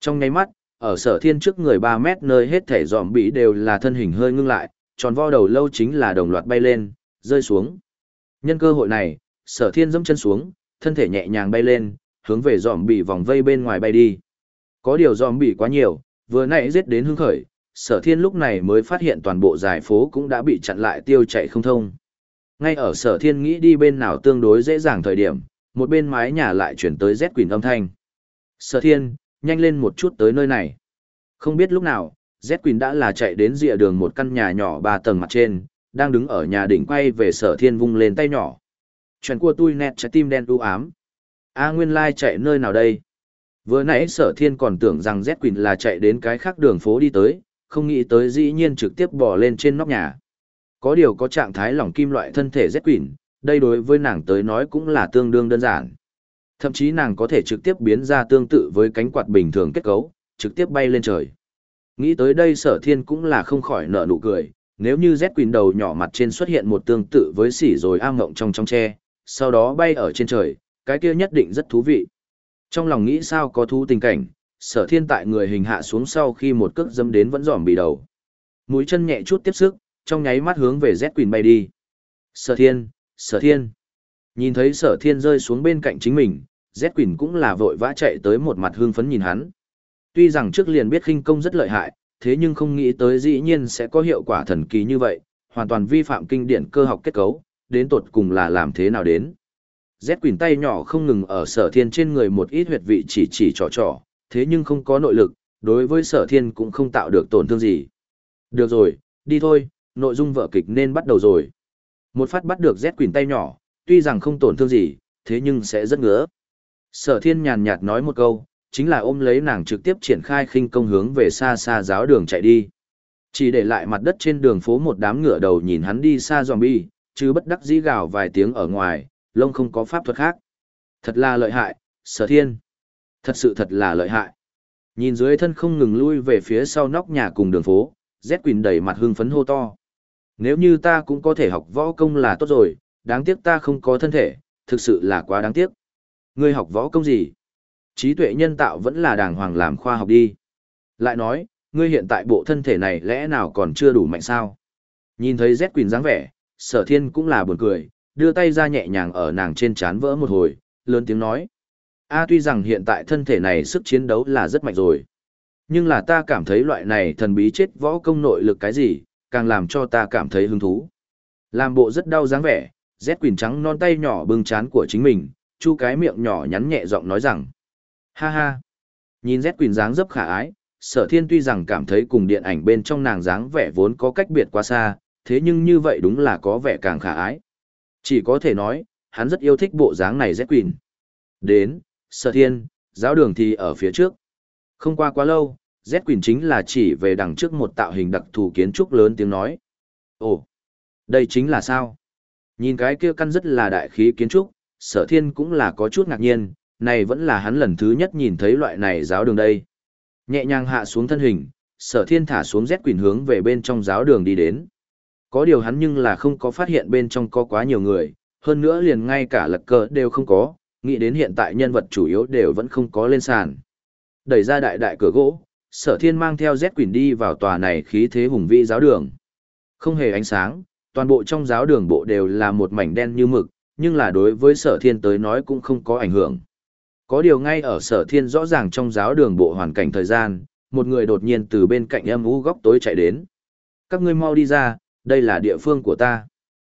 Trong nháy mắt, ở sở thiên trước người 3 mét nơi hết thể dòm bị đều là thân hình hơi ngưng lại, tròn vo đầu lâu chính là đồng loạt bay lên, rơi xuống. Nhân cơ hội này, sở thiên dẫm chân xuống, thân thể nhẹ nhàng bay lên, hướng về dòm bị vòng vây bên ngoài bay đi. Có điều dòm bị quá nhiều, vừa nãy giết đến hưng khởi, sở thiên lúc này mới phát hiện toàn bộ giải phố cũng đã bị chặn lại tiêu chạy không thông. Ngay ở sở thiên nghĩ đi bên nào tương đối dễ dàng thời điểm, một bên mái nhà lại chuyển tới rét Quỳnh âm thanh. Sở thiên, nhanh lên một chút tới nơi này. Không biết lúc nào, Z Quỳnh đã là chạy đến rìa đường một căn nhà nhỏ ba tầng mặt trên, đang đứng ở nhà đỉnh quay về sở thiên vung lên tay nhỏ. Chuyện của tôi nét trái tim đen u ám. A nguyên lai chạy nơi nào đây? Vừa nãy sở thiên còn tưởng rằng Z Quỳnh là chạy đến cái khác đường phố đi tới, không nghĩ tới dĩ nhiên trực tiếp bỏ lên trên nóc nhà. Có điều có trạng thái lỏng kim loại thân thể Z Quỳnh, đây đối với nàng tới nói cũng là tương đương đơn giản. Thậm chí nàng có thể trực tiếp biến ra tương tự với cánh quạt bình thường kết cấu, trực tiếp bay lên trời. Nghĩ tới đây sở thiên cũng là không khỏi nở nụ cười, nếu như Z Quỳnh đầu nhỏ mặt trên xuất hiện một tương tự với sỉ rồi am ngộng trong trong tre, sau đó bay ở trên trời, cái kia nhất định rất thú vị. Trong lòng nghĩ sao có thú tình cảnh, sở thiên tại người hình hạ xuống sau khi một cước dâm đến vẫn dòm bị đầu. Mũi chân nhẹ chút tiếp sức, trong nháy mắt hướng về Z Quỳnh bay đi. Sở thiên, sở thiên. Nhìn thấy sở thiên rơi xuống bên cạnh chính mình, Z Quỳnh cũng là vội vã chạy tới một mặt hương phấn nhìn hắn. Tuy rằng trước liền biết khinh công rất lợi hại, thế nhưng không nghĩ tới dĩ nhiên sẽ có hiệu quả thần kỳ như vậy, hoàn toàn vi phạm kinh điển cơ học kết cấu, đến tột cùng là làm thế nào đến. Z Quỳnh tay nhỏ không ngừng ở sở thiên trên người một ít huyệt vị chỉ chỉ trò trò, thế nhưng không có nội lực, đối với sở thiên cũng không tạo được tổn thương gì. Được rồi, đi thôi, nội dung vở kịch nên bắt đầu rồi. Một phát bắt được Z Quỳnh tay nhỏ, tuy rằng không tổn thương gì, thế nhưng sẽ rất ngứa. Sở thiên nhàn nhạt nói một câu, chính là ôm lấy nàng trực tiếp triển khai khinh công hướng về xa xa giáo đường chạy đi. Chỉ để lại mặt đất trên đường phố một đám ngựa đầu nhìn hắn đi xa zombie, chứ bất đắc dĩ gào vài tiếng ở ngoài, lông không có pháp thuật khác. Thật là lợi hại, sở thiên. Thật sự thật là lợi hại. Nhìn dưới thân không ngừng lui về phía sau nóc nhà cùng đường phố, Z Quỳnh đầy mặt hưng phấn hô to. Nếu như ta cũng có thể học võ công là tốt rồi, đáng tiếc ta không có thân thể, thực sự là quá đáng tiếc. Ngươi học võ công gì? Trí tuệ nhân tạo vẫn là đàng hoàng làm khoa học đi. Lại nói, ngươi hiện tại bộ thân thể này lẽ nào còn chưa đủ mạnh sao? Nhìn thấy Z Quỳnh dáng vẻ, sở thiên cũng là buồn cười, đưa tay ra nhẹ nhàng ở nàng trên chán vỡ một hồi, lớn tiếng nói. A tuy rằng hiện tại thân thể này sức chiến đấu là rất mạnh rồi. Nhưng là ta cảm thấy loại này thần bí chết võ công nội lực cái gì, càng làm cho ta cảm thấy hứng thú. Làm bộ rất đau dáng vẻ, Z Quỳnh trắng non tay nhỏ bưng chán của chính mình, chu cái miệng nhỏ nhắn nhẹ giọng nói rằng. Ha ha. Nhìn Z Quỳnh dáng dấp khả ái, sở thiên tuy rằng cảm thấy cùng điện ảnh bên trong nàng dáng vẻ vốn có cách biệt quá xa, thế nhưng như vậy đúng là có vẻ càng khả ái. Chỉ có thể nói, hắn rất yêu thích bộ dáng này Z Quỳnh. Đến, sở thiên, giáo đường thì ở phía trước. Không qua quá lâu, Z Quỳnh chính là chỉ về đằng trước một tạo hình đặc thù kiến trúc lớn tiếng nói. Ồ, đây chính là sao? Nhìn cái kia căn rất là đại khí kiến trúc, sở thiên cũng là có chút ngạc nhiên, này vẫn là hắn lần thứ nhất nhìn thấy loại này giáo đường đây. Nhẹ nhàng hạ xuống thân hình, sở thiên thả xuống rét Quỳnh hướng về bên trong giáo đường đi đến. Có điều hắn nhưng là không có phát hiện bên trong có quá nhiều người, hơn nữa liền ngay cả lật cờ đều không có, nghĩ đến hiện tại nhân vật chủ yếu đều vẫn không có lên sàn. Đẩy ra đại đại cửa gỗ, sở thiên mang theo rét Quỳnh đi vào tòa này khí thế hùng vĩ giáo đường. Không hề ánh sáng, toàn bộ trong giáo đường bộ đều là một mảnh đen như mực, nhưng là đối với sở thiên tới nói cũng không có ảnh hưởng. Có điều ngay ở sở thiên rõ ràng trong giáo đường bộ hoàn cảnh thời gian, một người đột nhiên từ bên cạnh âm u góc tối chạy đến. Các ngươi mau đi ra, đây là địa phương của ta.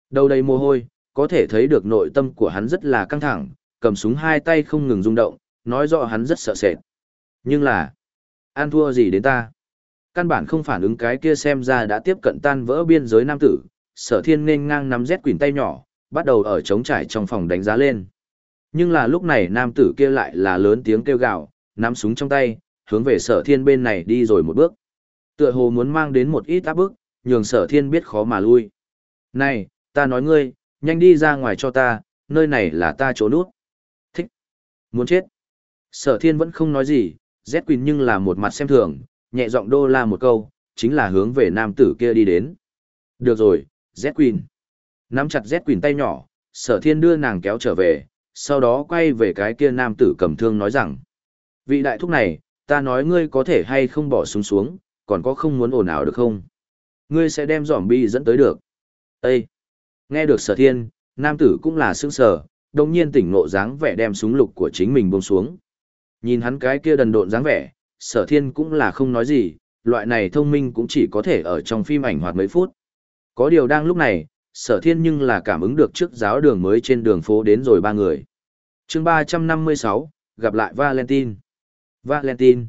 Đầu đầy mồ hôi, có thể thấy được nội tâm của hắn rất là căng thẳng, cầm súng hai tay không ngừng rung động, nói rõ hắn rất sợ sệt. Nhưng là, an thua gì đến ta? Căn bản không phản ứng cái kia xem ra đã tiếp cận tan vỡ biên giới nam tử, sở thiên nên ngang nắm rét quỳnh tay nhỏ, bắt đầu ở trống trải trong phòng đánh giá lên. Nhưng là lúc này nam tử kia lại là lớn tiếng kêu gào, nắm súng trong tay, hướng về sở thiên bên này đi rồi một bước. Tựa hồ muốn mang đến một ít áp bức, nhường sở thiên biết khó mà lui. Này, ta nói ngươi, nhanh đi ra ngoài cho ta, nơi này là ta chỗ nút. Thích. Muốn chết. Sở thiên vẫn không nói gì, Z Quỳnh nhưng là một mặt xem thường, nhẹ giọng đô la một câu, chính là hướng về nam tử kia đi đến. Được rồi, Z Quỳnh. Nắm chặt Z Quỳnh tay nhỏ, sở thiên đưa nàng kéo trở về, sau đó quay về cái kia nam tử cầm thương nói rằng. Vị đại thúc này, ta nói ngươi có thể hay không bỏ súng xuống, còn có không muốn ồn ào được không? Ngươi sẽ đem giỏm bi dẫn tới được. Ê! Nghe được sở thiên, nam tử cũng là sướng sở, đồng nhiên tỉnh ngộ dáng vẻ đem súng lục của chính mình buông xuống. Nhìn hắn cái kia đần độn dáng vẻ, sở thiên cũng là không nói gì, loại này thông minh cũng chỉ có thể ở trong phim ảnh hoạt mấy phút. Có điều đang lúc này, sở thiên nhưng là cảm ứng được trước giáo đường mới trên đường phố đến rồi ba người. chương 356, gặp lại Valentine. Valentine.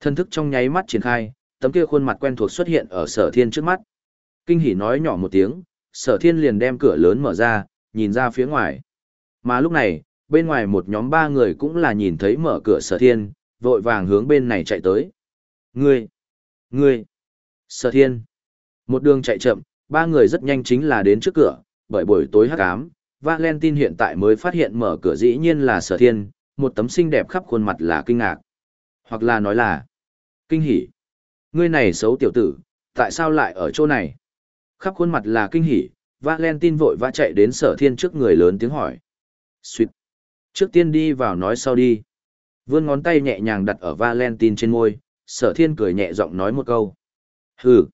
Thân thức trong nháy mắt triển khai, tấm kia khuôn mặt quen thuộc xuất hiện ở sở thiên trước mắt. Kinh hỉ nói nhỏ một tiếng, sở thiên liền đem cửa lớn mở ra, nhìn ra phía ngoài. Mà lúc này, bên ngoài một nhóm ba người cũng là nhìn thấy mở cửa sở thiên, vội vàng hướng bên này chạy tới. Ngươi! Ngươi! Sở thiên! Một đường chạy chậm, ba người rất nhanh chính là đến trước cửa, bởi buổi tối hắc ám, Valentine hiện tại mới phát hiện mở cửa dĩ nhiên là sở thiên, một tấm xinh đẹp khắp khuôn mặt là kinh ngạc. Hoặc là nói là kinh hỉ. Ngươi này xấu tiểu tử, tại sao lại ở chỗ này? Khắp khuôn mặt là kinh hỉ, Valentine vội vã chạy đến sở thiên trước người lớn tiếng hỏi. Xuyệt. Trước tiên đi vào nói sau đi. Vươn ngón tay nhẹ nhàng đặt ở Valentine trên môi, sở thiên cười nhẹ giọng nói một câu. Hừ.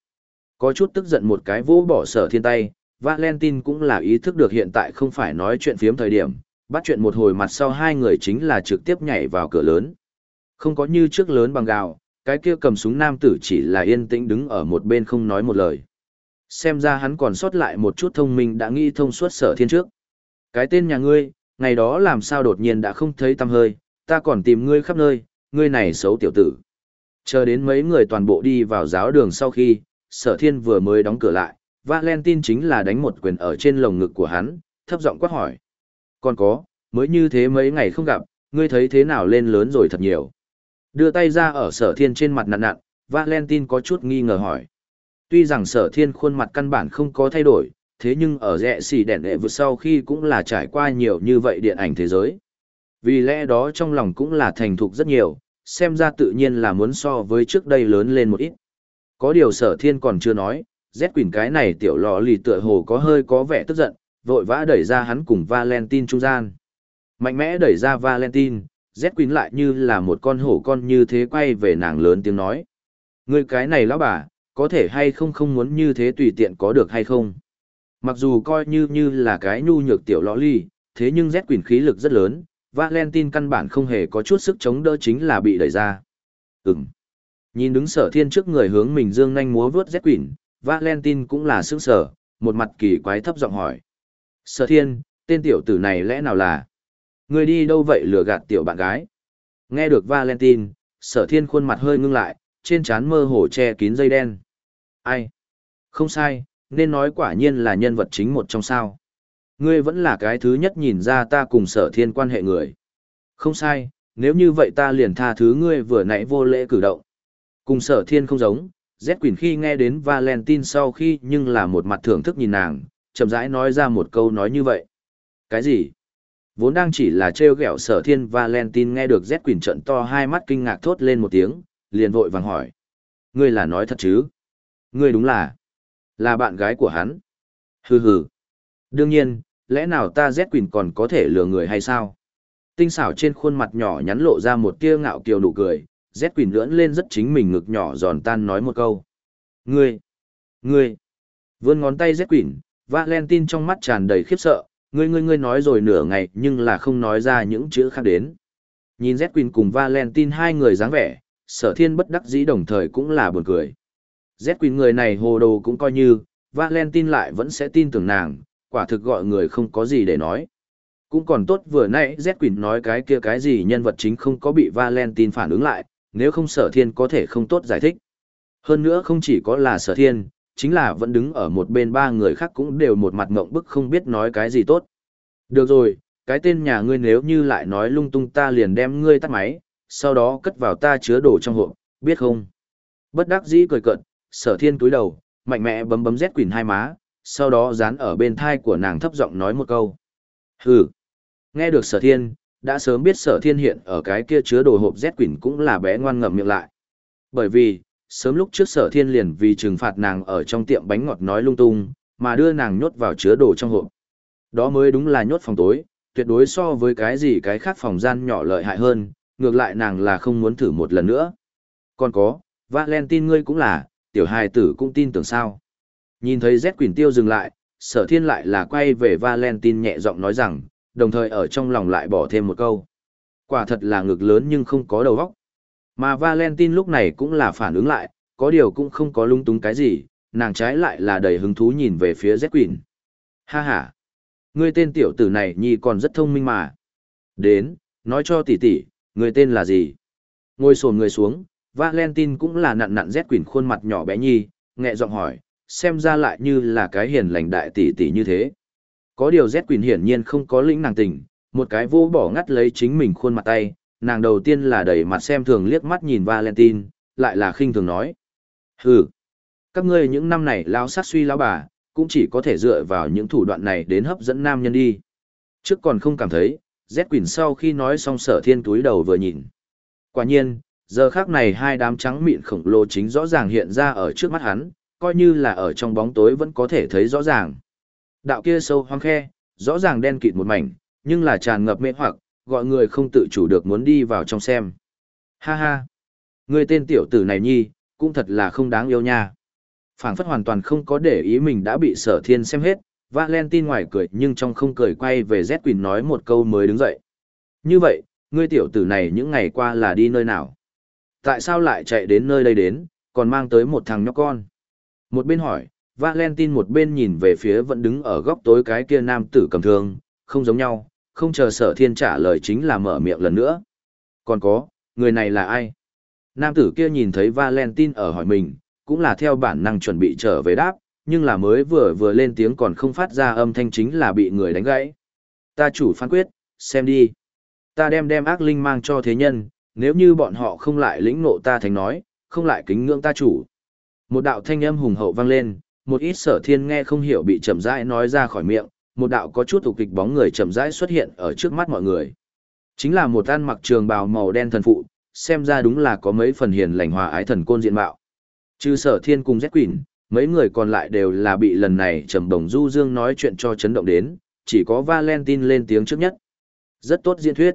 Có chút tức giận một cái vỗ bỏ sở thiên tay, Valentine cũng là ý thức được hiện tại không phải nói chuyện phiếm thời điểm, bắt chuyện một hồi mặt sau hai người chính là trực tiếp nhảy vào cửa lớn. Không có như trước lớn bằng gạo, cái kia cầm súng nam tử chỉ là yên tĩnh đứng ở một bên không nói một lời. Xem ra hắn còn sót lại một chút thông minh đã nghĩ thông suốt sở thiên trước. Cái tên nhà ngươi, ngày đó làm sao đột nhiên đã không thấy tăm hơi, ta còn tìm ngươi khắp nơi, ngươi này xấu tiểu tử. Chờ đến mấy người toàn bộ đi vào giáo đường sau khi, sở thiên vừa mới đóng cửa lại, Valentine chính là đánh một quyền ở trên lồng ngực của hắn, thấp giọng quát hỏi. Còn có, mới như thế mấy ngày không gặp, ngươi thấy thế nào lên lớn rồi thật nhiều. Đưa tay ra ở sở thiên trên mặt nặn nặn, Valentine có chút nghi ngờ hỏi. Tuy rằng sở thiên khuôn mặt căn bản không có thay đổi, thế nhưng ở rẽ xì đèn đệ vượt sau khi cũng là trải qua nhiều như vậy điện ảnh thế giới. Vì lẽ đó trong lòng cũng là thành thục rất nhiều, xem ra tự nhiên là muốn so với trước đây lớn lên một ít. Có điều sở thiên còn chưa nói, Z Quỳnh cái này tiểu lọ lì tựa hồ có hơi có vẻ tức giận, vội vã đẩy ra hắn cùng Valentine trung gian. Mạnh mẽ đẩy ra Valentine, Z Quỳnh lại như là một con hổ con như thế quay về nàng lớn tiếng nói. Người cái này lão bà, có thể hay không không muốn như thế tùy tiện có được hay không. Mặc dù coi như như là cái nhu nhược tiểu lọ ly, thế nhưng Z Quỳnh khí lực rất lớn, Valentine căn bản không hề có chút sức chống đỡ chính là bị đẩy ra. Ừm. Nhìn đứng sở thiên trước người hướng mình dương nhanh múa vướt rét Quỳnh, Valentine cũng là sững sở, một mặt kỳ quái thấp giọng hỏi. Sở thiên, tên tiểu tử này lẽ nào là? Người đi đâu vậy lừa gạt tiểu bạn gái? Nghe được Valentine, sở thiên khuôn mặt hơi ngưng lại, trên trán mơ hồ che kín dây đen. Ai? Không sai, nên nói quả nhiên là nhân vật chính một trong sao. Ngươi vẫn là cái thứ nhất nhìn ra ta cùng sở thiên quan hệ người. Không sai, nếu như vậy ta liền tha thứ ngươi vừa nãy vô lễ cử động. Cùng sở thiên không giống, Z Quỳnh khi nghe đến Valentine sau khi nhưng là một mặt thưởng thức nhìn nàng, chậm rãi nói ra một câu nói như vậy. Cái gì? Vốn đang chỉ là trêu ghẹo sở thiên Valentine nghe được Z Quỳnh trận to hai mắt kinh ngạc thốt lên một tiếng, liền vội vàng hỏi. Ngươi là nói thật chứ? Ngươi đúng là, là bạn gái của hắn. Hừ hừ. Đương nhiên, lẽ nào ta Z Quỳnh còn có thể lừa người hay sao? Tinh xảo trên khuôn mặt nhỏ nhắn lộ ra một tia ngạo kiều nụ cười, Z Quỳnh lưỡn lên rất chính mình ngực nhỏ giòn tan nói một câu. Ngươi! Ngươi! Vươn ngón tay Z Quỳnh, Valentine trong mắt tràn đầy khiếp sợ, ngươi ngươi ngươi nói rồi nửa ngày nhưng là không nói ra những chữ khác đến. Nhìn Z Quỳnh cùng Valentine hai người dáng vẻ, sở thiên bất đắc dĩ đồng thời cũng là buồn cười. Z Quỳnh người này hồ đồ cũng coi như, Valentine lại vẫn sẽ tin tưởng nàng, quả thực gọi người không có gì để nói. Cũng còn tốt vừa nãy Z Quỳnh nói cái kia cái gì nhân vật chính không có bị Valentine phản ứng lại, nếu không sở thiên có thể không tốt giải thích. Hơn nữa không chỉ có là sở thiên, chính là vẫn đứng ở một bên ba người khác cũng đều một mặt ngộng bức không biết nói cái gì tốt. Được rồi, cái tên nhà ngươi nếu như lại nói lung tung ta liền đem ngươi tắt máy, sau đó cất vào ta chứa đồ trong hộp, biết không? Bất đắc dĩ cười cận, sở thiên túi đầu, mạnh mẽ bấm bấm rét quỳnh hai má, sau đó dán ở bên thai của nàng thấp giọng nói một câu. Hừ. Nghe được sở thiên, đã sớm biết sở thiên hiện ở cái kia chứa đồ hộp Z quỳnh cũng là bé ngoan ngậm miệng lại. Bởi vì, sớm lúc trước sở thiên liền vì trừng phạt nàng ở trong tiệm bánh ngọt nói lung tung, mà đưa nàng nhốt vào chứa đồ trong hộp. Đó mới đúng là nhốt phòng tối, tuyệt đối so với cái gì cái khác phòng gian nhỏ lợi hại hơn, ngược lại nàng là không muốn thử một lần nữa. Còn có, Valentine ngươi cũng là, tiểu hài tử cũng tin tưởng sao. Nhìn thấy Z Quỳnh Tiêu dừng lại, sở thiên lại là quay về Valentine nhẹ giọng nói rằng, đồng thời ở trong lòng lại bỏ thêm một câu. Quả thật là ngực lớn nhưng không có đầu óc. Mà Valentine lúc này cũng là phản ứng lại, có điều cũng không có lung túng cái gì, nàng trái lại là đầy hứng thú nhìn về phía Z Quỳnh. Ha ha! Ngươi tên tiểu tử này nhi còn rất thông minh mà. Đến, nói cho tỷ tỷ, người tên là gì? Ngồi sồn người xuống, Valentine cũng là nặn nặn Z Quỳnh khuôn mặt nhỏ bé nhi, nhẹ giọng hỏi, xem ra lại như là cái hiền lành đại tỷ tỷ như thế. Có điều Z Quỳnh hiển nhiên không có lĩnh nàng tình, một cái vô bỏ ngắt lấy chính mình khuôn mặt tay, nàng đầu tiên là đẩy mặt xem thường liếc mắt nhìn Valentine, lại là khinh thường nói. Hừ, các ngươi những năm này lao sát suy lao bà, cũng chỉ có thể dựa vào những thủ đoạn này đến hấp dẫn nam nhân đi. Trước còn không cảm thấy, Z Quỳnh sau khi nói xong sở thiên túi đầu vừa nhìn. Quả nhiên, giờ khác này hai đám trắng mịn khổng lồ chính rõ ràng hiện ra ở trước mắt hắn, coi như là ở trong bóng tối vẫn có thể thấy rõ ràng. Đạo kia sâu hoang khe, rõ ràng đen kịt một mảnh, nhưng là tràn ngập mê hoặc, gọi người không tự chủ được muốn đi vào trong xem. Ha ha! Người tên tiểu tử này nhi, cũng thật là không đáng yêu nha. phảng phất hoàn toàn không có để ý mình đã bị sở thiên xem hết, Valentine ngoài cười nhưng trong không cười quay về Z Quỳnh nói một câu mới đứng dậy. Như vậy, ngươi tiểu tử này những ngày qua là đi nơi nào? Tại sao lại chạy đến nơi đây đến, còn mang tới một thằng nhóc con? Một bên hỏi, Valentine một bên nhìn về phía vẫn đứng ở góc tối cái kia nam tử cầm thương, không giống nhau, không chờ sở thiên trả lời chính là mở miệng lần nữa. Còn có, người này là ai? Nam tử kia nhìn thấy Valentine ở hỏi mình, cũng là theo bản năng chuẩn bị trở về đáp, nhưng là mới vừa vừa lên tiếng còn không phát ra âm thanh chính là bị người đánh gãy. Ta chủ phán quyết, xem đi. Ta đem đem ác linh mang cho thế nhân, nếu như bọn họ không lại lĩnh ngộ ta thành nói, không lại kính ngưỡng ta chủ. Một đạo thanh âm hùng hậu vang lên, một ít sở thiên nghe không hiểu bị chậm rãi nói ra khỏi miệng, một đạo có chút tục kịch bóng người chậm rãi xuất hiện ở trước mắt mọi người. Chính là một ăn mặc trường bào màu đen thần phụ, xem ra đúng là có mấy phần hiền lành hòa ái thần côn diện mạo. Trừ sở thiên cùng Z Quỳnh, mấy người còn lại đều là bị lần này trầm đồng du dương nói chuyện cho chấn động đến, chỉ có Valentine lên tiếng trước nhất. Rất tốt diễn thuyết.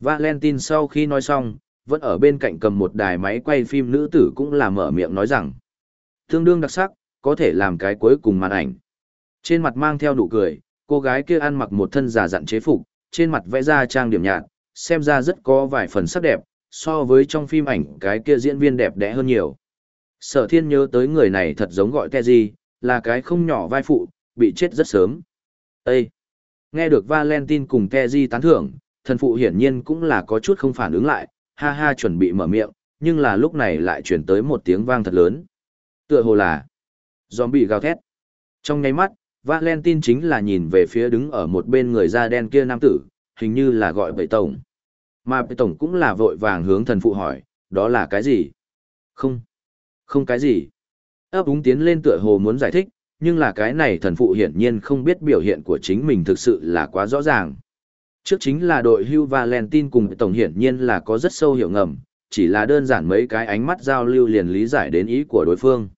Valentine sau khi nói xong, vẫn ở bên cạnh cầm một đài máy quay phim nữ tử cũng là mở miệng nói rằng. Tương đương đặc sắc, có thể làm cái cuối cùng màn ảnh. Trên mặt mang theo nụ cười, cô gái kia ăn mặc một thân giả dặn chế phục, trên mặt vẽ ra trang điểm nhạt, xem ra rất có vài phần sắc đẹp, so với trong phim ảnh cái kia diễn viên đẹp đẽ hơn nhiều. Sở thiên nhớ tới người này thật giống gọi Teji, là cái không nhỏ vai phụ, bị chết rất sớm. Ê! Nghe được Valentine cùng Teji tán thưởng, thần phụ hiển nhiên cũng là có chút không phản ứng lại, ha ha chuẩn bị mở miệng, nhưng là lúc này lại chuyển tới một tiếng vang thật lớn. Tựa hồ là zombie gào thét. Trong nháy mắt, Valentine chính là nhìn về phía đứng ở một bên người da đen kia nam tử, hình như là gọi bậy tổng. Mà bậy tổng cũng là vội vàng hướng thần phụ hỏi, đó là cái gì? Không. Không cái gì. Ấp úng tiến lên tựa hồ muốn giải thích, nhưng là cái này thần phụ hiển nhiên không biết biểu hiện của chính mình thực sự là quá rõ ràng. Trước chính là đội hưu Valentine cùng tổng hiển nhiên là có rất sâu hiểu ngầm, chỉ là đơn giản mấy cái ánh mắt giao lưu liền lý giải đến ý của đối phương.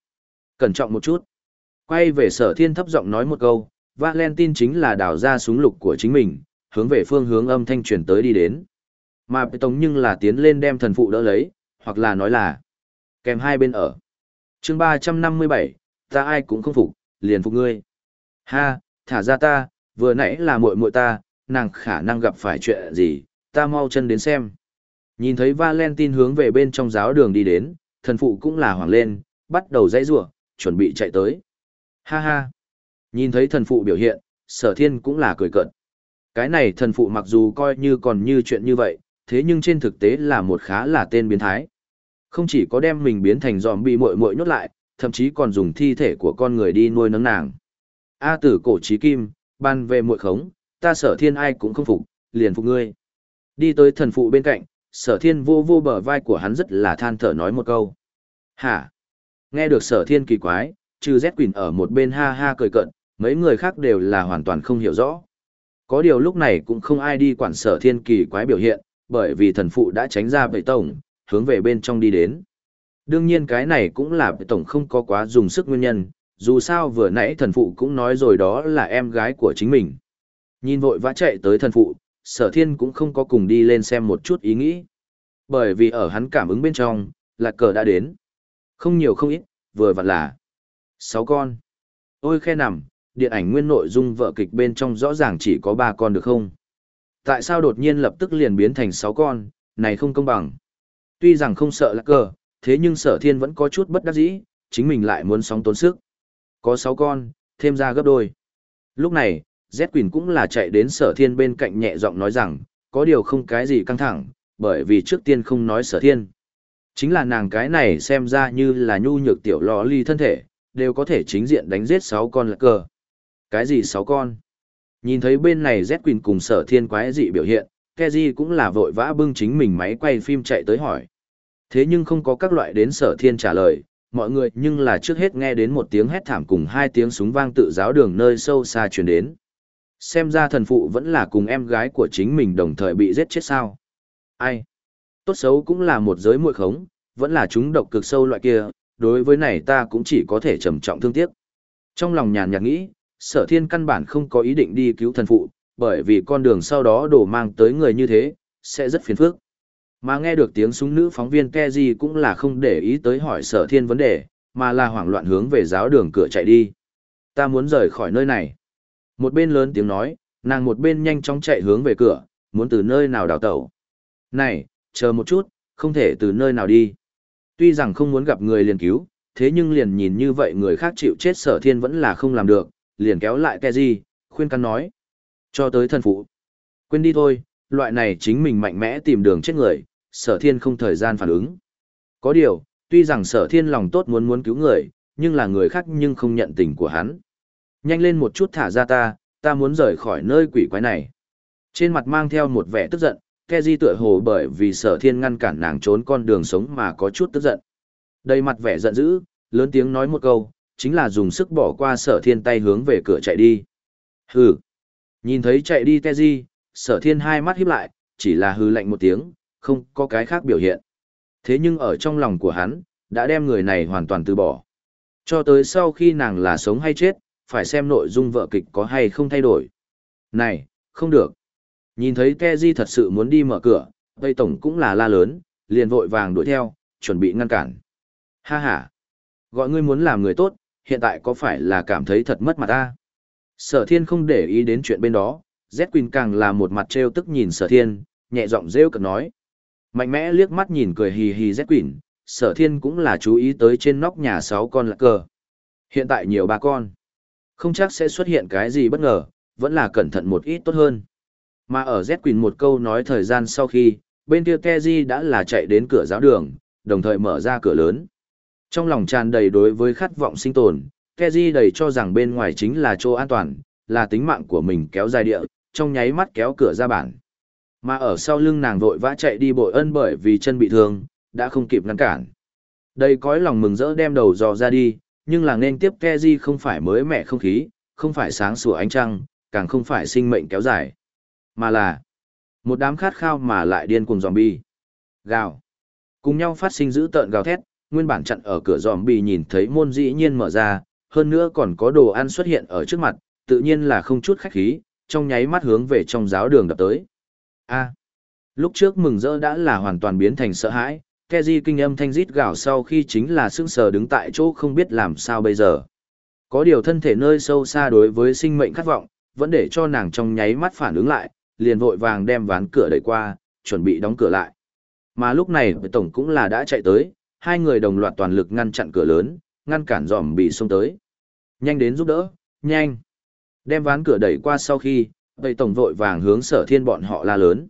Cẩn trọng một chút. Quay về sở thiên thấp giọng nói một câu, Valentine chính là đào ra súng lục của chính mình, hướng về phương hướng âm thanh truyền tới đi đến. Mà Tống nhưng là tiến lên đem thần phụ đỡ lấy, hoặc là nói là kèm hai bên ở. chương ba trăm năm mươi bảy ta ai cũng không phục, liền phục ngươi. Ha, thả ra ta, vừa nãy là muội muội ta, nàng khả năng gặp phải chuyện gì, ta mau chân đến xem. Nhìn thấy Valentine hướng về bên trong giáo đường đi đến, thần phụ cũng là hoảng lên, bắt đầu dãy rủa, chuẩn bị chạy tới. Ha ha. Nhìn thấy thần phụ biểu hiện, sở thiên cũng là cười cợt. Cái này thần phụ mặc dù coi như còn như chuyện như vậy, thế nhưng trên thực tế là một khá là tên biến thái. Không chỉ có đem mình biến thành giòm bị muội muội nhốt lại, thậm chí còn dùng thi thể của con người đi nuôi nấng nàng. A tử cổ trí kim, ban về muội khống, ta sở thiên ai cũng không phục, liền phục ngươi. Đi tới thần phụ bên cạnh, sở thiên vô vô bờ vai của hắn rất là than thở nói một câu. Hả? Nghe được sở thiên kỳ quái, trừ Z Quỳnh ở một bên ha ha cười cận, mấy người khác đều là hoàn toàn không hiểu rõ. Có điều lúc này cũng không ai đi quản sở thiên kỳ quái biểu hiện, bởi vì thần phụ đã tránh ra bệ tổng, hướng về bên trong đi đến. Đương nhiên cái này cũng là bệ tổng không có quá dùng sức nguyên nhân, dù sao vừa nãy thần phụ cũng nói rồi đó là em gái của chính mình. Nhìn vội vã chạy tới thần phụ, sở thiên cũng không có cùng đi lên xem một chút ý nghĩ. Bởi vì ở hắn cảm ứng bên trong, lạc cờ đã đến. Không nhiều không ít, vừa vặn là sáu con. Ôi khe nằm, điện ảnh nguyên nội dung vợ kịch bên trong rõ ràng chỉ có ba con được không? Tại sao đột nhiên lập tức liền biến thành sáu con, này không công bằng. Tuy rằng không sợ lắc cờ, thế nhưng sở thiên vẫn có chút bất đắc dĩ, chính mình lại muốn sóng tốn sức. Có sáu con, thêm ra gấp đôi. Lúc này, Z Quỳnh cũng là chạy đến sở thiên bên cạnh nhẹ giọng nói rằng, có điều không cái gì căng thẳng, bởi vì trước tiên không nói sở thiên. Chính là nàng cái này xem ra như là nhu nhược tiểu lò ly thân thể, đều có thể chính diện đánh giết sáu con lạc cờ. Cái gì sáu con? Nhìn thấy bên này Z Quỳnh cùng sở thiên quái dị biểu hiện, Keji cũng là vội vã bưng chính mình máy quay phim chạy tới hỏi. Thế nhưng không có các loại đến sở thiên trả lời, mọi người nhưng là trước hết nghe đến một tiếng hét thảm cùng hai tiếng súng vang tự giáo đường nơi sâu xa truyền đến. Xem ra thần phụ vẫn là cùng em gái của chính mình đồng thời bị giết chết sao. Ai? Tốt xấu cũng là một giới muội khống, vẫn là chúng độc cực sâu loại kia, đối với này ta cũng chỉ có thể trầm trọng thương tiếc. Trong lòng nhàn nhạt nghĩ, sở thiên căn bản không có ý định đi cứu thần phụ, bởi vì con đường sau đó đổ mang tới người như thế, sẽ rất phiền phức. Mà nghe được tiếng súng nữ phóng viên Keji cũng là không để ý tới hỏi sở thiên vấn đề, mà là hoảng loạn hướng về giáo đường cửa chạy đi. Ta muốn rời khỏi nơi này. Một bên lớn tiếng nói, nàng một bên nhanh chóng chạy hướng về cửa, muốn từ nơi nào đào tẩu. Này, chờ một chút, không thể từ nơi nào đi. Tuy rằng không muốn gặp người liền cứu, thế nhưng liền nhìn như vậy người khác chịu chết sở thiên vẫn là không làm được, liền kéo lại Keji, khuyên can nói. Cho tới thân phụ. Quên đi thôi, loại này chính mình mạnh mẽ tìm đường chết người, sở thiên không thời gian phản ứng. Có điều, tuy rằng sở thiên lòng tốt muốn muốn cứu người, nhưng là người khác nhưng không nhận tình của hắn. Nhanh lên một chút thả ra ta, ta muốn rời khỏi nơi quỷ quái này. Trên mặt mang theo một vẻ tức giận, Keji tựa hồ bởi vì sở thiên ngăn cản nàng trốn con đường sống mà có chút tức giận. Đầy mặt vẻ giận dữ, lớn tiếng nói một câu, chính là dùng sức bỏ qua sở thiên tay hướng về cửa chạy đi. Hừ. Nhìn thấy chạy đi Keji, sở thiên hai mắt híp lại, chỉ là hừ lạnh một tiếng, không có cái khác biểu hiện. Thế nhưng ở trong lòng của hắn, đã đem người này hoàn toàn từ bỏ. Cho tới sau khi nàng là sống hay chết, phải xem nội dung vợ kịch có hay không thay đổi. Này, không được. Nhìn thấy Keji thật sự muốn đi mở cửa, Tây Tổng cũng là la lớn, liền vội vàng đuổi theo, chuẩn bị ngăn cản. Ha ha. Gọi ngươi muốn làm người tốt, hiện tại có phải là cảm thấy thật mất mặt ta? Sở thiên không để ý đến chuyện bên đó, Z Quỳnh càng là một mặt trêu tức nhìn sở thiên, nhẹ giọng rêu cực nói. Mạnh mẽ liếc mắt nhìn cười hì hì Z Quỳnh, sở thiên cũng là chú ý tới trên nóc nhà sáu con lạc cờ. Hiện tại nhiều ba con. Không chắc sẽ xuất hiện cái gì bất ngờ, vẫn là cẩn thận một ít tốt hơn. Mà ở Z Quỳnh một câu nói thời gian sau khi, bên kia Keji đã là chạy đến cửa giáo đường, đồng thời mở ra cửa lớn. Trong lòng tràn đầy đối với khát vọng sinh tồn, Keji đầy cho rằng bên ngoài chính là chỗ an toàn, là tính mạng của mình kéo dài địa, trong nháy mắt kéo cửa ra bản. Mà ở sau lưng nàng vội vã chạy đi bội ân bởi vì chân bị thương, đã không kịp ngăn cản. Đây cõi lòng mừng rỡ đem đầu dò ra đi, nhưng là nên tiếp Keji không phải mới mẻ không khí, không phải sáng sủa ánh trăng, càng không phải sinh mệnh kéo dài, mà là một đám khát khao mà lại điên cuồng zombie. Gào. Cùng nhau phát sinh dữ tợn gào thét, nguyên bản chặn ở cửa zombie nhìn thấy môn dĩ nhiên mở ra, hơn nữa còn có đồ ăn xuất hiện ở trước mặt, tự nhiên là không chút khách khí, trong nháy mắt hướng về trong giáo đường đập tới. A. lúc trước mừng rỡ đã là hoàn toàn biến thành sợ hãi, Keji kinh âm thanh rít gào sau khi chính là sững sờ đứng tại chỗ không biết làm sao bây giờ. Có điều thân thể nơi sâu xa đối với sinh mệnh khát vọng, vẫn để cho nàng trong nháy mắt phản ứng lại, liền vội vàng đem ván cửa đẩy qua, chuẩn bị đóng cửa lại. Mà lúc này tổng cũng là đã chạy tới, hai người đồng loạt toàn lực ngăn chặn cửa lớn, ngăn cản giòm bị xông tới. Nhanh đến giúp đỡ, nhanh. Đem ván cửa đẩy qua sau khi, vậy Tổng vội vàng hướng sở thiên bọn họ la lớn.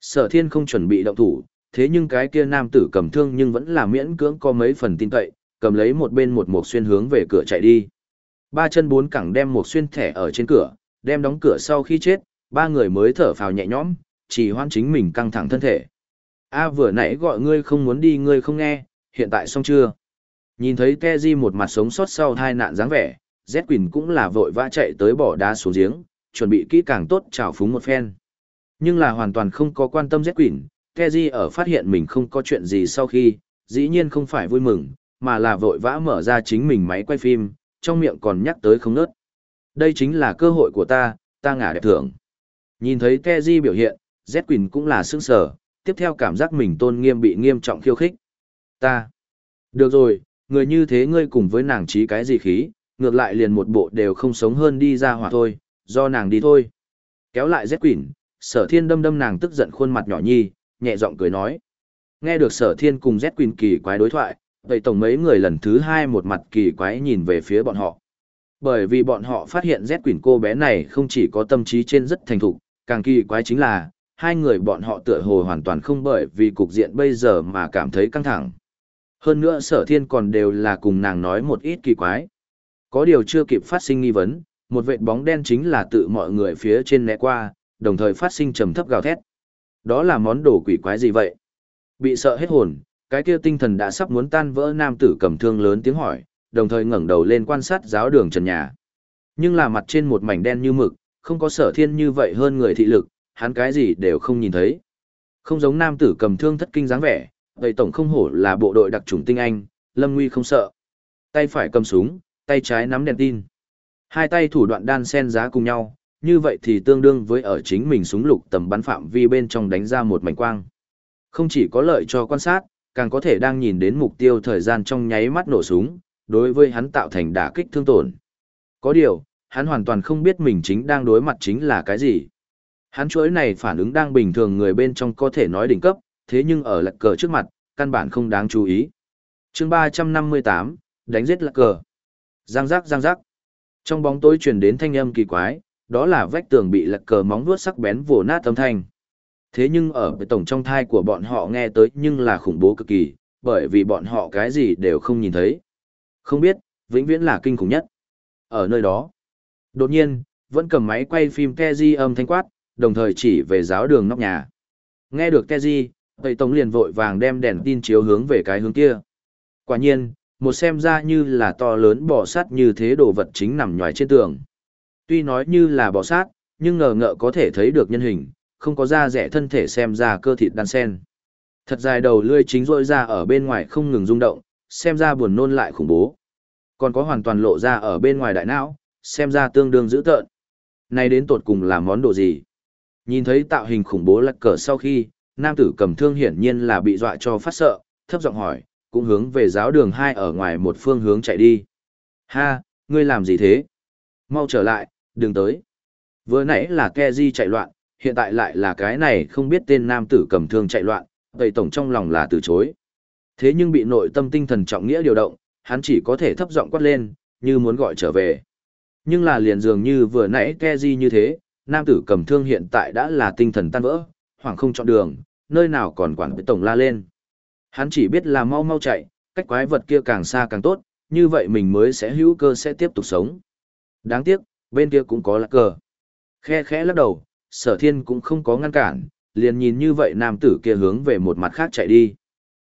Sở thiên không chuẩn bị động thủ, thế nhưng cái kia nam tử cầm thương nhưng vẫn là miễn cưỡng có mấy phần tin cậy, cầm lấy một bên một mục xuyên hướng về cửa chạy đi. Ba chân bốn cẳng đem một xuyên thẻ ở trên cửa, đem đóng cửa sau khi chết, ba người mới thở phào nhẹ nhõm, chỉ hoan chính mình căng thẳng thân thể. A vừa nãy gọi ngươi không muốn đi ngươi không nghe, hiện tại xong chưa? Nhìn thấy Teji một mặt sống sót sau hai nạn dáng vẻ, Z Quỳnh cũng là vội vã chạy tới bỏ đá xuống giếng, chuẩn bị kỹ càng tốt chào phúng một phen. Nhưng là hoàn toàn không có quan tâm Z Quỳnh, Teji ở phát hiện mình không có chuyện gì sau khi, dĩ nhiên không phải vui mừng, mà là vội vã mở ra chính mình máy quay phim, trong miệng còn nhắc tới không nớt. Đây chính là cơ hội của ta, ta ngả đẹp thưởng. Nhìn thấy Keji biểu hiện, Z Quỳnh cũng là sững sờ, tiếp theo cảm giác mình tôn nghiêm bị nghiêm trọng khiêu khích. Ta. Được rồi, người như thế ngươi cùng với nàng trí cái gì khí, ngược lại liền một bộ đều không sống hơn đi ra hỏa thôi, do nàng đi thôi. Kéo lại Z Quỳnh, sở thiên đâm đâm nàng tức giận khuôn mặt nhỏ nhi, nhẹ giọng cười nói. Nghe được sở thiên cùng Z Quỳnh kỳ quái đối thoại, vậy tổng mấy người lần thứ hai một mặt kỳ quái nhìn về phía bọn họ. Bởi vì bọn họ phát hiện Z Quỳnh cô bé này không chỉ có tâm trí trên rất thành thục, càng kỳ quái chính là, hai người bọn họ tựa hồ hoàn toàn không bởi vì cục diện bây giờ mà cảm thấy căng thẳng. Hơn nữa sở thiên còn đều là cùng nàng nói một ít kỳ quái. Có điều chưa kịp phát sinh nghi vấn, một vệt bóng đen chính là tự mọi người phía trên né qua, đồng thời phát sinh trầm thấp gào thét. Đó là món đồ quỷ quái gì vậy? Bị sợ hết hồn, cái kia tinh thần đã sắp muốn tan vỡ nam tử cầm thương lớn tiếng hỏi, đồng thời ngẩng đầu lên quan sát giáo đường trần nhà. Nhưng là mặt trên một mảnh đen như mực, không có sở thiên như vậy hơn người thị lực, hắn cái gì đều không nhìn thấy. Không giống nam tử cầm thương thất kinh dáng vẻ, vậy tổng không hổ là bộ đội đặc trùng tinh anh, lâm nguy không sợ. Tay phải cầm súng, tay trái nắm đèn tin. Hai tay thủ đoạn đan sen giá cùng nhau, như vậy thì tương đương với ở chính mình súng lục tầm bắn phạm vi bên trong đánh ra một mảnh quang. Không chỉ có lợi cho quan sát, càng có thể đang nhìn đến mục tiêu thời gian trong nháy mắt nổ súng, đối với hắn tạo thành đả kích thương tổn. Có điều, hắn hoàn toàn không biết mình chính đang đối mặt chính là cái gì. Hắn chuỗi này phản ứng đang bình thường người bên trong có thể nói đỉnh cấp, thế nhưng ở lật cờ trước mặt, căn bản không đáng chú ý. chương 358, đánh giết lật cờ. Giang giác giang giác. Trong bóng tối truyền đến thanh âm kỳ quái, đó là vách tường bị lật cờ móng vuốt sắc bén vồ nát âm thanh. Thế nhưng ở tổng trong thai của bọn họ nghe tới nhưng là khủng bố cực kỳ, bởi vì bọn họ cái gì đều không nhìn thấy. Không biết, vĩnh viễn là kinh khủng nhất. Ở nơi đó, đột nhiên, vẫn cầm máy quay phim Keji âm thanh quát, đồng thời chỉ về giáo đường nóc nhà. Nghe được Keji, Tây Tống liền vội vàng đem đèn tin chiếu hướng về cái hướng kia. Quả nhiên, một xem ra như là to lớn bò sát như thế đồ vật chính nằm nhòi trên tường. Tuy nói như là bò sát, nhưng ngờ ngợ có thể thấy được nhân hình, không có da rẻ thân thể xem ra cơ thịt đan sen. Thật dài đầu lươi chính rỗi ra ở bên ngoài không ngừng rung động, xem ra buồn nôn lại khủng bố. Còn có hoàn toàn lộ ra ở bên ngoài đại não, xem ra tương đương dữ tợn. Này đến tột cùng là món đồ gì? Nhìn thấy tạo hình khủng bố lật cờ sau khi, nam tử cầm thương hiển nhiên là bị dọa cho phát sợ, thấp giọng hỏi, cũng hướng về giáo đường hai ở ngoài một phương hướng chạy đi. Ha, ngươi làm gì thế? Mau trở lại, đừng tới. Vừa nãy là Keji chạy loạn, hiện tại lại là cái này không biết tên nam tử cầm thương chạy loạn, vậy tổng trong lòng là từ chối. Thế nhưng bị nội tâm tinh thần trọng nghĩa điều động, hắn chỉ có thể thấp giọng quát lên, như muốn gọi trở về. Nhưng là liền dường như vừa nãy Keji như thế, nam tử cầm thương hiện tại đã là tinh thần tan vỡ, hoảng không chọn đường, nơi nào còn quản với tổng la lên. Hắn chỉ biết là mau mau chạy, cách quái vật kia càng xa càng tốt, như vậy mình mới sẽ hữu cơ sẽ tiếp tục sống. Đáng tiếc, bên kia cũng có lạc cờ. Khe khẽ lắc đầu, sở thiên cũng không có ngăn cản, liền nhìn như vậy nam tử kia hướng về một mặt khác chạy đi.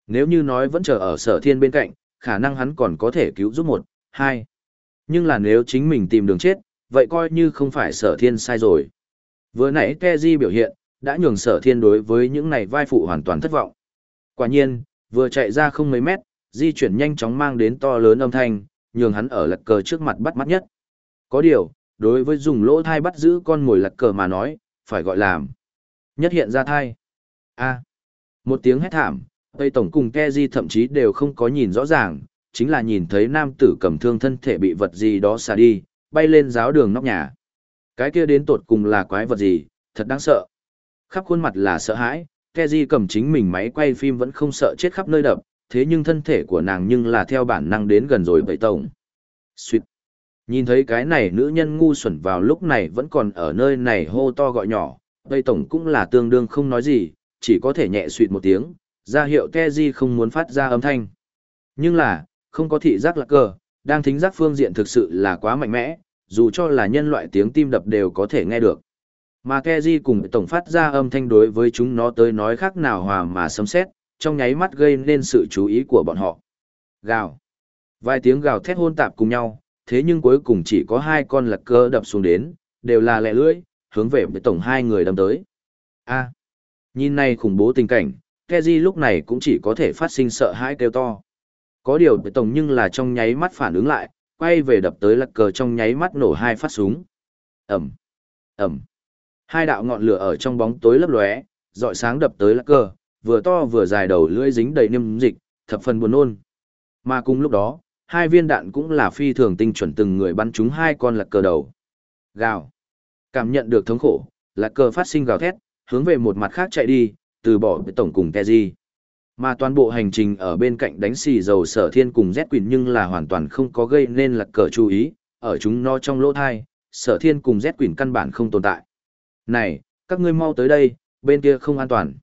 Nếu như nói vẫn chờ ở sở thiên bên cạnh, khả năng hắn còn có thể cứu giúp một, hai. Nhưng là nếu chính mình tìm đường chết, vậy coi như không phải sở thiên sai rồi. Vừa nãy Keji biểu hiện, đã nhường sở thiên đối với những này vai phụ hoàn toàn thất vọng. Quả nhiên, vừa chạy ra không mấy mét, di chuyển nhanh chóng mang đến to lớn âm thanh, nhường hắn ở lật cờ trước mặt bắt mắt nhất. Có điều, đối với dùng lỗ thai bắt giữ con mồi lật cờ mà nói, phải gọi làm nhất hiện ra thai. A. một tiếng hét thảm, Tây Tổng cùng Keji thậm chí đều không có nhìn rõ ràng, chính là nhìn thấy nam tử cầm thương thân thể bị vật gì đó xả đi, bay lên giáo đường nóc nhà. Cái kia đến tột cùng là quái vật gì, thật đáng sợ. Khắp khuôn mặt là sợ hãi, Keji cầm chính mình máy quay phim vẫn không sợ chết khắp nơi đập, thế nhưng thân thể của nàng nhưng là theo bản năng đến gần rồi bậy tổng. Xuyệt. Nhìn thấy cái này nữ nhân ngu xuẩn vào lúc này vẫn còn ở nơi này hô to gọi nhỏ, bậy tổng cũng là tương đương không nói gì, chỉ có thể nhẹ suyệt một tiếng, ra hiệu Keji không muốn phát ra âm thanh. Nhưng là, không có thị giác lạc cờ, đang thính giác phương diện thực sự là quá mạnh mẽ, dù cho là nhân loại tiếng tim đập đều có thể nghe được. Mà Keji cùng tổng phát ra âm thanh đối với chúng nó tới nói khác nào hòa mà sấm xét, trong nháy mắt gây nên sự chú ý của bọn họ. Gào. Vài tiếng gào thét hôn tạp cùng nhau, thế nhưng cuối cùng chỉ có hai con lạc cơ đập xuống đến, đều là lẹ lưỡi, hướng về với tổng hai người đâm tới. A. nhìn này khủng bố tình cảnh, Keji lúc này cũng chỉ có thể phát sinh sợ hãi kêu to. Có điều với tổng nhưng là trong nháy mắt phản ứng lại, quay về đập tới lật cờ trong nháy mắt nổ hai phát súng. Ẩm. Ẩm. Hai đạo ngọn lửa ở trong bóng tối lấp lóe, dọi sáng đập tới lật cờ, vừa to vừa dài đầu lưỡi dính đầy niêm dịch, thập phần buồn nôn. Mà cùng lúc đó, hai viên đạn cũng là phi thường tinh chuẩn từng người bắn trúng hai con lật cờ đầu. Gào. Cảm nhận được thống khổ, lật cờ phát sinh gào thét, hướng về một mặt khác chạy đi, từ bỏ với tổng cùng Teji. Mà toàn bộ hành trình ở bên cạnh đánh xì dầu sở thiên cùng Z Quỳnh nhưng là hoàn toàn không có gây nên lạc cờ chú ý, ở chúng nó trong lỗ thai, sở thiên cùng Z Quỳnh căn bản không tồn tại. Này, các ngươi mau tới đây, bên kia không an toàn.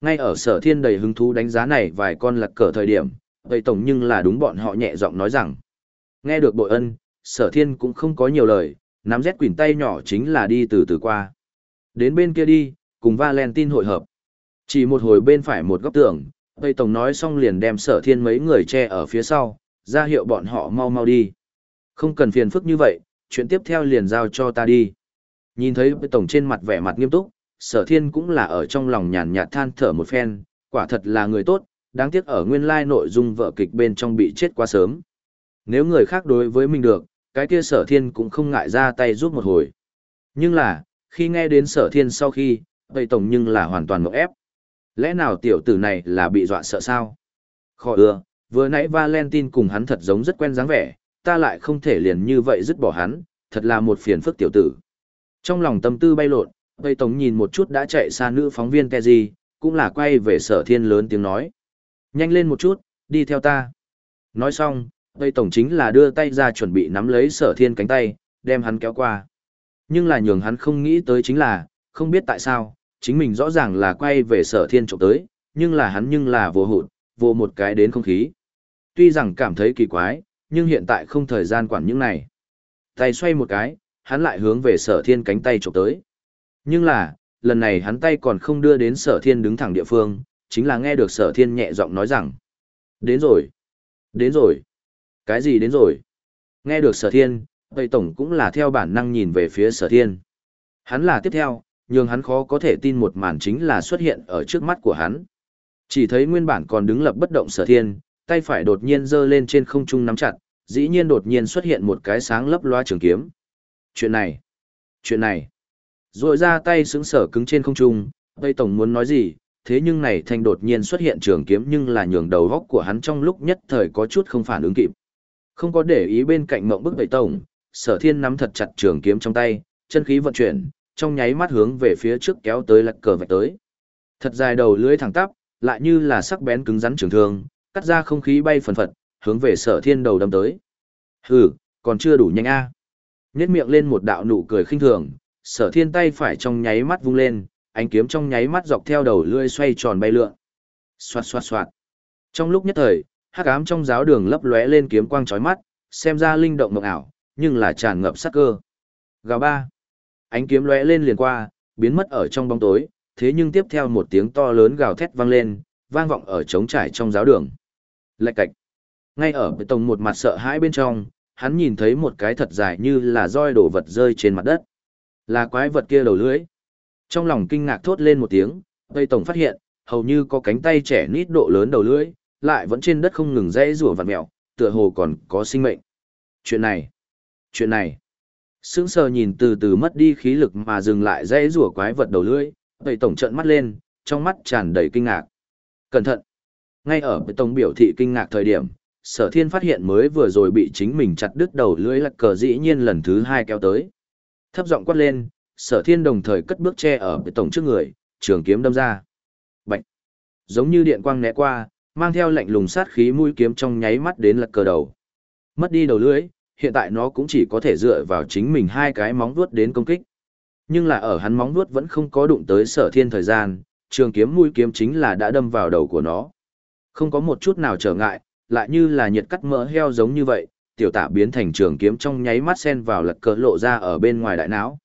Ngay ở sở thiên đầy hứng thú đánh giá này vài con lạc cờ thời điểm, vậy tổng nhưng là đúng bọn họ nhẹ giọng nói rằng. Nghe được bội ân, sở thiên cũng không có nhiều lời, nắm Z Quỳnh tay nhỏ chính là đi từ từ qua. Đến bên kia đi, cùng Valentine hội hợp. Chỉ một hồi bên phải một góc tường, Tây Tổng nói xong liền đem sở thiên mấy người che ở phía sau, ra hiệu bọn họ mau mau đi. Không cần phiền phức như vậy, chuyện tiếp theo liền giao cho ta đi. Nhìn thấy Tây Tổng trên mặt vẻ mặt nghiêm túc, sở thiên cũng là ở trong lòng nhàn nhạt than thở một phen, quả thật là người tốt, đáng tiếc ở nguyên lai nội dung vợ kịch bên trong bị chết quá sớm. Nếu người khác đối với mình được, cái kia sở thiên cũng không ngại ra tay giúp một hồi. Nhưng là, khi nghe đến sở thiên sau khi, Tây Tổng nhưng là hoàn toàn mộng ép. Lẽ nào tiểu tử này là bị dọa sợ sao? Khó ưa, vừa nãy Valentine cùng hắn thật giống rất quen dáng vẻ, ta lại không thể liền như vậy dứt bỏ hắn, thật là một phiền phức tiểu tử. Trong lòng tâm tư bay lộn, Tây Tống nhìn một chút đã chạy xa nữ phóng viên Keji, cũng là quay về sở thiên lớn tiếng nói. Nhanh lên một chút, đi theo ta. Nói xong, Tây Tổng chính là đưa tay ra chuẩn bị nắm lấy sở thiên cánh tay, đem hắn kéo qua. Nhưng là nhường hắn không nghĩ tới chính là, không biết tại sao, chính mình rõ ràng là quay về sở thiên trộm tới, nhưng là hắn nhưng là vô hụt, vô một cái đến không khí. Tuy rằng cảm thấy kỳ quái, nhưng hiện tại không thời gian quản những này. Tay xoay một cái, hắn lại hướng về sở thiên cánh tay trộm tới. Nhưng là, lần này hắn tay còn không đưa đến sở thiên đứng thẳng địa phương, chính là nghe được sở thiên nhẹ giọng nói rằng. Đến rồi. Đến rồi. Cái gì đến rồi? Nghe được sở thiên, Tây Tổng cũng là theo bản năng nhìn về phía sở thiên. Hắn là tiếp theo, nhưng hắn khó có thể tin một màn chính là xuất hiện ở trước mắt của hắn. Chỉ thấy nguyên bản còn đứng lập bất động sở thiên, tay phải đột nhiên giơ lên trên không trung nắm chặt, dĩ nhiên đột nhiên xuất hiện một cái sáng lấp loa trường kiếm. Chuyện này, chuyện này, rồi ra tay sững sở cứng trên không trung, Tây Tổng muốn nói gì, thế nhưng này thanh đột nhiên xuất hiện trường kiếm nhưng là nhường đầu góc của hắn trong lúc nhất thời có chút không phản ứng kịp. Không có để ý bên cạnh mộng bức Tây Tổng, sở thiên nắm thật chặt trường kiếm trong tay, chân khí vận chuyển, trong nháy mắt hướng về phía trước kéo tới lật cờ vạch tới. Thật dài đầu lưới thẳng tắp, lại như là sắc bén cứng rắn trường thương, cắt ra không khí bay phần phật, hướng về sở thiên đầu đâm tới. Hừ, còn chưa đủ nhanh a. À. Nhét miệng lên một đạo nụ cười khinh thường, sở thiên tay phải trong nháy mắt vung lên, ánh kiếm trong nháy mắt dọc theo đầu lưỡi xoay tròn bay lượn. Xoạt xoạt xoạt. Trong lúc nhất thời, hắc ám trong giáo đường lấp lóe lên kiếm quang chói mắt, xem ra linh động mộng ảo, nhưng là tràn ngập sát cơ. Gào ba. Ánh kiếm lóe lên liền qua, biến mất ở trong bóng tối, thế nhưng tiếp theo một tiếng to lớn gào thét vang lên, vang vọng ở trống trải trong giáo đường. Lạch cạch. Ngay ở bệ tông một mặt sợ hãi bên trong, hắn nhìn thấy một cái thật dài như là roi đổ vật rơi trên mặt đất. Là quái vật kia đầu lưới. Trong lòng kinh ngạc thốt lên một tiếng, Tây Tổng phát hiện, hầu như có cánh tay trẻ nít độ lớn đầu lưới, lại vẫn trên đất không ngừng rẽ rủa vặt mèo, tựa hồ còn có sinh mệnh. Chuyện này, chuyện này, Sững sờ nhìn từ từ mất đi khí lực mà dừng lại dãy rủa quái vật đầu lưỡi, tẩy tổng trợn mắt lên, trong mắt tràn đầy kinh ngạc. Cẩn thận. Ngay ở Bệ tổng biểu thị kinh ngạc thời điểm, Sở Thiên phát hiện mới vừa rồi bị chính mình chặt đứt đầu lưỡi lạc cờ dĩ nhiên lần thứ hai kéo tới. Thấp giọng quát lên, Sở Thiên đồng thời cất bước che ở Bệ tổng trước người, trường kiếm đâm ra. Bạch. Giống như điện quang né qua, mang theo lạnh lùng sát khí mũi kiếm trong nháy mắt đến lạc cờ đầu. Mất đi đầu lưỡi, hiện tại nó cũng chỉ có thể dựa vào chính mình hai cái móng vuốt đến công kích. Nhưng là ở hắn móng vuốt vẫn không có đụng tới sở thiên thời gian, trường kiếm mũi kiếm chính là đã đâm vào đầu của nó. Không có một chút nào trở ngại, lại như là nhiệt cắt mỡ heo giống như vậy, tiểu tả biến thành trường kiếm trong nháy mắt sen vào lật cờ lộ ra ở bên ngoài đại não.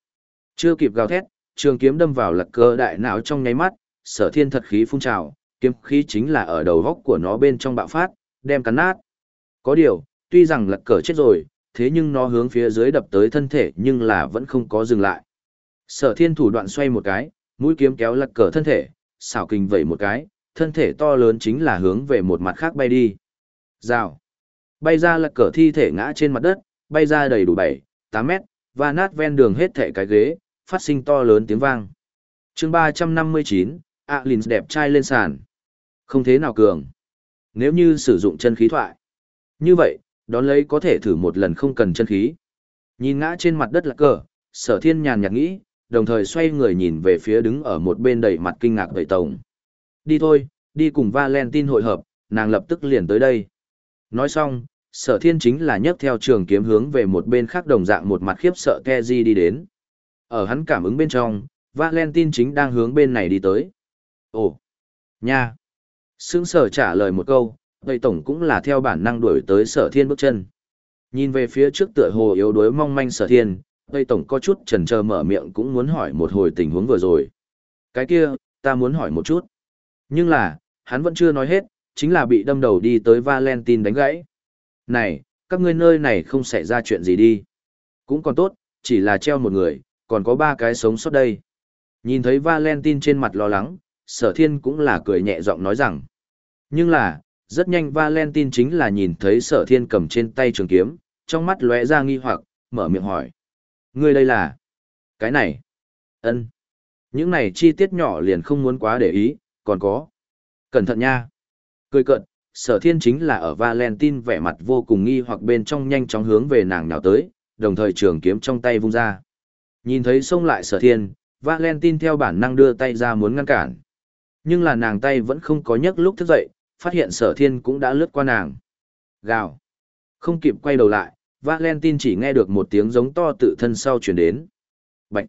Chưa kịp gào thét, trường kiếm đâm vào lật cờ đại não trong nháy mắt, sở thiên thật khí phun trào, kiếm khí chính là ở đầu góc của nó bên trong bạo phát, đem cắn nát. Có điều, tuy rằng lật cờ chết rồi, thế nhưng nó hướng phía dưới đập tới thân thể nhưng là vẫn không có dừng lại. Sở thiên thủ đoạn xoay một cái, mũi kiếm kéo lật cờ thân thể, xảo kình vẩy một cái, thân thể to lớn chính là hướng về một mặt khác bay đi. Rào. Bay ra lật cờ thi thể ngã trên mặt đất, bay ra đầy đủ 7, 8 mét, và nát ven đường hết thể cái ghế, phát sinh to lớn tiếng vang. chương 359, Alins đẹp trai lên sàn. Không thế nào cường. Nếu như sử dụng chân khí thoại. Như vậy, đón lấy có thể thử một lần không cần chân khí. Nhìn ngã trên mặt đất là cờ, sở thiên nhàn nhạt nghĩ, đồng thời xoay người nhìn về phía đứng ở một bên đầy mặt kinh ngạc vậy tổng. Đi thôi, đi cùng Valentine hội hợp, nàng lập tức liền tới đây. Nói xong, sở thiên chính là nhấc theo trường kiếm hướng về một bên khác đồng dạng một mặt khiếp sợ Keji đi đến. Ở hắn cảm ứng bên trong, Valentine chính đang hướng bên này đi tới. Ồ, nha. Sướng sở trả lời một câu, vậy tổng cũng là theo bản năng đuổi tới sở thiên bước chân. Nhìn về phía trước tựa hồ yếu đuối mong manh sở thiên, vậy tổng có chút chần chờ mở miệng cũng muốn hỏi một hồi tình huống vừa rồi. Cái kia, ta muốn hỏi một chút. Nhưng là, hắn vẫn chưa nói hết, chính là bị đâm đầu đi tới Valentine đánh gãy. Này, các ngươi nơi này không xảy ra chuyện gì đi. Cũng còn tốt, chỉ là treo một người, còn có ba cái sống sót đây. Nhìn thấy Valentine trên mặt lo lắng, sở thiên cũng là cười nhẹ giọng nói rằng. Nhưng là, rất nhanh Valentine chính là nhìn thấy sở thiên cầm trên tay trường kiếm, trong mắt lóe ra nghi hoặc, mở miệng hỏi. Ngươi đây là... Cái này... ân Những này chi tiết nhỏ liền không muốn quá để ý, còn có... Cẩn thận nha! Cười cận, sở thiên chính là ở Valentine vẻ mặt vô cùng nghi hoặc bên trong nhanh chóng hướng về nàng nào tới, đồng thời trường kiếm trong tay vung ra. Nhìn thấy xông lại sở thiên, Valentine theo bản năng đưa tay ra muốn ngăn cản. Nhưng là nàng tay vẫn không có nhấc lúc thức dậy, phát hiện sở thiên cũng đã lướt qua nàng. Gào. Không kịp quay đầu lại, Valentine chỉ nghe được một tiếng giống to tự thân sau chuyển đến. Bạch.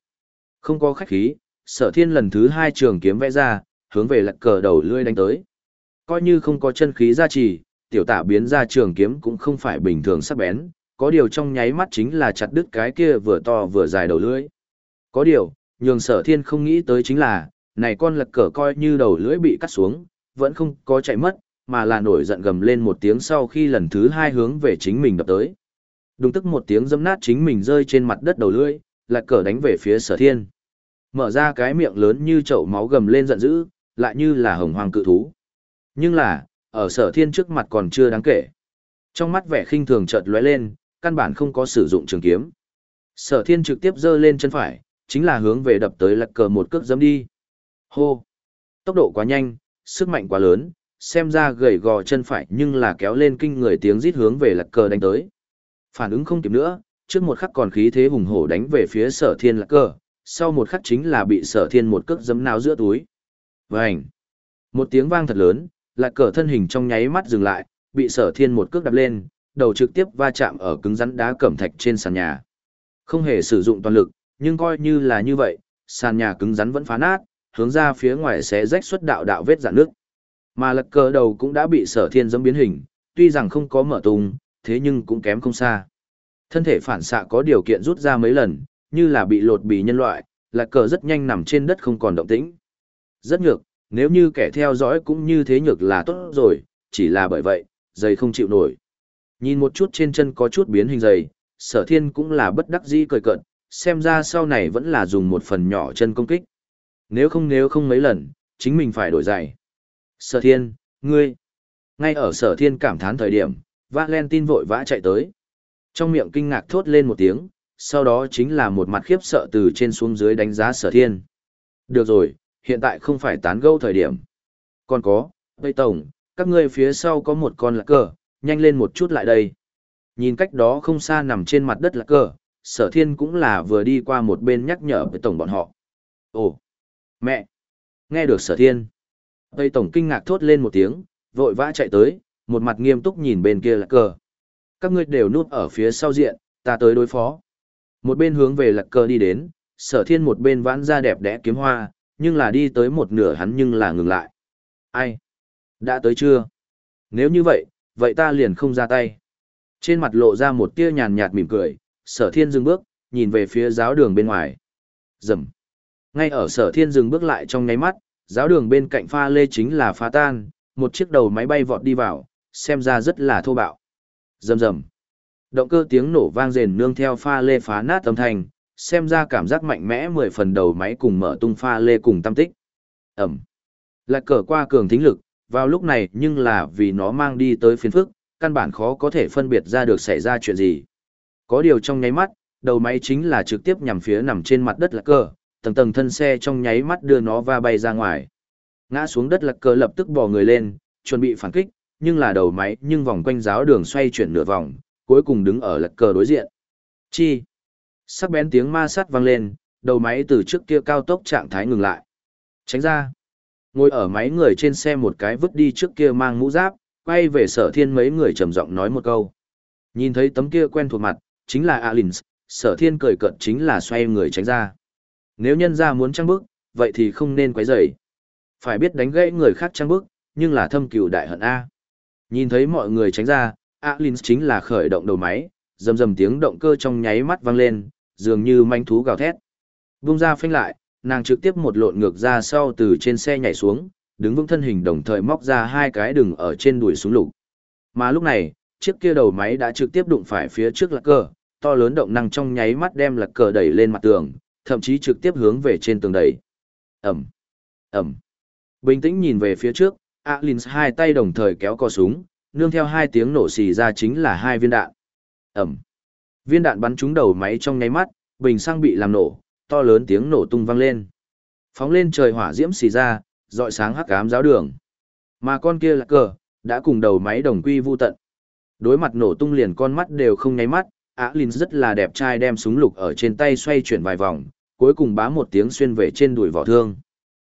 Không có khách khí, sở thiên lần thứ hai trường kiếm vẽ ra, hướng về lật cờ đầu lươi đánh tới. Coi như không có chân khí gia trì, tiểu tả biến ra trường kiếm cũng không phải bình thường sắc bén, có điều trong nháy mắt chính là chặt đứt cái kia vừa to vừa dài đầu lưỡi. Có điều, nhường sở thiên không nghĩ tới chính là, này con lật cờ coi như đầu lưỡi bị cắt xuống, vẫn không có chạy mất, mà là nổi giận gầm lên một tiếng sau khi lần thứ hai hướng về chính mình đập tới. Đúng tức một tiếng dâm nát chính mình rơi trên mặt đất đầu lưỡi, lật cờ đánh về phía sở thiên. Mở ra cái miệng lớn như chậu máu gầm lên giận dữ, lại như là hồng hoàng cự thú. Nhưng là, ở sở thiên trước mặt còn chưa đáng kể. Trong mắt vẻ khinh thường chợt lóe lên, căn bản không có sử dụng trường kiếm. Sở thiên trực tiếp giơ lên chân phải, chính là hướng về đập tới lạc cờ một cước dâm đi. Hô! Tốc độ quá nhanh, sức mạnh quá lớn, xem ra gầy gò chân phải nhưng là kéo lên kinh người tiếng rít hướng về lật cờ đánh tới. Phản ứng không kịp nữa, trước một khắc còn khí thế hùng hổ đánh về phía sở thiên lật cờ, sau một khắc chính là bị sở thiên một cước giấm nào giữa túi. Vành! Một tiếng vang thật lớn, lật cờ thân hình trong nháy mắt dừng lại, bị sở thiên một cước đập lên, đầu trực tiếp va chạm ở cứng rắn đá cẩm thạch trên sàn nhà. Không hề sử dụng toàn lực, nhưng coi như là như vậy, sàn nhà cứng rắn vẫn phá nát, hướng ra phía ngoài xé rách xuất đạo đạo vết dạn nước. Mà lật cờ đầu cũng đã bị sở thiên dẫm biến hình, tuy rằng không có mở tung, thế nhưng cũng kém không xa. Thân thể phản xạ có điều kiện rút ra mấy lần, như là bị lột bì nhân loại, lật cờ rất nhanh nằm trên đất không còn động tĩnh. Rất nhược, nếu như kẻ theo dõi cũng như thế nhược là tốt rồi, chỉ là bởi vậy, giày không chịu nổi. Nhìn một chút trên chân có chút biến hình giày, sở thiên cũng là bất đắc dĩ cười cận, xem ra sau này vẫn là dùng một phần nhỏ chân công kích. Nếu không nếu không mấy lần, chính mình phải đổi giày. Sở thiên, ngươi. Ngay ở sở thiên cảm thán thời điểm, Valentine vội vã chạy tới. Trong miệng kinh ngạc thốt lên một tiếng, sau đó chính là một mặt khiếp sợ từ trên xuống dưới đánh giá sở thiên. Được rồi, hiện tại không phải tán gẫu thời điểm. Còn có, Tây Tổng, các ngươi phía sau có một con lạc cờ, nhanh lên một chút lại đây. Nhìn cách đó không xa nằm trên mặt đất lạc cờ, sở thiên cũng là vừa đi qua một bên nhắc nhở với tổng bọn họ. Ồ, mẹ, nghe được sở thiên. Tây Tổng kinh ngạc thốt lên một tiếng, vội vã chạy tới, một mặt nghiêm túc nhìn bên kia lạc cờ. Các ngươi đều núp ở phía sau diện, ta tới đối phó. Một bên hướng về lạc cờ đi đến, sở thiên một bên vãn ra đẹp đẽ kiếm hoa, nhưng là đi tới một nửa hắn nhưng là ngừng lại. Ai? Đã tới chưa? Nếu như vậy, vậy ta liền không ra tay. Trên mặt lộ ra một tia nhàn nhạt mỉm cười, sở thiên dừng bước, nhìn về phía giáo đường bên ngoài. Dầm. Ngay ở sở thiên dừng bước lại trong nháy mắt, giáo đường bên cạnh pha lê chính là phá tan, một chiếc đầu máy bay vọt đi vào, xem ra rất là thô bạo. Rầm rầm. Động cơ tiếng nổ vang rền nương theo pha lê phá nát âm thanh, xem ra cảm giác mạnh mẽ mười phần đầu máy cùng mở tung pha lê cùng tâm tích. Ẩm. Lạc cờ qua cường thính lực, vào lúc này nhưng là vì nó mang đi tới phiền phức, căn bản khó có thể phân biệt ra được xảy ra chuyện gì. Có điều trong nháy mắt, đầu máy chính là trực tiếp nhằm phía nằm trên mặt đất lạc cờ, tầng tầng thân xe trong nháy mắt đưa nó va bay ra ngoài. Ngã xuống đất lạc cờ lập tức bò người lên, chuẩn bị phản kích, nhưng là đầu máy nhưng vòng quanh giáo đường xoay chuyển nửa vòng, cuối cùng đứng ở lạc cờ đối diện. Chi. Sắc bén tiếng ma sát vang lên, đầu máy từ trước kia cao tốc trạng thái ngừng lại. Tránh ra. Ngồi ở máy người trên xe một cái vứt đi trước kia mang mũ giáp, quay về sở thiên mấy người trầm giọng nói một câu. Nhìn thấy tấm kia quen thuộc mặt, chính là Alins, sở thiên cười cợt chính là xoay người tránh ra. Nếu nhân ra muốn trăng bức, vậy thì không nên quấy rầy. Phải biết đánh gãy người khác trăng bức, nhưng là thâm cừu đại hận A. Nhìn thấy mọi người tránh ra, Alins chính là khởi động đầu máy, rầm rầm tiếng động cơ trong nháy mắt vang lên, dường như manh thú gào thét. Bung ra phanh lại, nàng trực tiếp một lộn ngược ra sau từ trên xe nhảy xuống, đứng vững thân hình đồng thời móc ra hai cái đừng ở trên đuổi xuống lục. Mà lúc này, chiếc kia đầu máy đã trực tiếp đụng phải phía trước lạc cờ, to lớn động năng trong nháy mắt đem lạc cờ đẩy lên mặt tường, thậm chí trực tiếp hướng về trên tường đẩy. Ẩm, Ẩm. Bình tĩnh nhìn về phía trước, Alins hai tay đồng thời kéo cò súng, nương theo hai tiếng nổ xì ra chính là hai viên đạn. Ẩm. Viên đạn bắn trúng đầu máy trong nháy mắt, bình xăng bị làm nổ, to lớn tiếng nổ tung vang lên. Phóng lên trời hỏa diễm xì ra, dọi sáng hắc ám giáo đường. Mà con kia là cờ, đã cùng đầu máy đồng quy vu tận. Đối mặt nổ tung liền con mắt đều không nháy mắt, Á rất là đẹp trai đem súng lục ở trên tay xoay chuyển vài vòng, cuối cùng bá một tiếng xuyên về trên đùi vỏ thương.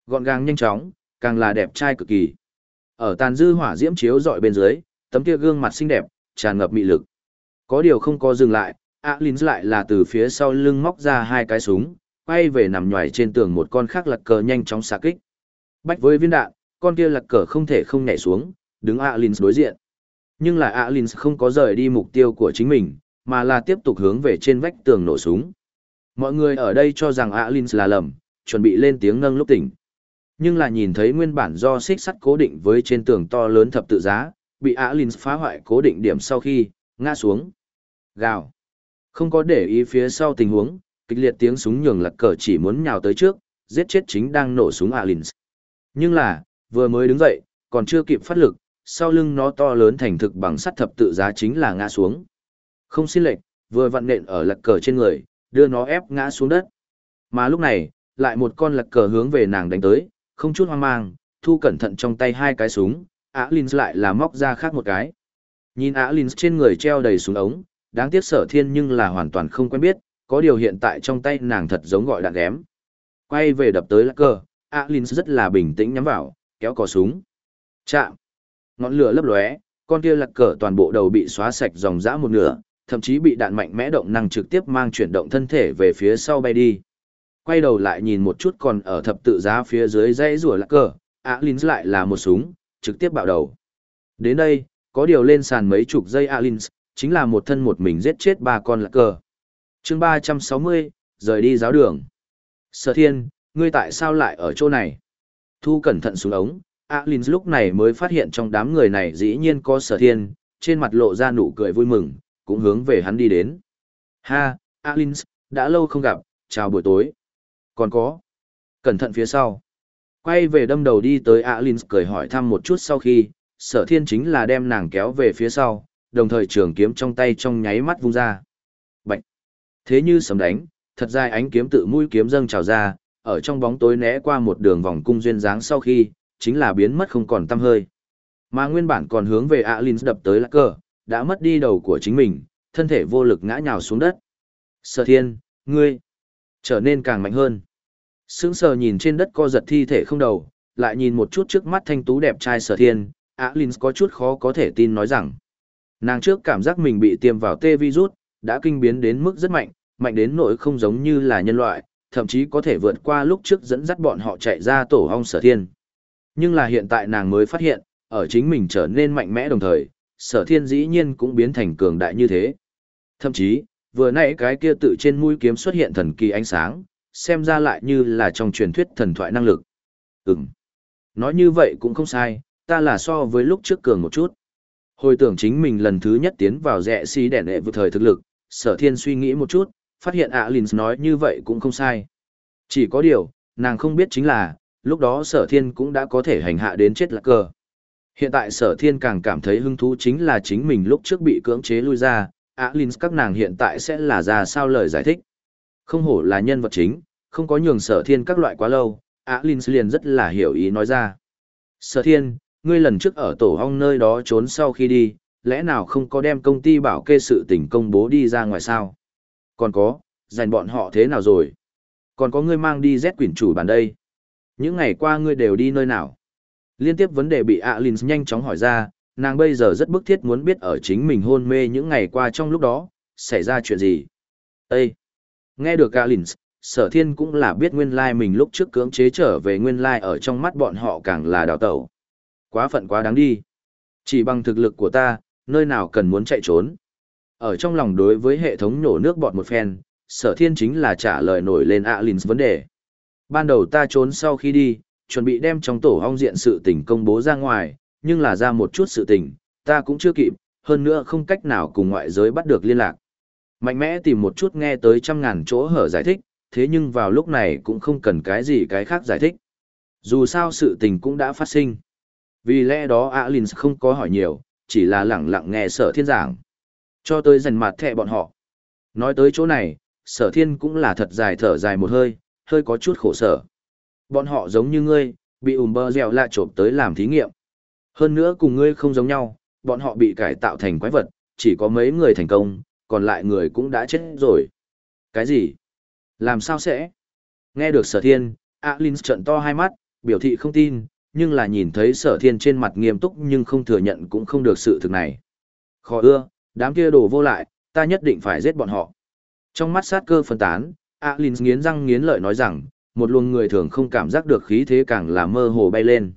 Gọn gàng nhanh chóng, càng là đẹp trai cực kỳ. Ở tàn dư hỏa diễm chiếu dọi bên dưới, tấm kia gương mặt xinh đẹp, tràn ngập mị lực. Có điều không có dừng lại, Alin lại là từ phía sau lưng móc ra hai cái súng, quay về nằm nhòi trên tường một con khác lật cờ nhanh chóng xạ kích. Bách với viên đạn, con kia lật cờ không thể không nhảy xuống, đứng Alin đối diện. Nhưng là Alin không có rời đi mục tiêu của chính mình, mà là tiếp tục hướng về trên vách tường nổ súng. Mọi người ở đây cho rằng Alin là lầm, chuẩn bị lên tiếng nâng lúc tỉnh. Nhưng là nhìn thấy nguyên bản do xích sắt cố định với trên tường to lớn thập tự giá, bị Alin phá hoại cố định điểm sau khi ngã xuống. Gào. Không có để ý phía sau tình huống, kịch liệt tiếng súng nhường lật cờ chỉ muốn nhào tới trước, giết chết chính đang nổ súng Alins. Nhưng là, vừa mới đứng dậy, còn chưa kịp phát lực, sau lưng nó to lớn thành thực bằng sắt thập tự giá chính là ngã xuống. Không xin lệch, vừa vặn nện ở lật cờ trên người, đưa nó ép ngã xuống đất. Mà lúc này, lại một con lật cờ hướng về nàng đánh tới, không chút hoang mang, thu cẩn thận trong tay hai cái súng, Alins lại là móc ra khác một cái. Nhìn Alins trên người treo đầy súng ống, đáng tiếc sở thiên nhưng là hoàn toàn không quen biết, có điều hiện tại trong tay nàng thật giống gọi đạn ghém. Quay về đập tới lật cờ, cơ, Linh rất là bình tĩnh nhắm vào, kéo cò súng. Chạm. Ngọn lửa lấp lóe, con kia lật cờ toàn bộ đầu bị xóa sạch dòng dã một nửa, thậm chí bị đạn mạnh mẽ động năng trực tiếp mang chuyển động thân thể về phía sau bay đi. Quay đầu lại nhìn một chút còn ở thập tự giá phía dưới dãy rùa lạc cờ, Alin lại là một súng, trực tiếp bạo đầu. Đến đây, có điều lên sàn mấy chục giây Alin, chính là một thân một mình giết chết ba con lạc cờ. chương ba trăm sáu mươi rời đi giáo đường. Sở thiên, ngươi tại sao lại ở chỗ này? Thu cẩn thận xuống ống, Alin lúc này mới phát hiện trong đám người này dĩ nhiên có sở thiên, trên mặt lộ ra nụ cười vui mừng, cũng hướng về hắn đi đến. Ha, Alins, đã lâu không gặp, chào buổi tối. Còn có. Cẩn thận phía sau. Quay về đâm đầu đi tới Alins cười hỏi thăm một chút sau khi, sở thiên chính là đem nàng kéo về phía sau, đồng thời trường kiếm trong tay trong nháy mắt vung ra. Bạch! Thế như sấm đánh, thật dài ánh kiếm tự mũi kiếm dâng trào ra, ở trong bóng tối né qua một đường vòng cung duyên dáng sau khi, chính là biến mất không còn tăm hơi. Mà nguyên bản còn hướng về Alins đập tới lạc cờ, đã mất đi đầu của chính mình, thân thể vô lực ngã nhào xuống đất. Sở thiên, ngươi, trở nên càng mạnh hơn. Sững sờ nhìn trên đất co giật thi thể không đầu, lại nhìn một chút trước mắt thanh tú đẹp trai sở thiên, Alins có chút khó có thể tin nói rằng. Nàng trước cảm giác mình bị tiêm vào tê virus, đã kinh biến đến mức rất mạnh, mạnh đến nỗi không giống như là nhân loại, thậm chí có thể vượt qua lúc trước dẫn dắt bọn họ chạy ra tổ hong sở thiên. Nhưng là hiện tại nàng mới phát hiện, ở chính mình trở nên mạnh mẽ đồng thời, sở thiên dĩ nhiên cũng biến thành cường đại như thế. Thậm chí, vừa nãy cái kia tự trên mũi kiếm xuất hiện thần kỳ ánh sáng, xem ra lại như là trong truyền thuyết thần thoại năng lực. Ừm. Nói như vậy cũng không sai, ta là so với lúc trước cường một chút. Hồi tưởng chính mình lần thứ nhất tiến vào rẽ xí đẻ nệ vượt thời thực lực, sở thiên suy nghĩ một chút, phát hiện Alins nói như vậy cũng không sai. Chỉ có điều, nàng không biết chính là, lúc đó sở thiên cũng đã có thể hành hạ đến chết lạc cờ. Hiện tại sở thiên càng cảm thấy hứng thú chính là chính mình lúc trước bị cưỡng chế lui ra, Alins các nàng hiện tại sẽ là ra sao lời giải thích. Không hổ là nhân vật chính, không có nhường sở thiên các loại quá lâu, Alins liền rất là hiểu ý nói ra. Sở thiên, ngươi lần trước ở tổ hong nơi đó trốn sau khi đi, lẽ nào không có đem công ty bảo kê sự tình công bố đi ra ngoài sao? Còn có, dành bọn họ thế nào rồi? Còn có ngươi mang đi Z quyển chủ bản đây. Những ngày qua ngươi đều đi nơi nào? Liên tiếp vấn đề bị Alins nhanh chóng hỏi ra, nàng bây giờ rất bức thiết muốn biết ở chính mình hôn mê những ngày qua trong lúc đó, xảy ra chuyện gì. Ê! Nghe được Alins, sở thiên cũng là biết nguyên lai mình lúc trước cưỡng chế trở về nguyên lai ở trong mắt bọn họ càng là đào tẩu. Quá phận quá đáng đi. Chỉ bằng thực lực của ta, nơi nào cần muốn chạy trốn. Ở trong lòng đối với hệ thống nhổ nước bọt một phen, sở thiên chính là trả lời nổi lên Alins vấn đề. Ban đầu ta trốn sau khi đi, chuẩn bị đem trong tổ hong diện sự tình công bố ra ngoài, nhưng là ra một chút sự tình, ta cũng chưa kịp, hơn nữa không cách nào cùng ngoại giới bắt được liên lạc. Mạnh mẽ tìm một chút nghe tới trăm ngàn chỗ hở giải thích, thế nhưng vào lúc này cũng không cần cái gì cái khác giải thích. Dù sao sự tình cũng đã phát sinh. Vì lẽ đó Alins không có hỏi nhiều, chỉ là lặng lặng nghe sở thiên giảng. Cho tới dần mặt thẻ bọn họ. Nói tới chỗ này, sở thiên cũng là thật dài thở dài một hơi, hơi có chút khổ sở. Bọn họ giống như ngươi, bị ùm bơ dẻo lạ trộm tới làm thí nghiệm. Hơn nữa cùng ngươi không giống nhau, bọn họ bị cải tạo thành quái vật, chỉ có mấy người thành công, còn lại người cũng đã chết rồi. Cái gì? Làm sao sẽ? Nghe được sở thiên, Alin trận to hai mắt, biểu thị không tin, nhưng là nhìn thấy sở thiên trên mặt nghiêm túc nhưng không thừa nhận cũng không được sự thực này. Khó ưa, đám kia đổ vô lại, ta nhất định phải giết bọn họ. Trong mắt sát cơ phân tán, Alin nghiến răng nghiến lợi nói rằng, một luồng người thường không cảm giác được khí thế càng là mơ hồ bay lên.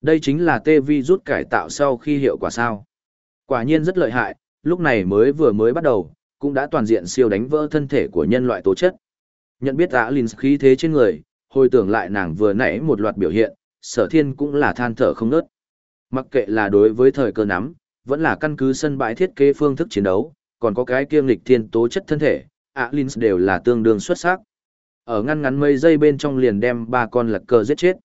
Đây chính là tê vi rút cải tạo sau khi hiệu quả sao. Quả nhiên rất lợi hại, lúc này mới vừa mới bắt đầu, cũng đã toàn diện siêu đánh vỡ thân thể của nhân loại tố chất. Nhận biết Alin khí thế trên người, hồi tưởng lại nàng vừa nãy một loạt biểu hiện, sở thiên cũng là than thở không nớt. Mặc kệ là đối với thời cơ nắm, vẫn là căn cứ sân bãi thiết kế phương thức chiến đấu, còn có cái kiêm lịch thiên tố chất thân thể, Alins đều là tương đương xuất sắc. Ở ngăn ngắn mấy giây bên trong liền đem ba con lật cờ giết chết.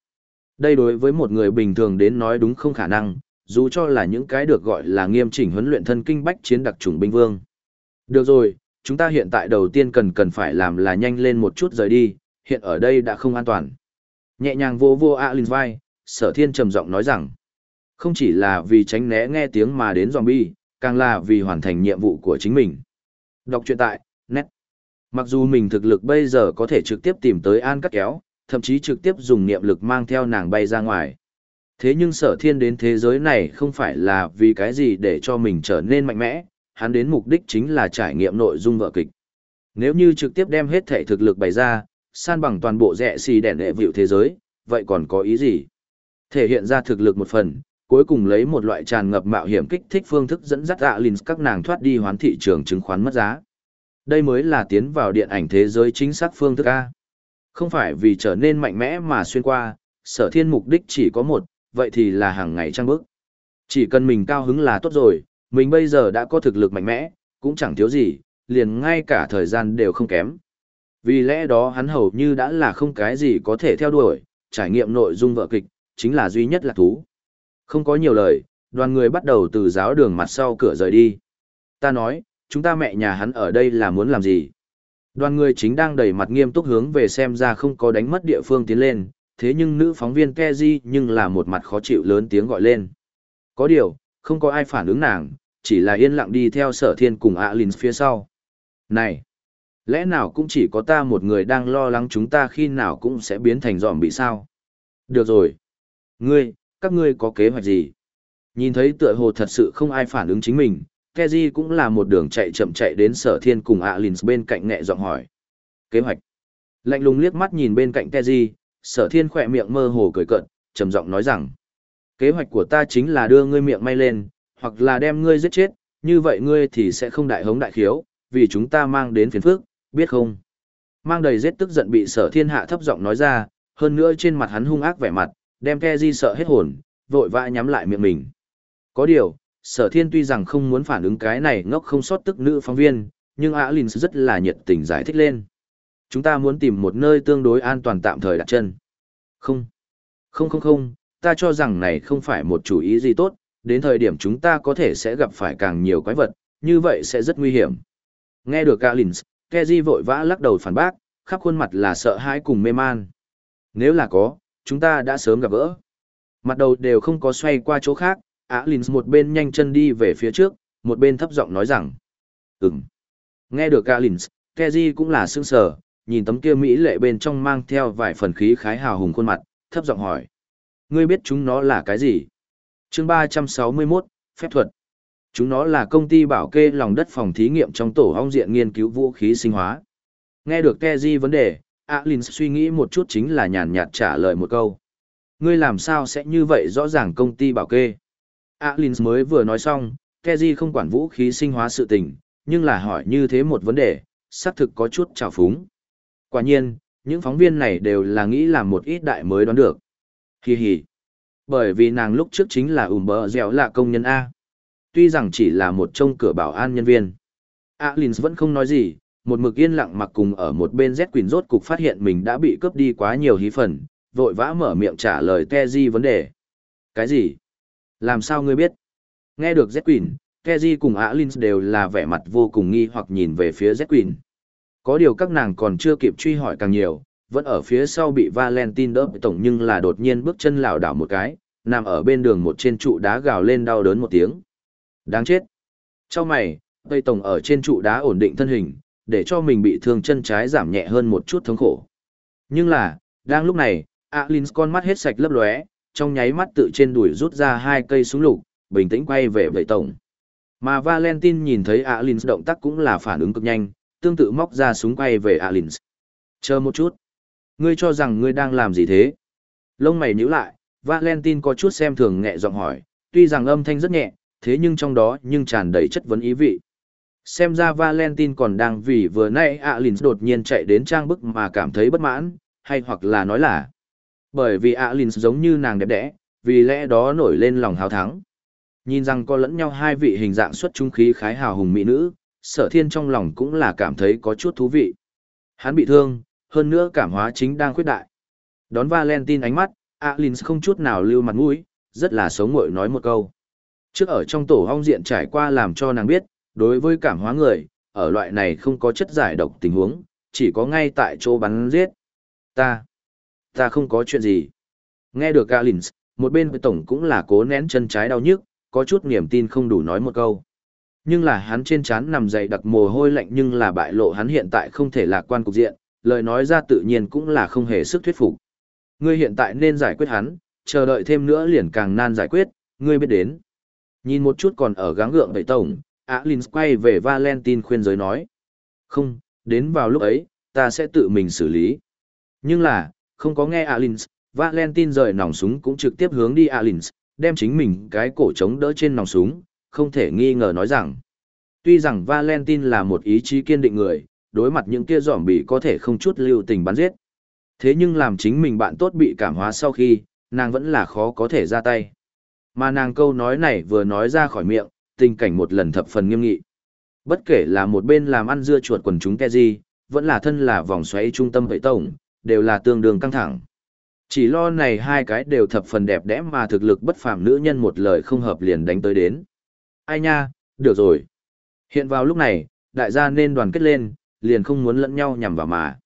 Đây đối với một người bình thường đến nói đúng không khả năng, dù cho là những cái được gọi là nghiêm chỉnh huấn luyện thân kinh bách chiến đặc trùng binh vương. Được rồi, chúng ta hiện tại đầu tiên cần cần phải làm là nhanh lên một chút rời đi, hiện ở đây đã không an toàn. Nhẹ nhàng vô vô linh vai, sở thiên trầm giọng nói rằng, không chỉ là vì tránh né nghe tiếng mà đến zombie, càng là vì hoàn thành nhiệm vụ của chính mình. Đọc truyện tại, net. Mặc dù mình thực lực bây giờ có thể trực tiếp tìm tới An Cắt Kéo, thậm chí trực tiếp dùng niệm lực mang theo nàng bay ra ngoài. Thế nhưng sở thiên đến thế giới này không phải là vì cái gì để cho mình trở nên mạnh mẽ, hắn đến mục đích chính là trải nghiệm nội dung vợ kịch. Nếu như trực tiếp đem hết thể thực lực bày ra, san bằng toàn bộ rẻ xì đèn hệ vịu thế giới, vậy còn có ý gì? Thể hiện ra thực lực một phần, cuối cùng lấy một loại tràn ngập mạo hiểm kích thích phương thức dẫn dắt ạ lìn các nàng thoát đi hoán thị trường chứng khoán mất giá. Đây mới là tiến vào điện ảnh thế giới chính xác phương thức A. Không phải vì trở nên mạnh mẽ mà xuyên qua, sở thiên mục đích chỉ có một, vậy thì là hàng ngày trăng bước. Chỉ cần mình cao hứng là tốt rồi, mình bây giờ đã có thực lực mạnh mẽ, cũng chẳng thiếu gì, liền ngay cả thời gian đều không kém. Vì lẽ đó hắn hầu như đã là không cái gì có thể theo đuổi, trải nghiệm nội dung vợ kịch, chính là duy nhất là thú. Không có nhiều lời, đoàn người bắt đầu từ giáo đường mặt sau cửa rời đi. Ta nói, chúng ta mẹ nhà hắn ở đây là muốn làm gì? Đoàn người chính đang đầy mặt nghiêm túc hướng về xem ra không có đánh mất địa phương tiến lên, thế nhưng nữ phóng viên Keji nhưng là một mặt khó chịu lớn tiếng gọi lên. Có điều, không có ai phản ứng nàng, chỉ là yên lặng đi theo sở thiên cùng Alin phía sau. Này! Lẽ nào cũng chỉ có ta một người đang lo lắng chúng ta khi nào cũng sẽ biến thành dòm bị sao? Được rồi. Ngươi, các ngươi có kế hoạch gì? Nhìn thấy tựa hồ thật sự không ai phản ứng chính mình, Keji cũng là một đường chạy chậm chạy đến sở thiên cùng Alins bên cạnh nhẹ giọng hỏi. Kế hoạch. Lạnh lùng liếc mắt nhìn bên cạnh Keji, sở thiên khỏe miệng mơ hồ cười cợt, trầm giọng nói rằng. Kế hoạch của ta chính là đưa ngươi miệng may lên, hoặc là đem ngươi giết chết, như vậy ngươi thì sẽ không đại hống đại khiếu, vì chúng ta mang đến phiền phức, biết không? Mang đầy giết tức giận bị sở thiên hạ thấp giọng nói ra, hơn nữa trên mặt hắn hung ác vẻ mặt, đem Keji sợ hết hồn, vội vã nhắm lại miệng mình. Có điều, sở thiên tuy rằng không muốn phản ứng cái này ngốc không sót tức nữ phóng viên, nhưng Alin rất là nhiệt tình giải thích lên. Chúng ta muốn tìm một nơi tương đối an toàn tạm thời đặt chân. Không. Không không không, ta cho rằng này không phải một chủ ý gì tốt, đến thời điểm chúng ta có thể sẽ gặp phải càng nhiều quái vật, như vậy sẽ rất nguy hiểm. Nghe được Alin, Keji vội vã lắc đầu phản bác, khắp khuôn mặt là sợ hãi cùng mê man. Nếu là có, chúng ta đã sớm gặp gỡ. Mặt đầu đều không có xoay qua chỗ khác, Alins một bên nhanh chân đi về phía trước, một bên thấp giọng nói rằng. Ừm. Nghe được Alins, Keji cũng là sững sở, nhìn tấm kia Mỹ lệ bên trong mang theo vài phần khí khái hào hùng khuôn mặt, thấp giọng hỏi. Ngươi biết chúng nó là cái gì? chương 361, Phép thuật. Chúng nó là công ty bảo kê lòng đất phòng thí nghiệm trong tổ hong diện nghiên cứu vũ khí sinh hóa. Nghe được Keji vấn đề, Alins suy nghĩ một chút chính là nhàn nhạt trả lời một câu. Ngươi làm sao sẽ như vậy rõ ràng công ty bảo kê? Alins mới vừa nói xong, Keji không quản vũ khí sinh hóa sự tình, nhưng là hỏi như thế một vấn đề, xác thực có chút trào phúng. Quả nhiên, những phóng viên này đều là nghĩ làm một ít đại mới đoán được. Hi hi. Bởi vì nàng lúc trước chính là ủm bờ dẻo là công nhân A. Tuy rằng chỉ là một trông cửa bảo an nhân viên. Alins vẫn không nói gì, một mực yên lặng mặc cùng ở một bên Z Quỳnh rốt cục phát hiện mình đã bị cướp đi quá nhiều hí phần, vội vã mở miệng trả lời Keji vấn đề. Cái gì? Làm sao ngươi biết? Nghe được Z Quỳnh, Keji cùng Alins đều là vẻ mặt vô cùng nghi hoặc nhìn về phía Z Quỳnh. Có điều các nàng còn chưa kịp truy hỏi càng nhiều, vẫn ở phía sau bị Valentine đỡ tổng nhưng là đột nhiên bước chân lảo đảo một cái, nằm ở bên đường một trên trụ đá gào lên đau đớn một tiếng. Đáng chết. Trong mày, Tây Tổng ở trên trụ đá ổn định thân hình, để cho mình bị thương chân trái giảm nhẹ hơn một chút thống khổ. Nhưng là, đang lúc này, Alin con mắt hết sạch lấp lóe, trong nháy mắt tự trên đùi rút ra hai cây súng lục, bình tĩnh quay về vệ Tổng. Mà Valentine nhìn thấy Alins động tác cũng là phản ứng cực nhanh, tương tự móc ra súng quay về Alins. Chờ một chút. Ngươi cho rằng ngươi đang làm gì thế? Lông mày nhíu lại, Valentine có chút xem thường nhẹ giọng hỏi, tuy rằng âm thanh rất nhẹ, thế nhưng trong đó nhưng tràn đầy chất vấn ý vị. Xem ra Valentine còn đang vì vừa nãy Alins đột nhiên chạy đến trang bức mà cảm thấy bất mãn, hay hoặc là nói là bởi vì Alin giống như nàng đẹp đẽ, vì lẽ đó nổi lên lòng hào thắng. Nhìn rằng có lẫn nhau hai vị hình dạng xuất trung khí khái hào hùng mỹ nữ, sở thiên trong lòng cũng là cảm thấy có chút thú vị. Hắn bị thương, hơn nữa cảm hóa chính đang khuyết đại. Đón Valentine ánh mắt, Alin không chút nào lưu mặt mũi, rất là sống ngội nói một câu. Trước ở trong tổ hong diện trải qua làm cho nàng biết, đối với cảm hóa người, ở loại này không có chất giải độc tình huống, chỉ có ngay tại chỗ bắn giết. Ta, ta không có chuyện gì. Nghe được Galins, một bên với tổng cũng là cố nén chân trái đau nhức, có chút niềm tin không đủ nói một câu. Nhưng là hắn trên trán nằm dày đặc mồ hôi lạnh nhưng là bại lộ hắn hiện tại không thể lạc quan cục diện, lời nói ra tự nhiên cũng là không hề sức thuyết phục. Ngươi hiện tại nên giải quyết hắn, chờ đợi thêm nữa liền càng nan giải quyết, ngươi biết đến. Nhìn một chút còn ở gắng gượng vậy tổng, Alin quay về Valentine khuyên giới nói. Không, đến vào lúc ấy, ta sẽ tự mình xử lý. Nhưng là, không có nghe Alins, Valentine rời nòng súng cũng trực tiếp hướng đi Alins, đem chính mình cái cổ chống đỡ trên nòng súng, không thể nghi ngờ nói rằng. Tuy rằng Valentine là một ý chí kiên định người, đối mặt những kia giỏm bị có thể không chút lưu tình bắn giết. Thế nhưng làm chính mình bạn tốt bị cảm hóa sau khi, nàng vẫn là khó có thể ra tay. Mà nàng câu nói này vừa nói ra khỏi miệng, tình cảnh một lần thập phần nghiêm nghị. Bất kể là một bên làm ăn dưa chuột quần chúng Keji, vẫn là thân là vòng xoáy trung tâm vậy tổng, đều là tương đương căng thẳng. Chỉ lo này hai cái đều thập phần đẹp đẽ mà thực lực bất phàm nữ nhân một lời không hợp liền đánh tới đến. Ai nha, được rồi. Hiện vào lúc này, đại gia nên đoàn kết lên, liền không muốn lẫn nhau nhằm vào mà.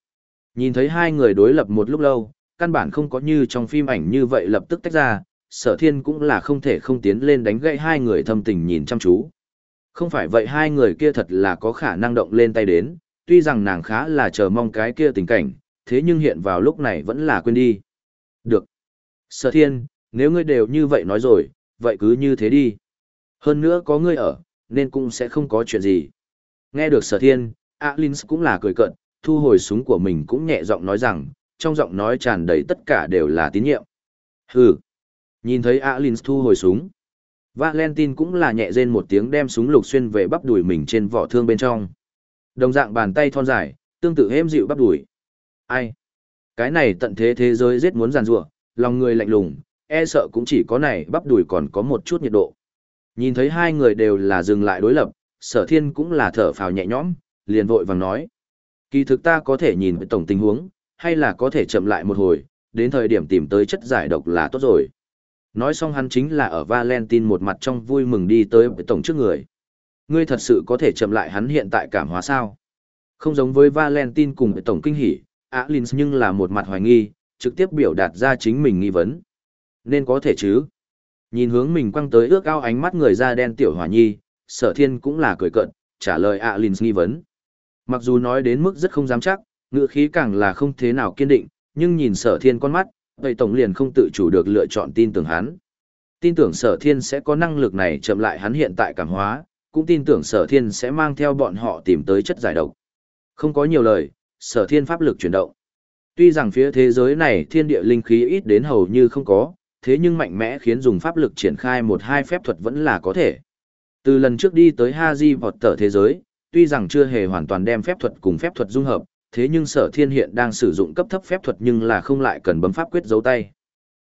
Nhìn thấy hai người đối lập một lúc lâu, căn bản không có như trong phim ảnh như vậy lập tức tách ra, sở thiên cũng là không thể không tiến lên đánh gãy hai người thâm tình nhìn chăm chú. Không phải vậy hai người kia thật là có khả năng động lên tay đến, tuy rằng nàng khá là chờ mong cái kia tình cảnh, thế nhưng hiện vào lúc này vẫn là quên đi. Được. Sở thiên, nếu ngươi đều như vậy nói rồi, vậy cứ như thế đi. Hơn nữa có ngươi ở, nên cũng sẽ không có chuyện gì. Nghe được sở thiên, Alins cũng là cười cận, thu hồi súng của mình cũng nhẹ giọng nói rằng, trong giọng nói tràn đầy tất cả đều là tín nhiệm. Hừ. Nhìn thấy Alins thu hồi súng. Valentine cũng là nhẹ rên một tiếng đem súng lục xuyên về bắp đùi mình trên vỏ thương bên trong. Đồng dạng bàn tay thon dài, tương tự êm dịu bắp đùi. Ai? Cái này tận thế thế giới giết muốn giàn rủa, lòng người lạnh lùng, e sợ cũng chỉ có này bắp đùi còn có một chút nhiệt độ. Nhìn thấy hai người đều là dừng lại đối lập, sở thiên cũng là thở phào nhẹ nhõm, liền vội vàng nói. Kỳ thực ta có thể nhìn với tổng tình huống, hay là có thể chậm lại một hồi, đến thời điểm tìm tới chất giải độc là tốt rồi. Nói xong hắn chính là ở Valentine một mặt trong vui mừng đi tới với tổng trước người. Ngươi thật sự có thể chậm lại hắn hiện tại cảm hóa sao? Không giống với Valentine cùng với tổng kinh hỉ, Alins nhưng là một mặt hoài nghi, trực tiếp biểu đạt ra chính mình nghi vấn. Nên có thể chứ. Nhìn hướng mình quăng tới ước ao ánh mắt người da đen tiểu hỏa nhi, sở thiên cũng là cười cận, trả lời ạ nghi vấn. Mặc dù nói đến mức rất không dám chắc, ngựa khí càng là không thế nào kiên định, nhưng nhìn sở thiên con mắt, vậy tổng liền không tự chủ được lựa chọn tin tưởng hắn. Tin tưởng sở thiên sẽ có năng lực này chậm lại hắn hiện tại cảm hóa, cũng tin tưởng sở thiên sẽ mang theo bọn họ tìm tới chất giải độc. Không có nhiều lời, sở thiên pháp lực chuyển động. Tuy rằng phía thế giới này thiên địa linh khí ít đến hầu như không có, thế nhưng mạnh mẽ khiến dùng pháp lực triển khai một hai phép thuật vẫn là có thể. Từ lần trước đi tới Haji vọt tở thế giới, tuy rằng chưa hề hoàn toàn đem phép thuật cùng phép thuật dung hợp, thế nhưng sở thiên hiện đang sử dụng cấp thấp phép thuật nhưng là không lại cần bấm pháp quyết dấu tay.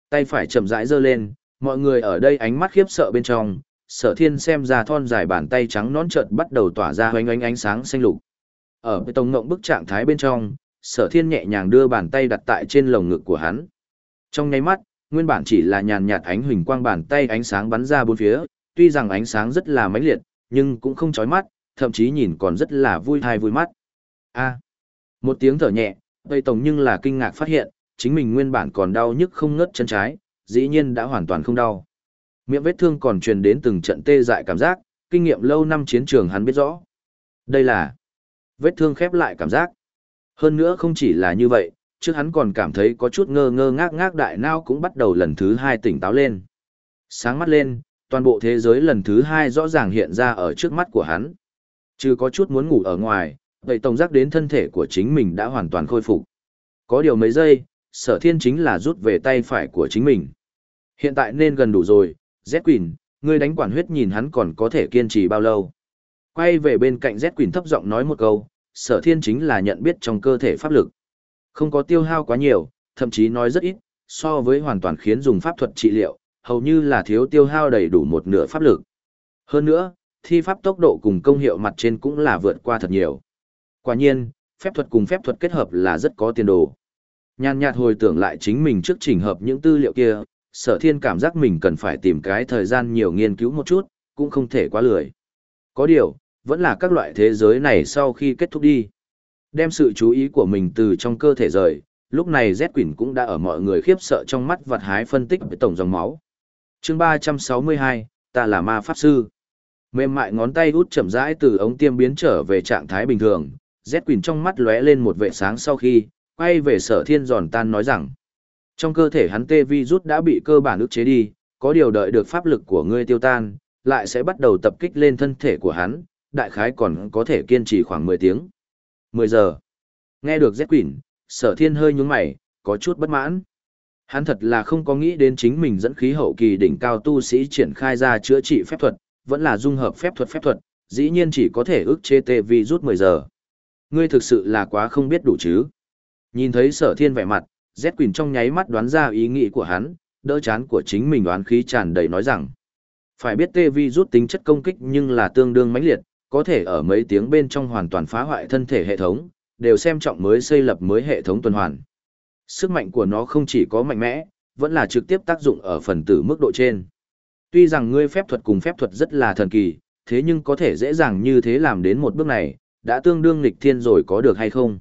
Tay phải chậm rãi giơ lên, mọi người ở đây ánh mắt khiếp sợ bên trong, sở thiên xem ra thon dài bàn tay trắng nón trợt bắt đầu tỏa ra hoánh ánh ánh sáng xanh lục. Ở bê tông ngộng bức trạng thái bên trong, sở thiên nhẹ nhàng đưa bàn tay đặt tại trên lồng ngực của hắn. Trong nháy mắt, nguyên bản chỉ là nhàn nhạt ánh huỳnh quang bàn tay ánh sáng bắn ra bốn phía, tuy rằng ánh sáng rất là mãnh liệt, nhưng cũng không chói mắt, thậm chí nhìn còn rất là vui thai vui mắt. A. một tiếng thở nhẹ, Tây Tổng nhưng là kinh ngạc phát hiện, chính mình nguyên bản còn đau nhức không ngớt chân trái, dĩ nhiên đã hoàn toàn không đau. Miệng vết thương còn truyền đến từng trận tê dại cảm giác, kinh nghiệm lâu năm chiến trường hắn biết rõ. Đây là vết thương khép lại cảm giác. Hơn nữa không chỉ là như vậy, trước hắn còn cảm thấy có chút ngơ ngơ ngác ngác đại nao cũng bắt đầu lần thứ hai tỉnh táo lên. Sáng mắt lên, toàn bộ thế giới lần thứ hai rõ ràng hiện ra ở trước mắt của hắn. Chứ có chút muốn ngủ ở ngoài, vậy tổng giác đến thân thể của chính mình đã hoàn toàn khôi phục. Có điều mấy giây, sở thiên chính là rút về tay phải của chính mình. Hiện tại nên gần đủ rồi, Z Quỳnh, ngươi đánh quản huyết nhìn hắn còn có thể kiên trì bao lâu. Quay về bên cạnh Z Quỳnh thấp giọng nói một câu, sở thiên chính là nhận biết trong cơ thể pháp lực. Không có tiêu hao quá nhiều, thậm chí nói rất ít, so với hoàn toàn khiến dùng pháp thuật trị liệu, hầu như là thiếu tiêu hao đầy đủ một nửa pháp lực. Hơn nữa, thi pháp tốc độ cùng công hiệu mặt trên cũng là vượt qua thật nhiều. Quả nhiên, phép thuật cùng phép thuật kết hợp là rất có tiền đồ. Nhàn nhạt hồi tưởng lại chính mình trước trình hợp những tư liệu kia, sở thiên cảm giác mình cần phải tìm cái thời gian nhiều nghiên cứu một chút, cũng không thể quá lười. Có điều, vẫn là các loại thế giới này sau khi kết thúc đi. Đem sự chú ý của mình từ trong cơ thể rời, lúc này Z Quỷ cũng đã ở mọi người khiếp sợ trong mắt vật hái phân tích với tổng dòng máu. chương 362, ta là ma pháp sư. Mềm mại ngón tay út chậm rãi từ ống tiêm biến trở về trạng thái bình thường, Z Quỷ trong mắt lóe lên một vệ sáng sau khi, quay về sở thiên giòn tan nói rằng, trong cơ thể hắn tê vi rút đã bị cơ bản ức chế đi, có điều đợi được pháp lực của ngươi tiêu tan, lại sẽ bắt đầu tập kích lên thân thể của hắn, đại khái còn có thể kiên trì khoảng 10 tiếng. 10 giờ. Nghe được Z Quỷ, sở thiên hơi nhướng mày, có chút bất mãn. Hắn thật là không có nghĩ đến chính mình dẫn khí hậu kỳ đỉnh cao tu sĩ triển khai ra chữa trị phép thuật, vẫn là dung hợp phép thuật phép thuật, dĩ nhiên chỉ có thể ức chế tê vi rút 10 giờ. Ngươi thực sự là quá không biết đủ chứ. Nhìn thấy sở thiên vẻ mặt, Z Quỳnh trong nháy mắt đoán ra ý nghĩ của hắn, đỡ chán của chính mình đoán khí tràn đầy nói rằng. Phải biết tê vi rút tính chất công kích nhưng là tương đương mãnh liệt, có thể ở mấy tiếng bên trong hoàn toàn phá hoại thân thể hệ thống, đều xem trọng mới xây lập mới hệ thống tuần hoàn. Sức mạnh của nó không chỉ có mạnh mẽ, vẫn là trực tiếp tác dụng ở phần tử mức độ trên. Tuy rằng ngươi phép thuật cùng phép thuật rất là thần kỳ, thế nhưng có thể dễ dàng như thế làm đến một bước này, đã tương đương nghịch thiên rồi có được hay không?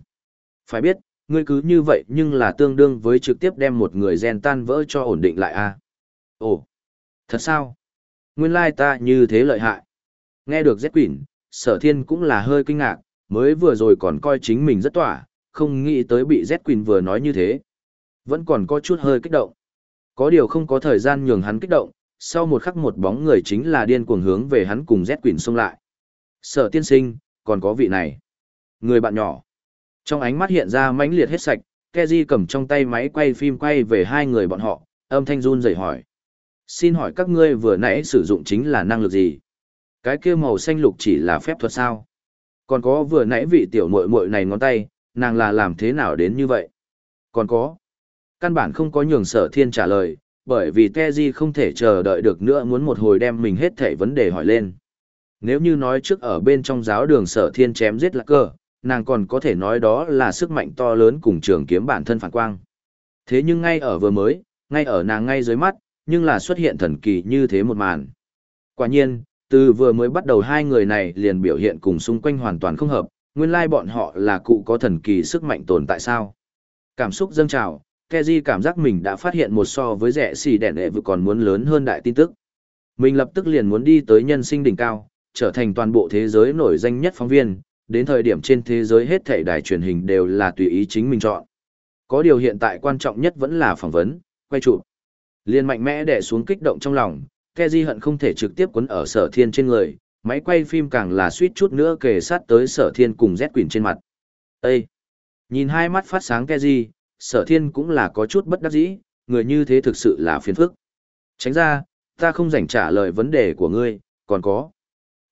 Phải biết, ngươi cứ như vậy nhưng là tương đương với trực tiếp đem một người gen tan vỡ cho ổn định lại a. À? Ồ, thật sao? Nguyên lai ta như thế lợi hại. Nghe được Z Quỷ, sở thiên cũng là hơi kinh ngạc, mới vừa rồi còn coi chính mình rất tỏa, không nghĩ tới bị Z Quỳnh vừa nói như thế. Vẫn còn có chút hơi kích động. Có điều không có thời gian nhường hắn kích động, sau một khắc một bóng người chính là điên cuồng hướng về hắn cùng Z Quỳnh xông lại. Sở tiên sinh, còn có vị này. Người bạn nhỏ. Trong ánh mắt hiện ra mãnh liệt hết sạch, Keji cầm trong tay máy quay phim quay về hai người bọn họ, âm thanh run rẩy hỏi. Xin hỏi các ngươi vừa nãy sử dụng chính là năng lực gì? Cái kia màu xanh lục chỉ là phép thuật sao? Còn có vừa nãy vị tiểu muội muội này ngón tay, nàng là làm thế nào đến như vậy? Còn có. Căn bản không có nhường sở thiên trả lời, bởi vì teji không thể chờ đợi được nữa muốn một hồi đem mình hết thảy vấn đề hỏi lên. Nếu như nói trước ở bên trong giáo đường sở thiên chém giết lạc cơ, nàng còn có thể nói đó là sức mạnh to lớn cùng trường kiếm bản thân phản quang. Thế nhưng ngay ở vừa mới, ngay ở nàng ngay dưới mắt, nhưng là xuất hiện thần kỳ như thế một màn. Quả nhiên, từ vừa mới bắt đầu hai người này liền biểu hiện cùng xung quanh hoàn toàn không hợp, nguyên lai bọn họ là cụ có thần kỳ sức mạnh tồn tại sao. Cảm xúc dâng trào, Keji cảm giác mình đã phát hiện một so với rẻ xì đèn đệ vừa còn muốn lớn hơn đại tin tức. Mình lập tức liền muốn đi tới nhân sinh đỉnh cao, trở thành toàn bộ thế giới nổi danh nhất phóng viên, đến thời điểm trên thế giới hết thảy đài truyền hình đều là tùy ý chính mình chọn. Có điều hiện tại quan trọng nhất vẫn là phỏng vấn, quay chụp. Liên mạnh mẽ đè xuống kích động trong lòng, Keji hận không thể trực tiếp quấn ở sở thiên trên người, máy quay phim càng là suýt chút nữa kề sát tới sở thiên cùng Z Quỳnh trên mặt. Ê! Nhìn hai mắt phát sáng Keji, sở thiên cũng là có chút bất đắc dĩ, người như thế thực sự là phiền phức. Tránh ra, ta không rảnh trả lời vấn đề của ngươi, còn có.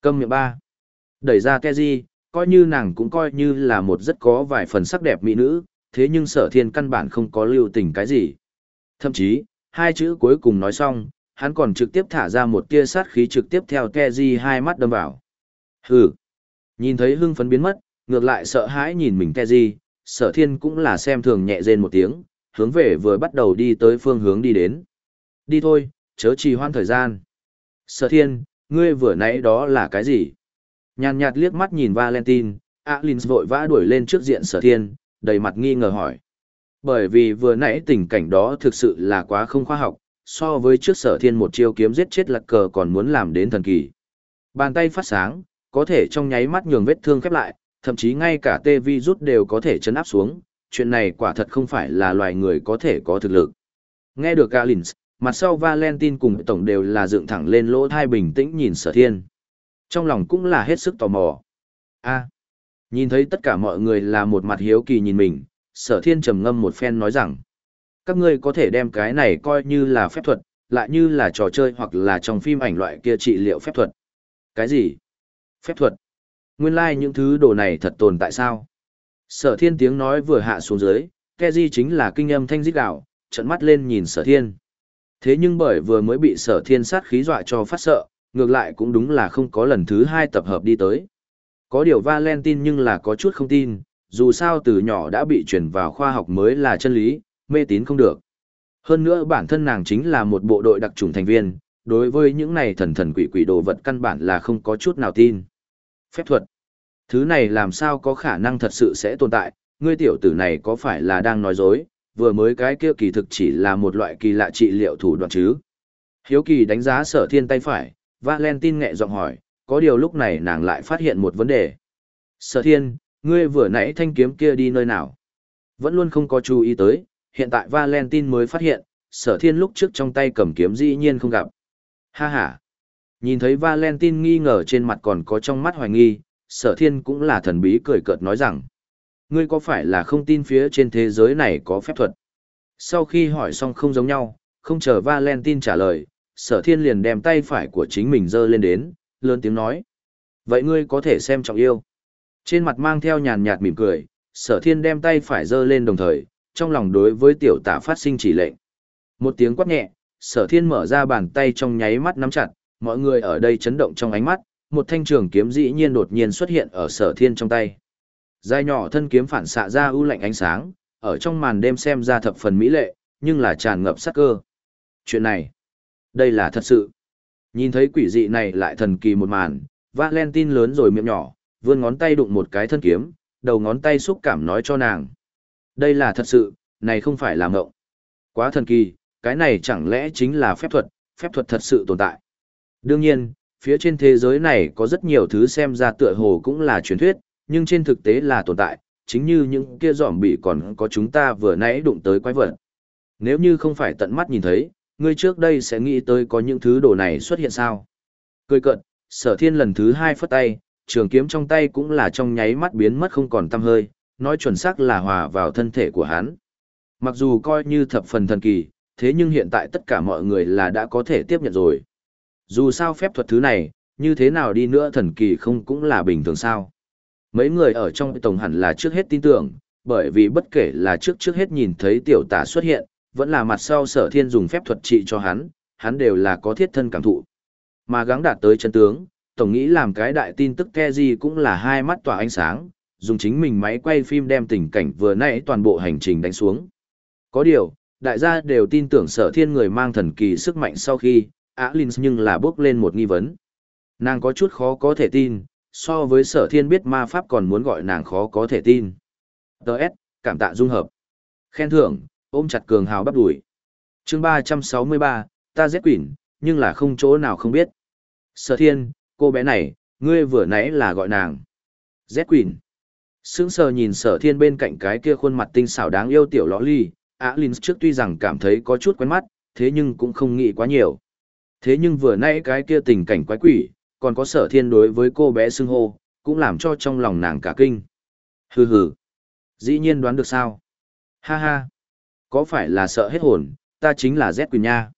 Câm miệng ba. Đẩy ra Keji, coi như nàng cũng coi như là một rất có vài phần sắc đẹp mỹ nữ, thế nhưng sở thiên căn bản không có lưu tình cái gì. Thậm chí, hai chữ cuối cùng nói xong, hắn còn trực tiếp thả ra một tia sát khí trực tiếp theo Keji hai mắt đâm vào. Hừ. Nhìn thấy hưng phấn biến mất, ngược lại sợ hãi nhìn mình Keji, sở thiên cũng là xem thường nhẹ rên một tiếng, hướng về vừa bắt đầu đi tới phương hướng đi đến. Đi thôi, chớ trì hoãn thời gian. Sở thiên, ngươi vừa nãy đó là cái gì? Nhàn nhạt liếc mắt nhìn Valentine, Alins vội vã đuổi lên trước diện sở thiên, đầy mặt nghi ngờ hỏi. Bởi vì vừa nãy tình cảnh đó thực sự là quá không khoa học, so với trước sở thiên một chiêu kiếm giết chết lạc cờ còn muốn làm đến thần kỳ. Bàn tay phát sáng, có thể trong nháy mắt nhường vết thương khép lại, thậm chí ngay cả tê vi rút đều có thể chấn áp xuống, chuyện này quả thật không phải là loài người có thể có thực lực. Nghe được Galins, mặt sau Valentine cùng tổng đều là dựng thẳng lên lỗ thai bình tĩnh nhìn sở thiên. Trong lòng cũng là hết sức tò mò. a nhìn thấy tất cả mọi người là một mặt hiếu kỳ nhìn mình, sở thiên trầm ngâm một phen nói rằng, các ngươi có thể đem cái này coi như là phép thuật, lại như là trò chơi hoặc là trong phim ảnh loại kia trị liệu phép thuật. Cái gì? Phép thuật? Nguyên lai like những thứ đồ này thật tồn tại sao? Sở thiên tiếng nói vừa hạ xuống dưới, Keji chính là kinh âm thanh dít gạo, trận mắt lên nhìn sở thiên. Thế nhưng bởi vừa mới bị sở thiên sát khí dọa cho phát sợ, ngược lại cũng đúng là không có lần thứ hai tập hợp đi tới. Có điều Valentine nhưng là có chút không tin, dù sao từ nhỏ đã bị chuyển vào khoa học mới là chân lý, mê tín không được. Hơn nữa bản thân nàng chính là một bộ đội đặc trùng thành viên, đối với những này thần thần quỷ quỷ đồ vật căn bản là không có chút nào tin. Phép thuật. Thứ này làm sao có khả năng thật sự sẽ tồn tại, ngươi tiểu tử này có phải là đang nói dối, vừa mới cái kia kỳ thực chỉ là một loại kỳ lạ trị liệu thủ đoạn chứ. Hiếu kỳ đánh giá sở thiên tay phải, Valentine nhẹ giọng hỏi, có điều lúc này nàng lại phát hiện một vấn đề. Sở thiên, ngươi vừa nãy thanh kiếm kia đi nơi nào? Vẫn luôn không có chú ý tới, hiện tại Valentine mới phát hiện, sở thiên lúc trước trong tay cầm kiếm dĩ nhiên không gặp. Ha ha! Nhìn thấy Valentine nghi ngờ trên mặt còn có trong mắt hoài nghi, sở thiên cũng là thần bí cười cợt nói rằng. Ngươi có phải là không tin phía trên thế giới này có phép thuật? Sau khi hỏi xong không giống nhau, không chờ Valentine trả lời, sở thiên liền đem tay phải của chính mình dơ lên đến, lớn tiếng nói. Vậy ngươi có thể xem trọng yêu. Trên mặt mang theo nhàn nhạt mỉm cười, sở thiên đem tay phải dơ lên đồng thời, trong lòng đối với tiểu tả phát sinh chỉ lệnh. Một tiếng quát nhẹ, sở thiên mở ra bàn tay trong nháy mắt nắm chặt, mọi người ở đây chấn động trong ánh mắt, một thanh trường kiếm dĩ nhiên đột nhiên xuất hiện ở sở thiên trong tay. Dài nhỏ thân kiếm phản xạ ra ưu lạnh ánh sáng, ở trong màn đêm xem ra thập phần mỹ lệ, nhưng là tràn ngập sát cơ. Chuyện này, đây là thật sự. Nhìn thấy quỷ dị này lại thần kỳ một màn, Valentine lớn rồi miệng nhỏ, vươn ngón tay đụng một cái thân kiếm, đầu ngón tay xúc cảm nói cho nàng. Đây là thật sự, này không phải là ngộng. Quá thần kỳ, cái này chẳng lẽ chính là phép thuật, phép thuật thật sự tồn tại. Đương nhiên, phía trên thế giới này có rất nhiều thứ xem ra tựa hồ cũng là truyền thuyết, nhưng trên thực tế là tồn tại, chính như những kia giỏm bị còn có chúng ta vừa nãy đụng tới quái vật. Nếu như không phải tận mắt nhìn thấy, ngươi trước đây sẽ nghĩ tới có những thứ đồ này xuất hiện sao. Cười cận, sở thiên lần thứ hai phất tay, trường kiếm trong tay cũng là trong nháy mắt biến mất không còn tăm hơi, nói chuẩn xác là hòa vào thân thể của hắn. Mặc dù coi như thập phần thần kỳ, thế nhưng hiện tại tất cả mọi người là đã có thể tiếp nhận rồi. Dù sao phép thuật thứ này, như thế nào đi nữa thần kỳ không cũng là bình thường sao. Mấy người ở trong tổng hẳn là trước hết tin tưởng, bởi vì bất kể là trước trước hết nhìn thấy tiểu tả xuất hiện, vẫn là mặt sau sở thiên dùng phép thuật trị cho hắn, hắn đều là có thiết thân cảm thụ. Mà gắng đạt tới chân tướng, tổng nghĩ làm cái đại tin tức ke gì cũng là hai mắt tỏa ánh sáng, dùng chính mình máy quay phim đem tình cảnh vừa nãy toàn bộ hành trình đánh xuống. Có điều, đại gia đều tin tưởng sở thiên người mang thần kỳ sức mạnh sau khi, Alins nhưng là bước lên một nghi vấn. Nàng có chút khó có thể tin, so với sở thiên biết ma pháp còn muốn gọi nàng khó có thể tin. Đợt, cảm tạ dung hợp. Khen thưởng, ôm chặt cường hào bắp đùi. chương 363, ta giết quỷ, nhưng là không chỗ nào không biết. Sở thiên, cô bé này, ngươi vừa nãy là gọi nàng. Z quỷ. Sững sờ nhìn sở thiên bên cạnh cái kia khuôn mặt tinh xảo đáng yêu tiểu lõ ly, Á Linh trước tuy rằng cảm thấy có chút quen mắt, thế nhưng cũng không nghĩ quá nhiều. Thế nhưng vừa nãy cái kia tình cảnh quái quỷ, còn có sở thiên đối với cô bé xưng hô, cũng làm cho trong lòng nàng cả kinh. Hừ hừ. Dĩ nhiên đoán được sao? Ha ha. Có phải là sợ hết hồn, ta chính là Z Quỳnh nha.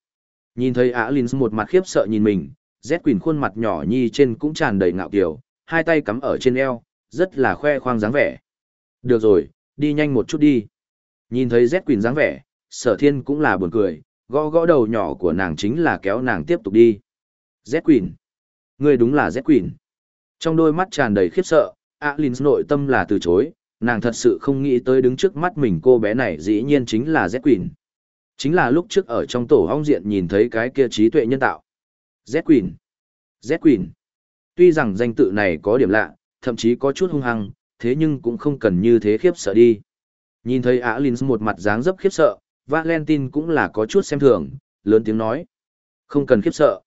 Nhìn thấy Á Linh một mặt khiếp sợ nhìn mình, Z Quỳnh khuôn mặt nhỏ nhi trên cũng tràn đầy ngạo kiều, hai tay cắm ở trên eo, rất là khoe khoang dáng vẻ. Được rồi, đi nhanh một chút đi. Nhìn thấy Z Quỳnh dáng vẻ, sở thiên cũng là buồn cười, gõ gõ đầu nhỏ của nàng chính là kéo nàng tiếp tục đi. Z Quỳnh. Ngươi đúng là Z Quỳnh. Trong đôi mắt tràn đầy khiếp sợ, Alins nội tâm là từ chối, nàng thật sự không nghĩ tới đứng trước mắt mình cô bé này dĩ nhiên chính là Z Quỳnh. Chính là lúc trước ở trong tổ hong diện nhìn thấy cái kia trí tuệ nhân tạo. Z Quỳnh. Z Quỳnh. Tuy rằng danh tự này có điểm lạ, thậm chí có chút hung hăng, thế nhưng cũng không cần như thế khiếp sợ đi. Nhìn thấy Alins một mặt dáng dấp khiếp sợ, Valentine cũng là có chút xem thường, lớn tiếng nói. Không cần khiếp sợ.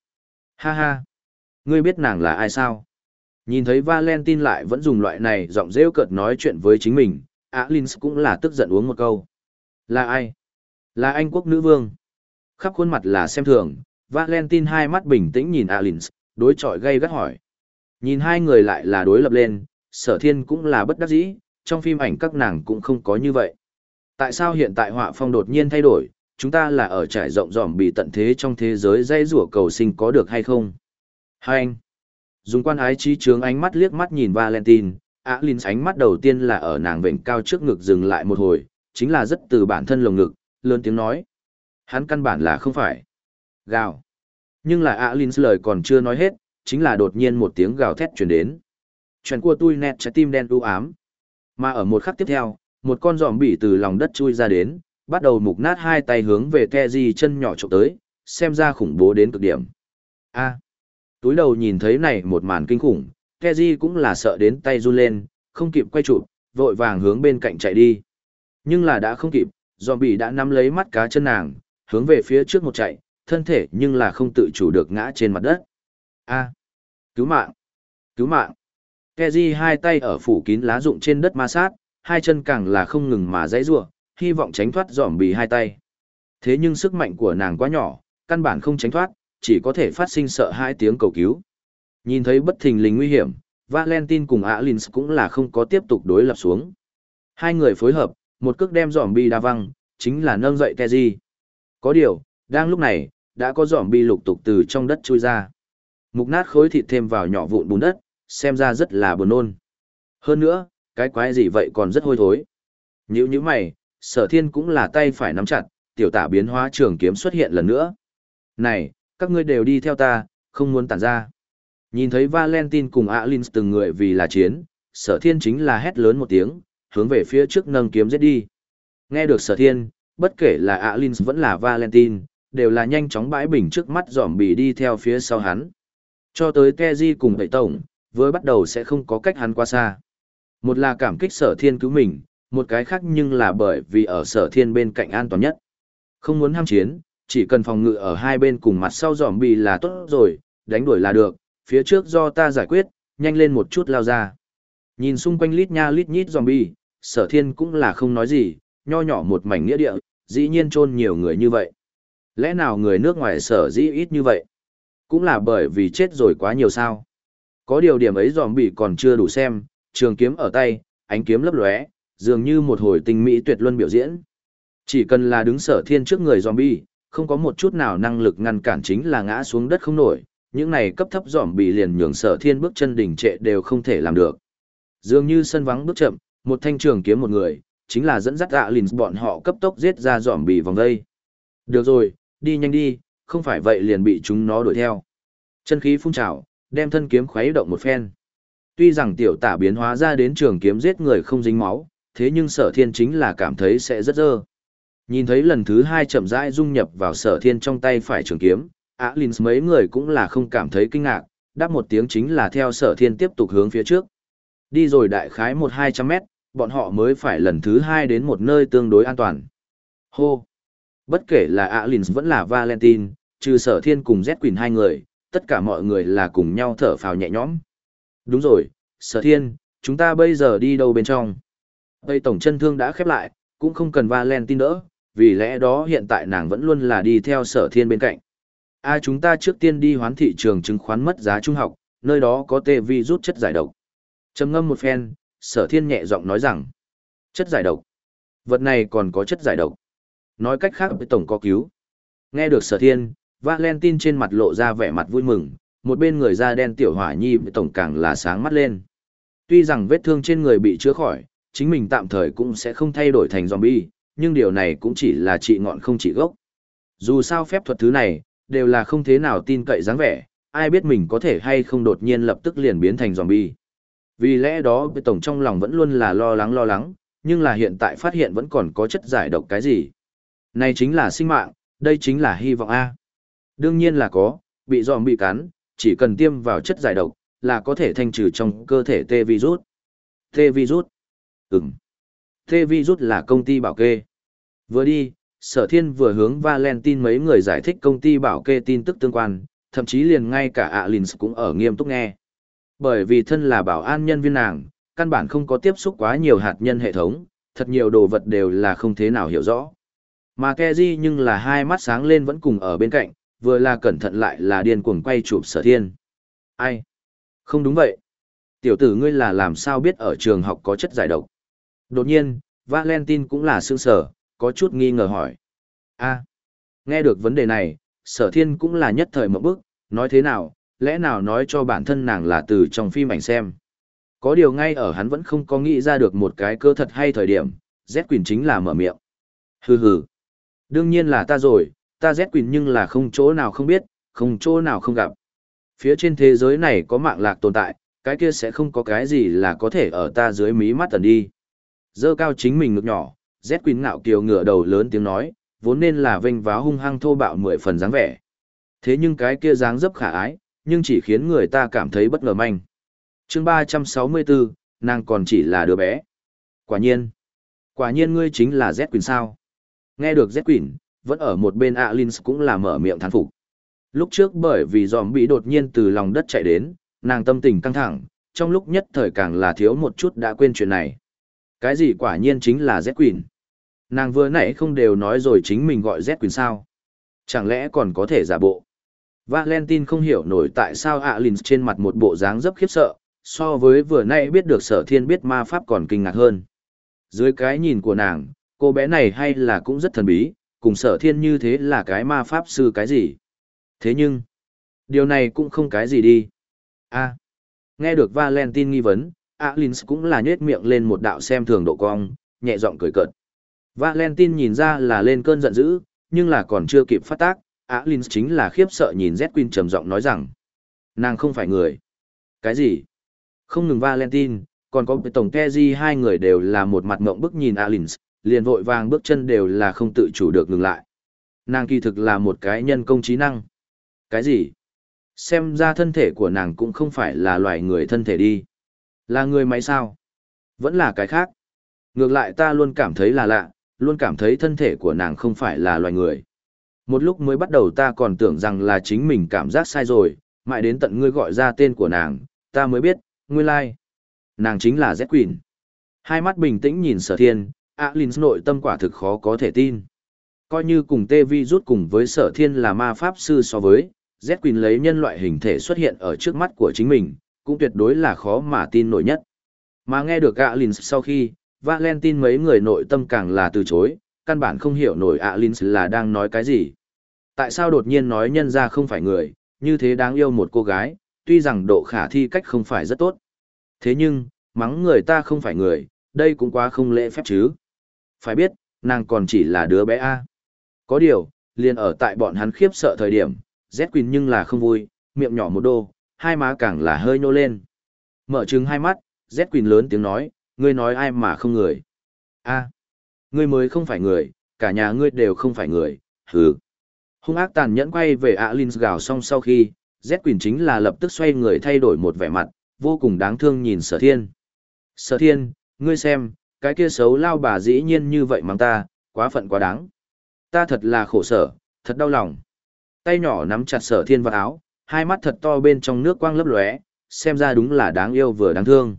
Ha ha. Ngươi biết nàng là ai sao? Nhìn thấy Valentine lại vẫn dùng loại này giọng rêu cợt nói chuyện với chính mình, Alins cũng là tức giận uống một câu. Là ai? Là anh quốc nữ vương. Khắp khuôn mặt là xem thường, Valentine hai mắt bình tĩnh nhìn Alins, đối chọi gây gắt hỏi. Nhìn hai người lại là đối lập lên, sở thiên cũng là bất đắc dĩ, trong phim ảnh các nàng cũng không có như vậy. Tại sao hiện tại họa phong đột nhiên thay đổi, chúng ta là ở trải rộng dòm bị tận thế trong thế giới dây rủa cầu sinh có được hay không? Hai anh. Dùng quan ái trí trướng ánh mắt liếc mắt nhìn Valentine, Alin ánh mắt đầu tiên là ở nàng vệnh cao trước ngực dừng lại một hồi, chính là rất từ bản thân lồng ngực, lớn tiếng nói. Hắn căn bản là không phải. Gào. Nhưng là Alin lời còn chưa nói hết, chính là đột nhiên một tiếng gào thét truyền đến. Chuyện của tôi nẹt trái tim đen u ám. Mà ở một khắc tiếp theo, một con giòm bị từ lòng đất chui ra đến, bắt đầu mục nát hai tay hướng về Keji chân nhỏ trộm tới, xem ra khủng bố đến cực điểm. A. Túi đầu nhìn thấy này một màn kinh khủng, Keji cũng là sợ đến tay run lên, không kịp quay chụp, vội vàng hướng bên cạnh chạy đi. Nhưng là đã không kịp, zombie đã nắm lấy mắt cá chân nàng, hướng về phía trước một chạy, thân thể nhưng là không tự chủ được ngã trên mặt đất. A. Cứu mạng! Cứu mạng! Keji hai tay ở phủ kín lá rụng trên đất ma sát, hai chân càng là không ngừng mà dãy rủa, hy vọng tránh thoát giòm bì hai tay. Thế nhưng sức mạnh của nàng quá nhỏ, căn bản không tránh thoát, chỉ có thể phát sinh sợ hai tiếng cầu cứu. Nhìn thấy bất thình lình nguy hiểm, Valentine cùng Alins cũng là không có tiếp tục đối lập xuống. Hai người phối hợp, một cước đem giòm bì đa văng, chính là nâng dậy Keji. Có điều, đang lúc này, đã có giòm bì lục tục từ trong đất chui ra. Mục nát khối thịt thêm vào nhỏ vụn bùn đất, xem ra rất là buồn nôn. Hơn nữa, cái quái gì vậy còn rất hôi thối. Nhữ như mày, sở thiên cũng là tay phải nắm chặt, tiểu tả biến hóa trường kiếm xuất hiện lần nữa. Này, các ngươi đều đi theo ta, không muốn tản ra. Nhìn thấy Valentine cùng Alin từng người vì là chiến, sở thiên chính là hét lớn một tiếng, hướng về phía trước nâng kiếm giết đi. Nghe được sở thiên, bất kể là Alin vẫn là Valentine, đều là nhanh chóng bãi bình trước mắt giỏm bì đi theo phía sau hắn. Cho tới Keji cùng Bảy Tổng, với bắt đầu sẽ không có cách hắn qua xa. Một là cảm kích sở thiên cứu mình, một cái khác nhưng là bởi vì ở sở thiên bên cạnh an toàn nhất. Không muốn ham chiến, chỉ cần phòng ngự ở hai bên cùng mặt sau giỏm bì là tốt rồi, đánh đuổi là được, phía trước do ta giải quyết, nhanh lên một chút lao ra. Nhìn xung quanh lít nha lít nhít zombie, sở thiên cũng là không nói gì, nho nhỏ một mảnh nghĩa địa, dĩ nhiên chôn nhiều người như vậy. Lẽ nào người nước ngoài sở dĩ ít như vậy? Cũng là bởi vì chết rồi quá nhiều sao. Có điều điểm ấy dòm bị còn chưa đủ xem, trường kiếm ở tay, ánh kiếm lấp lóe, dường như một hồi tình mỹ tuyệt luân biểu diễn. Chỉ cần là đứng sở thiên trước người zombie, không có một chút nào năng lực ngăn cản chính là ngã xuống đất không nổi, những này cấp thấp zombie liền nhường sở thiên bước chân đỉnh trệ đều không thể làm được. Dường như sân vắng bước chậm, một thanh trường kiếm một người, chính là dẫn dắt ạ lìn bọn họ cấp tốc giết ra zombie vòng đây. Được rồi, đi nhanh đi, không phải vậy liền bị chúng nó đuổi theo. Chân khí phun trào, đem thân kiếm khuấy động một phen. Tuy rằng tiểu tả biến hóa ra đến trường kiếm giết người không dính máu, thế nhưng sở thiên chính là cảm thấy sẽ rất dơ. Nhìn thấy lần thứ hai chậm rãi dung nhập vào sở thiên trong tay phải trường kiếm, á linh mấy người cũng là không cảm thấy kinh ngạc, đáp một tiếng chính là theo sở thiên tiếp tục hướng phía trước. Đi rồi đại khái một hai trăm mét, bọn họ mới phải lần thứ hai đến một nơi tương đối an toàn. Hô! Bất kể là Alins vẫn là Valentine, trừ sở thiên cùng Z Quỳnh hai người, tất cả mọi người là cùng nhau thở phào nhẹ nhõm. Đúng rồi, sở thiên, chúng ta bây giờ đi đâu bên trong? Tây tổng chân thương đã khép lại, cũng không cần Valentine nữa, vì lẽ đó hiện tại nàng vẫn luôn là đi theo sở thiên bên cạnh. A chúng ta trước tiên đi hoán thị trường chứng khoán mất giá trung học, nơi đó có tê vi rút chất giải độc. Trầm ngâm một phen, sở thiên nhẹ giọng nói rằng, chất giải độc. Vật này còn có chất giải độc. Nói cách khác với tổng có cứu. Nghe được sở thiên, Valentine trên mặt lộ ra vẻ mặt vui mừng, một bên người da đen tiểu hỏa nhi với tổng càng là sáng mắt lên. Tuy rằng vết thương trên người bị chữa khỏi, chính mình tạm thời cũng sẽ không thay đổi thành zombie, nhưng điều này cũng chỉ là trị ngọn không trị gốc. Dù sao phép thuật thứ này, đều là không thế nào tin cậy dáng vẻ, ai biết mình có thể hay không đột nhiên lập tức liền biến thành zombie. Vì lẽ đó tổng trong lòng vẫn luôn là lo lắng lo lắng, nhưng là hiện tại phát hiện vẫn còn có chất giải độc cái gì. Này chính là sinh mạng, đây chính là hy vọng A. Đương nhiên là có, bị dòm bị cắn, chỉ cần tiêm vào chất giải độc, là có thể thanh trừ trong cơ thể T virus. T virus. Ừm. T virus là công ty bảo kê. Vừa đi, sở thiên vừa hướng Valentine mấy người giải thích công ty bảo kê tin tức tương quan, thậm chí liền ngay cả Alins cũng ở nghiêm túc nghe. Bởi vì thân là bảo an nhân viên nàng, căn bản không có tiếp xúc quá nhiều hạt nhân hệ thống, thật nhiều đồ vật đều là không thế nào hiểu rõ. Mà Keji nhưng là hai mắt sáng lên vẫn cùng ở bên cạnh, vừa là cẩn thận lại là điên cuồng quay chụp sở thiên. Ai? Không đúng vậy. Tiểu tử ngươi là làm sao biết ở trường học có chất giải độc? Đột nhiên, Valentine cũng là sương sở, có chút nghi ngờ hỏi. a nghe được vấn đề này, sở thiên cũng là nhất thời một bước, nói thế nào, lẽ nào nói cho bản thân nàng là từ trong phim ảnh xem. Có điều ngay ở hắn vẫn không có nghĩ ra được một cái cơ thật hay thời điểm, Z Quỳnh chính là mở miệng. Hừ hừ. Đương nhiên là ta rồi, ta Z Quỳnh nhưng là không chỗ nào không biết, không chỗ nào không gặp. Phía trên thế giới này có mạng lạc tồn tại, cái kia sẽ không có cái gì là có thể ở ta dưới mí mắt tần đi. Dơ cao chính mình ngực nhỏ, Z Quỳnh ngạo kiều ngửa đầu lớn tiếng nói, vốn nên là vênh váo hung hăng thô bạo mười phần dáng vẻ. Thế nhưng cái kia dáng dấp khả ái, nhưng chỉ khiến người ta cảm thấy bất ngờ manh. chương 364, nàng còn chỉ là đứa bé. Quả nhiên. Quả nhiên ngươi chính là Z Quỳnh sao. Nghe được Z Quỳnh, vẫn ở một bên Alins cũng là mở miệng thán phục. Lúc trước bởi vì giòm bị đột nhiên từ lòng đất chạy đến, nàng tâm tình căng thẳng, trong lúc nhất thời càng là thiếu một chút đã quên chuyện này. Cái gì quả nhiên chính là Z Quỳnh. Nàng vừa nãy không đều nói rồi chính mình gọi Z Quỳnh sao. Chẳng lẽ còn có thể giả bộ. Valentine không hiểu nổi tại sao Alins trên mặt một bộ dáng rất khiếp sợ, so với vừa nãy biết được sở thiên biết ma pháp còn kinh ngạc hơn. Dưới cái nhìn của nàng, cô bé này hay là cũng rất thần bí, cùng sở thiên như thế là cái ma pháp sư cái gì. Thế nhưng, điều này cũng không cái gì đi. a nghe được Valentine nghi vấn, Alins cũng là nhết miệng lên một đạo xem thường độ cong, nhẹ giọng cười cợt. Valentine nhìn ra là lên cơn giận dữ, nhưng là còn chưa kịp phát tác, Alins chính là khiếp sợ nhìn Z trầm giọng nói rằng, nàng không phải người. Cái gì? Không ngừng Valentine, còn có tổng Keji hai người đều là một mặt ngộng bức nhìn Alins, liền vội vàng bước chân đều là không tự chủ được ngừng lại. Nàng kỳ thực là một cái nhân công trí năng. Cái gì? Xem ra thân thể của nàng cũng không phải là loài người thân thể đi. Là người máy sao? Vẫn là cái khác. Ngược lại ta luôn cảm thấy là lạ, luôn cảm thấy thân thể của nàng không phải là loài người. Một lúc mới bắt đầu ta còn tưởng rằng là chính mình cảm giác sai rồi, mãi đến tận ngươi gọi ra tên của nàng, ta mới biết, nguyên lai. Like. Nàng chính là Z Queen. Hai mắt bình tĩnh nhìn sở thiên, Alin nội tâm quả thực khó có thể tin. Coi như cùng tê vi rút cùng với sở thiên là ma pháp sư so với, Z Quỳnh lấy nhân loại hình thể xuất hiện ở trước mắt của chính mình, cũng tuyệt đối là khó mà tin nổi nhất. Mà nghe được Alin sau khi, Valentine mấy người nội tâm càng là từ chối, căn bản không hiểu nổi Alin là đang nói cái gì. Tại sao đột nhiên nói nhân ra không phải người, như thế đáng yêu một cô gái, tuy rằng độ khả thi cách không phải rất tốt. Thế nhưng, mắng người ta không phải người, đây cũng quá không lễ phép chứ. Phải biết, nàng còn chỉ là đứa bé A. Có điều, liền ở tại bọn hắn khiếp sợ thời điểm, Z quỳnh nhưng là không vui, miệng nhỏ một đô, hai má càng là hơi nhô lên. Mở trừng hai mắt, Z quỳnh lớn tiếng nói, ngươi nói ai mà không người. A, ngươi mới không phải người, cả nhà ngươi đều không phải người, hừ. Hung ác tàn nhẫn quay về Alin gào xong sau khi, Z quỳnh chính là lập tức xoay người thay đổi một vẻ mặt, vô cùng đáng thương nhìn sở thiên. Sở thiên, ngươi xem, cái kia xấu lao bà dĩ nhiên như vậy mang ta, quá phận quá đáng. Ta thật là khổ sở, thật đau lòng. Tay nhỏ nắm chặt sở thiên vào áo, hai mắt thật to bên trong nước quang lấp lóe, xem ra đúng là đáng yêu vừa đáng thương.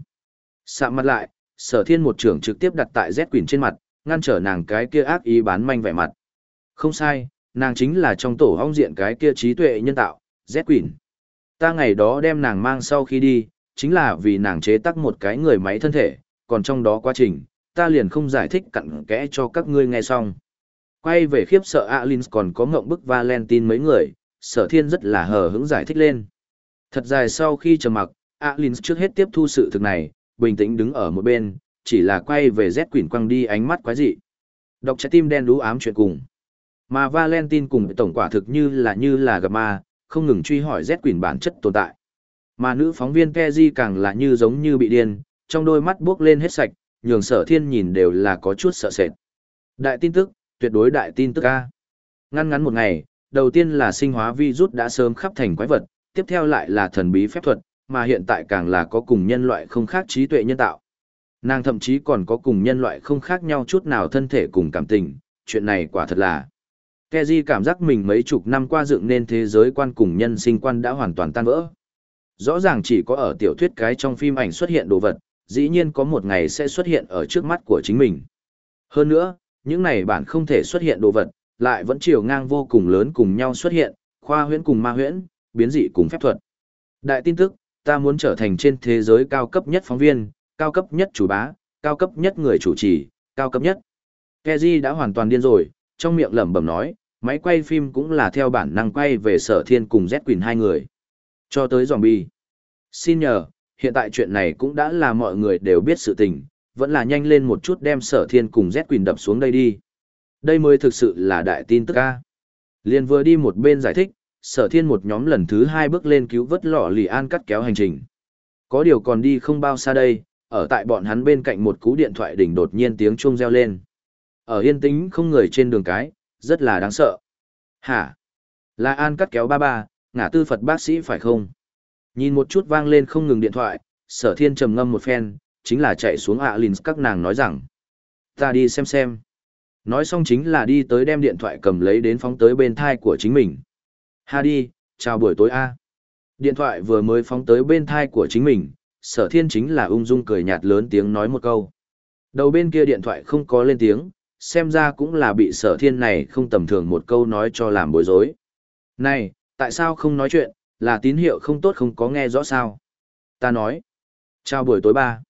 Sạm mặt lại, sở thiên một trưởng trực tiếp đặt tại Z quỷ trên mặt, ngăn trở nàng cái kia ác ý bán manh vẻ mặt. Không sai, nàng chính là trong tổ hong diện cái kia trí tuệ nhân tạo, Z quỷ. Ta ngày đó đem nàng mang sau khi đi, chính là vì nàng chế tác một cái người máy thân thể, còn trong đó quá trình, ta liền không giải thích cặn kẽ cho các ngươi nghe xong. Quay về khiếp sợ Alin còn có ngộng bức Valentine mấy người, sở thiên rất là hờ hững giải thích lên. Thật dài sau khi trầm mặc, Alin trước hết tiếp thu sự thực này, bình tĩnh đứng ở một bên, chỉ là quay về Z Quỷ quăng đi ánh mắt quái dị. Đọc trái tim đen đú ám chuyện cùng. Mà Valentine cùng tổng quả thực như là như là gặp ma, không ngừng truy hỏi Z Quỷ bản chất tồn tại. Mà nữ phóng viên Keji càng là như giống như bị điên, trong đôi mắt bước lên hết sạch, nhường sở thiên nhìn đều là có chút sợ sệt. Đại tin tức, tuyệt đối đại tin tức A. Ngăn ngắn một ngày, đầu tiên là sinh hóa virus đã sớm khắp thành quái vật, tiếp theo lại là thần bí phép thuật, mà hiện tại càng là có cùng nhân loại không khác trí tuệ nhân tạo. Nàng thậm chí còn có cùng nhân loại không khác nhau chút nào thân thể cùng cảm tình, chuyện này quả thật là. Keji cảm giác mình mấy chục năm qua dựng nên thế giới quan cùng nhân sinh quan đã hoàn toàn tan vỡ. Rõ ràng chỉ có ở tiểu thuyết cái trong phim ảnh xuất hiện đồ vật, dĩ nhiên có một ngày sẽ xuất hiện ở trước mắt của chính mình. Hơn nữa, những này bản không thể xuất hiện đồ vật, lại vẫn chiều ngang vô cùng lớn cùng nhau xuất hiện, khoa huyễn cùng ma huyễn, biến dị cùng phép thuật. Đại tin tức, ta muốn trở thành trên thế giới cao cấp nhất phóng viên, cao cấp nhất chủ bá, cao cấp nhất người chủ trì, cao cấp nhất. Keji đã hoàn toàn điên rồi, trong miệng lẩm bẩm nói, máy quay phim cũng là theo bản năng quay về sở thiên cùng Z Quỳnh hai người. Cho tới zombie. Xin nhờ, hiện tại chuyện này cũng đã là mọi người đều biết sự tình, vẫn là nhanh lên một chút đem sở thiên cùng Z Quỳnh đập xuống đây đi. Đây mới thực sự là đại tin tức ca. Liên vừa đi một bên giải thích, sở thiên một nhóm lần thứ hai bước lên cứu vớt lọ lì an cắt kéo hành trình. Có điều còn đi không bao xa đây, ở tại bọn hắn bên cạnh một cú điện thoại đỉnh đột nhiên tiếng chuông reo lên. Ở yên tĩnh không người trên đường cái, rất là đáng sợ. Hả? Là an cắt kéo ba ba, ngã tư Phật bác sĩ phải không? Nhìn một chút vang lên không ngừng điện thoại, sở thiên trầm ngâm một phen, chính là chạy xuống ạ à lìn các nàng nói rằng. Ta đi xem xem. Nói xong chính là đi tới đem điện thoại cầm lấy đến phóng tới bên thai của chính mình. Ha đi, chào buổi tối A. Điện thoại vừa mới phóng tới bên thai của chính mình, sở thiên chính là ung dung cười nhạt lớn tiếng nói một câu. Đầu bên kia điện thoại không có lên tiếng, xem ra cũng là bị sở thiên này không tầm thường một câu nói cho làm bối rối. Này, tại sao không nói chuyện, là tín hiệu không tốt không có nghe rõ sao? Ta nói, chào buổi tối ba.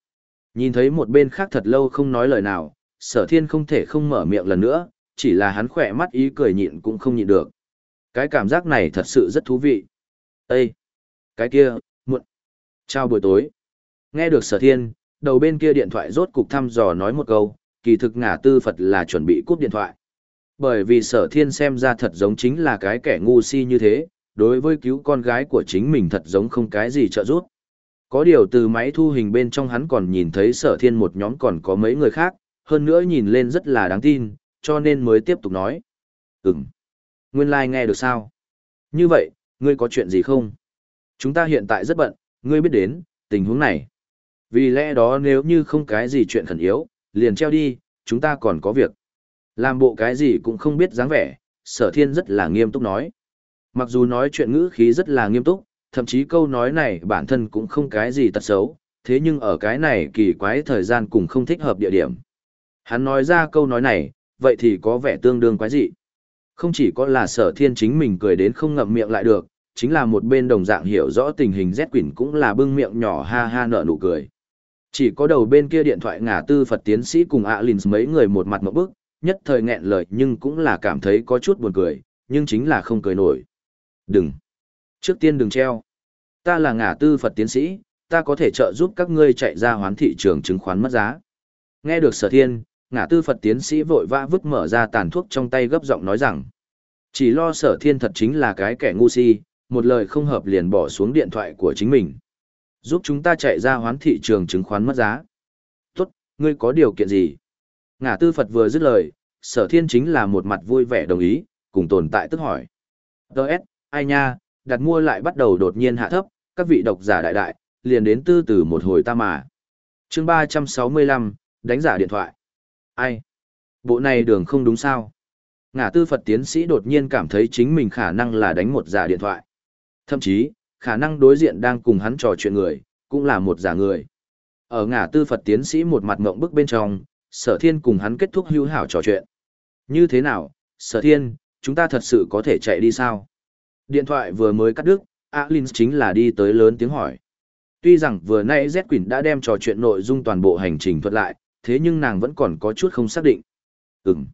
Nhìn thấy một bên khác thật lâu không nói lời nào, sở thiên không thể không mở miệng lần nữa, chỉ là hắn khỏe mắt ý cười nhịn cũng không nhịn được. Cái cảm giác này thật sự rất thú vị. Ê! Cái kia, muộn. Chào buổi tối. Nghe được sở thiên, đầu bên kia điện thoại rốt cục thăm dò nói một câu, kỳ thực ngả tư Phật là chuẩn bị cúp điện thoại. Bởi vì sở thiên xem ra thật giống chính là cái kẻ ngu si như thế, đối với cứu con gái của chính mình thật giống không cái gì trợ giúp. Có điều từ máy thu hình bên trong hắn còn nhìn thấy sở thiên một nhóm còn có mấy người khác, hơn nữa nhìn lên rất là đáng tin, cho nên mới tiếp tục nói. Ừm. Nguyên lai like nghe được sao? Như vậy, ngươi có chuyện gì không? Chúng ta hiện tại rất bận, ngươi biết đến, tình huống này. Vì lẽ đó nếu như không cái gì chuyện khẩn yếu, liền treo đi, chúng ta còn có việc. Làm bộ cái gì cũng không biết dáng vẻ, sở thiên rất là nghiêm túc nói. Mặc dù nói chuyện ngữ khí rất là nghiêm túc, thậm chí câu nói này bản thân cũng không cái gì tật xấu, thế nhưng ở cái này kỳ quái thời gian cùng không thích hợp địa điểm. Hắn nói ra câu nói này, vậy thì có vẻ tương đương quái dị. Không chỉ có là sở thiên chính mình cười đến không ngậm miệng lại được, chính là một bên đồng dạng hiểu rõ tình hình Z Quỳnh cũng là bưng miệng nhỏ ha ha nở nụ cười. Chỉ có đầu bên kia điện thoại ngả tư Phật tiến sĩ cùng Alins mấy người một mặt một bức, nhất thời nghẹn lời nhưng cũng là cảm thấy có chút buồn cười, nhưng chính là không cười nổi. Đừng! Trước tiên đừng treo. Ta là ngả tư Phật tiến sĩ, ta có thể trợ giúp các ngươi chạy ra hoán thị trường chứng khoán mất giá. Nghe được sở thiên, ngả tư Phật tiến sĩ vội vã vứt mở ra tàn thuốc trong tay gấp giọng nói rằng. Chỉ lo sở thiên thật chính là cái kẻ ngu si, một lời không hợp liền bỏ xuống điện thoại của chính mình. Giúp chúng ta chạy ra hoán thị trường chứng khoán mất giá. Tốt, ngươi có điều kiện gì? Ngả tư Phật vừa dứt lời, sở thiên chính là một mặt vui vẻ đồng ý, cùng tồn tại tức hỏi. Đợt, ai nha, đặt mua lại bắt đầu đột nhiên hạ thấp, các vị độc giả đại đại, liền đến tư từ một hồi ta mà. chương 365, đánh giả điện thoại. Ai? Bộ này đường không đúng sao? Ngã tư Phật tiến sĩ đột nhiên cảm thấy chính mình khả năng là đánh một giả điện thoại. Thậm chí, khả năng đối diện đang cùng hắn trò chuyện người, cũng là một giả người. Ở Ngã tư Phật tiến sĩ một mặt mộng bức bên trong, sở thiên cùng hắn kết thúc hữu hảo trò chuyện. Như thế nào, sở thiên, chúng ta thật sự có thể chạy đi sao? Điện thoại vừa mới cắt đứt, Alin chính là đi tới lớn tiếng hỏi. Tuy rằng vừa nãy Z Quỳnh đã đem trò chuyện nội dung toàn bộ hành trình thuật lại, thế nhưng nàng vẫn còn có chút không xác định. Ừm.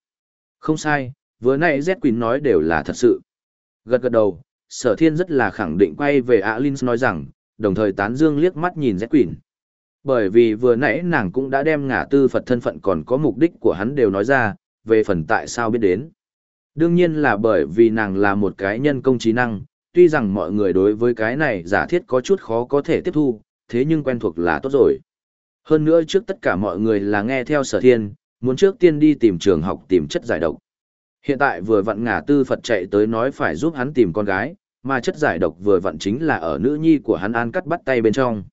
Không sai, vừa nãy Z Quỳnh nói đều là thật sự. Gật gật đầu, sở thiên rất là khẳng định quay về Alin nói rằng, đồng thời tán dương liếc mắt nhìn Z Quỳnh. Bởi vì vừa nãy nàng cũng đã đem ngả tư Phật thân phận còn có mục đích của hắn đều nói ra, về phần tại sao biết đến. Đương nhiên là bởi vì nàng là một cái nhân công trí năng, tuy rằng mọi người đối với cái này giả thiết có chút khó có thể tiếp thu, thế nhưng quen thuộc là tốt rồi. Hơn nữa trước tất cả mọi người là nghe theo sở thiên, muốn trước tiên đi tìm trường học tìm chất giải độc. Hiện tại vừa vặn ngả tư Phật chạy tới nói phải giúp hắn tìm con gái, mà chất giải độc vừa vặn chính là ở nữ nhi của hắn an cắt bắt tay bên trong.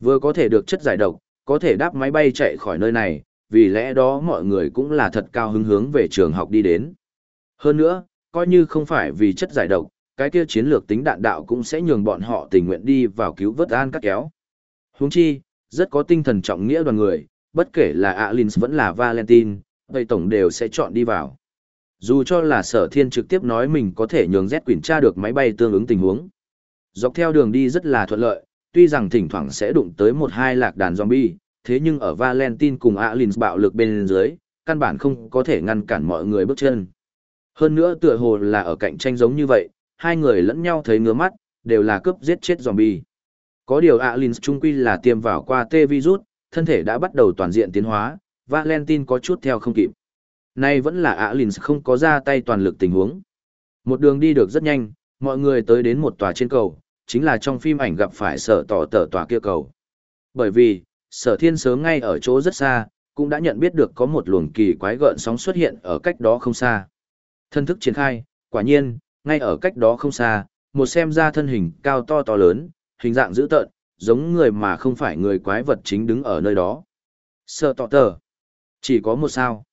Vừa có thể được chất giải độc, có thể đáp máy bay chạy khỏi nơi này, vì lẽ đó mọi người cũng là thật cao hứng hướng về trường học đi đến. Hơn nữa, coi như không phải vì chất giải độc, cái kia chiến lược tính đạn đạo cũng sẽ nhường bọn họ tình nguyện đi vào cứu vớt an cắt kéo. Huống chi, rất có tinh thần trọng nghĩa đoàn người, bất kể là Alins vẫn là Valentine, vậy tổng đều sẽ chọn đi vào. Dù cho là sở thiên trực tiếp nói mình có thể nhường Z quyển tra được máy bay tương ứng tình huống. Dọc theo đường đi rất là thuận lợi, tuy rằng thỉnh thoảng sẽ đụng tới một hai lạc đàn zombie, thế nhưng ở Valentine cùng Alins bạo lực bên dưới, căn bản không có thể ngăn cản mọi người bước chân. Hơn nữa tựa hồ là ở cạnh tranh giống như vậy, hai người lẫn nhau thấy ngứa mắt, đều là cướp giết chết zombie. Có điều Alins trung quy là tiêm vào qua T virus, thân thể đã bắt đầu toàn diện tiến hóa, Valentine có chút theo không kịp. Nay vẫn là Alins không có ra tay toàn lực tình huống. Một đường đi được rất nhanh, mọi người tới đến một tòa trên cầu, chính là trong phim ảnh gặp phải sở tỏ tở tòa kia cầu. Bởi vì, sở thiên sớm ngay ở chỗ rất xa, cũng đã nhận biết được có một luồng kỳ quái gợn sóng xuất hiện ở cách đó không xa. Thân thức triển khai, quả nhiên, ngay ở cách đó không xa, một xem ra thân hình cao to to lớn, hình dạng dữ tợn, giống người mà không phải người quái vật chính đứng ở nơi đó. Sở tọ tờ. Chỉ có một sao.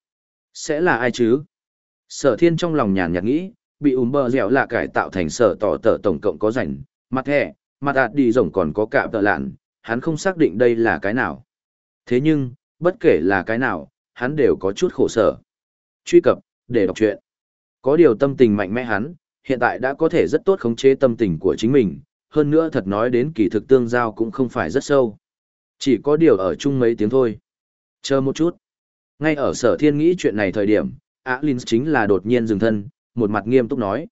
Sẽ là ai chứ? Sở thiên trong lòng nhàn nhạt nghĩ, bị ùm bờ dẻo là cải tạo thành sở tỏ tờ tổng cộng có rảnh, mặt hẹ, mặt ạt đi rồng còn có cạm tờ lạn, hắn không xác định đây là cái nào. Thế nhưng, bất kể là cái nào, hắn đều có chút khổ sở. Truy cập, để đọc truyện. Có điều tâm tình mạnh mẽ hắn, hiện tại đã có thể rất tốt khống chế tâm tình của chính mình, hơn nữa thật nói đến kỳ thực tương giao cũng không phải rất sâu. Chỉ có điều ở chung mấy tiếng thôi. Chờ một chút. Ngay ở sở thiên nghĩ chuyện này thời điểm, Alin chính là đột nhiên dừng thân, một mặt nghiêm túc nói.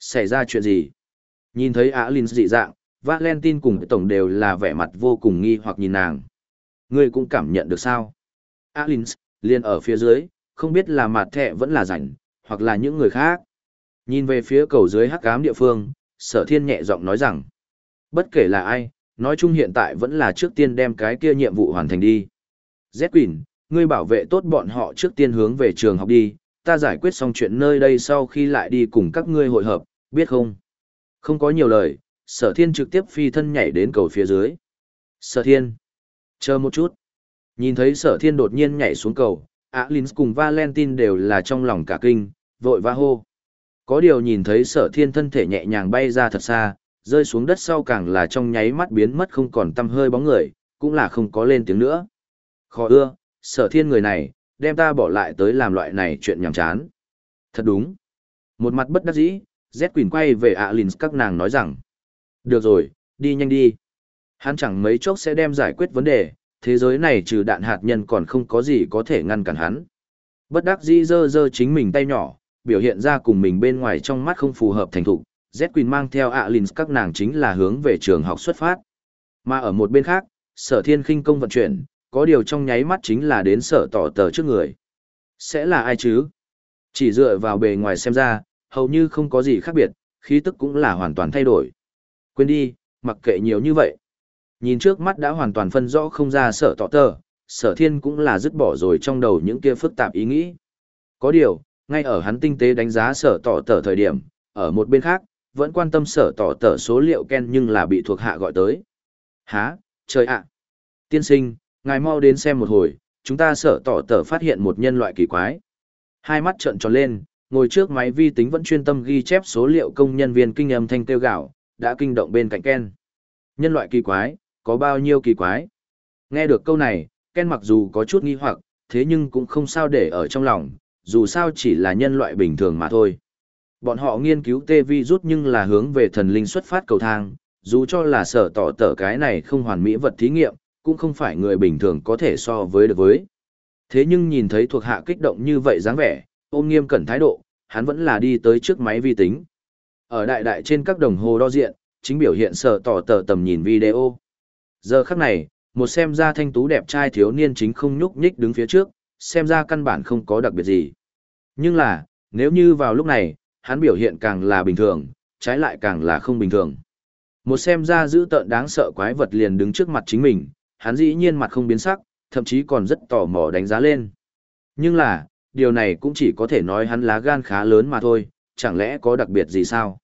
Xảy ra chuyện gì? Nhìn thấy Alin dị dạng, Valentine cùng tổng đều là vẻ mặt vô cùng nghi hoặc nhìn nàng. Ngươi cũng cảm nhận được sao? Alin, liền ở phía dưới, không biết là mặt thẻ vẫn là rảnh, hoặc là những người khác. Nhìn về phía cầu dưới hắc ám địa phương, sở thiên nhẹ giọng nói rằng, bất kể là ai, nói chung hiện tại vẫn là trước tiên đem cái kia nhiệm vụ hoàn thành đi. Z Quỳnh, ngươi bảo vệ tốt bọn họ trước tiên hướng về trường học đi, ta giải quyết xong chuyện nơi đây sau khi lại đi cùng các ngươi hội hợp, biết không? Không có nhiều lời, sở thiên trực tiếp phi thân nhảy đến cầu phía dưới. Sở thiên, chờ một chút. Nhìn thấy sở thiên đột nhiên nhảy xuống cầu, Alins cùng Valentine đều là trong lòng cả kinh, vội va hô. Có điều nhìn thấy sở thiên thân thể nhẹ nhàng bay ra thật xa, rơi xuống đất sau càng là trong nháy mắt biến mất không còn tăm hơi bóng người, cũng là không có lên tiếng nữa. Khó ưa, sở thiên người này, đem ta bỏ lại tới làm loại này chuyện nhảm chán. Thật đúng. Một mặt bất đắc dĩ, Z Quỳnh quay về Alins các nàng nói rằng. Được rồi, đi nhanh đi. Hắn chẳng mấy chốc sẽ đem giải quyết vấn đề, thế giới này trừ đạn hạt nhân còn không có gì có thể ngăn cản hắn. Bất đắc dĩ dơ dơ chính mình tay nhỏ, biểu hiện ra cùng mình bên ngoài trong mắt không phù hợp thành thục. Z Quỳnh mang theo Alin các nàng chính là hướng về trường học xuất phát. Mà ở một bên khác, sở thiên khinh công vận chuyển, có điều trong nháy mắt chính là đến sở tỏ tờ trước người. Sẽ là ai chứ? Chỉ dựa vào bề ngoài xem ra, hầu như không có gì khác biệt, khí tức cũng là hoàn toàn thay đổi. Quên đi, mặc kệ nhiều như vậy. Nhìn trước mắt đã hoàn toàn phân rõ không ra sở tỏ tờ, sở thiên cũng là dứt bỏ rồi trong đầu những kia phức tạp ý nghĩ. Có điều, ngay ở hắn tinh tế đánh giá sở tỏ tờ thời điểm, ở một bên khác, vẫn quan tâm sở tỏ tờ số liệu Ken nhưng là bị thuộc hạ gọi tới. Há, trời ạ! Tiên sinh, ngài mau đến xem một hồi, chúng ta sở tỏ tờ phát hiện một nhân loại kỳ quái. Hai mắt trợn tròn lên, ngồi trước máy vi tính vẫn chuyên tâm ghi chép số liệu công nhân viên kinh âm thanh tiêu gạo, đã kinh động bên cạnh Ken. Nhân loại kỳ quái, có bao nhiêu kỳ quái? Nghe được câu này, Ken mặc dù có chút nghi hoặc, thế nhưng cũng không sao để ở trong lòng, dù sao chỉ là nhân loại bình thường mà thôi. Bọn họ nghiên cứu tê vi rút nhưng là hướng về thần linh xuất phát cầu thang, dù cho là sở tỏ tở cái này không hoàn mỹ vật thí nghiệm, cũng không phải người bình thường có thể so với được với. Thế nhưng nhìn thấy thuộc hạ kích động như vậy dáng vẻ, ôm nghiêm cẩn thái độ, hắn vẫn là đi tới trước máy vi tính. Ở đại đại trên các đồng hồ đo diện, chính biểu hiện sở tỏ tờ tầm nhìn video. Giờ khắc này, một xem ra thanh tú đẹp trai thiếu niên chính không nhúc nhích đứng phía trước, xem ra căn bản không có đặc biệt gì. Nhưng là, nếu như vào lúc này, hắn biểu hiện càng là bình thường, trái lại càng là không bình thường. Một xem ra dữ tợn đáng sợ quái vật liền đứng trước mặt chính mình, hắn dĩ nhiên mặt không biến sắc, thậm chí còn rất tò mò đánh giá lên. Nhưng là, điều này cũng chỉ có thể nói hắn lá gan khá lớn mà thôi, chẳng lẽ có đặc biệt gì sao?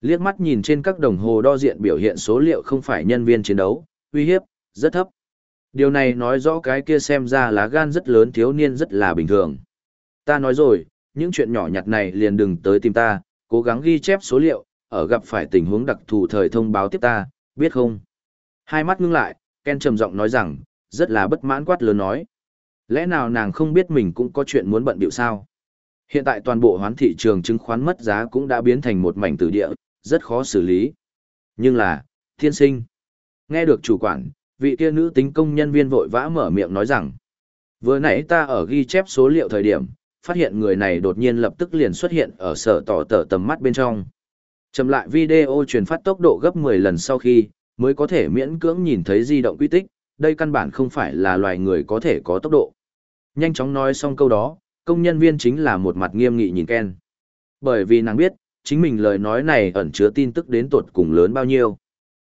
Liếc mắt nhìn trên các đồng hồ đo diện biểu hiện số liệu không phải nhân viên chiến đấu, uy hiếp, rất thấp. Điều này nói rõ cái kia xem ra lá gan rất lớn thiếu niên rất là bình thường. Ta nói rồi, những chuyện nhỏ nhặt này liền đừng tới tìm ta, cố gắng ghi chép số liệu, ở gặp phải tình huống đặc thù thời thông báo tiếp ta, biết không? Hai mắt ngưng lại, Ken trầm giọng nói rằng, rất là bất mãn quát lớn nói. Lẽ nào nàng không biết mình cũng có chuyện muốn bận bịu sao? Hiện tại toàn bộ hoán thị trường chứng khoán mất giá cũng đã biến thành một mảnh tử địa, rất khó xử lý. Nhưng là, thiên sinh. Nghe được chủ quản, vị kia nữ tính công nhân viên vội vã mở miệng nói rằng, vừa nãy ta ở ghi chép số liệu thời điểm, phát hiện người này đột nhiên lập tức liền xuất hiện ở sở tỏ tờ tầm mắt bên trong. Chậm lại video truyền phát tốc độ gấp 10 lần sau khi, mới có thể miễn cưỡng nhìn thấy di động quy tích, đây căn bản không phải là loài người có thể có tốc độ. Nhanh chóng nói xong câu đó, công nhân viên chính là một mặt nghiêm nghị nhìn Ken. Bởi vì nàng biết, chính mình lời nói này ẩn chứa tin tức đến tột cùng lớn bao nhiêu.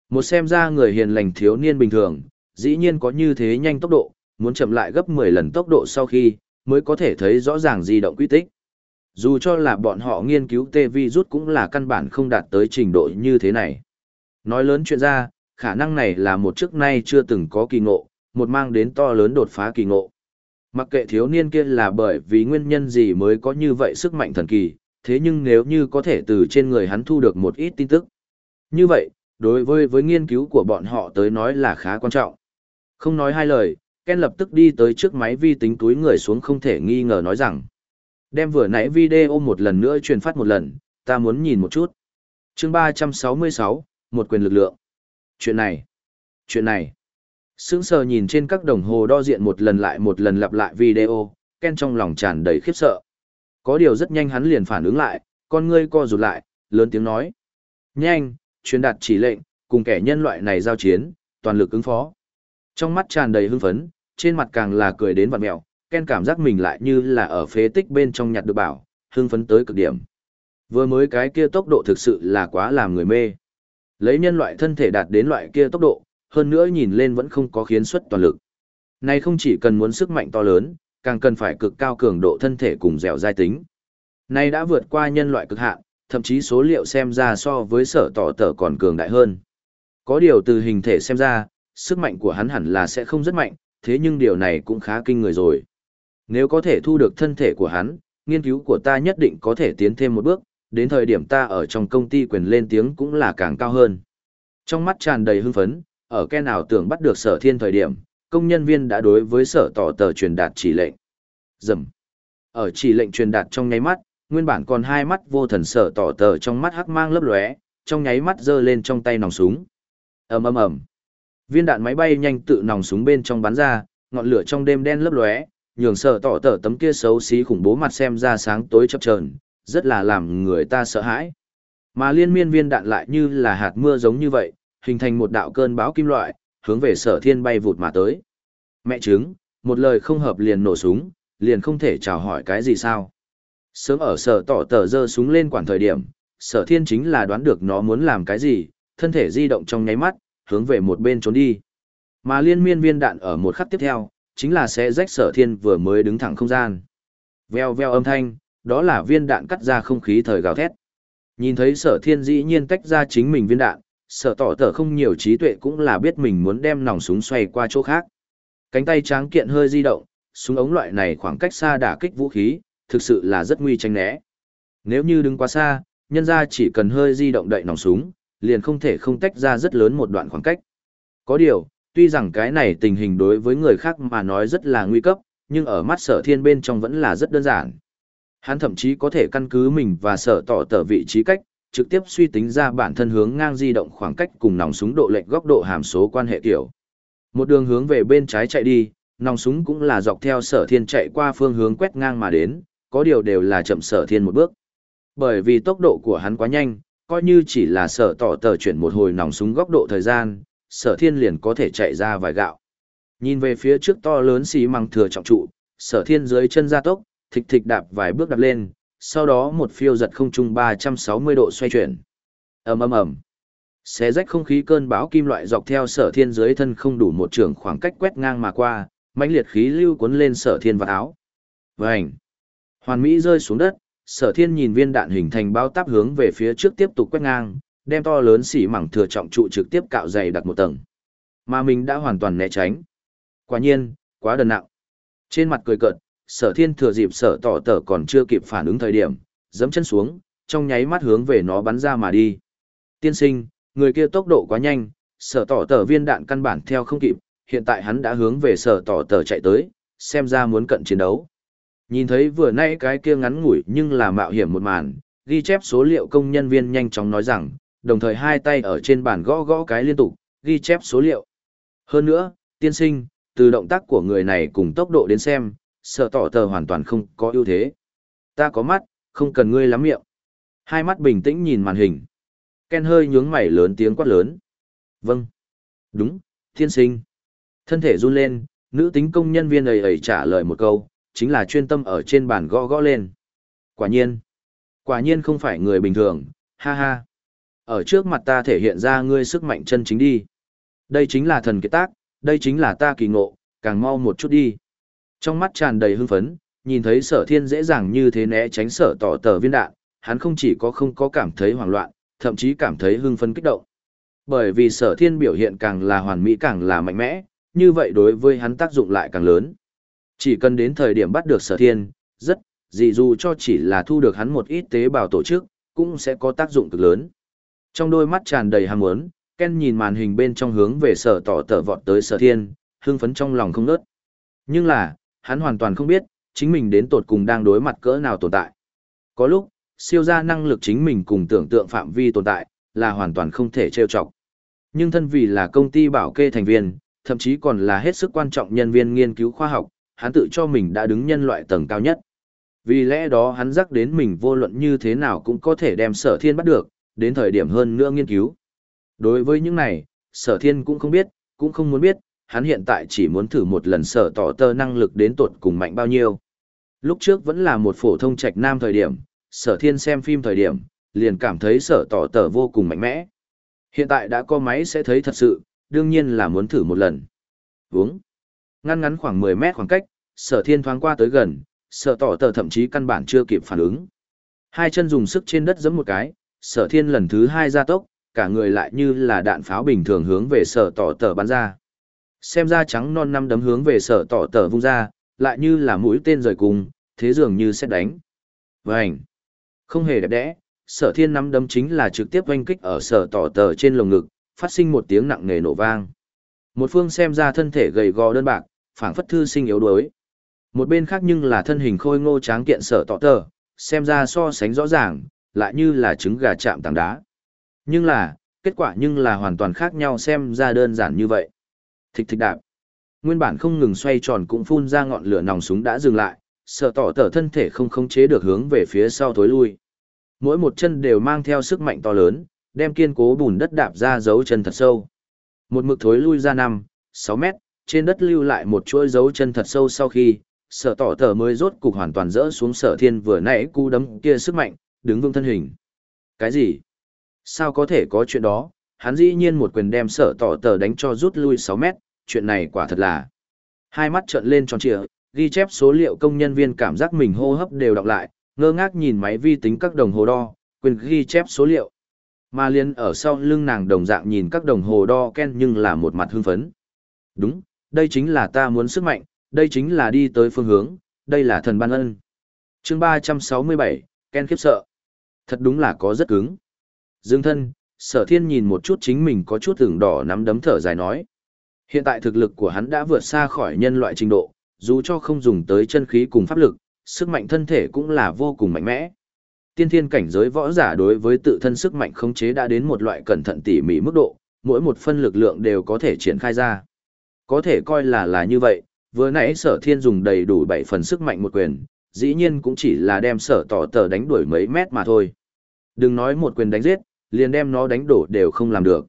Một xem ra người hiền lành thiếu niên bình thường, dĩ nhiên có như thế nhanh tốc độ, muốn chậm lại gấp 10 lần tốc độ sau khi, mới có thể thấy rõ ràng di động quy tích. Dù cho là bọn họ nghiên cứu tê vi rút cũng là căn bản không đạt tới trình độ như thế này. Nói lớn chuyện ra, khả năng này là một trước nay chưa từng có kỳ ngộ, một mang đến to lớn đột phá kỳ ngộ. Mặc kệ thiếu niên kia là bởi vì nguyên nhân gì mới có như vậy sức mạnh thần kỳ, thế nhưng nếu như có thể từ trên người hắn thu được một ít tin tức. Như vậy, đối với với nghiên cứu của bọn họ tới nói là khá quan trọng. Không nói hai lời, Ken lập tức đi tới trước máy vi tính túi người xuống không thể nghi ngờ nói rằng. Đem vừa nãy video một lần nữa truyền phát một lần, ta muốn nhìn một chút. chương 366, một quyền lực lượng. Chuyện này, chuyện này. Sững sờ nhìn trên các đồng hồ đo diện một lần lại một lần lặp lại video, Ken trong lòng tràn đầy khiếp sợ. Có điều rất nhanh hắn liền phản ứng lại, con ngươi co rụt lại, lớn tiếng nói. Nhanh, truyền đạt chỉ lệnh, cùng kẻ nhân loại này giao chiến, toàn lực ứng phó. Trong mắt tràn đầy hưng phấn, trên mặt càng là cười đến vặn mẹo, Ken cảm giác mình lại như là ở phế tích bên trong nhặt được bảo, hưng phấn tới cực điểm. Vừa mới cái kia tốc độ thực sự là quá làm người mê. Lấy nhân loại thân thể đạt đến loại kia tốc độ, hơn nữa nhìn lên vẫn không có khiến xuất toàn lực. Này không chỉ cần muốn sức mạnh to lớn, càng cần phải cực cao cường độ thân thể cùng dẻo dai tính. Này đã vượt qua nhân loại cực hạn, thậm chí số liệu xem ra so với sở tỏ tở còn cường đại hơn. Có điều từ hình thể xem ra, sức mạnh của hắn hẳn là sẽ không rất mạnh, thế nhưng điều này cũng khá kinh người rồi. Nếu có thể thu được thân thể của hắn, nghiên cứu của ta nhất định có thể tiến thêm một bước, đến thời điểm ta ở trong công ty quyền lên tiếng cũng là càng cao hơn. Trong mắt tràn đầy hưng phấn, ở cái nào tưởng bắt được sở thiên thời điểm, công nhân viên đã đối với sở tỏ tờ truyền đạt chỉ lệnh. Dầm. Ở chỉ lệnh truyền đạt trong nháy mắt, nguyên bản còn hai mắt vô thần sở tỏ tờ trong mắt hắc mang lấp lóe, trong nháy mắt giơ lên trong tay nòng súng. ầm ầm ầm. Viên đạn máy bay nhanh tự nòng súng bên trong bắn ra, ngọn lửa trong đêm đen lấp lóe, nhường sợ tỏ tở tấm kia xấu xí khủng bố mặt xem ra sáng tối chập chờn, rất là làm người ta sợ hãi. Mà liên miên viên đạn lại như là hạt mưa giống như vậy, hình thành một đạo cơn bão kim loại, hướng về sở thiên bay vụt mà tới. Mẹ trứng, một lời không hợp liền nổ súng, liền không thể chào hỏi cái gì sao. Sớm ở sở tỏ tờ dơ súng lên quản thời điểm, sở thiên chính là đoán được nó muốn làm cái gì, thân thể di động trong nháy mắt, hướng về một bên trốn đi. Mà liên miên viên đạn ở một khắc tiếp theo, chính là sẽ rách sở thiên vừa mới đứng thẳng không gian. Veo veo âm thanh, đó là viên đạn cắt ra không khí thời gào thét. Nhìn thấy sở thiên dĩ nhiên tách ra chính mình viên đạn, sở tỏ tở không nhiều trí tuệ cũng là biết mình muốn đem nòng súng xoay qua chỗ khác. Cánh tay tráng kiện hơi di động, súng ống loại này khoảng cách xa đả kích vũ khí, thực sự là rất nguy tranh né. Nếu như đứng quá xa, nhân ra chỉ cần hơi di động đậy nòng súng, liền không thể không tách ra rất lớn một đoạn khoảng cách. Có điều, tuy rằng cái này tình hình đối với người khác mà nói rất là nguy cấp, nhưng ở mắt sở thiên bên trong vẫn là rất đơn giản. Hắn thậm chí có thể căn cứ mình và sở tỏ tờ vị trí cách, trực tiếp suy tính ra bản thân hướng ngang di động khoảng cách cùng nòng súng độ lệch góc độ hàm số quan hệ kiểu. Một đường hướng về bên trái chạy đi, nòng súng cũng là dọc theo sở thiên chạy qua phương hướng quét ngang mà đến, có điều đều là chậm sở thiên một bước. Bởi vì tốc độ của hắn quá nhanh, coi như chỉ là sở tỏ tờ chuyển một hồi nòng súng góc độ thời gian, sở thiên liền có thể chạy ra vài gạo. Nhìn về phía trước to lớn xí măng thừa trọng trụ, sở thiên dưới chân ra tốc, thịch thịch đạp vài bước đạp lên, sau đó một phiêu giật không trung 360 độ xoay chuyển. ầm ầm ầm, xé rách không khí cơn bão kim loại dọc theo sở thiên dưới thân không đủ một trường khoảng cách quét ngang mà qua, mãnh liệt khí lưu cuốn lên sở thiên vào áo. Vành, hoàn mỹ rơi xuống đất, sở thiên nhìn viên đạn hình thành bao táp hướng về phía trước tiếp tục quét ngang, đem to lớn xỉ mảng thừa trọng trụ trực tiếp cạo dày đặt một tầng. Mà mình đã hoàn toàn né tránh. Quả nhiên, quá đần nặng. Trên mặt cười cợt, sở thiên thừa dịp sở tỏ tở còn chưa kịp phản ứng thời điểm, giẫm chân xuống, trong nháy mắt hướng về nó bắn ra mà đi. Tiên sinh, người kia tốc độ quá nhanh, sở tỏ tở viên đạn căn bản theo không kịp, hiện tại hắn đã hướng về sở tỏ tở chạy tới, xem ra muốn cận chiến đấu. Nhìn thấy vừa nãy cái kia ngắn ngủi nhưng là mạo hiểm một màn, ghi chép số liệu công nhân viên nhanh chóng nói rằng, đồng thời hai tay ở trên bàn gõ gõ cái liên tục, ghi chép số liệu. Hơn nữa, tiên sinh, từ động tác của người này cùng tốc độ đến xem, sợ tỏ tờ hoàn toàn không có ưu thế. Ta có mắt, không cần ngươi lắm miệng. Hai mắt bình tĩnh nhìn màn hình. Ken hơi nhướng mày lớn tiếng quát lớn. Vâng. Đúng, tiên sinh. Thân thể run lên, nữ tính công nhân viên ấy ấy trả lời một câu, chính là chuyên tâm ở trên bàn gõ gõ lên. Quả nhiên. Quả nhiên không phải người bình thường, ha ha. Ở trước mặt ta thể hiện ra ngươi sức mạnh chân chính đi. Đây chính là thần kết tác, đây chính là ta kỳ ngộ, càng mau một chút đi. Trong mắt tràn đầy hưng phấn, nhìn thấy sở thiên dễ dàng như thế né tránh sở tỏ tờ viên đạn, hắn không chỉ có không có cảm thấy hoảng loạn, thậm chí cảm thấy hưng phấn kích động. Bởi vì sở thiên biểu hiện càng là hoàn mỹ càng là mạnh mẽ, như vậy đối với hắn tác dụng lại càng lớn. Chỉ cần đến thời điểm bắt được sở thiên, rất, dị dù cho chỉ là thu được hắn một ít tế bào tổ chức, cũng sẽ có tác dụng cực lớn. Trong đôi mắt tràn đầy ham muốn, Ken nhìn màn hình bên trong hướng về sở tỏ tở vọt tới sở thiên, hưng phấn trong lòng không nớt. Nhưng là, hắn hoàn toàn không biết, chính mình đến tột cùng đang đối mặt cỡ nào tồn tại. Có lúc, siêu ra năng lực chính mình cùng tưởng tượng phạm vi tồn tại, là hoàn toàn không thể trêu chọc. Nhưng thân vì là công ty bảo kê thành viên, thậm chí còn là hết sức quan trọng nhân viên nghiên cứu khoa học, hắn tự cho mình đã đứng nhân loại tầng cao nhất. Vì lẽ đó hắn rắc đến mình vô luận như thế nào cũng có thể đem sở thiên bắt được, đến thời điểm hơn nữa nghiên cứu. Đối với những này, sở thiên cũng không biết, cũng không muốn biết, hắn hiện tại chỉ muốn thử một lần sở tỏ tơ năng lực đến tột cùng mạnh bao nhiêu. Lúc trước vẫn là một phổ thông trạch nam thời điểm, sở thiên xem phim thời điểm, liền cảm thấy sở tỏ tờ vô cùng mạnh mẽ. Hiện tại đã có máy sẽ thấy thật sự, đương nhiên là muốn thử một lần. Uống. Ngăn ngắn khoảng 10 mét khoảng cách, sở thiên thoáng qua tới gần, sở tỏ tờ thậm chí căn bản chưa kịp phản ứng. Hai chân dùng sức trên đất giẫm một cái, sở thiên lần thứ hai ra tốc, cả người lại như là đạn pháo bình thường hướng về sở tỏ tờ bắn ra. Xem ra trắng non năm đấm hướng về sở tỏ tờ vung ra, lại như là mũi tên rời cùng, thế dường như sẽ đánh. Vânh! Không hề đẹp đẽ, sở thiên năm đấm chính là trực tiếp oanh kích ở sở tỏ tờ trên lồng ngực, phát sinh một tiếng nặng nề nổ vang. Một phương xem ra thân thể gầy gò đơn bạc, phảng phất thư sinh yếu đuối. Một bên khác nhưng là thân hình khôi ngô tráng kiện sở tỏ tờ, xem ra so sánh rõ ràng, lại như là trứng gà chạm tảng đá. Nhưng là, kết quả nhưng là hoàn toàn khác nhau xem ra đơn giản như vậy. Thịch thịch đạp. Nguyên bản không ngừng xoay tròn cũng phun ra ngọn lửa nòng súng đã dừng lại, sợ tỏ tở thân thể không khống chế được hướng về phía sau thối lui. Mỗi một chân đều mang theo sức mạnh to lớn, đem kiên cố bùn đất đạp ra dấu chân thật sâu. Một mực thối lui ra 5, 6 mét, trên đất lưu lại một chuỗi dấu chân thật sâu sau khi, sở tỏ tở mới rốt cục hoàn toàn rỡ xuống sở thiên vừa nãy cú đấm kia sức mạnh, đứng vững thân hình. Cái gì? Sao có thể có chuyện đó? Hắn dĩ nhiên một quyền đem sở tỏ tờ đánh cho rút lui 6 mét, chuyện này quả thật là. Hai mắt trợn lên tròn trịa, ghi chép số liệu công nhân viên cảm giác mình hô hấp đều đọc lại, ngơ ngác nhìn máy vi tính các đồng hồ đo, quyền ghi chép số liệu. Mà liên ở sau lưng nàng đồng dạng nhìn các đồng hồ đo Ken nhưng là một mặt hưng phấn. Đúng, đây chính là ta muốn sức mạnh, đây chính là đi tới phương hướng, đây là thần ban ân. chương 367, Ken khiếp sợ. Thật đúng là có rất cứng. Dương thân, sở thiên nhìn một chút chính mình có chút tưởng đỏ nắm đấm thở dài nói. Hiện tại thực lực của hắn đã vượt xa khỏi nhân loại trình độ, dù cho không dùng tới chân khí cùng pháp lực, sức mạnh thân thể cũng là vô cùng mạnh mẽ. Tiên thiên cảnh giới võ giả đối với tự thân sức mạnh khống chế đã đến một loại cẩn thận tỉ mỉ mức độ, mỗi một phân lực lượng đều có thể triển khai ra. Có thể coi là là như vậy, vừa nãy sở thiên dùng đầy đủ 7 phần sức mạnh một quyền, dĩ nhiên cũng chỉ là đem sở tỏ tờ đánh đuổi mấy mét mà thôi. Đừng nói một quyền đánh giết, liền đem nó đánh đổ đều không làm được.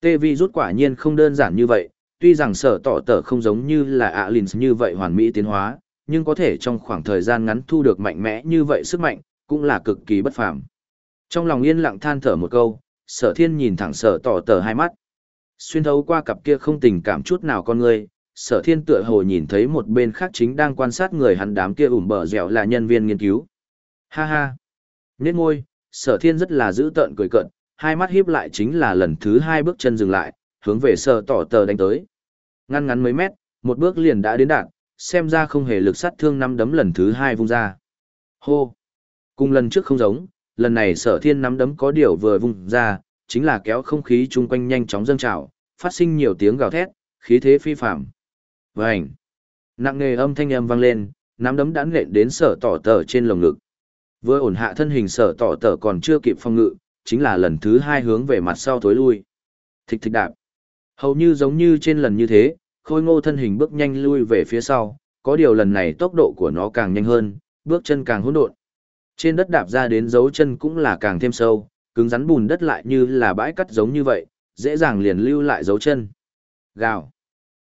Tê vi rút quả nhiên không đơn giản như vậy, tuy rằng sở tỏ tờ không giống như là Alins như vậy hoàn mỹ tiến hóa, nhưng có thể trong khoảng thời gian ngắn thu được mạnh mẽ như vậy sức mạnh, cũng là cực kỳ bất phàm. Trong lòng yên lặng than thở một câu, sở thiên nhìn thẳng sở tỏ tờ hai mắt. Xuyên thấu qua cặp kia không tình cảm chút nào con người, sở thiên tựa hồ nhìn thấy một bên khác chính đang quan sát người hắn đám kia ủm bờ dẻo là nhân viên nghiên cứu. Ha ha! nên ngôi, sở thiên rất là dữ tợn cười cận, hai mắt híp lại chính là lần thứ hai bước chân dừng lại, hướng về sở tỏ tờ đánh tới. Ngăn ngắn mấy mét, một bước liền đã đến đạn, xem ra không hề lực sát thương năm đấm lần thứ hai vung ra. Hô! Cùng lần trước không giống, lần này sở thiên nắm đấm có điều vừa vung ra, chính là kéo không khí chung quanh nhanh chóng dâng trào, phát sinh nhiều tiếng gào thét, khí thế phi phạm. Vành! Nặng nề âm thanh âm vang lên, nắm đấm đã nện đến sở tỏ tờ trên lồng ngực. Vừa ổn hạ thân hình sở tỏ tờ còn chưa kịp phong ngự, chính là lần thứ hai hướng về mặt sau thối lui. Thịch thịch đạp. Hầu như giống như trên lần như thế, khôi ngô thân hình bước nhanh lui về phía sau, có điều lần này tốc độ của nó càng nhanh hơn, bước chân càng hỗn độn. Trên đất đạp ra đến dấu chân cũng là càng thêm sâu, cứng rắn bùn đất lại như là bãi cắt giống như vậy, dễ dàng liền lưu lại dấu chân. Gào.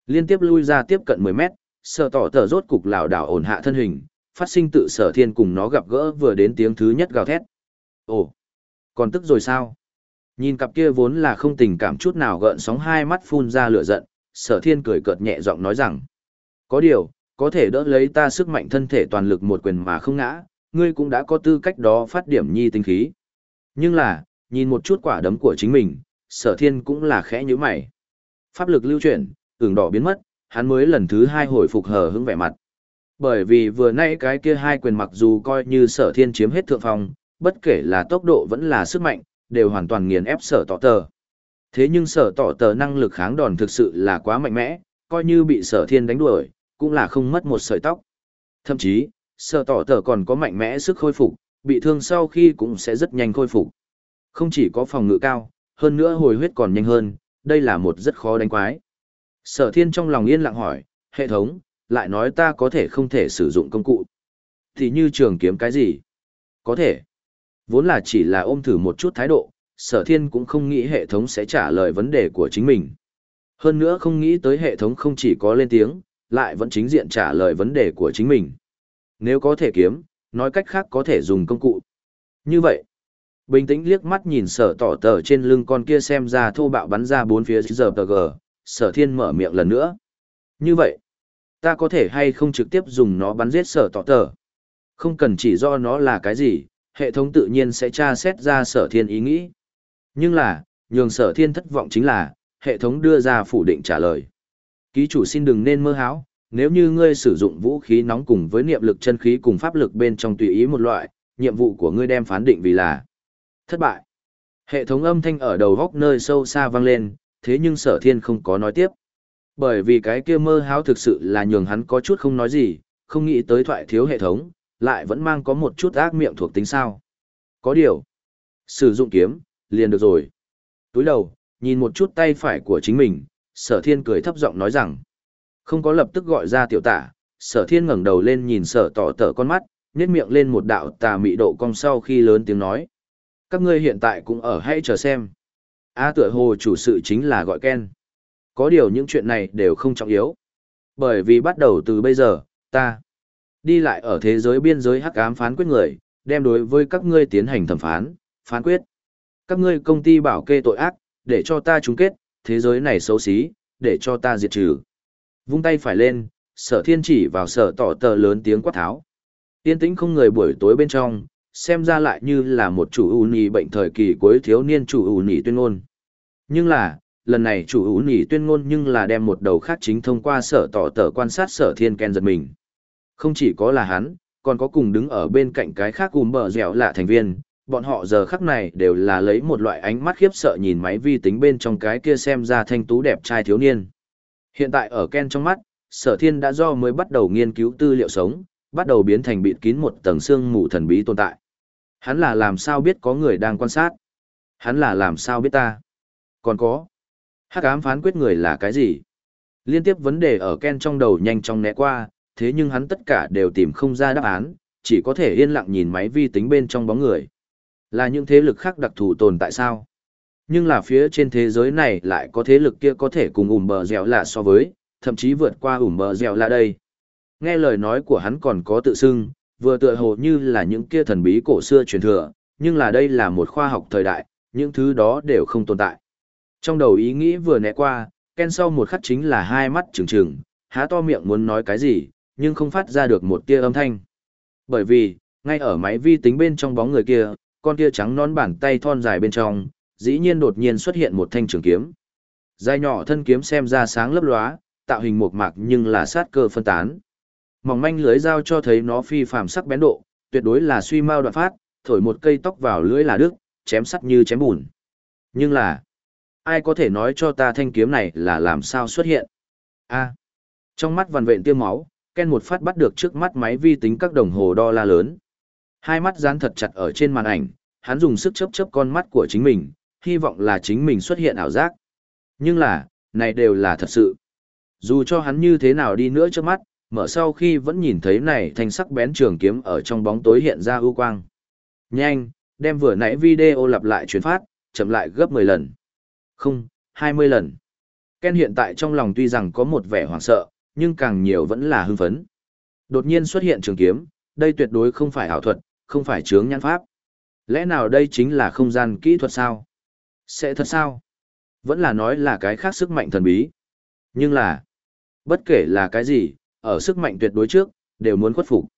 Liên tiếp lui ra tiếp cận 10 mét, sở tỏ tờ rốt cục lảo đảo ổn hạ thân hình, phát sinh tự sở thiên cùng nó gặp gỡ vừa đến tiếng thứ nhất gào thét. Ồ, còn tức rồi sao? Nhìn cặp kia vốn là không tình cảm chút nào gợn sóng hai mắt phun ra lửa giận, sở thiên cười cợt nhẹ giọng nói rằng. Có điều, có thể đỡ lấy ta sức mạnh thân thể toàn lực một quyền mà không ngã, ngươi cũng đã có tư cách đó phát điểm nhi tinh khí. Nhưng là, nhìn một chút quả đấm của chính mình, sở thiên cũng là khẽ như mày. Pháp lực lưu chuyển, ửng đỏ biến mất, hắn mới lần thứ hai hồi phục hờ hững vẻ mặt. Bởi vì vừa nãy cái kia hai quyền mặc dù coi như sở thiên chiếm hết thượng phong, bất kể là tốc độ vẫn là sức mạnh, đều hoàn toàn nghiền ép sở tỏ tờ. Thế nhưng sở tỏ tờ năng lực kháng đòn thực sự là quá mạnh mẽ, coi như bị sở thiên đánh đuổi, cũng là không mất một sợi tóc. Thậm chí, sở tỏ tờ còn có mạnh mẽ sức khôi phục, bị thương sau khi cũng sẽ rất nhanh khôi phục. Không chỉ có phòng ngự cao, hơn nữa hồi huyết còn nhanh hơn, đây là một rất khó đánh quái. Sở thiên trong lòng yên lặng hỏi, hệ thống, lại nói ta có thể không thể sử dụng công cụ. Thì như trường kiếm cái gì? Có thể. Vốn là chỉ là ôm thử một chút thái độ, sở thiên cũng không nghĩ hệ thống sẽ trả lời vấn đề của chính mình. Hơn nữa không nghĩ tới hệ thống không chỉ có lên tiếng, lại vẫn chính diện trả lời vấn đề của chính mình. Nếu có thể kiếm, nói cách khác có thể dùng công cụ. Như vậy, bình tĩnh liếc mắt nhìn sở tỏ tờ trên lưng con kia xem ra thô bạo bắn ra bốn phía giờ tờ gờ, sở thiên mở miệng lần nữa. Như vậy, ta có thể hay không trực tiếp dùng nó bắn giết sở tỏ tờ. Không cần chỉ do nó là cái gì, hệ thống tự nhiên sẽ tra xét ra sở thiên ý nghĩ. Nhưng là, nhường sở thiên thất vọng chính là, hệ thống đưa ra phủ định trả lời. Ký chủ xin đừng nên mơ hão, nếu như ngươi sử dụng vũ khí nóng cùng với niệm lực chân khí cùng pháp lực bên trong tùy ý một loại, nhiệm vụ của ngươi đem phán định vì là thất bại. Hệ thống âm thanh ở đầu góc nơi sâu xa vang lên, thế nhưng sở thiên không có nói tiếp. Bởi vì cái kia mơ háo thực sự là nhường hắn có chút không nói gì, không nghĩ tới thoại thiếu hệ thống, lại vẫn mang có một chút ác miệng thuộc tính sao. Có điều, sử dụng kiếm, liền được rồi. Túi đầu, nhìn một chút tay phải của chính mình, sở thiên cười thấp giọng nói rằng, không có lập tức gọi ra tiểu tả, sở thiên ngẩng đầu lên nhìn sở tỏ tở con mắt, nhét miệng lên một đạo tà mị độ cong sau khi lớn tiếng nói. Các ngươi hiện tại cũng ở hãy chờ xem. A à, tựa hồ chủ sự chính là gọi Ken. Có điều những chuyện này đều không trọng yếu. Bởi vì bắt đầu từ bây giờ, ta đi lại ở thế giới biên giới hắc ám phán quyết người, đem đối với các ngươi tiến hành thẩm phán, phán quyết. Các ngươi công ty bảo kê tội ác, để cho ta chung kết, thế giới này xấu xí, để cho ta diệt trừ. Vung tay phải lên, sở thiên chỉ vào sở tỏ tờ lớn tiếng quát tháo. Yên tĩnh không người buổi tối bên trong, xem ra lại như là một chủ ưu nhì bệnh thời kỳ cuối thiếu niên chủ ưu nhì tuyên ngôn. Nhưng là, lần này chủ ưu nhì tuyên ngôn nhưng là đem một đầu khác chính thông qua sở tỏ tờ quan sát sở thiên ken giật mình. Không chỉ có là hắn, còn có cùng đứng ở bên cạnh cái khác cùng bờ dẻo lạ thành viên, bọn họ giờ khắc này đều là lấy một loại ánh mắt khiếp sợ nhìn máy vi tính bên trong cái kia xem ra thanh tú đẹp trai thiếu niên. Hiện tại ở Ken trong mắt, sở thiên đã do mới bắt đầu nghiên cứu tư liệu sống, bắt đầu biến thành bịt kín một tầng xương mù thần bí tồn tại. Hắn là làm sao biết có người đang quan sát? Hắn là làm sao biết ta? Còn có, hắc ám phán quyết người là cái gì? Liên tiếp vấn đề ở Ken trong đầu nhanh chóng né qua, thế nhưng hắn tất cả đều tìm không ra đáp án, chỉ có thể yên lặng nhìn máy vi tính bên trong bóng người. Là những thế lực khác đặc thù tồn tại sao? Nhưng là phía trên thế giới này lại có thế lực kia có thể cùng ủm bờ dẻo lạ so với, thậm chí vượt qua ủm bờ dẻo lạ đây. Nghe lời nói của hắn còn có tự xưng, vừa tựa hồ như là những kia thần bí cổ xưa truyền thừa, nhưng là đây là một khoa học thời đại, những thứ đó đều không tồn tại. Trong đầu ý nghĩ vừa né qua, Ken sau một khắc chính là hai mắt trừng trừng, há to miệng muốn nói cái gì, nhưng không phát ra được một tia âm thanh. Bởi vì, ngay ở máy vi tính bên trong bóng người kia, con kia trắng nón bàn tay thon dài bên trong, dĩ nhiên đột nhiên xuất hiện một thanh trường kiếm. Dài nhỏ thân kiếm xem ra sáng lấp lóa, tạo hình mộc mạc nhưng là sát cơ phân tán. Mỏng manh lưới dao cho thấy nó phi phàm sắc bén độ, tuyệt đối là suy mau đoạn phát, thổi một cây tóc vào lưới là đứt, chém sắt như chém bùn. Nhưng là, ai có thể nói cho ta thanh kiếm này là làm sao xuất hiện? A. Trong mắt vằn vện tiêu máu, Ken một phát bắt được trước mắt máy vi tính các đồng hồ đo la lớn. Hai mắt dán thật chặt ở trên màn ảnh, hắn dùng sức chớp chớp con mắt của chính mình, hy vọng là chính mình xuất hiện ảo giác. Nhưng là, này đều là thật sự. Dù cho hắn như thế nào đi nữa trước mắt, mở sau khi vẫn nhìn thấy này thanh sắc bén trường kiếm ở trong bóng tối hiện ra ưu quang. Nhanh, đem vừa nãy video lặp lại truyền phát, chậm lại gấp 10 lần. Không, 20 lần. Ken hiện tại trong lòng tuy rằng có một vẻ hoảng sợ, nhưng càng nhiều vẫn là hưng phấn. Đột nhiên xuất hiện trường kiếm, đây tuyệt đối không phải ảo thuật, không phải chướng nhãn pháp. Lẽ nào đây chính là không gian kỹ thuật sao? Sẽ thật sao? Vẫn là nói là cái khác sức mạnh thần bí. Nhưng là, bất kể là cái gì, ở sức mạnh tuyệt đối trước, đều muốn khuất phục.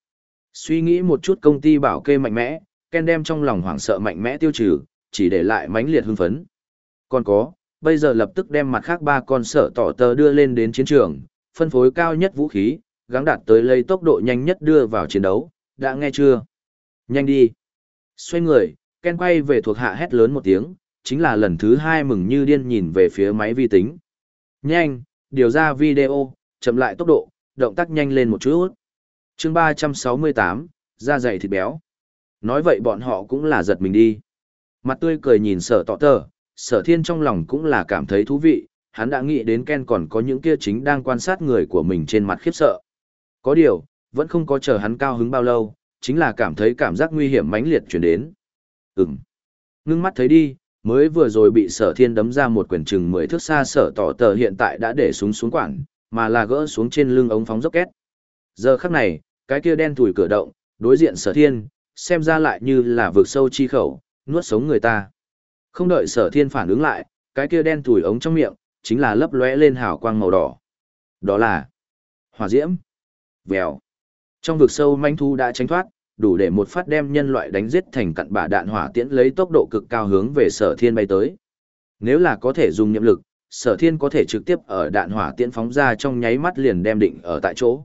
Suy nghĩ một chút công ty bảo kê mạnh mẽ, Ken đem trong lòng hoảng sợ mạnh mẽ tiêu trừ, chỉ để lại mãnh liệt hưng phấn. Còn có, bây giờ lập tức đem mặt khác ba con sợ tỏ tờ đưa lên đến chiến trường, phân phối cao nhất vũ khí, gắng đạt tới lấy tốc độ nhanh nhất đưa vào chiến đấu, đã nghe chưa? Nhanh đi! Xoay người, Ken quay về thuộc hạ hét lớn một tiếng, chính là lần thứ hai mừng như điên nhìn về phía máy vi tính. Nhanh, điều ra video, chậm lại tốc độ, động tác nhanh lên một chút. chương 368, da dày thịt béo. Nói vậy bọn họ cũng là giật mình đi. Mặt tươi cười nhìn sở tọ tờ, sở thiên trong lòng cũng là cảm thấy thú vị, hắn đã nghĩ đến Ken còn có những kia chính đang quan sát người của mình trên mặt khiếp sợ. Có điều, vẫn không có chờ hắn cao hứng bao lâu, chính là cảm thấy cảm giác nguy hiểm mãnh liệt chuyển đến. Ừm. Ngưng mắt thấy đi, mới vừa rồi bị sở thiên đấm ra một quyển chừng mười thước xa sở tỏ tờ hiện tại đã để súng xuống quản, mà là gỡ xuống trên lưng ống phóng dốc két. Giờ khắc này, cái kia đen thủi cửa động, đối diện sở thiên, xem ra lại như là vực sâu chi khẩu, nuốt sống người ta. Không đợi sở thiên phản ứng lại, cái kia đen thủi ống trong miệng, chính là lấp lóe lên hào quang màu đỏ. Đó là hỏa diễm. Vèo. Trong vực sâu manh thu đã tránh thoát, đủ để một phát đem nhân loại đánh giết thành cặn bã đạn hỏa tiễn lấy tốc độ cực cao hướng về sở thiên bay tới. Nếu là có thể dùng nhiệm lực, sở thiên có thể trực tiếp ở đạn hỏa tiễn phóng ra trong nháy mắt liền đem định ở tại chỗ.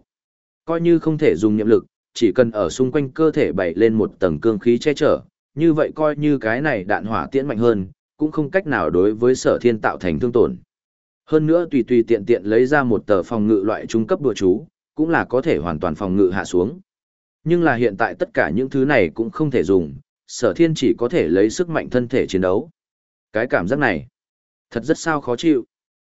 Coi như không thể dùng nhiệm lực, chỉ cần ở xung quanh cơ thể bày lên một tầng cương khí che chở, như vậy coi như cái này đạn hỏa tiễn mạnh hơn, cũng không cách nào đối với sở thiên tạo thành thương tổn. Hơn nữa tùy tùy tiện tiện lấy ra một tờ phòng ngự loại trung cấp đùa chú, cũng là có thể hoàn toàn phòng ngự hạ xuống. Nhưng là hiện tại tất cả những thứ này cũng không thể dùng, sở thiên chỉ có thể lấy sức mạnh thân thể chiến đấu. Cái cảm giác này, thật rất sao khó chịu.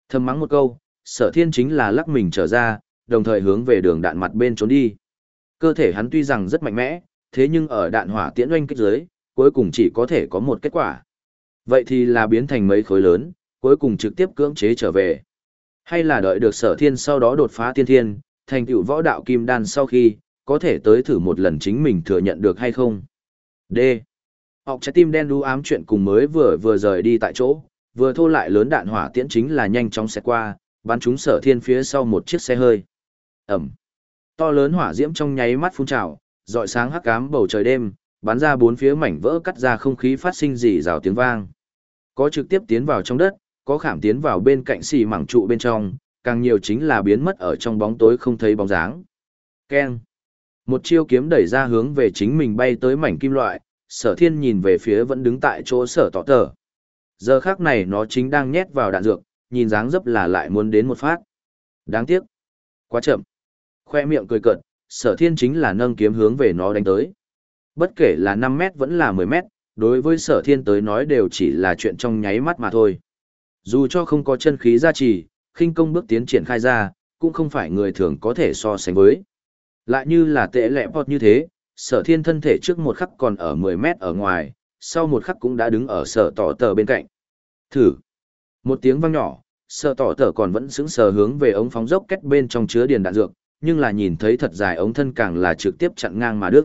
Thầm mắng một câu, sở thiên chính là lắc mình trở ra, đồng thời hướng về đường đạn mặt bên trốn đi. Cơ thể hắn tuy rằng rất mạnh mẽ, thế nhưng ở đạn hỏa tiễn oanh kích dưới, cuối cùng chỉ có thể có một kết quả. Vậy thì là biến thành mấy khối lớn, cuối cùng trực tiếp cưỡng chế trở về. Hay là đợi được sở thiên sau đó đột phá tiên thiên, thành tựu võ đạo kim đan sau khi, có thể tới thử một lần chính mình thừa nhận được hay không. D. Học trái tim đen đu ám chuyện cùng mới vừa vừa rời đi tại chỗ, vừa thô lại lớn đạn hỏa tiễn chính là nhanh chóng xẹt qua, bắn trúng sở thiên phía sau một chiếc xe hơi. Ẩm. To lớn hỏa diễm trong nháy mắt phun trào, dọi sáng hắc ám bầu trời đêm, bắn ra bốn phía mảnh vỡ cắt ra không khí phát sinh rỉ rào tiếng vang. Có trực tiếp tiến vào trong đất, có khảm tiến vào bên cạnh xì mảng trụ bên trong, càng nhiều chính là biến mất ở trong bóng tối không thấy bóng dáng. Keng. Một chiêu kiếm đẩy ra hướng về chính mình bay tới mảnh kim loại, sở thiên nhìn về phía vẫn đứng tại chỗ sở tỏ tờ. Giờ khác này nó chính đang nhét vào đạn dược, nhìn dáng dấp là lại muốn đến một phát. Đáng tiếc. Quá chậm. Khoe miệng cười cợt, sở thiên chính là nâng kiếm hướng về nó đánh tới. Bất kể là 5 mét vẫn là 10 mét, đối với sở thiên tới nói đều chỉ là chuyện trong nháy mắt mà thôi. Dù cho không có chân khí gia trì, khinh công bước tiến triển khai ra, cũng không phải người thường có thể so sánh với. Lại như là tệ lẹ bọt như thế, sở thiên thân thể trước một khắc còn ở 10 mét ở ngoài, sau một khắc cũng đã đứng ở sở tỏ tờ bên cạnh. Thử. Một tiếng vang nhỏ, sở tỏ tờ còn vẫn sững sờ hướng về ống phóng dốc kết bên trong chứa điền đạn dược, nhưng là nhìn thấy thật dài ống thân càng là trực tiếp chặn ngang mà đứt.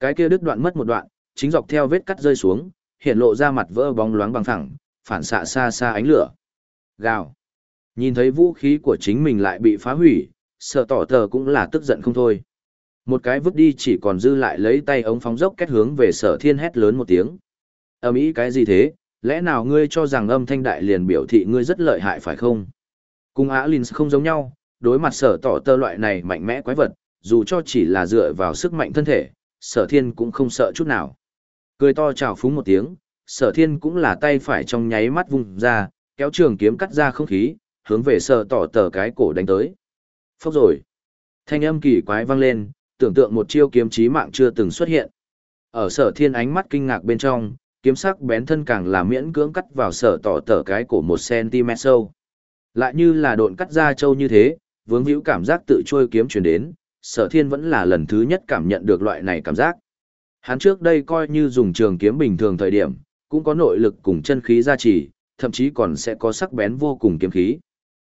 Cái kia đứt đoạn mất một đoạn, chính dọc theo vết cắt rơi xuống, hiện lộ ra mặt vỡ bóng loáng bằng thẳng, phản xạ xa xa ánh lửa. Gào. Nhìn thấy vũ khí của chính mình lại bị phá hủy, sợ tỏ tờ cũng là tức giận không thôi. Một cái vứt đi chỉ còn dư lại lấy tay ống phóng dốc kết hướng về sở thiên hét lớn một tiếng. Âm ý cái gì thế, lẽ nào ngươi cho rằng âm thanh đại liền biểu thị ngươi rất lợi hại phải không? Cùng Á Linh không giống nhau, đối mặt sở tỏ tơ loại này mạnh mẽ quái vật, dù cho chỉ là dựa vào sức mạnh thân thể, sở thiên cũng không sợ chút nào. Cười to chào phúng một tiếng, sở thiên cũng là tay phải trong nháy mắt vùng ra, kéo trường kiếm cắt ra không khí, hướng về sở tỏ tờ cái cổ đánh tới. Phốc rồi. Thanh âm kỳ quái vang lên, tưởng tượng một chiêu kiếm chí mạng chưa từng xuất hiện. Ở sở thiên ánh mắt kinh ngạc bên trong, kiếm sắc bén thân càng là miễn cưỡng cắt vào sở tỏ tở cái cổ một cm sâu. Lại như là độn cắt ra châu như thế, vướng hữu cảm giác tự trôi kiếm truyền đến, sở thiên vẫn là lần thứ nhất cảm nhận được loại này cảm giác. Hắn trước đây coi như dùng trường kiếm bình thường thời điểm, cũng có nội lực cùng chân khí gia trì, thậm chí còn sẽ có sắc bén vô cùng kiếm khí.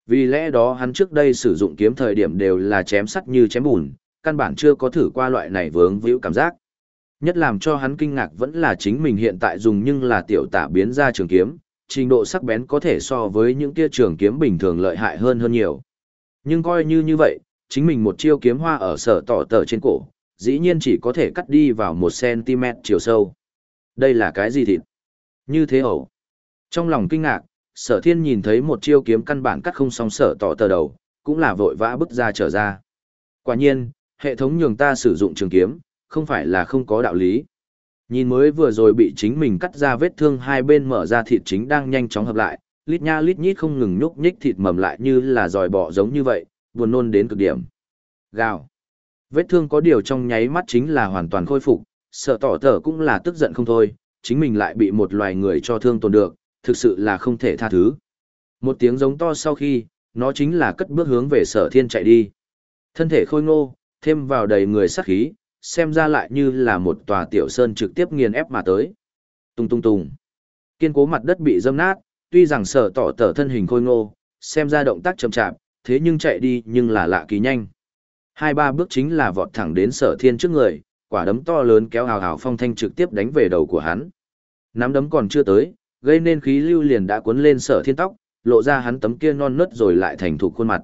Vì lẽ đó hắn trước đây sử dụng kiếm thời điểm đều là chém sắt như chém bùn, căn bản chưa có thử qua loại này vướng víu cảm giác. Nhất làm cho hắn kinh ngạc vẫn là chính mình hiện tại dùng nhưng là tiểu tả biến ra trường kiếm, trình độ sắc bén có thể so với những kia trường kiếm bình thường lợi hại hơn hơn nhiều. Nhưng coi như như vậy, chính mình một chiêu kiếm hoa ở sở tỏ tờ trên cổ, dĩ nhiên chỉ có thể cắt đi vào một cm chiều sâu. Đây là cái gì thịt? Như thế ẩu. Trong lòng kinh ngạc, sở thiên nhìn thấy một chiêu kiếm căn bản cắt không song sở tỏ tờ đầu, cũng là vội vã bước ra trở ra. Quả nhiên, hệ thống nhường ta sử dụng trường kiếm, không phải là không có đạo lý. Nhìn mới vừa rồi bị chính mình cắt ra vết thương hai bên mở ra thịt chính đang nhanh chóng hợp lại, lít nha lít nhít không ngừng nhúc nhích thịt mầm lại như là dòi bọ giống như vậy, buồn nôn đến cực điểm. Gào. Vết thương có điều trong nháy mắt chính là hoàn toàn khôi phục, sợ tỏ tở cũng là tức giận không thôi, chính mình lại bị một loài người cho thương tổn được, thực sự là không thể tha thứ. Một tiếng giống to sau khi, nó chính là cất bước hướng về sở thiên chạy đi. Thân thể khôi ngô, thêm vào đầy người sát khí, xem ra lại như là một tòa tiểu sơn trực tiếp nghiền ép mà tới. Tung tung tung. Kiên cố mặt đất bị dâm nát, tuy rằng sở tỏ tở thân hình khôi ngô, xem ra động tác chậm chạp, thế nhưng chạy đi nhưng là lạ kỳ nhanh. Hai ba bước chính là vọt thẳng đến sở thiên trước người, quả đấm to lớn kéo hào hào phong thanh trực tiếp đánh về đầu của hắn. Nắm đấm còn chưa tới, gây nên khí lưu liền đã cuốn lên sở thiên tóc, lộ ra hắn tấm kia non nớt rồi lại thành thục khuôn mặt.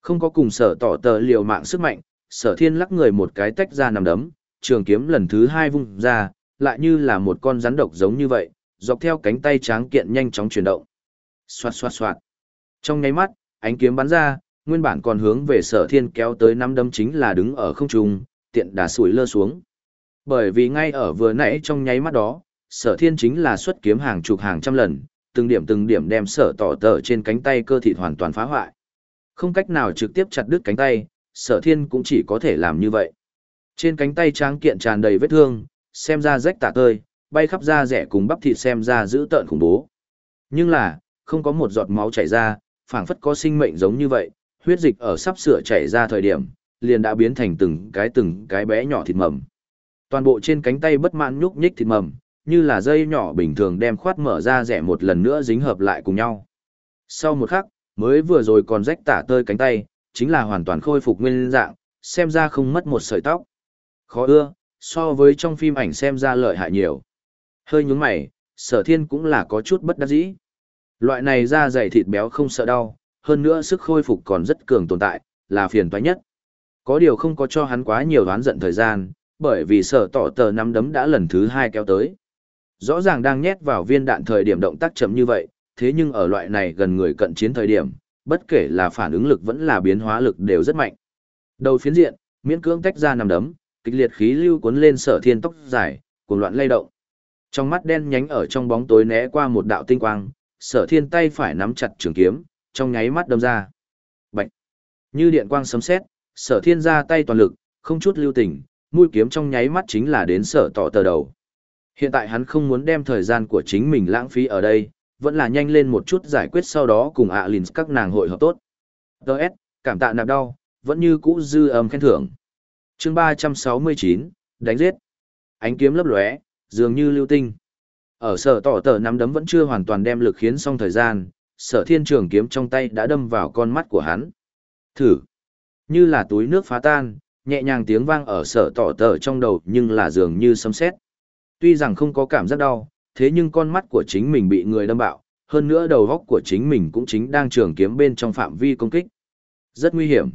Không có cùng sở tỏ tờ liều mạng sức mạnh, sở thiên lắc người một cái tách ra nằm đấm, trường kiếm lần thứ hai vung ra, lại như là một con rắn độc giống như vậy, dọc theo cánh tay tráng kiện nhanh chóng chuyển động. Xoạt xoạt xoạt. Trong nháy mắt, ánh kiếm bắn ra, nguyên bản còn hướng về sở thiên kéo tới năm đấm chính là đứng ở không trung, tiện đà sủi lơ xuống. Bởi vì ngay ở vừa nãy trong nháy mắt đó, sở thiên chính là xuất kiếm hàng chục hàng trăm lần, từng điểm từng điểm đem sở tỏ tờ trên cánh tay cơ thịt hoàn toàn phá hoại. Không cách nào trực tiếp chặt đứt cánh tay, sở thiên cũng chỉ có thể làm như vậy. Trên cánh tay tráng kiện tràn đầy vết thương, xem ra rách tả tơi, bay khắp da rẻ cùng bắp thịt xem ra dữ tợn khủng bố. Nhưng là, không có một giọt máu chảy ra, phảng phất có sinh mệnh giống như vậy, huyết dịch ở sắp sửa chảy ra thời điểm, liền đã biến thành từng cái từng cái bé nhỏ thịt mầm. Toàn bộ trên cánh tay bất mãn nhúc nhích thịt mầm, như là dây nhỏ bình thường đem khoát mở ra rẻ một lần nữa dính hợp lại cùng nhau. Sau một khắc, mới vừa rồi còn rách tả tơi cánh tay, chính là hoàn toàn khôi phục nguyên dạng, xem ra không mất một sợi tóc. Khó ưa, so với trong phim ảnh xem ra lợi hại nhiều. Hơi nhúng mày, sở thiên cũng là có chút bất đắc dĩ. Loại này da dày thịt béo không sợ đau, hơn nữa sức khôi phục còn rất cường tồn tại, là phiền toái nhất. Có điều không có cho hắn quá nhiều đoán giận thời gian, bởi vì sở tỏ tờ nắm đấm đã lần thứ hai kéo tới. Rõ ràng đang nhét vào viên đạn thời điểm động tác chậm như vậy, thế nhưng ở loại này gần người cận chiến thời điểm, bất kể là phản ứng lực vẫn là biến hóa lực đều rất mạnh. Đầu phiến diện, miễn cưỡng tách ra nằm đấm, kịch liệt khí lưu cuốn lên sở thiên tóc dài, cuồng loạn lay động. Trong mắt đen nhánh ở trong bóng tối né qua một đạo tinh quang, sở thiên tay phải nắm chặt trường kiếm, trong nháy mắt đâm ra. Bạch! Như điện quang sấm sét, sở thiên ra tay toàn lực, không chút lưu tình, mũi kiếm trong nháy mắt chính là đến sở tỏ tờ đầu. Hiện tại hắn không muốn đem thời gian của chính mình lãng phí ở đây, vẫn là nhanh lên một chút giải quyết sau đó cùng ạ à các nàng hội hợp tốt. Đợt, cảm tạ nạp đau, vẫn như cũ dư âm khen thưởng. chương 369, đánh giết. Ánh kiếm lấp lóe, dường như lưu tinh. Ở sở tỏ tờ nắm đấm vẫn chưa hoàn toàn đem lực khiến xong thời gian, sở thiên trường kiếm trong tay đã đâm vào con mắt của hắn. Thử. Như là túi nước phá tan, nhẹ nhàng tiếng vang ở sở tỏ tờ trong đầu nhưng là dường như sấm sét. Tuy rằng không có cảm giác đau, thế nhưng con mắt của chính mình bị người đâm bạo, hơn nữa đầu góc của chính mình cũng chính đang trường kiếm bên trong phạm vi công kích. Rất nguy hiểm.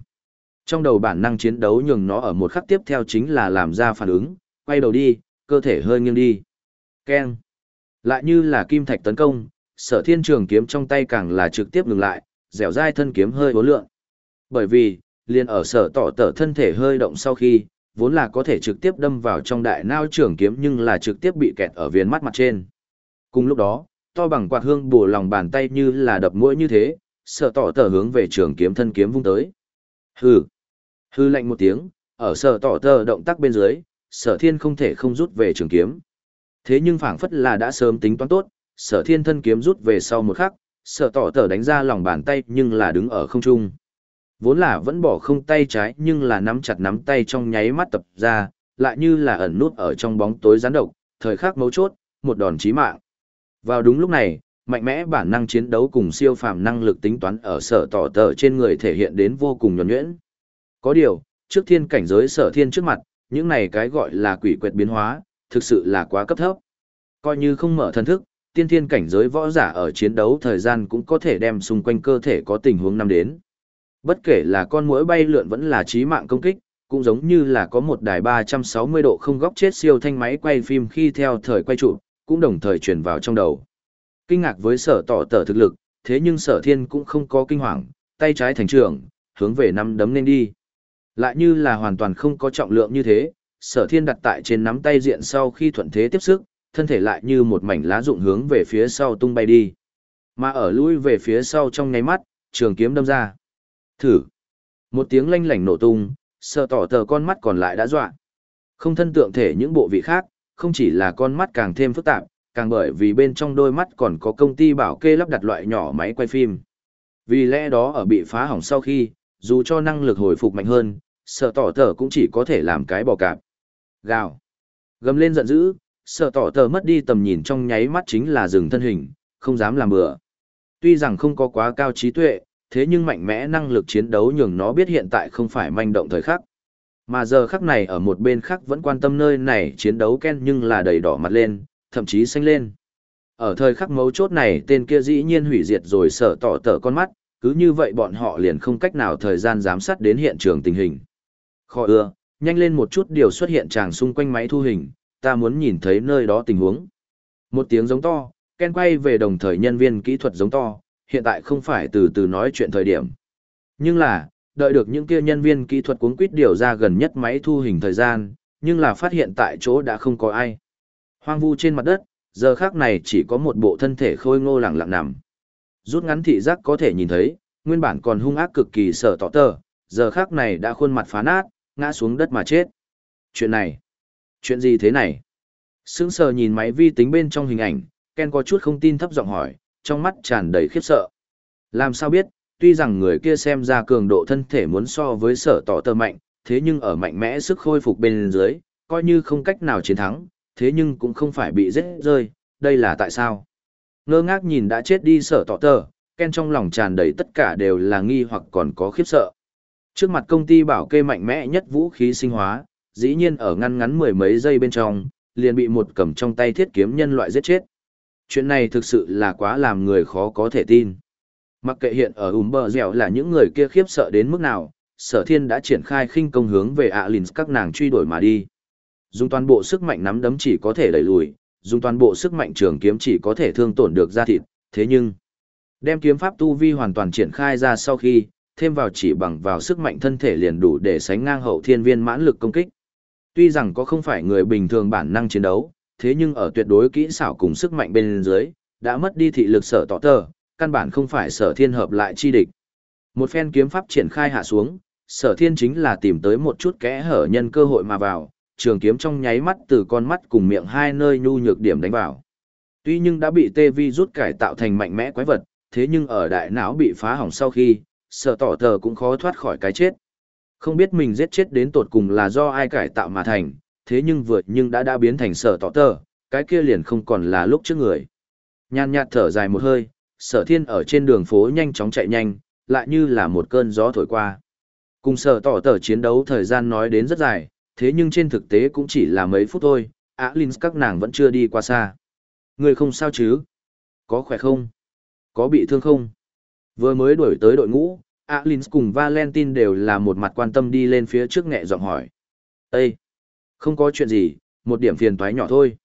Trong đầu bản năng chiến đấu nhường nó ở một khắc tiếp theo chính là làm ra phản ứng, quay đầu đi, cơ thể hơi nghiêng đi. Keng. Lại như là kim thạch tấn công, sở thiên trường kiếm trong tay càng là trực tiếp ngừng lại, dẻo dai thân kiếm hơi bố lượng. Bởi vì, liền ở sở tỏ tở thân thể hơi động sau khi, vốn là có thể trực tiếp đâm vào trong đại nao trường kiếm nhưng là trực tiếp bị kẹt ở viền mắt mặt trên. Cùng lúc đó, to bằng quạt hương bổ lòng bàn tay như là đập mũi như thế, sở tỏ tờ hướng về trường kiếm thân kiếm vung tới. Hừ. Hư lạnh một tiếng, ở sở tỏ tờ động tác bên dưới, sở thiên không thể không rút về trường kiếm. Thế nhưng phảng phất là đã sớm tính toán tốt, sở thiên thân kiếm rút về sau một khắc, sở tỏ tờ đánh ra lòng bàn tay nhưng là đứng ở không trung. Vốn là vẫn bỏ không tay trái nhưng là nắm chặt nắm tay trong nháy mắt tập ra, lại như là ẩn nút ở trong bóng tối gián độc, thời khắc mấu chốt, một đòn chí mạng. Vào đúng lúc này, mạnh mẽ bản năng chiến đấu cùng siêu phàm năng lực tính toán ở sở tỏ tờ trên người thể hiện đến vô cùng nhuẩn nhuyễn. Có điều, trước thiên cảnh giới sở thiên trước mặt, những này cái gọi là quỷ quyệt biến hóa, thực sự là quá cấp thấp. Coi như không mở thần thức, tiên thiên cảnh giới võ giả ở chiến đấu thời gian cũng có thể đem xung quanh cơ thể có tình huống năm đến. Bất kể là con muỗi bay lượn vẫn là trí mạng công kích, cũng giống như là có một đài 360 độ không góc chết siêu thanh máy quay phim khi theo thời quay trụ, cũng đồng thời truyền vào trong đầu. Kinh ngạc với sở tỏ tở thực lực, thế nhưng sở thiên cũng không có kinh hoàng, tay trái thành trường, hướng về năm đấm nên đi. Lại như là hoàn toàn không có trọng lượng như thế, sở thiên đặt tại trên nắm tay diện sau khi thuận thế tiếp sức, thân thể lại như một mảnh lá rụng hướng về phía sau tung bay đi. Mà ở lui về phía sau trong ngáy mắt, trường kiếm đâm ra. Thử. Một tiếng lanh lảnh nổ tung, sợ tỏ tờ con mắt còn lại đã dọa. Không thân tượng thể những bộ vị khác, không chỉ là con mắt càng thêm phức tạp, càng bởi vì bên trong đôi mắt còn có công ty bảo kê lắp đặt loại nhỏ máy quay phim. Vì lẽ đó ở bị phá hỏng sau khi, dù cho năng lực hồi phục mạnh hơn, sợ tỏ tờ cũng chỉ có thể làm cái bò cạp. Gào. Gầm lên giận dữ, sợ tỏ tờ mất đi tầm nhìn trong nháy mắt chính là dừng thân hình, không dám làm bừa. Tuy rằng không có quá cao trí tuệ, thế nhưng mạnh mẽ năng lực chiến đấu nhường nó biết hiện tại không phải manh động thời khắc. Mà giờ khắc này ở một bên khác vẫn quan tâm nơi này chiến đấu Ken nhưng là đầy đỏ mặt lên, thậm chí xanh lên. Ở thời khắc mấu chốt này tên kia dĩ nhiên hủy diệt rồi sợ tỏ tở con mắt, cứ như vậy bọn họ liền không cách nào thời gian giám sát đến hiện trường tình hình. Khó ưa, nhanh lên một chút điều xuất hiện chàng xung quanh máy thu hình, ta muốn nhìn thấy nơi đó tình huống. Một tiếng giống to, Ken quay về đồng thời nhân viên kỹ thuật giống to, hiện tại không phải từ từ nói chuyện thời điểm. Nhưng là, đợi được những kia nhân viên kỹ thuật cuốn quýt điều ra gần nhất máy thu hình thời gian, nhưng là phát hiện tại chỗ đã không có ai. Hoang vu trên mặt đất, giờ khác này chỉ có một bộ thân thể khôi ngô lặng lặng nằm. Rút ngắn thị giác có thể nhìn thấy, nguyên bản còn hung ác cực kỳ sợ tỏ tờ, giờ khác này đã khuôn mặt phá nát, ngã xuống đất mà chết. Chuyện này, chuyện gì thế này? Sững sờ nhìn máy vi tính bên trong hình ảnh, Ken có chút không tin thấp giọng hỏi, trong mắt tràn đầy khiếp sợ. Làm sao biết, tuy rằng người kia xem ra cường độ thân thể muốn so với sở tỏ tờ mạnh, thế nhưng ở mạnh mẽ sức khôi phục bên dưới, coi như không cách nào chiến thắng, thế nhưng cũng không phải bị giết rơi, đây là tại sao? Ngơ ngác nhìn đã chết đi sở tỏ tờ, Ken trong lòng tràn đầy tất cả đều là nghi hoặc còn có khiếp sợ. Trước mặt công ty bảo kê mạnh mẽ nhất vũ khí sinh hóa, dĩ nhiên ở ngăn ngắn mười mấy giây bên trong, liền bị một cầm trong tay thiết kiếm nhân loại giết chết chuyện này thực sự là quá làm người khó có thể tin. Mặc kệ hiện ở ùm bờ dẻo là những người kia khiếp sợ đến mức nào, sở thiên đã triển khai khinh công hướng về ạ các nàng truy đuổi mà đi. Dùng toàn bộ sức mạnh nắm đấm chỉ có thể đẩy lùi, dùng toàn bộ sức mạnh trường kiếm chỉ có thể thương tổn được da thịt, thế nhưng đem kiếm pháp tu vi hoàn toàn triển khai ra sau khi thêm vào chỉ bằng vào sức mạnh thân thể liền đủ để sánh ngang hậu thiên viên mãn lực công kích. Tuy rằng có không phải người bình thường bản năng chiến đấu, thế nhưng ở tuyệt đối kỹ xảo cùng sức mạnh bên dưới, đã mất đi thị lực sở tỏ tờ, căn bản không phải sở thiên hợp lại chi địch. Một phen kiếm pháp triển khai hạ xuống, sở thiên chính là tìm tới một chút kẽ hở nhân cơ hội mà vào, trường kiếm trong nháy mắt từ con mắt cùng miệng hai nơi nhu nhược điểm đánh vào. Tuy nhưng đã bị tê vi rút cải tạo thành mạnh mẽ quái vật, thế nhưng ở đại não bị phá hỏng sau khi, sở tỏ tờ cũng khó thoát khỏi cái chết. Không biết mình giết chết đến tột cùng là do ai cải tạo mà thành, thế nhưng vượt nhưng đã đã biến thành sở tỏ tờ, cái kia liền không còn là lúc trước người. Nhàn nhạt thở dài một hơi, sở thiên ở trên đường phố nhanh chóng chạy nhanh, lại như là một cơn gió thổi qua. Cùng sở tỏ tờ chiến đấu thời gian nói đến rất dài, thế nhưng trên thực tế cũng chỉ là mấy phút thôi, Á Linh các nàng vẫn chưa đi qua xa. Người không sao chứ? Có khỏe không? Có bị thương không? Vừa mới đuổi tới đội ngũ, Alins cùng Valentine đều là một mặt quan tâm đi lên phía trước nghẹ giọng hỏi. Ê! Không có chuyện gì, một điểm phiền toái nhỏ thôi.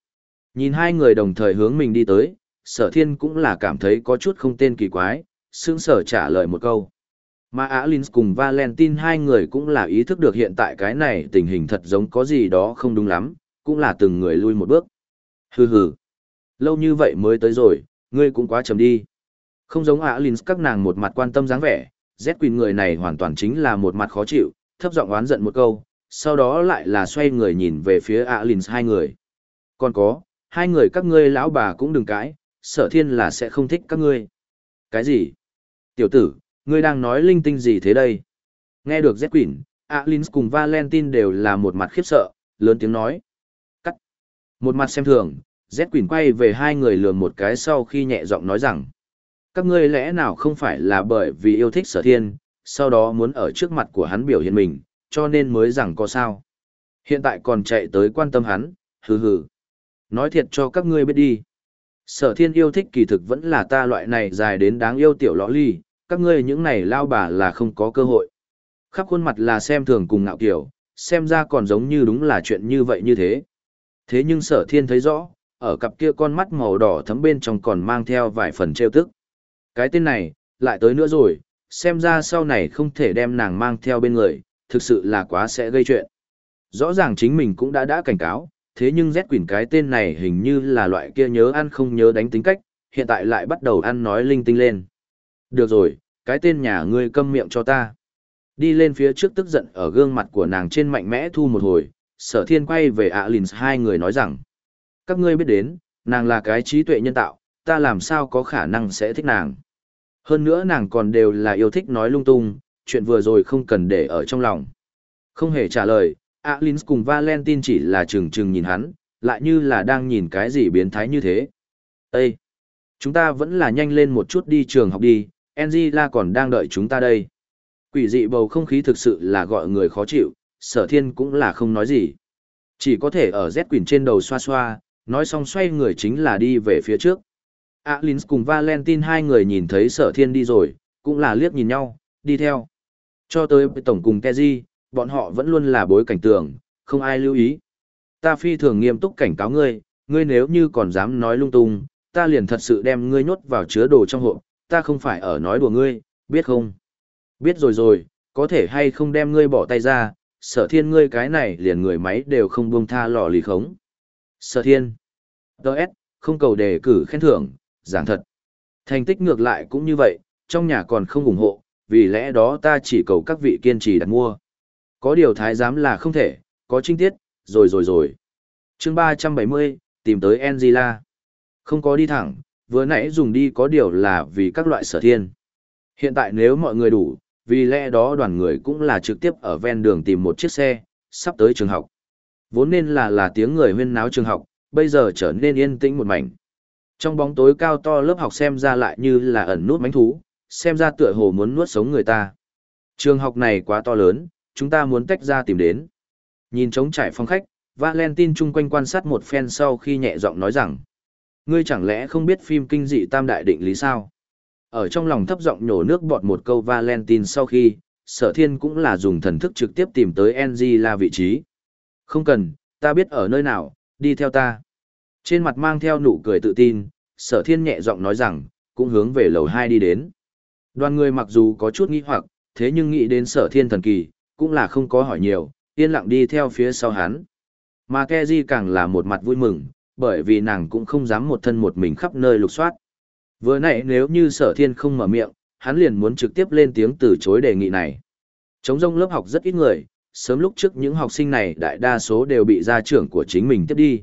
Nhìn hai người đồng thời hướng mình đi tới, sở thiên cũng là cảm thấy có chút không tên kỳ quái, sương sở trả lời một câu. Mà Alins cùng Valentine hai người cũng là ý thức được hiện tại cái này tình hình thật giống có gì đó không đúng lắm, cũng là từng người lui một bước. Hừ hừ. Lâu như vậy mới tới rồi, ngươi cũng quá chầm đi. Không giống Alins các nàng một mặt quan tâm dáng vẻ, Z Queen người này hoàn toàn chính là một mặt khó chịu, thấp giọng oán giận một câu, sau đó lại là xoay người nhìn về phía Alins hai người. Còn có, hai người các ngươi lão bà cũng đừng cãi, sở thiên là sẽ không thích các ngươi. Cái gì? Tiểu tử, ngươi đang nói linh tinh gì thế đây? Nghe được Z Queen, Alins cùng Valentine đều là một mặt khiếp sợ, lớn tiếng nói. Cắt. Một mặt xem thường, Z Queen quay về hai người lườm một cái sau khi nhẹ giọng nói rằng các ngươi lẽ nào không phải là bởi vì yêu thích sở thiên, sau đó muốn ở trước mặt của hắn biểu hiện mình, cho nên mới rằng có sao. Hiện tại còn chạy tới quan tâm hắn, hừ hừ. Nói thiệt cho các ngươi biết đi. Sở thiên yêu thích kỳ thực vẫn là ta loại này dài đến đáng yêu tiểu lõ ly, các ngươi những này lao bà là không có cơ hội. Khắp khuôn mặt là xem thường cùng ngạo kiểu, xem ra còn giống như đúng là chuyện như vậy như thế. Thế nhưng sở thiên thấy rõ, ở cặp kia con mắt màu đỏ thấm bên trong còn mang theo vài phần trêu tức. Cái tên này, lại tới nữa rồi, xem ra sau này không thể đem nàng mang theo bên người, thực sự là quá sẽ gây chuyện. Rõ ràng chính mình cũng đã đã cảnh cáo, thế nhưng Z Quỷ cái tên này hình như là loại kia nhớ ăn không nhớ đánh tính cách, hiện tại lại bắt đầu ăn nói linh tinh lên. Được rồi, cái tên nhà ngươi câm miệng cho ta. Đi lên phía trước tức giận ở gương mặt của nàng trên mạnh mẽ thu một hồi, sở thiên quay về Alins hai người nói rằng. Các ngươi biết đến, nàng là cái trí tuệ nhân tạo, ta làm sao có khả năng sẽ thích nàng. Hơn nữa nàng còn đều là yêu thích nói lung tung, chuyện vừa rồi không cần để ở trong lòng. Không hề trả lời, Alins cùng Valentine chỉ là chừng chừng nhìn hắn, lại như là đang nhìn cái gì biến thái như thế. Ê! Chúng ta vẫn là nhanh lên một chút đi trường học đi, Angela còn đang đợi chúng ta đây. Quỷ dị bầu không khí thực sự là gọi người khó chịu, sở thiên cũng là không nói gì. Chỉ có thể ở Z quỷ trên đầu xoa xoa, nói xong xoay người chính là đi về phía trước. Alins cùng Valentine hai người nhìn thấy sở thiên đi rồi, cũng là liếc nhìn nhau, đi theo. Cho tới tổng cùng Keji, bọn họ vẫn luôn là bối cảnh tường, không ai lưu ý. Ta phi thường nghiêm túc cảnh cáo ngươi, ngươi nếu như còn dám nói lung tung, ta liền thật sự đem ngươi nhốt vào chứa đồ trong hộp, ta không phải ở nói đùa ngươi, biết không? Biết rồi rồi, có thể hay không đem ngươi bỏ tay ra, sở thiên ngươi cái này liền người máy đều không buông tha lò lì khống. Sở thiên. Đợt, không cầu đề cử khen thưởng, giảng thật. Thành tích ngược lại cũng như vậy, trong nhà còn không ủng hộ, vì lẽ đó ta chỉ cầu các vị kiên trì đặt mua. Có điều thái giám là không thể, có trinh tiết, rồi rồi rồi. chương 370, tìm tới Angela. Không có đi thẳng, vừa nãy dùng đi có điều là vì các loại sở thiên. Hiện tại nếu mọi người đủ, vì lẽ đó đoàn người cũng là trực tiếp ở ven đường tìm một chiếc xe, sắp tới trường học. Vốn nên là là tiếng người huyên náo trường học, bây giờ trở nên yên tĩnh một mảnh. Trong bóng tối cao to lớp học xem ra lại như là ẩn nút mánh thú, xem ra tựa hồ muốn nuốt sống người ta. Trường học này quá to lớn, chúng ta muốn tách ra tìm đến. Nhìn trống trải phong khách, Valentine chung quanh quan sát một phen sau khi nhẹ giọng nói rằng, ngươi chẳng lẽ không biết phim kinh dị tam đại định lý sao? Ở trong lòng thấp giọng nhổ nước bọt một câu Valentine sau khi, sở thiên cũng là dùng thần thức trực tiếp tìm tới Angela vị trí. Không cần, ta biết ở nơi nào, đi theo ta. Trên mặt mang theo nụ cười tự tin, sở thiên nhẹ giọng nói rằng, cũng hướng về lầu 2 đi đến. Đoàn người mặc dù có chút nghi hoặc, thế nhưng nghĩ đến sở thiên thần kỳ, cũng là không có hỏi nhiều, yên lặng đi theo phía sau hắn. Mà Keji càng là một mặt vui mừng, bởi vì nàng cũng không dám một thân một mình khắp nơi lục soát. Vừa nãy nếu như sở thiên không mở miệng, hắn liền muốn trực tiếp lên tiếng từ chối đề nghị này. Trống rông lớp học rất ít người, sớm lúc trước những học sinh này đại đa số đều bị gia trưởng của chính mình tiếp đi.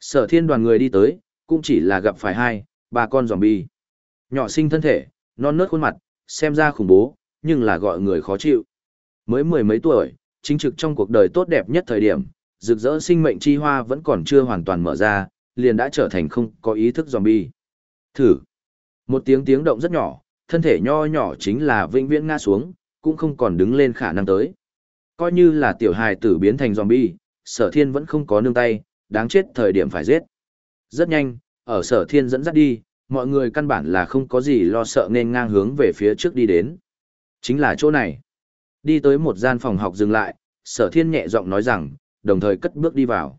Sở thiên đoàn người đi tới, cũng chỉ là gặp phải hai, ba con zombie. Nhỏ sinh thân thể, non nớt khuôn mặt, xem ra khủng bố, nhưng là gọi người khó chịu. Mới mười mấy tuổi, chính trực trong cuộc đời tốt đẹp nhất thời điểm, rực rỡ sinh mệnh chi hoa vẫn còn chưa hoàn toàn mở ra, liền đã trở thành không có ý thức zombie. Thử. Một tiếng tiếng động rất nhỏ, thân thể nho nhỏ chính là vĩnh viễn ngã xuống, cũng không còn đứng lên khả năng tới. Coi như là tiểu hài tử biến thành zombie, sở thiên vẫn không có nương tay, đáng chết thời điểm phải giết. Rất nhanh, ở sở thiên dẫn dắt đi, mọi người căn bản là không có gì lo sợ nên ngang hướng về phía trước đi đến. Chính là chỗ này. Đi tới một gian phòng học dừng lại, sở thiên nhẹ giọng nói rằng, đồng thời cất bước đi vào.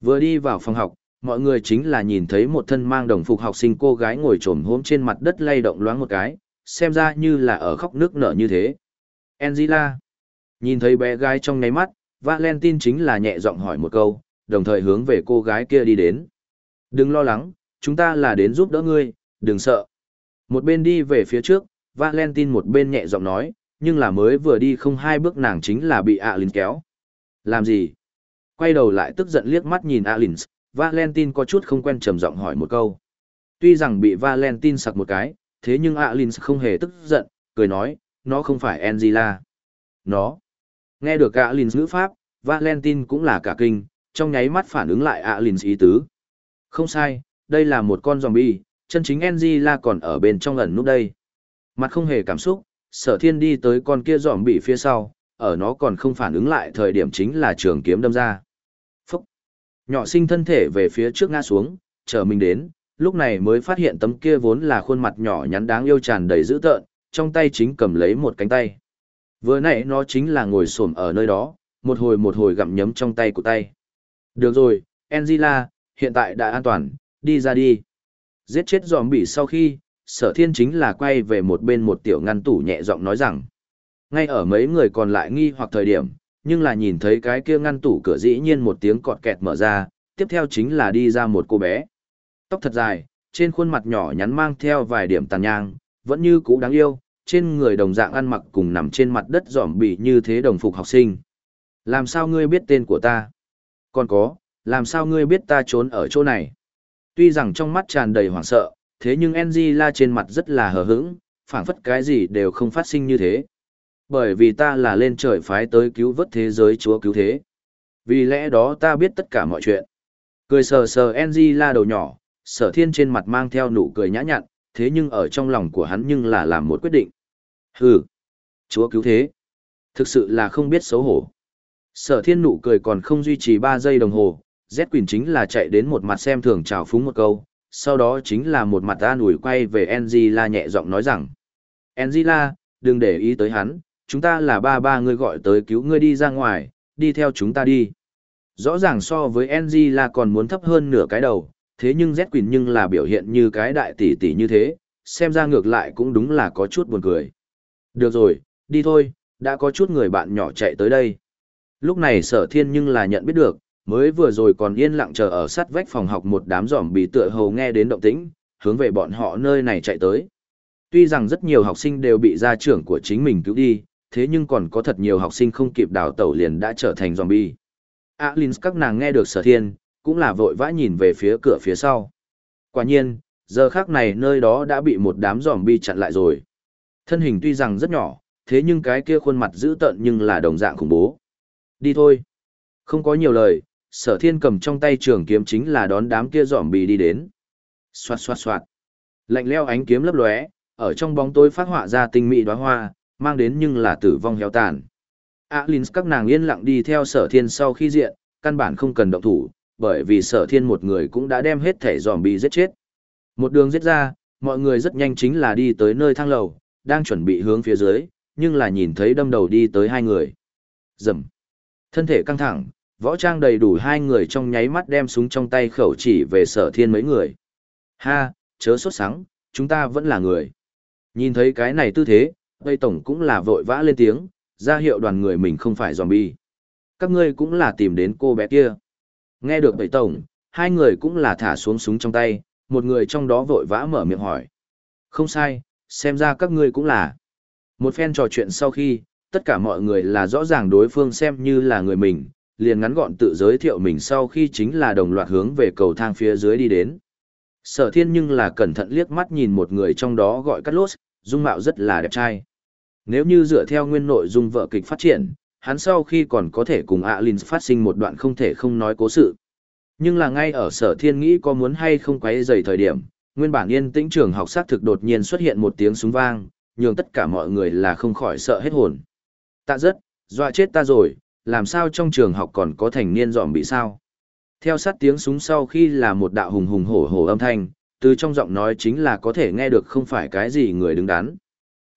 Vừa đi vào phòng học, mọi người chính là nhìn thấy một thân mang đồng phục học sinh cô gái ngồi trồm hôm trên mặt đất lay động loáng một cái, xem ra như là ở khóc nước nở như thế. Angela. Nhìn thấy bé gái trong ngáy mắt, Valentine chính là nhẹ giọng hỏi một câu, đồng thời hướng về cô gái kia đi đến. Đừng lo lắng, chúng ta là đến giúp đỡ ngươi, đừng sợ. Một bên đi về phía trước, Valentine một bên nhẹ giọng nói, nhưng là mới vừa đi không hai bước nàng chính là bị Alin kéo. Làm gì? Quay đầu lại tức giận liếc mắt nhìn Alin, Valentine có chút không quen trầm giọng hỏi một câu. Tuy rằng bị Valentine sặc một cái, thế nhưng Alin không hề tức giận, cười nói, nó không phải Angela. Nó. Nghe được Alin ngữ pháp, Valentine cũng là cả kinh, trong nháy mắt phản ứng lại Alin ý tứ. Không sai, đây là một con zombie, chân chính Angela còn ở bên trong ẩn nút đây. Mặt không hề cảm xúc, sở thiên đi tới con kia zombie phía sau, ở nó còn không phản ứng lại thời điểm chính là trường kiếm đâm ra. Phúc! Nhỏ sinh thân thể về phía trước ngã xuống, chờ mình đến, lúc này mới phát hiện tấm kia vốn là khuôn mặt nhỏ nhắn đáng yêu tràn đầy dữ tợn, trong tay chính cầm lấy một cánh tay. Vừa nãy nó chính là ngồi xổm ở nơi đó, một hồi một hồi gặm nhấm trong tay của tay. Được rồi, Angela, hiện tại đã an toàn, đi ra đi. Giết chết giòm bị sau khi, sở thiên chính là quay về một bên một tiểu ngăn tủ nhẹ giọng nói rằng. Ngay ở mấy người còn lại nghi hoặc thời điểm, nhưng là nhìn thấy cái kia ngăn tủ cửa dĩ nhiên một tiếng cọt kẹt mở ra, tiếp theo chính là đi ra một cô bé. Tóc thật dài, trên khuôn mặt nhỏ nhắn mang theo vài điểm tàn nhang, vẫn như cũ đáng yêu, trên người đồng dạng ăn mặc cùng nằm trên mặt đất giỏm bị như thế đồng phục học sinh. Làm sao ngươi biết tên của ta? Còn có, làm sao ngươi biết ta trốn ở chỗ này? Tuy rằng trong mắt tràn đầy hoảng sợ, thế nhưng Angela trên mặt rất là hờ hững, phảng phất cái gì đều không phát sinh như thế. Bởi vì ta là lên trời phái tới cứu vớt thế giới chúa cứu thế. Vì lẽ đó ta biết tất cả mọi chuyện. Cười sờ sờ Angela đầu nhỏ, sở thiên trên mặt mang theo nụ cười nhã nhặn, thế nhưng ở trong lòng của hắn nhưng là làm một quyết định. Hừ, chúa cứu thế. Thực sự là không biết xấu hổ. Sở thiên nụ cười còn không duy trì 3 giây đồng hồ, Z Quỳnh chính là chạy đến một mặt xem thường chào phúng một câu, sau đó chính là một mặt an ủi quay về Angela nhẹ giọng nói rằng. Angela, đừng để ý tới hắn, chúng ta là ba ba người gọi tới cứu ngươi đi ra ngoài, đi theo chúng ta đi. Rõ ràng so với Angela còn muốn thấp hơn nửa cái đầu, thế nhưng Z Quỳnh nhưng là biểu hiện như cái đại tỷ tỷ như thế, xem ra ngược lại cũng đúng là có chút buồn cười. Được rồi, đi thôi, đã có chút người bạn nhỏ chạy tới đây. Lúc này sở thiên nhưng là nhận biết được, mới vừa rồi còn yên lặng chờ ở sát vách phòng học một đám giỏm bị tựa hầu nghe đến động tĩnh, hướng về bọn họ nơi này chạy tới. Tuy rằng rất nhiều học sinh đều bị gia trưởng của chính mình cứu đi, thế nhưng còn có thật nhiều học sinh không kịp đào tẩu liền đã trở thành zombie. Alins các nàng nghe được sở thiên, cũng là vội vã nhìn về phía cửa phía sau. Quả nhiên, giờ khác này nơi đó đã bị một đám zombie chặn lại rồi. Thân hình tuy rằng rất nhỏ, thế nhưng cái kia khuôn mặt dữ tợn nhưng là đồng dạng khủng bố. Đi thôi. Không có nhiều lời, sở thiên cầm trong tay trường kiếm chính là đón đám kia dòm bì đi đến. Xoạt xoạt xoạt. Lạnh leo ánh kiếm lấp lóe, ở trong bóng tối phát họa ra tinh mỹ đóa hoa, mang đến nhưng là tử vong héo tàn. Alins các nàng yên lặng đi theo sở thiên sau khi diện, căn bản không cần động thủ, bởi vì sở thiên một người cũng đã đem hết thể dòm bì giết chết. Một đường giết ra, mọi người rất nhanh chính là đi tới nơi thang lầu, đang chuẩn bị hướng phía dưới, nhưng là nhìn thấy đâm đầu đi tới hai người. Dầm. Thân thể căng thẳng, võ trang đầy đủ hai người trong nháy mắt đem súng trong tay khẩu chỉ về sở thiên mấy người. Ha, chớ sốt sắng, chúng ta vẫn là người. Nhìn thấy cái này tư thế, Tây Tổng cũng là vội vã lên tiếng, ra hiệu đoàn người mình không phải zombie. Các ngươi cũng là tìm đến cô bé kia. Nghe được Tây Tổng, Hai người cũng là thả xuống súng trong tay, một người trong đó vội vã mở miệng hỏi. Không sai, xem ra các ngươi cũng là. Một phen trò chuyện sau khi, tất cả mọi người là rõ ràng đối phương xem như là người mình, liền ngắn gọn tự giới thiệu mình sau khi chính là đồng loạt hướng về cầu thang phía dưới đi đến. Sở thiên nhưng là cẩn thận liếc mắt nhìn một người trong đó gọi cắt lốt, dung mạo rất là đẹp trai. Nếu như dựa theo nguyên nội dung vợ kịch phát triển, hắn sau khi còn có thể cùng Alin phát sinh một đoạn không thể không nói cố sự. Nhưng là ngay ở sở thiên nghĩ có muốn hay không quấy rầy thời điểm, nguyên bản yên tĩnh trường học sát thực đột nhiên xuất hiện một tiếng súng vang, nhường tất cả mọi người là không khỏi sợ hết hồn. Tạ rất, dọa chết ta rồi, làm sao trong trường học còn có thành niên dòm bị sao? Theo sát tiếng súng sau khi là một đạo hùng hùng hổ hổ âm thanh, từ trong giọng nói chính là có thể nghe được không phải cái gì người đứng đắn.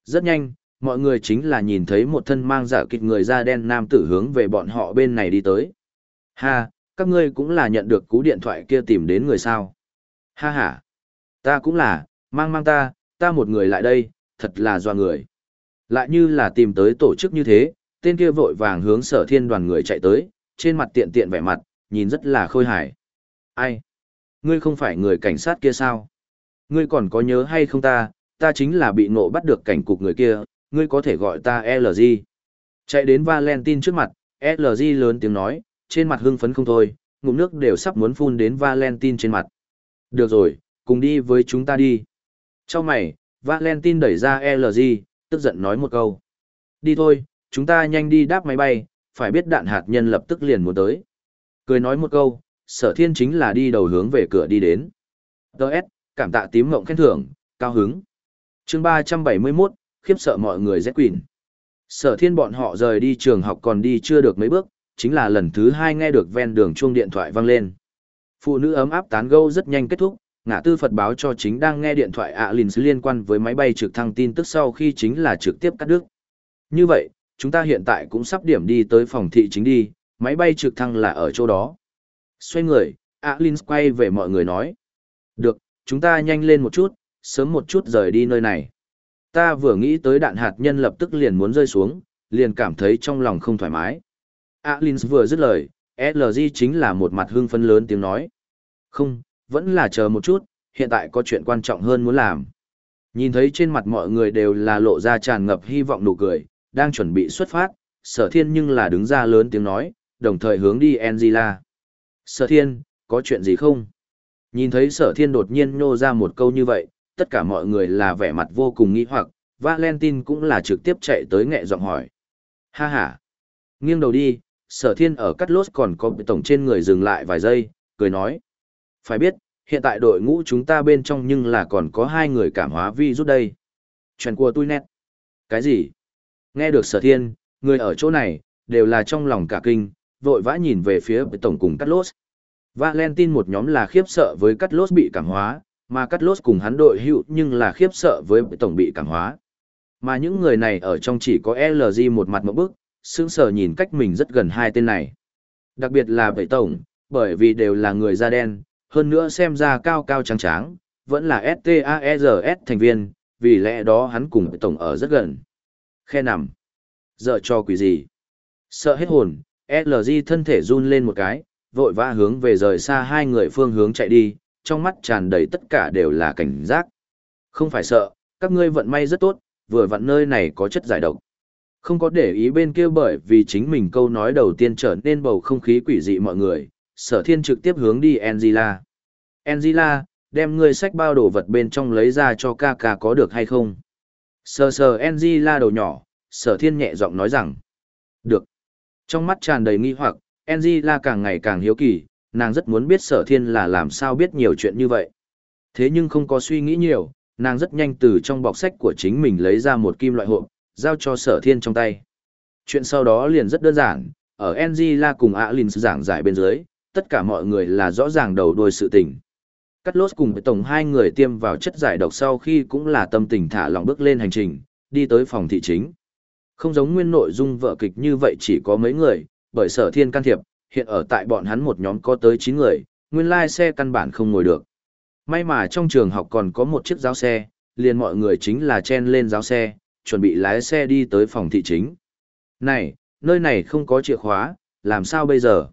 Rất nhanh, mọi người chính là nhìn thấy một thân mang giả kịch người da đen nam tử hướng về bọn họ bên này đi tới. Ha, các ngươi cũng là nhận được cú điện thoại kia tìm đến người sao. Ha ha, ta cũng là, mang mang ta, ta một người lại đây, thật là doa người. Lại như là tìm tới tổ chức như thế, tên kia vội vàng hướng sở thiên đoàn người chạy tới, trên mặt tiện tiện vẻ mặt, nhìn rất là khôi hài. Ai? Ngươi không phải người cảnh sát kia sao? Ngươi còn có nhớ hay không ta, ta chính là bị nộ bắt được cảnh cục người kia, ngươi có thể gọi ta LG. Chạy đến Valentine trước mặt, LG lớn tiếng nói, trên mặt hưng phấn không thôi, ngụm nước đều sắp muốn phun đến Valentine trên mặt. Được rồi, cùng đi với chúng ta đi. Trong mày, Valentine đẩy ra LG, tức giận nói một câu. Đi thôi, chúng ta nhanh đi đáp máy bay, phải biết đạn hạt nhân lập tức liền muốn tới. Cười nói một câu, sở thiên chính là đi đầu hướng về cửa đi đến. Đợt, cảm tạ tím ngộng khen thưởng, cao hứng. chương 371, khiếp sợ mọi người rét quỷ. Sở thiên bọn họ rời đi trường học còn đi chưa được mấy bước, chính là lần thứ hai nghe được ven đường chuông điện thoại vang lên. Phụ nữ ấm áp tán gẫu rất nhanh kết thúc, ngã tư Phật báo cho chính đang nghe điện thoại ạ lìn liên quan với máy bay trực thăng tin tức sau khi chính là trực tiếp cắt đứt. Như vậy, chúng ta hiện tại cũng sắp điểm đi tới phòng thị chính đi, máy bay trực thăng là ở chỗ đó. Xoay người, Alin quay về mọi người nói. Được, chúng ta nhanh lên một chút, sớm một chút rời đi nơi này. Ta vừa nghĩ tới đạn hạt nhân lập tức liền muốn rơi xuống, liền cảm thấy trong lòng không thoải mái. Alin vừa dứt lời, LG chính là một mặt hưng phấn lớn tiếng nói. Không, vẫn là chờ một chút, hiện tại có chuyện quan trọng hơn muốn làm. Nhìn thấy trên mặt mọi người đều là lộ ra tràn ngập hy vọng nụ cười, đang chuẩn bị xuất phát, sở thiên nhưng là đứng ra lớn tiếng nói, đồng thời hướng đi Angela. Sở thiên, có chuyện gì không? Nhìn thấy sở thiên đột nhiên nhô ra một câu như vậy, tất cả mọi người là vẻ mặt vô cùng nghi hoặc, Valentine cũng là trực tiếp chạy tới nghệ giọng hỏi. Ha ha! Nghiêng đầu đi, sở thiên ở cắt lốt còn có tổng trên người dừng lại vài giây, cười nói. Phải biết, hiện tại đội ngũ chúng ta bên trong nhưng là còn có hai người cảm hóa vi rút đây. Chuyện của tôi nét. Cái gì? Nghe được sở thiên, người ở chỗ này, đều là trong lòng cả kinh, vội vã nhìn về phía tổng cùng cắt lốt. Valentine một nhóm là khiếp sợ với cắt lốt bị cảm hóa, mà cắt lốt cùng hắn đội hữu nhưng là khiếp sợ với tổng bị cảm hóa. Mà những người này ở trong chỉ có LG một mặt một bước sững sờ nhìn cách mình rất gần hai tên này. Đặc biệt là bảy tổng, bởi vì đều là người da đen, hơn nữa xem ra cao cao trắng trắng, vẫn là STAERS e thành viên, vì lẽ đó hắn cùng tổng ở rất gần. Khe nằm. Giờ cho quỷ gì? Sợ hết hồn, LG thân thể run lên một cái, vội vã hướng về rời xa hai người phương hướng chạy đi, trong mắt tràn đầy tất cả đều là cảnh giác. Không phải sợ, các ngươi vận may rất tốt, vừa vặn nơi này có chất giải độc. Không có để ý bên kia bởi vì chính mình câu nói đầu tiên trở nên bầu không khí quỷ dị mọi người, sở thiên trực tiếp hướng đi Angela. Angela, đem ngươi sách bao đồ vật bên trong lấy ra cho ca ca có được hay không? Sờ sờ Angela đầu nhỏ, sở thiên nhẹ giọng nói rằng. Được. Trong mắt tràn đầy nghi hoặc, Angela càng ngày càng hiếu kỳ, nàng rất muốn biết sở thiên là làm sao biết nhiều chuyện như vậy. Thế nhưng không có suy nghĩ nhiều, nàng rất nhanh từ trong bọc sách của chính mình lấy ra một kim loại hộp, giao cho sở thiên trong tay. Chuyện sau đó liền rất đơn giản, ở Angela cùng Alin giảng giải bên dưới, tất cả mọi người là rõ ràng đầu đuôi sự tình. Cắt lốt cùng với tổng hai người tiêm vào chất giải độc sau khi cũng là tâm tình thả lòng bước lên hành trình, đi tới phòng thị chính. Không giống nguyên nội dung vợ kịch như vậy chỉ có mấy người, bởi sở thiên can thiệp, hiện ở tại bọn hắn một nhóm có tới 9 người, nguyên lai xe căn bản không ngồi được. May mà trong trường học còn có một chiếc giáo xe, liền mọi người chính là chen lên giáo xe, chuẩn bị lái xe đi tới phòng thị chính. Này, nơi này không có chìa khóa, làm sao bây giờ?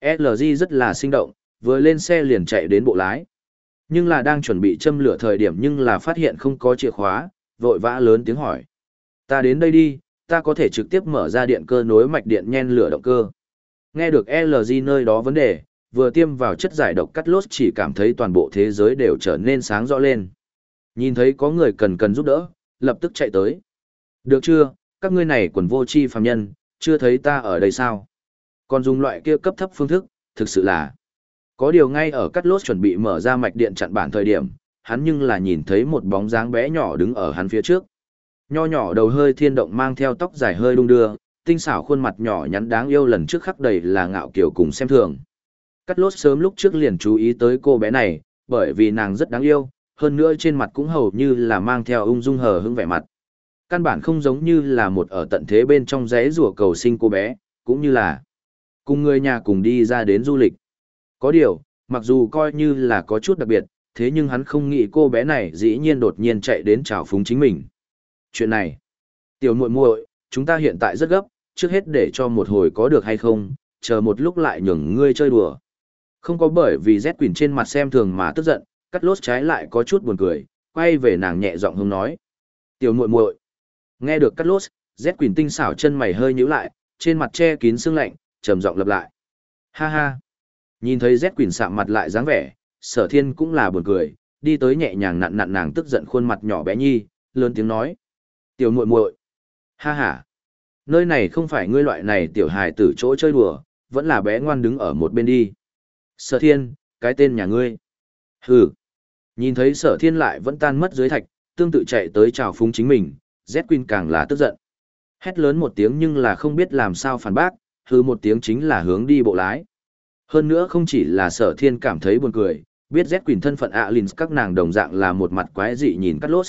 LG rất là sinh động, vừa lên xe liền chạy đến bộ lái. Nhưng là đang chuẩn bị châm lửa thời điểm nhưng là phát hiện không có chìa khóa, vội vã lớn tiếng hỏi. Ta đến đây đi, ta có thể trực tiếp mở ra điện cơ nối mạch điện nhen lửa động cơ. Nghe được LG nơi đó vấn đề, vừa tiêm vào chất giải độc cắt lốt chỉ cảm thấy toàn bộ thế giới đều trở nên sáng rõ lên. Nhìn thấy có người cần cần giúp đỡ, lập tức chạy tới. Được chưa, các ngươi này quần vô chi phàm nhân, chưa thấy ta ở đây sao? Còn dùng loại kia cấp thấp phương thức, thực sự là... Có điều ngay ở cắt lốt chuẩn bị mở ra mạch điện chặn bản thời điểm, hắn nhưng là nhìn thấy một bóng dáng bé nhỏ đứng ở hắn phía trước. Nho nhỏ đầu hơi thiên động mang theo tóc dài hơi đung đưa, tinh xảo khuôn mặt nhỏ nhắn đáng yêu lần trước khắc đầy là ngạo kiểu cùng xem thường. Cắt lốt sớm lúc trước liền chú ý tới cô bé này, bởi vì nàng rất đáng yêu, hơn nữa trên mặt cũng hầu như là mang theo ung dung hờ hững vẻ mặt. Căn bản không giống như là một ở tận thế bên trong rẽ rùa cầu sinh cô bé, cũng như là cùng người nhà cùng đi ra đến du lịch. Có điều, mặc dù coi như là có chút đặc biệt, thế nhưng hắn không nghĩ cô bé này dĩ nhiên đột nhiên chạy đến chào phúng chính mình. Chuyện này, tiểu muội muội, chúng ta hiện tại rất gấp, trước hết để cho một hồi có được hay không, chờ một lúc lại nhường ngươi chơi đùa. Không có bởi vì Z Quỳnh trên mặt xem thường mà tức giận, cắt lốt trái lại có chút buồn cười, quay về nàng nhẹ giọng hướng nói. Tiểu muội muội Nghe được cắt lốt, Z Quỳnh tinh xảo chân mày hơi nhíu lại, trên mặt che kín sương lạnh, trầm giọng lặp lại. Ha ha. Nhìn thấy Z Quỳnh sạm mặt lại dáng vẻ, sở thiên cũng là buồn cười, đi tới nhẹ nhàng nặn nặn nàng tức giận khuôn mặt nhỏ bé nhi, lớn tiếng nói. Tiểu muội muội Ha ha. Nơi này không phải ngươi loại này tiểu hài tử chỗ chơi đùa, vẫn là bé ngoan đứng ở một bên đi. Sở thiên, cái tên nhà ngươi. Hừ. Nhìn thấy sở thiên lại vẫn tan mất dưới thạch, tương tự chạy tới chào phúng chính mình, Z Quỳnh càng là tức giận. Hét lớn một tiếng nhưng là không biết làm sao phản bác, hừ một tiếng chính là hướng đi bộ lái. Hơn nữa không chỉ là sở thiên cảm thấy buồn cười, biết Z Quỳnh thân phận Alins các nàng đồng dạng là một mặt quái dị nhìn Cát Lốt.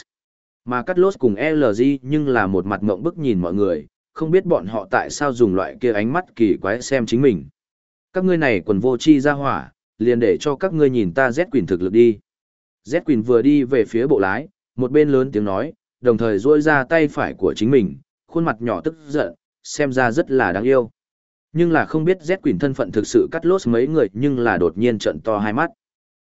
Mà Cát Lốt cùng LG nhưng là một mặt ngộng bức nhìn mọi người, không biết bọn họ tại sao dùng loại kia ánh mắt kỳ quái xem chính mình. Các ngươi này quần vô chi ra hỏa, liền để cho các ngươi nhìn ta Z Quỳnh thực lực đi. Z Quỳnh vừa đi về phía bộ lái, một bên lớn tiếng nói, đồng thời duỗi ra tay phải của chính mình, khuôn mặt nhỏ tức giận, xem ra rất là đáng yêu. Nhưng là không biết Z Quỳnh thân phận thực sự cắt lốt mấy người nhưng là đột nhiên trận to hai mắt.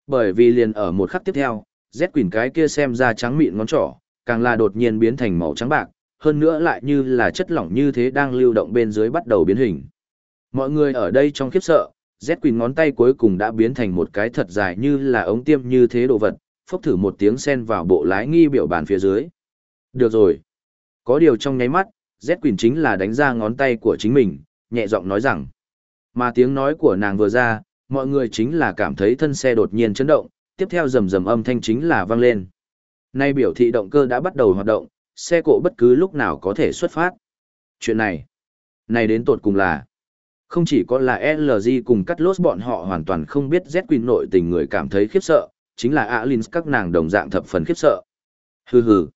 Bởi vì liền ở một khắc tiếp theo, Z Quỳnh cái kia xem ra trắng mịn ngón trỏ, càng là đột nhiên biến thành màu trắng bạc, hơn nữa lại như là chất lỏng như thế đang lưu động bên dưới bắt đầu biến hình. Mọi người ở đây trong khiếp sợ, Z Quỳnh ngón tay cuối cùng đã biến thành một cái thật dài như là ống tiêm như thế đồ vật, phốc thử một tiếng sen vào bộ lái nghi biểu bàn phía dưới. Được rồi. Có điều trong nháy mắt, Z Quỳnh chính là đánh ra ngón tay của chính mình, nhẹ giọng nói rằng. Mà tiếng nói của nàng vừa ra, mọi người chính là cảm thấy thân xe đột nhiên chấn động, tiếp theo rầm rầm âm thanh chính là vang lên. Nay biểu thị động cơ đã bắt đầu hoạt động, xe cộ bất cứ lúc nào có thể xuất phát. Chuyện này, này đến tột cùng là, không chỉ có là LG cùng cắt lốt bọn họ hoàn toàn không biết Z Queen nội tình người cảm thấy khiếp sợ, chính là Alins các nàng đồng dạng thập phần khiếp sợ. Hừ hừ.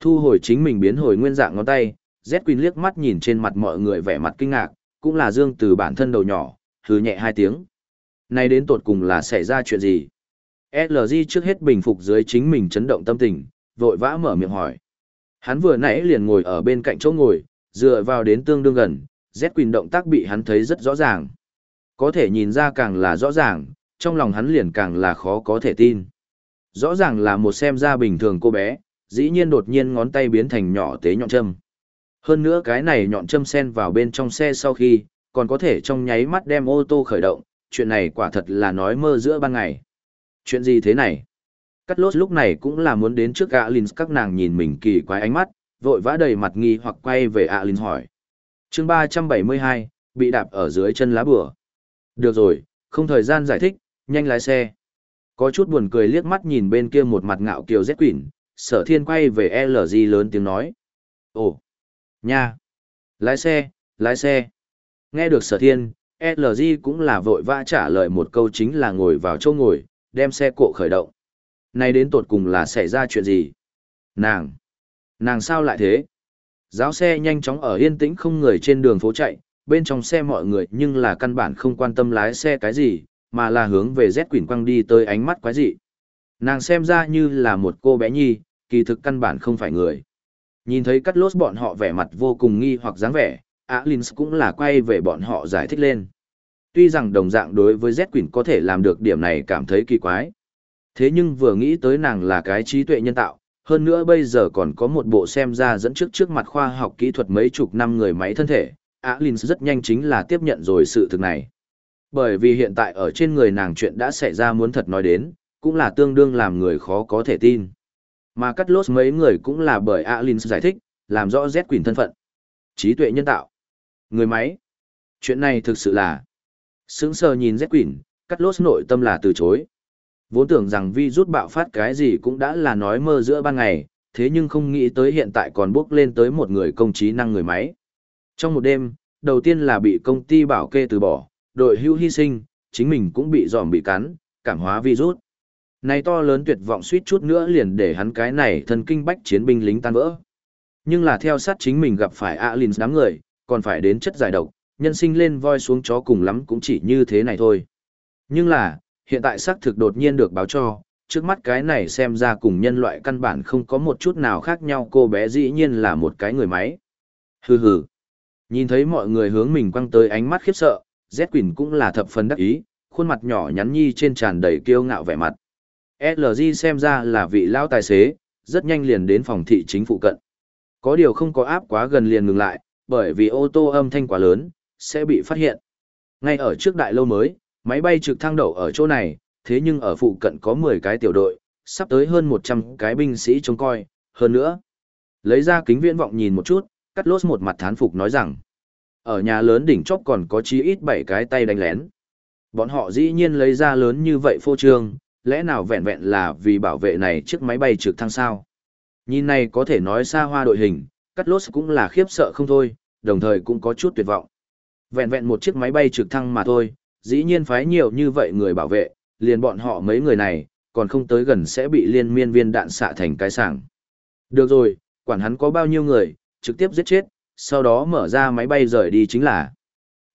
Thu hồi chính mình biến hồi nguyên dạng ngón tay, Z Queen liếc mắt nhìn trên mặt mọi người vẻ mặt kinh ngạc, cũng là dương từ bản thân đầu nhỏ, hừ nhẹ hai tiếng. nay đến tột cùng là xảy ra chuyện gì? LG trước hết bình phục dưới chính mình chấn động tâm tình, vội vã mở miệng hỏi. Hắn vừa nãy liền ngồi ở bên cạnh chỗ ngồi, dựa vào đến tương đương gần, Z Quỳnh động tác bị hắn thấy rất rõ ràng. Có thể nhìn ra càng là rõ ràng, trong lòng hắn liền càng là khó có thể tin. Rõ ràng là một xem ra bình thường cô bé, dĩ nhiên đột nhiên ngón tay biến thành nhỏ tế nhọn châm. Hơn nữa cái này nhọn châm sen vào bên trong xe sau khi, còn có thể trong nháy mắt đem ô tô khởi động, chuyện này quả thật là nói mơ giữa ban ngày. Chuyện gì thế này? Cắt lốt lúc này cũng là muốn đến trước Alins các nàng nhìn mình kỳ quái ánh mắt, vội vã đầy mặt nghi hoặc quay về Alins hỏi. chương 372, bị đạp ở dưới chân lá bừa Được rồi, không thời gian giải thích, nhanh lái xe. Có chút buồn cười liếc mắt nhìn bên kia một mặt ngạo kiều rét quỷ, sở thiên quay về LG lớn tiếng nói. Ồ, nha, lái xe, lái xe. Nghe được sở thiên, LG cũng là vội vã trả lời một câu chính là ngồi vào chỗ ngồi, đem xe cộ khởi động. Này đến tột cùng là xảy ra chuyện gì? Nàng! Nàng sao lại thế? Giáo xe nhanh chóng ở yên tĩnh không người trên đường phố chạy, bên trong xe mọi người nhưng là căn bản không quan tâm lái xe cái gì, mà là hướng về Z Quỷ quăng đi tới ánh mắt quái dị. Nàng xem ra như là một cô bé nhi, kỳ thực căn bản không phải người. Nhìn thấy cắt lốt bọn họ vẻ mặt vô cùng nghi hoặc dáng vẻ, Alins cũng là quay về bọn họ giải thích lên. tuy rằng đồng dạng đối với Z Quỳnh có thể làm được điểm này cảm thấy kỳ quái. Thế nhưng vừa nghĩ tới nàng là cái trí tuệ nhân tạo, hơn nữa bây giờ còn có một bộ xem ra dẫn trước trước mặt khoa học kỹ thuật mấy chục năm người máy thân thể, Alins rất nhanh chính là tiếp nhận rồi sự thực này. Bởi vì hiện tại ở trên người nàng chuyện đã xảy ra muốn thật nói đến, cũng là tương đương làm người khó có thể tin. Mà cắt lốt mấy người cũng là bởi Alin giải thích, làm rõ Z Quỳnh thân phận. Trí tuệ nhân tạo. Người máy. Chuyện này thực sự là... Sướng sờ nhìn Z Quỳnh, cắt lốt nội tâm là từ chối. Vốn tưởng rằng vi rút bạo phát cái gì cũng đã là nói mơ giữa ban ngày, thế nhưng không nghĩ tới hiện tại còn bước lên tới một người công trí năng người máy. Trong một đêm, đầu tiên là bị công ty bảo kê từ bỏ, đội hưu hy sinh, chính mình cũng bị dòm bị cắn, cảm hóa virus. Này to lớn tuyệt vọng suýt chút nữa liền để hắn cái này thần kinh bách chiến binh lính tan vỡ. Nhưng là theo sát chính mình gặp phải Alin đám người, còn phải đến chất giải độc, nhân sinh lên voi xuống chó cùng lắm cũng chỉ như thế này thôi. Nhưng là, hiện tại xác thực đột nhiên được báo cho, trước mắt cái này xem ra cùng nhân loại căn bản không có một chút nào khác nhau cô bé dĩ nhiên là một cái người máy. Hừ hừ. Nhìn thấy mọi người hướng mình quăng tới ánh mắt khiếp sợ, Z Quỳnh cũng là thập phần đắc ý, khuôn mặt nhỏ nhắn nhi trên tràn đầy kiêu ngạo vẻ mặt. LG xem ra là vị lao tài xế, rất nhanh liền đến phòng thị chính phụ cận. Có điều không có áp quá gần liền ngừng lại, bởi vì ô tô âm thanh quá lớn, sẽ bị phát hiện. Ngay ở trước đại lâu mới, máy bay trực thăng đậu ở chỗ này, thế nhưng ở phụ cận có 10 cái tiểu đội, sắp tới hơn 100 cái binh sĩ trông coi, hơn nữa. Lấy ra kính viễn vọng nhìn một chút, cắt lốt một mặt thán phục nói rằng, ở nhà lớn đỉnh chóp còn có chí ít 7 cái tay đánh lén. Bọn họ dĩ nhiên lấy ra lớn như vậy phô trương, lẽ nào vẹn vẹn là vì bảo vệ này chiếc máy bay trực thăng sao? Nhìn này có thể nói xa hoa đội hình, cắt lốt cũng là khiếp sợ không thôi, đồng thời cũng có chút tuyệt vọng. Vẹn vẹn một chiếc máy bay trực thăng mà thôi, dĩ nhiên phái nhiều như vậy người bảo vệ, liền bọn họ mấy người này, còn không tới gần sẽ bị liên miên viên đạn xạ thành cái sảng. Được rồi, quản hắn có bao nhiêu người, trực tiếp giết chết, sau đó mở ra máy bay rời đi chính là.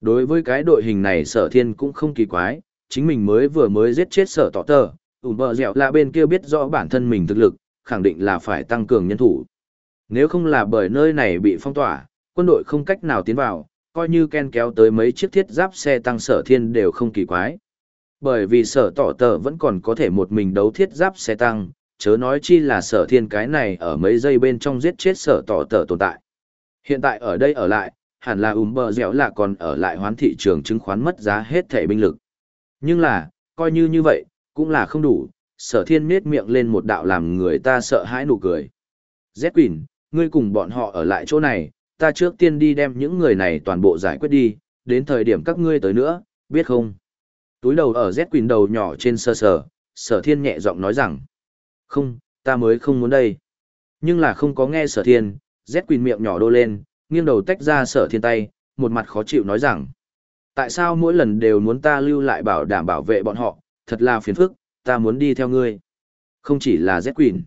Đối với cái đội hình này sở thiên cũng không kỳ quái, chính mình mới vừa mới giết chết sở tỏ tờ, ủ bờ dẻo là bên kia biết rõ bản thân mình thực lực, khẳng định là phải tăng cường nhân thủ. Nếu không là bởi nơi này bị phong tỏa, quân đội không cách nào tiến vào, coi như Ken kéo tới mấy chiếc thiết giáp xe tăng sở thiên đều không kỳ quái. Bởi vì sở tỏ tờ vẫn còn có thể một mình đấu thiết giáp xe tăng, chớ nói chi là sở thiên cái này ở mấy giây bên trong giết chết sở tỏ tờ tồn tại. Hiện tại ở đây ở lại, hẳn là ùm bờ dẻo là còn ở lại hoán thị trường chứng khoán mất giá hết thể binh lực. Nhưng là, coi như như vậy, cũng là không đủ, sở thiên nết miệng lên một đạo làm người ta sợ hãi nụ cười. Z Quỳnh, ngươi cùng bọn họ ở lại chỗ này, ta trước tiên đi đem những người này toàn bộ giải quyết đi, đến thời điểm các ngươi tới nữa, biết không? Túi đầu ở Z Quỳnh đầu nhỏ trên sơ sở, sở thiên nhẹ giọng nói rằng, không, ta mới không muốn đây. Nhưng là không có nghe sở thiên, Z Quỳnh miệng nhỏ đô lên, nghiêng đầu tách ra sở thiên tay, một mặt khó chịu nói rằng, tại sao mỗi lần đều muốn ta lưu lại bảo đảm bảo vệ bọn họ, thật là phiền phức, ta muốn đi theo ngươi. Không chỉ là Z Quỳnh,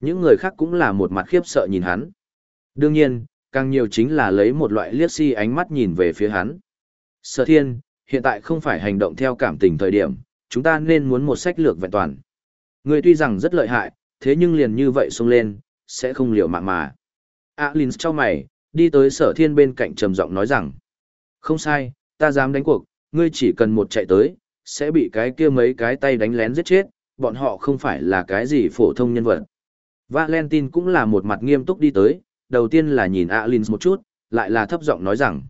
những người khác cũng là một mặt khiếp sợ nhìn hắn. Đương nhiên, càng nhiều chính là lấy một loại liếc si ánh mắt nhìn về phía hắn. Sở thiên, hiện tại không phải hành động theo cảm tình thời điểm, chúng ta nên muốn một sách lược vẹn toàn. Ngươi tuy rằng rất lợi hại, thế nhưng liền như vậy xông lên, sẽ không liều mạng mà. Alins cho mày, đi tới sở thiên bên cạnh trầm giọng nói rằng, không sai, ta dám đánh cuộc, ngươi chỉ cần một chạy tới, sẽ bị cái kia mấy cái tay đánh lén giết chết, bọn họ không phải là cái gì phổ thông nhân vật. Valentine cũng là một mặt nghiêm túc đi tới, đầu tiên là nhìn Alins một chút, lại là thấp giọng nói rằng,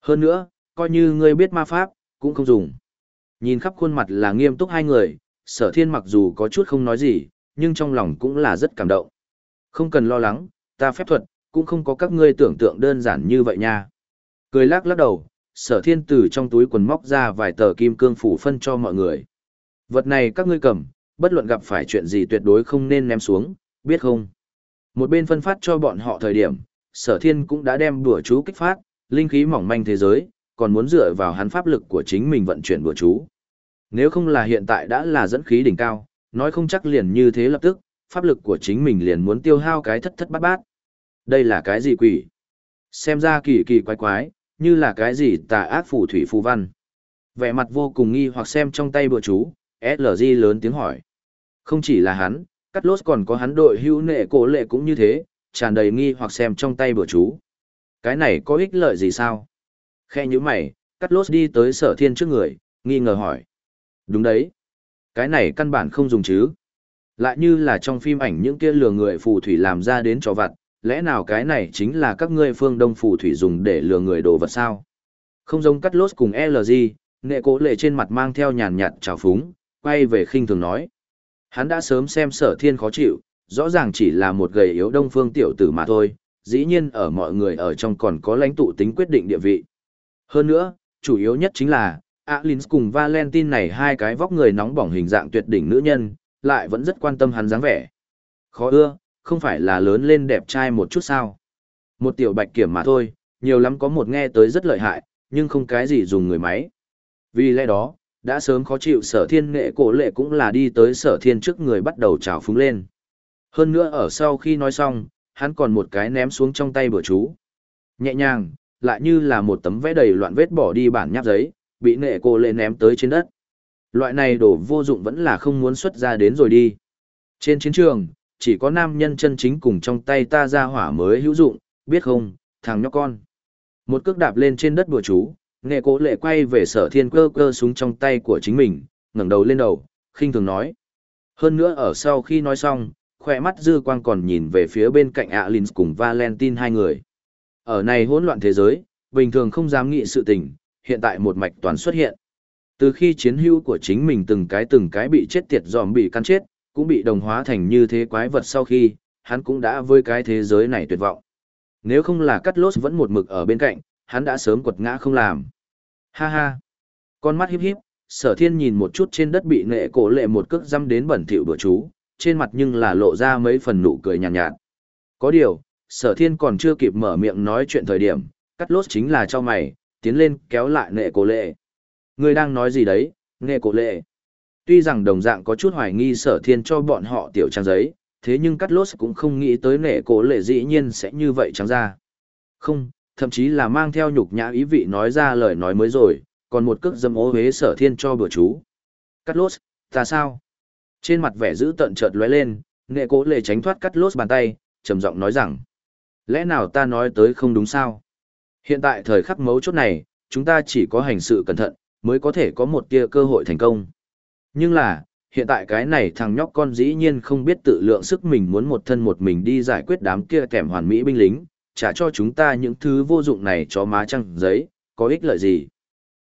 hơn nữa, coi như ngươi biết ma pháp, cũng không dùng. Nhìn khắp khuôn mặt là nghiêm túc hai người, sở thiên mặc dù có chút không nói gì, nhưng trong lòng cũng là rất cảm động. Không cần lo lắng, ta phép thuật, cũng không có các ngươi tưởng tượng đơn giản như vậy nha. Cười lắc lắc đầu, sở thiên từ trong túi quần móc ra vài tờ kim cương phủ phân cho mọi người. Vật này các ngươi cầm, bất luận gặp phải chuyện gì tuyệt đối không nên ném xuống, biết không? Một bên phân phát cho bọn họ thời điểm, sở thiên cũng đã đem đùa chú kích phát, linh khí mỏng manh thế giới, còn muốn dựa vào hắn pháp lực của chính mình vận chuyển đùa chú. Nếu không là hiện tại đã là dẫn khí đỉnh cao, nói không chắc liền như thế lập tức, pháp lực của chính mình liền muốn tiêu hao cái thất thất bát bát. Đây là cái gì quỷ? Xem ra kỳ kỳ quái quái, như là cái gì tà ác phù thủy phù văn. Vẻ mặt vô cùng nghi hoặc xem trong tay bừa chú, SLG lớn tiếng hỏi. Không chỉ là hắn, cắt lốt còn có hắn đội hữu nệ cổ lệ cũng như thế, tràn đầy nghi hoặc xem trong tay bừa chú. Cái này có ích lợi gì sao? Khe như mày, Cắt lốt đi tới sở thiên trước người, nghi ngờ hỏi. Đúng đấy. Cái này căn bản không dùng chứ. Lại như là trong phim ảnh những kia lừa người phù thủy làm ra đến trò vặt, lẽ nào cái này chính là các ngươi phương đông phù thủy dùng để lừa người đồ vật sao? Không giống cắt lốt cùng LG, nệ cố lệ trên mặt mang theo nhàn nhạt trào phúng, quay về khinh thường nói. Hắn đã sớm xem sở thiên khó chịu, rõ ràng chỉ là một gầy yếu đông phương tiểu tử mà thôi, dĩ nhiên ở mọi người ở trong còn có lãnh tụ tính quyết định địa vị. Hơn nữa, chủ yếu nhất chính là, Alins cùng Valentine này hai cái vóc người nóng bỏng hình dạng tuyệt đỉnh nữ nhân, lại vẫn rất quan tâm hắn dáng vẻ. Khó ưa, không phải là lớn lên đẹp trai một chút sao. Một tiểu bạch kiểm mà thôi, nhiều lắm có một nghe tới rất lợi hại, nhưng không cái gì dùng người máy. Vì lẽ đó, đã sớm khó chịu sở thiên nghệ cổ lệ cũng là đi tới sở thiên trước người bắt đầu trào phúng lên. Hơn nữa ở sau khi nói xong, hắn còn một cái ném xuống trong tay bữa chú. Nhẹ nhàng, lại như là một tấm vẽ đầy loạn vết bỏ đi bản nháp giấy, bị nệ cổ lệ ném tới trên đất. Loại này đổ vô dụng vẫn là không muốn xuất ra đến rồi đi. Trên chiến trường, chỉ có nam nhân chân chính cùng trong tay ta ra hỏa mới hữu dụng, biết không, thằng nhóc con. Một cước đạp lên trên đất bùa chú, nghệ cố lệ quay về sở thiên cơ cơ súng trong tay của chính mình, ngẩng đầu lên đầu, khinh thường nói. Hơn nữa ở sau khi nói xong, khỏe mắt dư quang còn nhìn về phía bên cạnh Alins cùng Valentine hai người. Ở này hỗn loạn thế giới, bình thường không dám nghĩ sự tình, hiện tại một mạch toàn xuất hiện. Từ khi chiến hữu của chính mình từng cái từng cái bị chết tiệt dòm bị căn chết, cũng bị đồng hóa thành như thế quái vật sau khi, hắn cũng đã với cái thế giới này tuyệt vọng. Nếu không là cắt lốt vẫn một mực ở bên cạnh, hắn đã sớm quật ngã không làm. Ha ha. Con mắt híp híp, sở thiên nhìn một chút trên đất bị nệ cổ lệ một cước dăm đến bẩn thỉu bữa chú, trên mặt nhưng là lộ ra mấy phần nụ cười nhàn nhạt, nhạt. Có điều, sở thiên còn chưa kịp mở miệng nói chuyện thời điểm, cắt lốt chính là cho mày, tiến lên kéo lại nệ cổ lệ. người đang nói gì đấy, nệ cổ lệ. Tuy rằng đồng dạng có chút hoài nghi sở thiên cho bọn họ tiểu trang giấy, thế nhưng cắt lốt cũng không nghĩ tới nệ cổ lệ dĩ nhiên sẽ như vậy trắng ra. Không, thậm chí là mang theo nhục nhã ý vị nói ra lời nói mới rồi, còn một cước dâm ố hế sở thiên cho bữa chú. Cắt lốt, ta sao? Trên mặt vẻ giữ tận chợt lóe lên, nệ cổ lệ tránh thoát cắt lốt bàn tay, trầm giọng nói rằng. Lẽ nào ta nói tới không đúng sao? Hiện tại thời khắc mấu chốt này, chúng ta chỉ có hành sự cẩn thận, mới có thể có một tia cơ hội thành công. Nhưng là, hiện tại cái này thằng nhóc con dĩ nhiên không biết tự lượng sức mình muốn một thân một mình đi giải quyết đám kia kèm hoàn mỹ binh lính, trả cho chúng ta những thứ vô dụng này cho má trăng giấy, có ích lợi gì.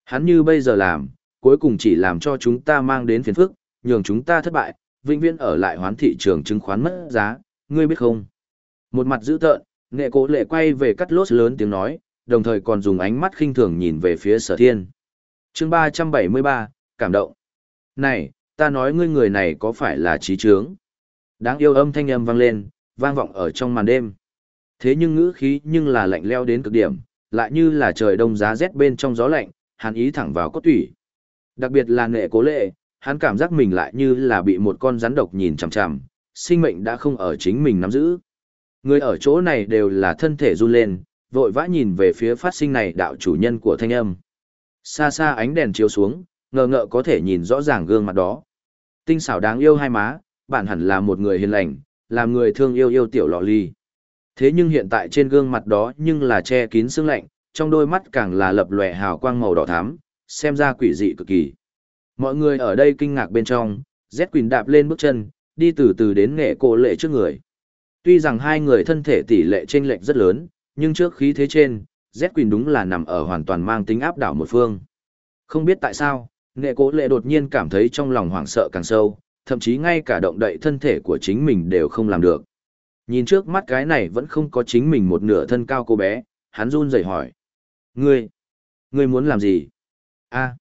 Hắn như bây giờ làm, cuối cùng chỉ làm cho chúng ta mang đến phiền phức, nhường chúng ta thất bại, vĩnh viễn ở lại hoán thị trường chứng khoán mất giá, ngươi biết không? Một mặt dữ tợn, nghệ cố lệ quay về cắt lốt lớn tiếng nói, đồng thời còn dùng ánh mắt khinh thường nhìn về phía sở thiên. chương 373, cảm động. Này, ta nói ngươi người này có phải là trí trướng? Đáng yêu âm thanh âm vang lên, vang vọng ở trong màn đêm. Thế nhưng ngữ khí nhưng là lạnh leo đến cực điểm, lại như là trời đông giá rét bên trong gió lạnh, Hàn ý thẳng vào cốt tủy. Đặc biệt là nệ cố lệ, hắn cảm giác mình lại như là bị một con rắn độc nhìn chằm chằm, sinh mệnh đã không ở chính mình nắm giữ. Người ở chỗ này đều là thân thể run lên, vội vã nhìn về phía phát sinh này đạo chủ nhân của thanh âm. Xa xa ánh đèn chiếu xuống, ngờ ngợ có thể nhìn rõ ràng gương mặt đó. Tinh xảo đáng yêu hai má, bạn hẳn là một người hiền lành, làm người thương yêu yêu tiểu lọ ly. Thế nhưng hiện tại trên gương mặt đó nhưng là che kín sương lạnh, trong đôi mắt càng là lập lòe hào quang màu đỏ thắm, xem ra quỷ dị cực kỳ. Mọi người ở đây kinh ngạc bên trong, Z Quỳnh đạp lên bước chân, đi từ từ đến nghệ cổ lệ trước người. Tuy rằng hai người thân thể tỷ lệ chênh lệch rất lớn, nhưng trước khí thế trên, Z Quỳnh đúng là nằm ở hoàn toàn mang tính áp đảo một phương. Không biết tại sao, nghệ cố lệ đột nhiên cảm thấy trong lòng hoảng sợ càng sâu, thậm chí ngay cả động đậy thân thể của chính mình đều không làm được. Nhìn trước mắt cái này vẫn không có chính mình một nửa thân cao cô bé, hắn run rẩy hỏi. Ngươi, ngươi muốn làm gì? a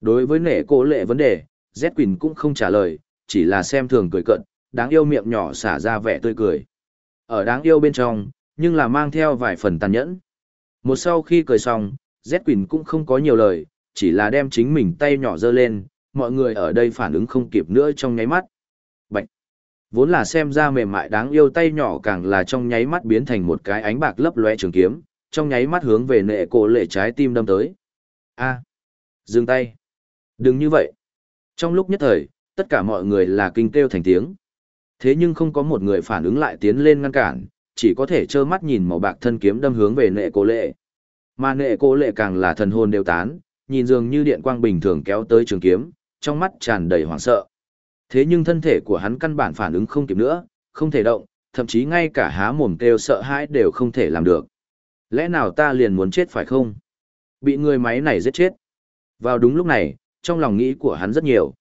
đối với nệ cố lệ vấn đề, Z Quỳnh cũng không trả lời, chỉ là xem thường cười cận, đáng yêu miệng nhỏ xả ra vẻ tươi cười. Ở đáng yêu bên trong, nhưng là mang theo vài phần tàn nhẫn. Một sau khi cười xong, Z Quỳnh cũng không có nhiều lời, chỉ là đem chính mình tay nhỏ giơ lên, mọi người ở đây phản ứng không kịp nữa trong nháy mắt. Bạch! Vốn là xem ra mềm mại đáng yêu tay nhỏ càng là trong nháy mắt biến thành một cái ánh bạc lấp lóe trường kiếm, trong nháy mắt hướng về nệ cổ lệ trái tim đâm tới. A! Dừng tay! Đừng như vậy! Trong lúc nhất thời, tất cả mọi người là kinh kêu thành tiếng. Thế nhưng không có một người phản ứng lại tiến lên ngăn cản, chỉ có thể trơ mắt nhìn màu bạc thân kiếm đâm hướng về nệ cổ lệ. Mà nệ cổ lệ càng là thần hồn đều tán, nhìn dường như điện quang bình thường kéo tới trường kiếm, trong mắt tràn đầy hoảng sợ. Thế nhưng thân thể của hắn căn bản phản ứng không kịp nữa, không thể động, thậm chí ngay cả há mồm kêu sợ hãi đều không thể làm được. Lẽ nào ta liền muốn chết phải không? Bị người máy này giết chết. Vào đúng lúc này, trong lòng nghĩ của hắn rất nhiều.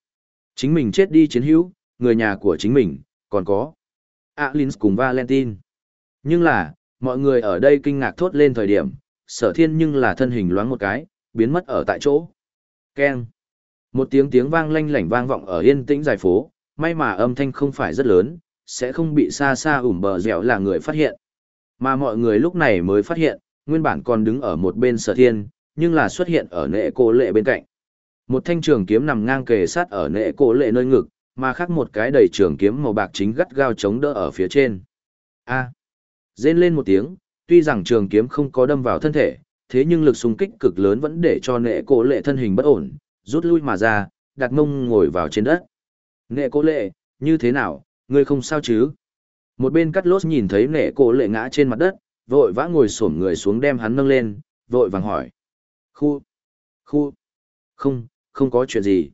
Chính mình chết đi chiến hữu, người nhà của chính mình, còn có Alins cùng Valentine. Nhưng là, mọi người ở đây kinh ngạc thốt lên thời điểm, sở thiên nhưng là thân hình loáng một cái, biến mất ở tại chỗ. Keng. Một tiếng tiếng vang lanh lảnh vang vọng ở yên tĩnh dài phố, may mà âm thanh không phải rất lớn, sẽ không bị xa xa ủm bờ dẻo là người phát hiện. Mà mọi người lúc này mới phát hiện, nguyên bản còn đứng ở một bên sở thiên, nhưng là xuất hiện ở nệ cô lệ bên cạnh. Một thanh trường kiếm nằm ngang kề sát ở nệ cô lệ nơi ngực, mà khác một cái đầy trường kiếm màu bạc chính gắt gao chống đỡ ở phía trên. A. À. Rên lên một tiếng, tuy rằng trường kiếm không có đâm vào thân thể, thế nhưng lực xung kích cực lớn vẫn để cho nệ cổ lệ thân hình bất ổn, rút lui mà ra, đặt mông ngồi vào trên đất. Nệ cổ lệ, như thế nào, ngươi không sao chứ? Một bên cắt lốt nhìn thấy nệ cổ lệ ngã trên mặt đất, vội vã ngồi xổm người xuống đem hắn nâng lên, vội vàng hỏi. Khu, khu, không, không có chuyện gì.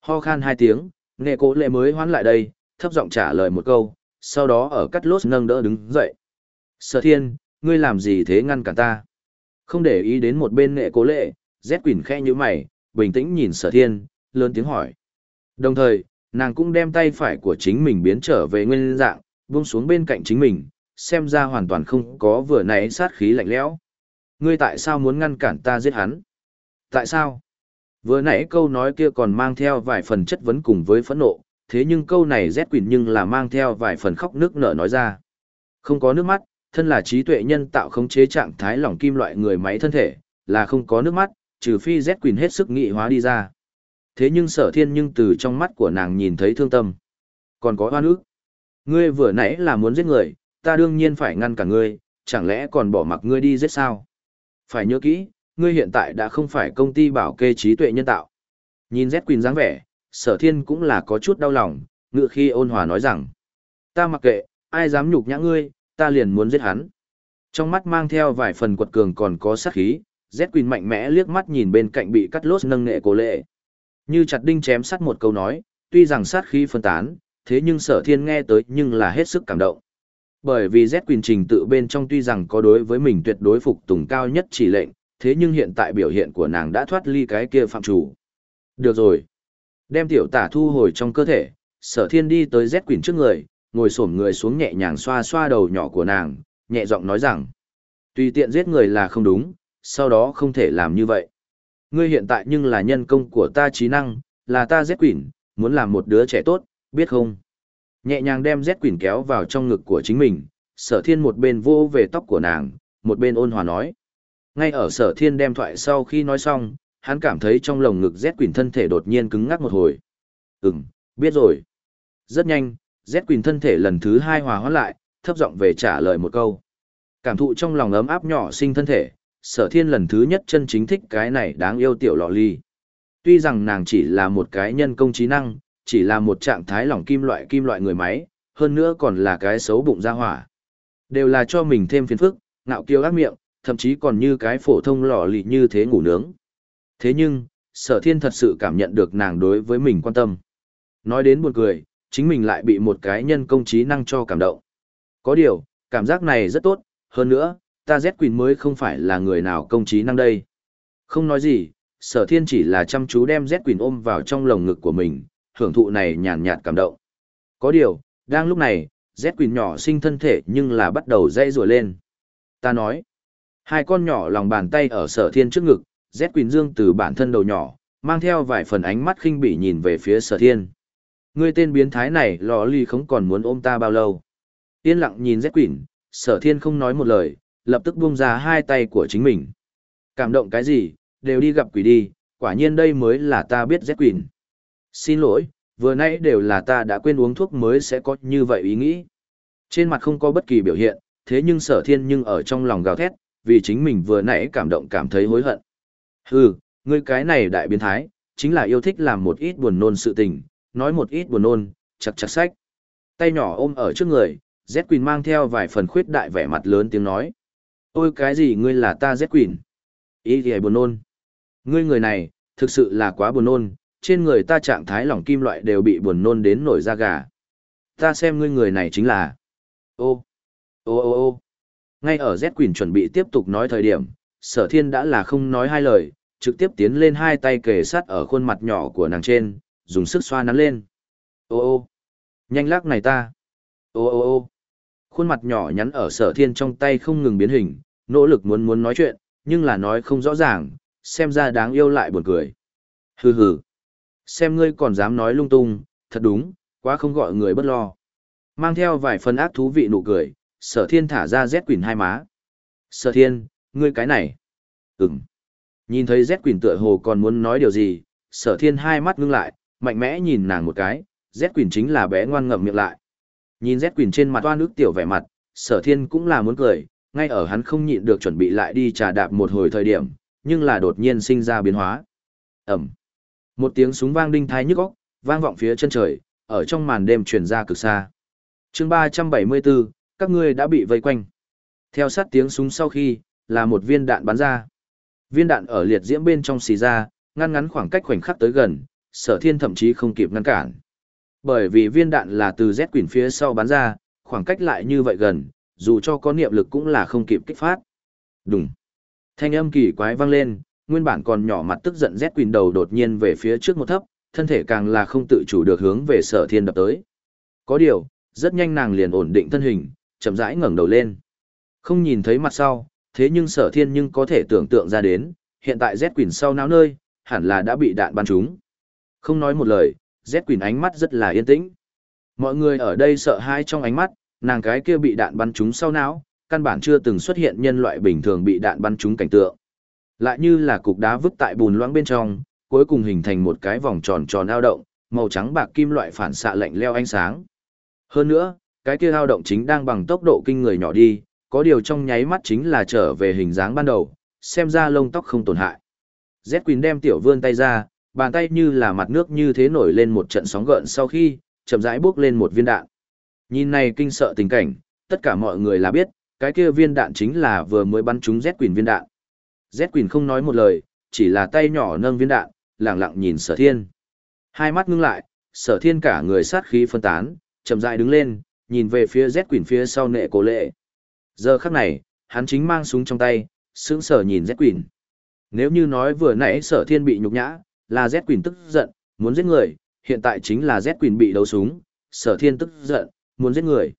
Ho khan hai tiếng, nệ cổ lệ mới hoán lại đây, thấp giọng trả lời một câu, sau đó ở cắt lốt nâng đỡ đứng dậy. Sở thiên, ngươi làm gì thế ngăn cản ta? Không để ý đến một bên nệ cố lệ, Z Quỳnh khe như mày, bình tĩnh nhìn sở thiên, lớn tiếng hỏi. Đồng thời, nàng cũng đem tay phải của chính mình biến trở về nguyên dạng, buông xuống bên cạnh chính mình, xem ra hoàn toàn không có vừa nãy sát khí lạnh lẽo. Ngươi tại sao muốn ngăn cản ta giết hắn? Tại sao? Vừa nãy câu nói kia còn mang theo vài phần chất vấn cùng với phẫn nộ, thế nhưng câu này Z Quỳnh nhưng là mang theo vài phần khóc nước nở nói ra. Không có nước mắt, thân là trí tuệ nhân tạo khống chế trạng thái lỏng kim loại người máy thân thể, là không có nước mắt, trừ phi Z Quỳnh hết sức nghị hóa đi ra. Thế nhưng sở thiên nhưng từ trong mắt của nàng nhìn thấy thương tâm. Còn có oan ức. Ngươi vừa nãy là muốn giết người, ta đương nhiên phải ngăn cả ngươi, chẳng lẽ còn bỏ mặc ngươi đi giết sao? Phải nhớ kỹ, ngươi hiện tại đã không phải công ty bảo kê trí tuệ nhân tạo. Nhìn Z Quỳnh dáng vẻ, sở thiên cũng là có chút đau lòng, ngựa khi ôn hòa nói rằng. Ta mặc kệ, ai dám nhục nhã ngươi, ta liền muốn giết hắn. Trong mắt mang theo vài phần quật cường còn có sát khí, Z Quỳnh mạnh mẽ liếc mắt nhìn bên cạnh bị cắt lốt nâng nghệ cổ lệ. Như chặt đinh chém sắt một câu nói, tuy rằng sát khí phân tán, thế nhưng sở thiên nghe tới nhưng là hết sức cảm động. Bởi vì Z Quỳnh trình tự bên trong tuy rằng có đối với mình tuyệt đối phục tùng cao nhất chỉ lệnh, thế nhưng hiện tại biểu hiện của nàng đã thoát ly cái kia phạm chủ. Được rồi. Đem tiểu tả thu hồi trong cơ thể, sở thiên đi tới Z Quỳnh trước người, ngồi xổm người xuống nhẹ nhàng xoa xoa đầu nhỏ của nàng, nhẹ giọng nói rằng, tùy tiện giết người là không đúng, sau đó không thể làm như vậy. Ngươi hiện tại nhưng là nhân công của ta trí năng, là ta giết Quỳnh, muốn làm một đứa trẻ tốt, biết không? Nhẹ nhàng đem rét Quỳnh kéo vào trong ngực của chính mình, sở thiên một bên vô về tóc của nàng, một bên ôn hòa nói. Ngay ở sở thiên đem thoại sau khi nói xong, hắn cảm thấy trong lồng ngực rét Quỳnh thân thể đột nhiên cứng ngắc một hồi. Ừm, biết rồi. Rất nhanh, Z Quỳnh thân thể lần thứ hai hòa hóa lại, thấp giọng về trả lời một câu. Cảm thụ trong lòng ấm áp nhỏ sinh thân thể, sở thiên lần thứ nhất chân chính thích cái này đáng yêu tiểu lọ ly. Tuy rằng nàng chỉ là một cái nhân công trí năng, chỉ là một trạng thái lỏng kim loại kim loại người máy, hơn nữa còn là cái xấu bụng ra hỏa. Đều là cho mình thêm phiền phức, ngạo kiêu ác miệng, thậm chí còn như cái phổ thông lọ lì như thế ngủ nướng. Thế nhưng, sở thiên thật sự cảm nhận được nàng đối với mình quan tâm. Nói đến buồn cười, chính mình lại bị một cái nhân công trí năng cho cảm động. Có điều, cảm giác này rất tốt, hơn nữa, ta Z Quỳnh mới không phải là người nào công trí năng đây. Không nói gì, sở thiên chỉ là chăm chú đem Z Quỳnh ôm vào trong lồng ngực của mình, hưởng thụ này nhàn nhạt cảm động. Có điều, đang lúc này, Z Quỳnh nhỏ sinh thân thể nhưng là bắt đầu dây rùa lên. Ta nói, hai con nhỏ lòng bàn tay ở sở thiên trước ngực, Z Quỳnh dương từ bản thân đầu nhỏ, mang theo vài phần ánh mắt khinh bỉ nhìn về phía sở thiên. Ngươi tên biến thái này lò ly không còn muốn ôm ta bao lâu. Yên lặng nhìn Z Quỳnh, sở thiên không nói một lời, lập tức buông ra hai tay của chính mình. Cảm động cái gì, đều đi gặp quỷ đi, quả nhiên đây mới là ta biết Z Quỳnh. Xin lỗi, vừa nãy đều là ta đã quên uống thuốc mới sẽ có như vậy ý nghĩ. Trên mặt không có bất kỳ biểu hiện, thế nhưng sở thiên nhưng ở trong lòng gào thét, vì chính mình vừa nãy cảm động cảm thấy hối hận. Hừ, ngươi cái này đại biến thái, chính là yêu thích làm một ít buồn nôn sự tình, nói một ít buồn nôn, chặt chặt sách. Tay nhỏ ôm ở trước người, Z Quỳnh mang theo vài phần khuyết đại vẻ mặt lớn tiếng nói. Ôi cái gì ngươi là ta Z Quỳnh? Ý thì buồn nôn. Ngươi người này, thực sự là quá buồn nôn, trên người ta trạng thái lỏng kim loại đều bị buồn nôn đến nổi da gà. Ta xem ngươi người này chính là... Ô, ô ô ô ngay ở Z Quỳnh chuẩn bị tiếp tục nói thời điểm, sở thiên đã là không nói hai lời, trực tiếp tiến lên hai tay kề sát ở khuôn mặt nhỏ của nàng trên, dùng sức xoa nắn lên. Ô ô, nhanh lắc này ta. Ô ô ô, khuôn mặt nhỏ nhắn ở sở thiên trong tay không ngừng biến hình, nỗ lực muốn muốn nói chuyện, nhưng là nói không rõ ràng, xem ra đáng yêu lại buồn cười. Hừ hừ, xem ngươi còn dám nói lung tung, thật đúng, quá không gọi người bất lo. Mang theo vài phần ác thú vị nụ cười, sở thiên thả ra rét quỷ hai má. Sở thiên, ngươi cái này. Ừm. Nhìn thấy rét quỷ tựa hồ còn muốn nói điều gì, sở thiên hai mắt ngưng lại, mạnh mẽ nhìn nàng một cái, Z Quỳnh chính là bé ngoan ngậm miệng lại. Nhìn Z Quỳnh trên mặt toan nước tiểu vẻ mặt, sở thiên cũng là muốn cười, ngay ở hắn không nhịn được chuẩn bị lại đi trà đạp một hồi thời điểm, nhưng là đột nhiên sinh ra biến hóa. Ẩm. Một tiếng súng vang đinh thai nhức óc, vang vọng phía chân trời, ở trong màn đêm truyền ra cực xa. chương 374, các ngươi đã bị vây quanh. Theo sát tiếng súng sau khi, là một viên đạn bắn ra. Viên đạn ở liệt diễm bên trong xì ra, ngăn ngắn khoảng cách khoảnh khắc tới gần, sở thiên thậm chí không kịp ngăn cản. Bởi vì viên đạn là từ Z quỷ phía sau bắn ra, khoảng cách lại như vậy gần, dù cho có niệm lực cũng là không kịp kích phát. Đùng. Thanh âm kỳ quái vang lên, nguyên bản còn nhỏ mặt tức giận Z quỷ đầu đột nhiên về phía trước một thấp, thân thể càng là không tự chủ được hướng về sở thiên đập tới. Có điều, rất nhanh nàng liền ổn định thân hình, chậm rãi ngẩng đầu lên. Không nhìn thấy mặt sau, thế nhưng sở thiên nhưng có thể tưởng tượng ra đến, hiện tại Z Quỳnh sau não nơi, hẳn là đã bị đạn bắn trúng. Không nói một lời, Z Quỳnh ánh mắt rất là yên tĩnh. Mọi người ở đây sợ hãi trong ánh mắt, nàng cái kia bị đạn bắn trúng sau não, căn bản chưa từng xuất hiện nhân loại bình thường bị đạn bắn trúng cảnh tượng. Lại như là cục đá vứt tại bùn loãng bên trong, cuối cùng hình thành một cái vòng tròn tròn ao động, màu trắng bạc kim loại phản xạ lạnh leo ánh sáng. Hơn nữa, cái kia ao động chính đang bằng tốc độ kinh người nhỏ đi, có điều trong nháy mắt chính là trở về hình dáng ban đầu, xem ra lông tóc không tổn hại. Z Quỳnh đem tiểu vươn tay ra, bàn tay như là mặt nước như thế nổi lên một trận sóng gợn sau khi, chậm rãi bước lên một viên đạn. Nhìn này kinh sợ tình cảnh, tất cả mọi người là biết, cái kia viên đạn chính là vừa mới bắn trúng Z Quỳnh viên đạn. Z Quỳnh không nói một lời, chỉ là tay nhỏ nâng viên đạn, lặng lặng nhìn sở thiên. Hai mắt ngưng lại, sở thiên cả người sát khí phân tán, chậm rãi đứng lên, nhìn về phía Z Quỳnh phía sau nệ cổ lệ. Giờ khắc này, hắn chính mang súng trong tay, sững sờ nhìn Z Quỳnh. Nếu như nói vừa nãy sở thiên bị nhục nhã, là Z Quỳnh tức giận, muốn giết người, hiện tại chính là Z Quỳnh bị đấu súng, sở thiên tức giận, muốn giết người.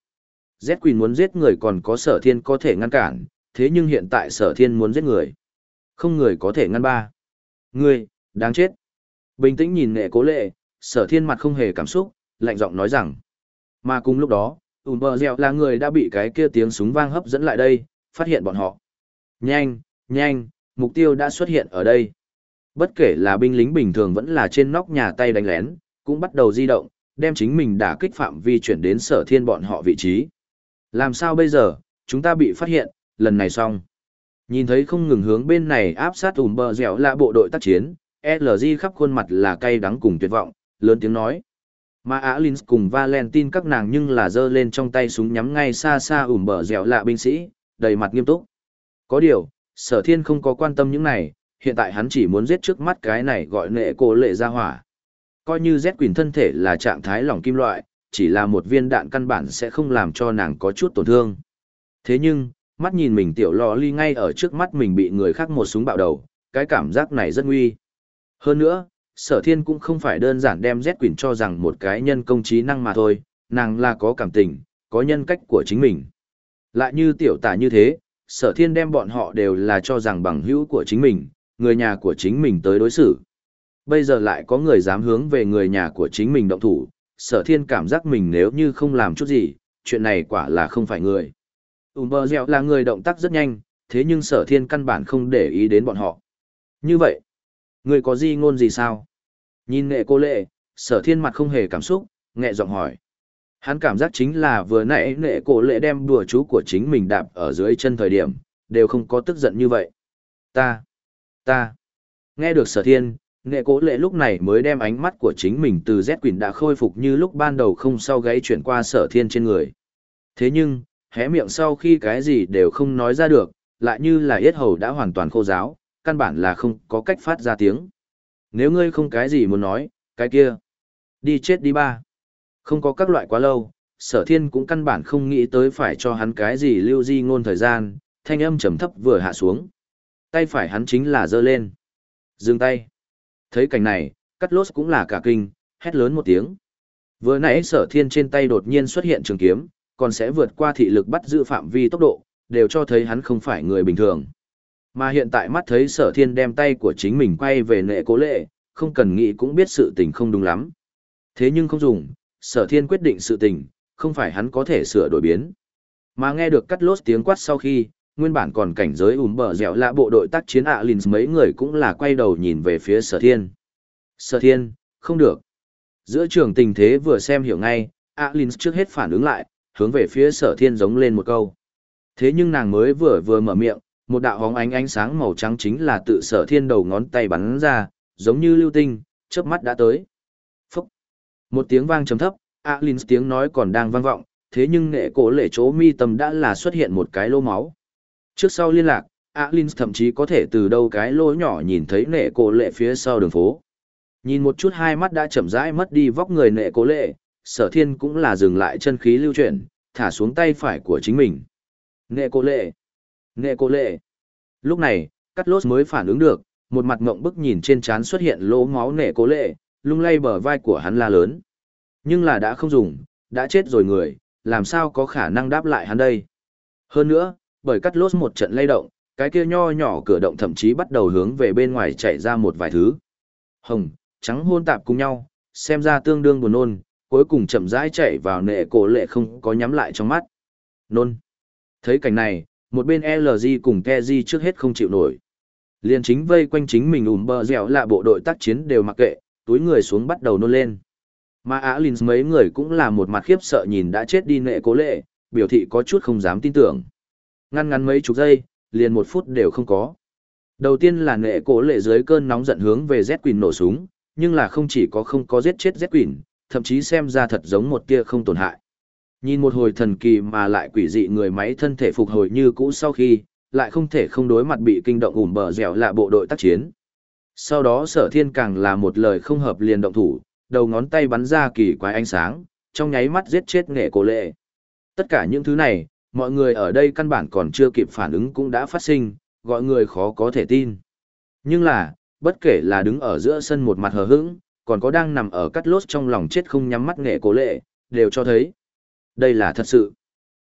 Z Quỳnh muốn giết người còn có sở thiên có thể ngăn cản, thế nhưng hiện tại sở thiên muốn giết người. Không người có thể ngăn ba. Ngươi, đáng chết. Bình tĩnh nhìn nghệ cố lệ, sở thiên mặt không hề cảm xúc, lạnh giọng nói rằng. Mà cùng lúc đó, ùm bờ dẻo là người đã bị cái kia tiếng súng vang hấp dẫn lại đây, phát hiện bọn họ. Nhanh, nhanh, mục tiêu đã xuất hiện ở đây. Bất kể là binh lính bình thường vẫn là trên nóc nhà tay đánh lén, cũng bắt đầu di động, đem chính mình đả kích phạm vi chuyển đến sở thiên bọn họ vị trí. Làm sao bây giờ, chúng ta bị phát hiện, lần này xong. Nhìn thấy không ngừng hướng bên này áp sát ủm bờ dẻo là bộ đội tác chiến, LG khắp khuôn mặt là cay đắng cùng tuyệt vọng, lớn tiếng nói. Mà Alins cùng Valentine các nàng nhưng là giơ lên trong tay súng nhắm ngay xa xa ủm bờ dẻo lạ binh sĩ, đầy mặt nghiêm túc. Có điều, sở thiên không có quan tâm những này, hiện tại hắn chỉ muốn giết trước mắt cái này gọi nệ cô lệ ra hỏa. Coi như Z Quỳnh thân thể là trạng thái lỏng kim loại, chỉ là một viên đạn căn bản sẽ không làm cho nàng có chút tổn thương. Thế nhưng, mắt nhìn mình tiểu lò ly ngay ở trước mắt mình bị người khác một súng bạo đầu, cái cảm giác này rất nguy. Hơn nữa, sở thiên cũng không phải đơn giản đem Z Quỳnh cho rằng một cái nhân công trí năng mà thôi, nàng là có cảm tình, có nhân cách của chính mình. Lại như tiểu tả như thế, sở thiên đem bọn họ đều là cho rằng bằng hữu của chính mình, người nhà của chính mình tới đối xử. Bây giờ lại có người dám hướng về người nhà của chính mình động thủ, sở thiên cảm giác mình nếu như không làm chút gì, chuyện này quả là không phải người. Umber dẻo là người động tác rất nhanh, thế nhưng sở thiên căn bản không để ý đến bọn họ. Như vậy, Người có gì ngôn gì sao? Nhìn nghệ cô lệ, sở thiên mặt không hề cảm xúc, nghệ giọng hỏi. Hắn cảm giác chính là vừa nãy nghệ cô lệ đem đùa chú của chính mình đạp ở dưới chân thời điểm, đều không có tức giận như vậy. Ta, ta, nghe được sở thiên, nghệ cố lệ lúc này mới đem ánh mắt của chính mình từ Z Quỳnh đã khôi phục như lúc ban đầu không sau gáy chuyển qua sở thiên trên người. Thế nhưng, hé miệng sau khi cái gì đều không nói ra được, lại như là yết hầu đã hoàn toàn khô giáo, căn bản là không có cách phát ra tiếng. Nếu ngươi không cái gì muốn nói, cái kia. Đi chết đi ba. Không có các loại quá lâu, sở thiên cũng căn bản không nghĩ tới phải cho hắn cái gì lưu di ngôn thời gian, thanh âm trầm thấp vừa hạ xuống. Tay phải hắn chính là giơ lên. Dừng tay. Thấy cảnh này, cắt lốt cũng là cả kinh, hét lớn một tiếng. Vừa nãy sở thiên trên tay đột nhiên xuất hiện trường kiếm, còn sẽ vượt qua thị lực bắt giữ phạm vi tốc độ, đều cho thấy hắn không phải người bình thường. Mà hiện tại mắt thấy sở thiên đem tay của chính mình quay về nệ cố lệ, không cần nghĩ cũng biết sự tình không đúng lắm. Thế nhưng không dùng, sở thiên quyết định sự tình, không phải hắn có thể sửa đổi biến. Mà nghe được cắt lốt tiếng quát sau khi, nguyên bản còn cảnh giới ùm bờ dẻo lạ bộ đội tác chiến ạ à mấy người cũng là quay đầu nhìn về phía sở thiên. Sở thiên, không được. Giữa trường tình thế vừa xem hiểu ngay, ạ à trước hết phản ứng lại, hướng về phía sở thiên giống lên một câu. Thế nhưng nàng mới vừa vừa mở miệng, một đạo hóng ánh ánh sáng màu trắng chính là tự sở thiên đầu ngón tay bắn ra, giống như lưu tinh, chớp mắt đã tới. Phúc! Một tiếng vang trầm thấp, Alin tiếng nói còn đang vang vọng, thế nhưng nghệ cổ lệ chỗ mi tâm đã là xuất hiện một cái lô máu. Trước sau liên lạc, Alin thậm chí có thể từ đâu cái lỗ nhỏ nhìn thấy nệ cổ lệ phía sau đường phố. Nhìn một chút hai mắt đã chậm rãi mất đi vóc người nệ cổ lệ, sở thiên cũng là dừng lại chân khí lưu chuyển, thả xuống tay phải của chính mình. Nệ cổ lệ! Nệ cổ lệ! Lúc này, cắt lốt mới phản ứng được, một mặt ngộng bức nhìn trên trán xuất hiện lỗ máu nệ cổ lệ, lung lay bờ vai của hắn la lớn. Nhưng là đã không dùng, đã chết rồi người, làm sao có khả năng đáp lại hắn đây. Hơn nữa, bởi cắt lốt một trận lay động, cái kia nho nhỏ cửa động thậm chí bắt đầu hướng về bên ngoài chạy ra một vài thứ. Hồng, trắng hôn tạp cùng nhau, xem ra tương đương buồn nôn, cuối cùng chậm rãi chạy vào nệ cổ lệ không có nhắm lại trong mắt. Nôn. Thấy cảnh này, một bên LG cùng Keji trước hết không chịu nổi. Liên chính vây quanh chính mình ủm bờ dẻo là bộ đội tác chiến đều mặc kệ, túi người xuống bắt đầu nôn lên. Mà Alins mấy người cũng là một mặt khiếp sợ nhìn đã chết đi nệ cố lệ, biểu thị có chút không dám tin tưởng. Ngăn ngắn mấy chục giây, liền một phút đều không có. Đầu tiên là nệ cổ lệ dưới cơn nóng giận hướng về Z Queen nổ súng, nhưng là không chỉ có không có giết chết Z Queen, thậm chí xem ra thật giống một tia không tổn hại. Nhìn một hồi thần kỳ mà lại quỷ dị người máy thân thể phục hồi như cũ sau khi, lại không thể không đối mặt bị kinh động ủm bờ dẻo lạ bộ đội tác chiến. Sau đó sở thiên càng là một lời không hợp liền động thủ, đầu ngón tay bắn ra kỳ quái ánh sáng, trong nháy mắt giết chết nghệ cổ lệ. Tất cả những thứ này, mọi người ở đây căn bản còn chưa kịp phản ứng cũng đã phát sinh, gọi người khó có thể tin. Nhưng là, bất kể là đứng ở giữa sân một mặt hờ hững, còn có đang nằm ở cắt lốt trong lòng chết không nhắm mắt nghệ cổ lệ, đều cho thấy. Đây là thật sự.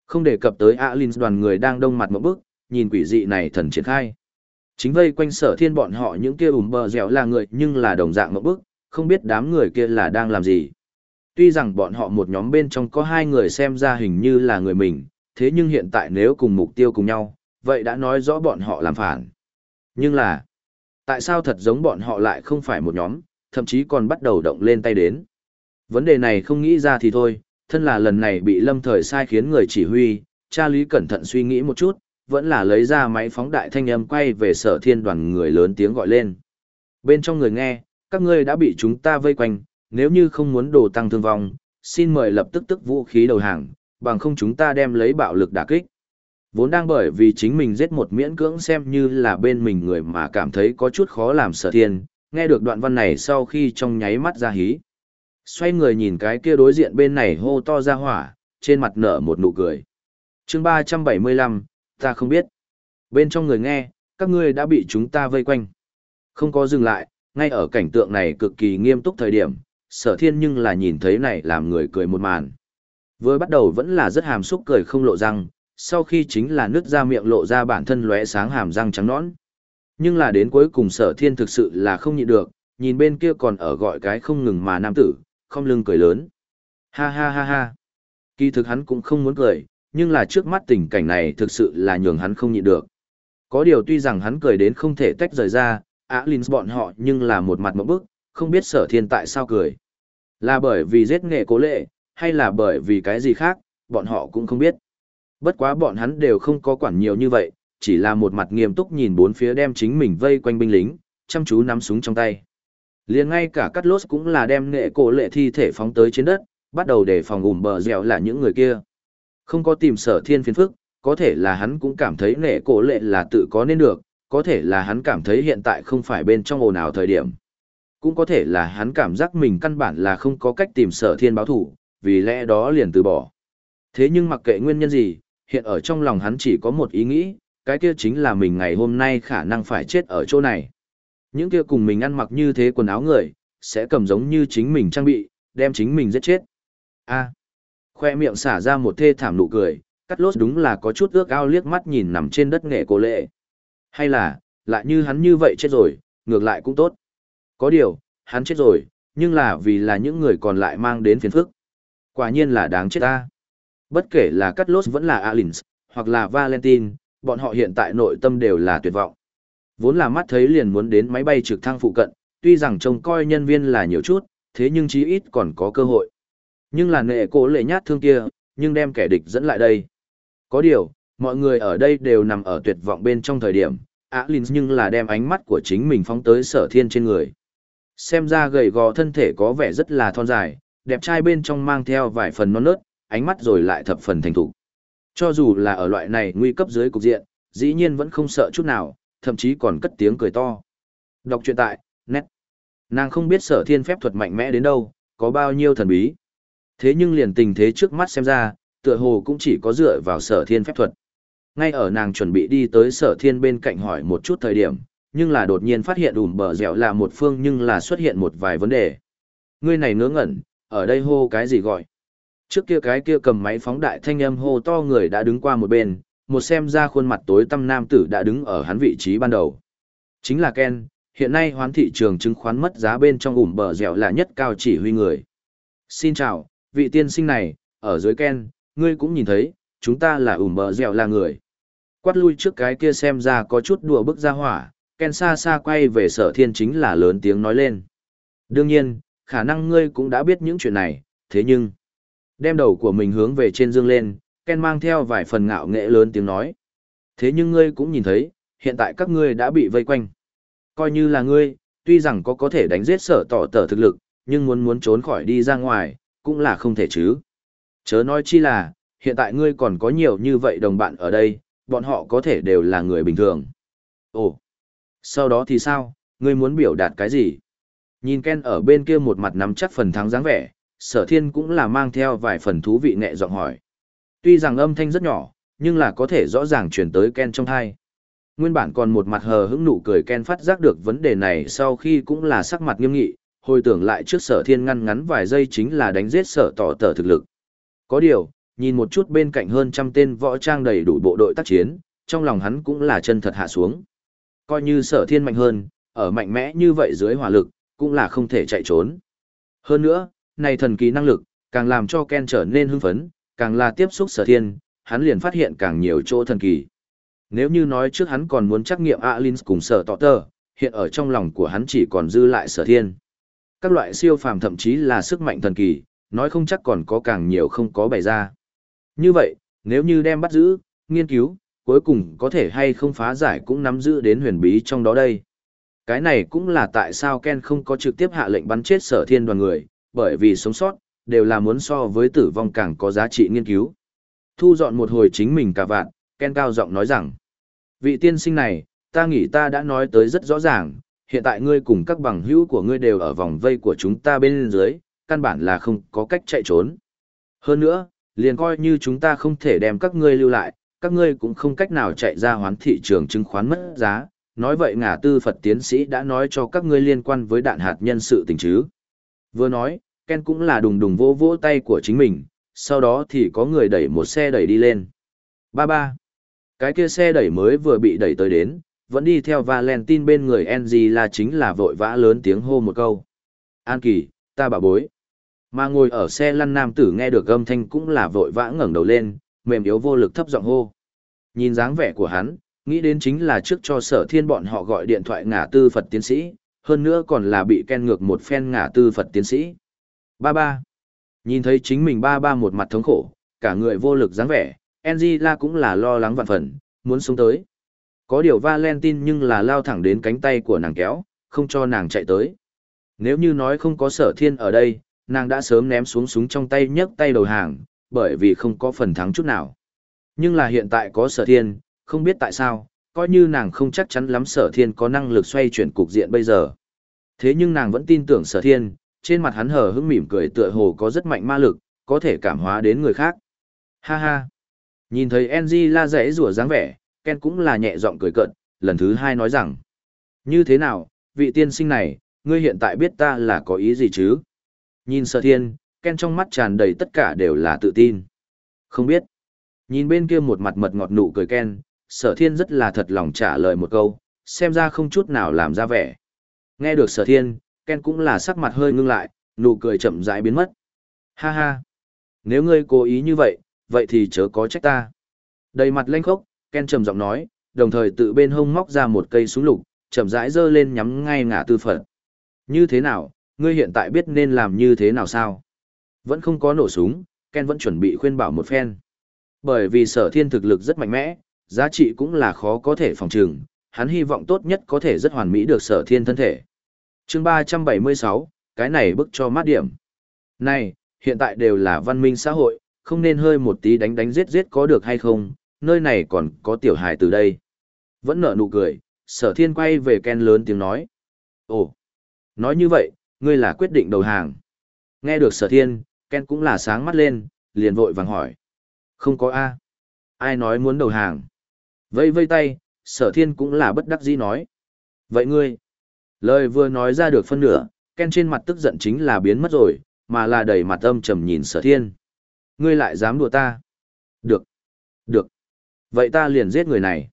Không đề cập tới Alin đoàn người đang đông mặt một bức, nhìn quỷ dị này thần triển khai. Chính vây quanh sở thiên bọn họ những kia ủm bờ dẻo là người nhưng là đồng dạng một bức, không biết đám người kia là đang làm gì. Tuy rằng bọn họ một nhóm bên trong có hai người xem ra hình như là người mình, thế nhưng hiện tại nếu cùng mục tiêu cùng nhau, vậy đã nói rõ bọn họ làm phản. Nhưng là, tại sao thật giống bọn họ lại không phải một nhóm, thậm chí còn bắt đầu động lên tay đến. Vấn đề này không nghĩ ra thì thôi, thân là lần này bị lâm thời sai khiến người chỉ huy, cha lý cẩn thận suy nghĩ một chút, vẫn là lấy ra máy phóng đại thanh âm quay về sở thiên đoàn người lớn tiếng gọi lên. Bên trong người nghe, các ngươi đã bị chúng ta vây quanh, nếu như không muốn đồ tăng thương vong, xin mời lập tức tức vũ khí đầu hàng, bằng không chúng ta đem lấy bạo lực đả kích. Vốn đang bởi vì chính mình giết một miễn cưỡng xem như là bên mình người mà cảm thấy có chút khó làm sở thiên, nghe được đoạn văn này sau khi trong nháy mắt ra hí. Xoay người nhìn cái kia đối diện bên này hô to ra hỏa, trên mặt nở một nụ cười. chương 375, ta không biết. Bên trong người nghe, các ngươi đã bị chúng ta vây quanh. Không có dừng lại, ngay ở cảnh tượng này cực kỳ nghiêm túc thời điểm, sở thiên nhưng là nhìn thấy này làm người cười một màn. Vừa bắt đầu vẫn là rất hàm xúc cười không lộ răng, sau khi chính là nước ra miệng lộ ra bản thân lóe sáng hàm răng trắng nõn. Nhưng là đến cuối cùng sở thiên thực sự là không nhịn được, nhìn bên kia còn ở gọi cái không ngừng mà nam tử, không lưng cười lớn. Ha ha ha ha. Kỳ thực hắn cũng không muốn cười, nhưng là trước mắt tình cảnh này thực sự là nhường hắn không nhịn được. Có điều tuy rằng hắn cười đến không thể tách rời ra, Á Linh bọn họ nhưng là một mặt mẫu bức, không biết sở thiên tại sao cười. Là bởi vì giết nghệ cố lệ, hay là bởi vì cái gì khác, bọn họ cũng không biết. Bất quá bọn hắn đều không có quản nhiều như vậy, chỉ là một mặt nghiêm túc nhìn bốn phía đem chính mình vây quanh binh lính, chăm chú nắm súng trong tay. liền ngay cả cắt lốt cũng là đem nghệ cổ lệ thi thể phóng tới trên đất, bắt đầu để phòng ủm bờ dẻo là những người kia. Không có tìm sở thiên phiền phức, có thể là hắn cũng cảm thấy nghệ cổ lệ là tự có nên được, có thể là hắn cảm thấy hiện tại không phải bên trong ồn ào thời điểm. Cũng có thể là hắn cảm giác mình căn bản là không có cách tìm sở thiên báo thủ, vì lẽ đó liền từ bỏ. Thế nhưng mặc kệ nguyên nhân gì, hiện ở trong lòng hắn chỉ có một ý nghĩ, cái kia chính là mình ngày hôm nay khả năng phải chết ở chỗ này. Những kia cùng mình ăn mặc như thế quần áo người, sẽ cầm giống như chính mình trang bị, đem chính mình giết chết. A. khoe miệng xả ra một thê thảm nụ cười, cắt lốt đúng là có chút ước ao liếc mắt nhìn nằm trên đất nghệ cổ lệ. Hay là, lại như hắn như vậy chết rồi, ngược lại cũng tốt. Có điều, hắn chết rồi, nhưng là vì là những người còn lại mang đến phiền phức. Quả nhiên là đáng chết ta. Bất kể là cắt lốt vẫn là Alins, hoặc là Valentine, bọn họ hiện tại nội tâm đều là tuyệt vọng. Vốn là mắt thấy liền muốn đến máy bay trực thăng phụ cận, tuy rằng trông coi nhân viên là nhiều chút, thế nhưng chí ít còn có cơ hội. Nhưng là nệ cổ lệ nhát thương kia, nhưng đem kẻ địch dẫn lại đây. Có điều, mọi người ở đây đều nằm ở tuyệt vọng bên trong thời điểm, Alins nhưng là đem ánh mắt của chính mình phóng tới sở thiên trên người. Xem ra gầy gò thân thể có vẻ rất là thon dài, đẹp trai bên trong mang theo vài phần non nớt, ánh mắt rồi lại thập phần thành thục. Cho dù là ở loại này nguy cấp dưới cục diện, dĩ nhiên vẫn không sợ chút nào, thậm chí còn cất tiếng cười to. Đọc truyện tại, nét. Nàng không biết sở thiên phép thuật mạnh mẽ đến đâu, có bao nhiêu thần bí. Thế nhưng liền tình thế trước mắt xem ra, tựa hồ cũng chỉ có dựa vào sở thiên phép thuật. Ngay ở nàng chuẩn bị đi tới sở thiên bên cạnh hỏi một chút thời điểm, nhưng là đột nhiên phát hiện ủm bờ dẻo là một phương nhưng là xuất hiện một vài vấn đề. Ngươi này ngớ ngẩn, ở đây hô cái gì gọi? Trước kia cái kia cầm máy phóng đại thanh âm hô to người đã đứng qua một bên, một xem ra khuôn mặt tối tăm nam tử đã đứng ở hắn vị trí ban đầu. Chính là Ken, hiện nay hoán thị trường chứng khoán mất giá bên trong ủm bờ dẻo là nhất cao chỉ huy người. Xin chào, vị tiên sinh này, ở dưới Ken, ngươi cũng nhìn thấy, chúng ta là ủm bờ dẻo là người. Quát lui trước cái kia xem ra có chút đùa bức ra hỏa, Ken xa xa quay về sở thiên chính là lớn tiếng nói lên. Đương nhiên, khả năng ngươi cũng đã biết những chuyện này, thế nhưng... Đem đầu của mình hướng về trên dương lên, Ken mang theo vài phần ngạo nghệ lớn tiếng nói. Thế nhưng ngươi cũng nhìn thấy, hiện tại các ngươi đã bị vây quanh. Coi như là ngươi, tuy rằng có có thể đánh giết sở tỏ tờ thực lực, nhưng muốn muốn trốn khỏi đi ra ngoài, cũng là không thể chứ. Chớ nói chi là, hiện tại ngươi còn có nhiều như vậy đồng bạn ở đây, bọn họ có thể đều là người bình thường. Ồ, sau đó thì sao, ngươi muốn biểu đạt cái gì? Nhìn Ken ở bên kia một mặt nắm chắc phần thắng dáng vẻ, sở thiên cũng là mang theo vài phần thú vị nhẹ giọng hỏi. Tuy rằng âm thanh rất nhỏ, nhưng là có thể rõ ràng chuyển tới Ken trong thai. Nguyên bản còn một mặt hờ hững nụ cười Ken phát giác được vấn đề này sau khi cũng là sắc mặt nghiêm nghị, hồi tưởng lại trước sở thiên ngăn ngắn vài giây chính là đánh giết sở tỏ tờ thực lực. Có điều, nhìn một chút bên cạnh hơn trăm tên võ trang đầy đủ bộ đội tác chiến, trong lòng hắn cũng là chân thật hạ xuống. Coi như sở thiên mạnh hơn, ở mạnh mẽ như vậy dưới hỏa lực, cũng là không thể chạy trốn. Hơn nữa, này thần kỳ năng lực, càng làm cho Ken trở nên hưng phấn, càng là tiếp xúc sở thiên, hắn liền phát hiện càng nhiều chỗ thần kỳ. Nếu như nói trước hắn còn muốn trắc nghiệm Alins cùng sở tọ tơ, hiện ở trong lòng của hắn chỉ còn dư lại sở thiên. Các loại siêu phàm thậm chí là sức mạnh thần kỳ, nói không chắc còn có càng nhiều không có bày ra. Như vậy, nếu như đem bắt giữ, nghiên cứu, cuối cùng có thể hay không phá giải cũng nắm giữ đến huyền bí trong đó đây. Cái này cũng là tại sao Ken không có trực tiếp hạ lệnh bắn chết sở thiên đoàn người, bởi vì sống sót, đều là muốn so với tử vong càng có giá trị nghiên cứu. Thu dọn một hồi chính mình cả vạn, Ken cao giọng nói rằng, vị tiên sinh này, ta nghĩ ta đã nói tới rất rõ ràng, hiện tại ngươi cùng các bằng hữu của ngươi đều ở vòng vây của chúng ta bên dưới, căn bản là không có cách chạy trốn. Hơn nữa, liền coi như chúng ta không thể đem các ngươi lưu lại, các ngươi cũng không cách nào chạy ra hoán thị trường chứng khoán mất giá. Nói vậy ngả tư Phật tiến sĩ đã nói cho các ngươi liên quan với đạn hạt nhân sự tình chứ. Vừa nói, Ken cũng là đùng đùng vỗ vỗ tay của chính mình, sau đó thì có người đẩy một xe đẩy đi lên. Ba ba. Cái kia xe đẩy mới vừa bị đẩy tới đến, vẫn đi theo Valentine bên người NG là chính là vội vã lớn tiếng hô một câu. An Kỳ, ta bà bối. Mà ngồi ở xe lăn nam tử nghe được âm thanh cũng là vội vã ngẩng đầu lên, mềm yếu vô lực thấp giọng hô. Nhìn dáng vẻ của hắn, nghĩ đến chính là trước cho sở thiên bọn họ gọi điện thoại ngả tư Phật tiến sĩ, hơn nữa còn là bị ken ngược một phen ngả tư Phật tiến sĩ. Ba ba. Nhìn thấy chính mình ba ba một mặt thống khổ, cả người vô lực dáng vẻ, Angela cũng là lo lắng vạn phần, muốn xuống tới. Có điều Valentine nhưng là lao thẳng đến cánh tay của nàng kéo, không cho nàng chạy tới. Nếu như nói không có sở thiên ở đây, nàng đã sớm ném xuống súng trong tay nhấc tay đầu hàng, bởi vì không có phần thắng chút nào. Nhưng là hiện tại có sở thiên, không biết tại sao, coi như nàng không chắc chắn lắm sở thiên có năng lực xoay chuyển cục diện bây giờ. Thế nhưng nàng vẫn tin tưởng sở thiên, trên mặt hắn hờ hững mỉm cười tựa hồ có rất mạnh ma lực, có thể cảm hóa đến người khác. Ha ha! Nhìn thấy Angela rẽ rủa dáng vẻ, Ken cũng là nhẹ giọng cười cợt, lần thứ hai nói rằng. Như thế nào, vị tiên sinh này, ngươi hiện tại biết ta là có ý gì chứ? Nhìn sở thiên, Ken trong mắt tràn đầy tất cả đều là tự tin. Không biết. Nhìn bên kia một mặt mật ngọt nụ cười Ken, sở thiên rất là thật lòng trả lời một câu, xem ra không chút nào làm ra vẻ. Nghe được sở thiên, Ken cũng là sắc mặt hơi ngưng lại, nụ cười chậm rãi biến mất. Ha ha. Nếu ngươi cố ý như vậy, vậy thì chớ có trách ta. Đầy mặt lanh khốc, Ken trầm giọng nói, đồng thời tự bên hông móc ra một cây súng lục, chậm rãi giơ lên nhắm ngay ngã tư phật. Như thế nào, ngươi hiện tại biết nên làm như thế nào sao? Vẫn không có nổ súng, Ken vẫn chuẩn bị khuyên bảo một phen. Bởi vì sở thiên thực lực rất mạnh mẽ, giá trị cũng là khó có thể phòng trừng, hắn hy vọng tốt nhất có thể rất hoàn mỹ được sở thiên thân thể. chương 376, cái này bức cho mát điểm. Này, hiện tại đều là văn minh xã hội, không nên hơi một tí đánh đánh giết giết có được hay không, nơi này còn có tiểu hài từ đây. Vẫn nở nụ cười, sở thiên quay về Ken lớn tiếng nói. Ồ, nói như vậy, ngươi là quyết định đầu hàng. Nghe được sở thiên, Ken cũng là sáng mắt lên, liền vội vàng hỏi. Không có A. Ai nói muốn đầu hàng? Vây vây tay, sở thiên cũng là bất đắc dĩ nói. Vậy ngươi? Lời vừa nói ra được phân nửa, Ken trên mặt tức giận chính là biến mất rồi, mà là đầy mặt âm trầm nhìn sở thiên. Ngươi lại dám đùa ta? Được. Được. Vậy ta liền giết người này.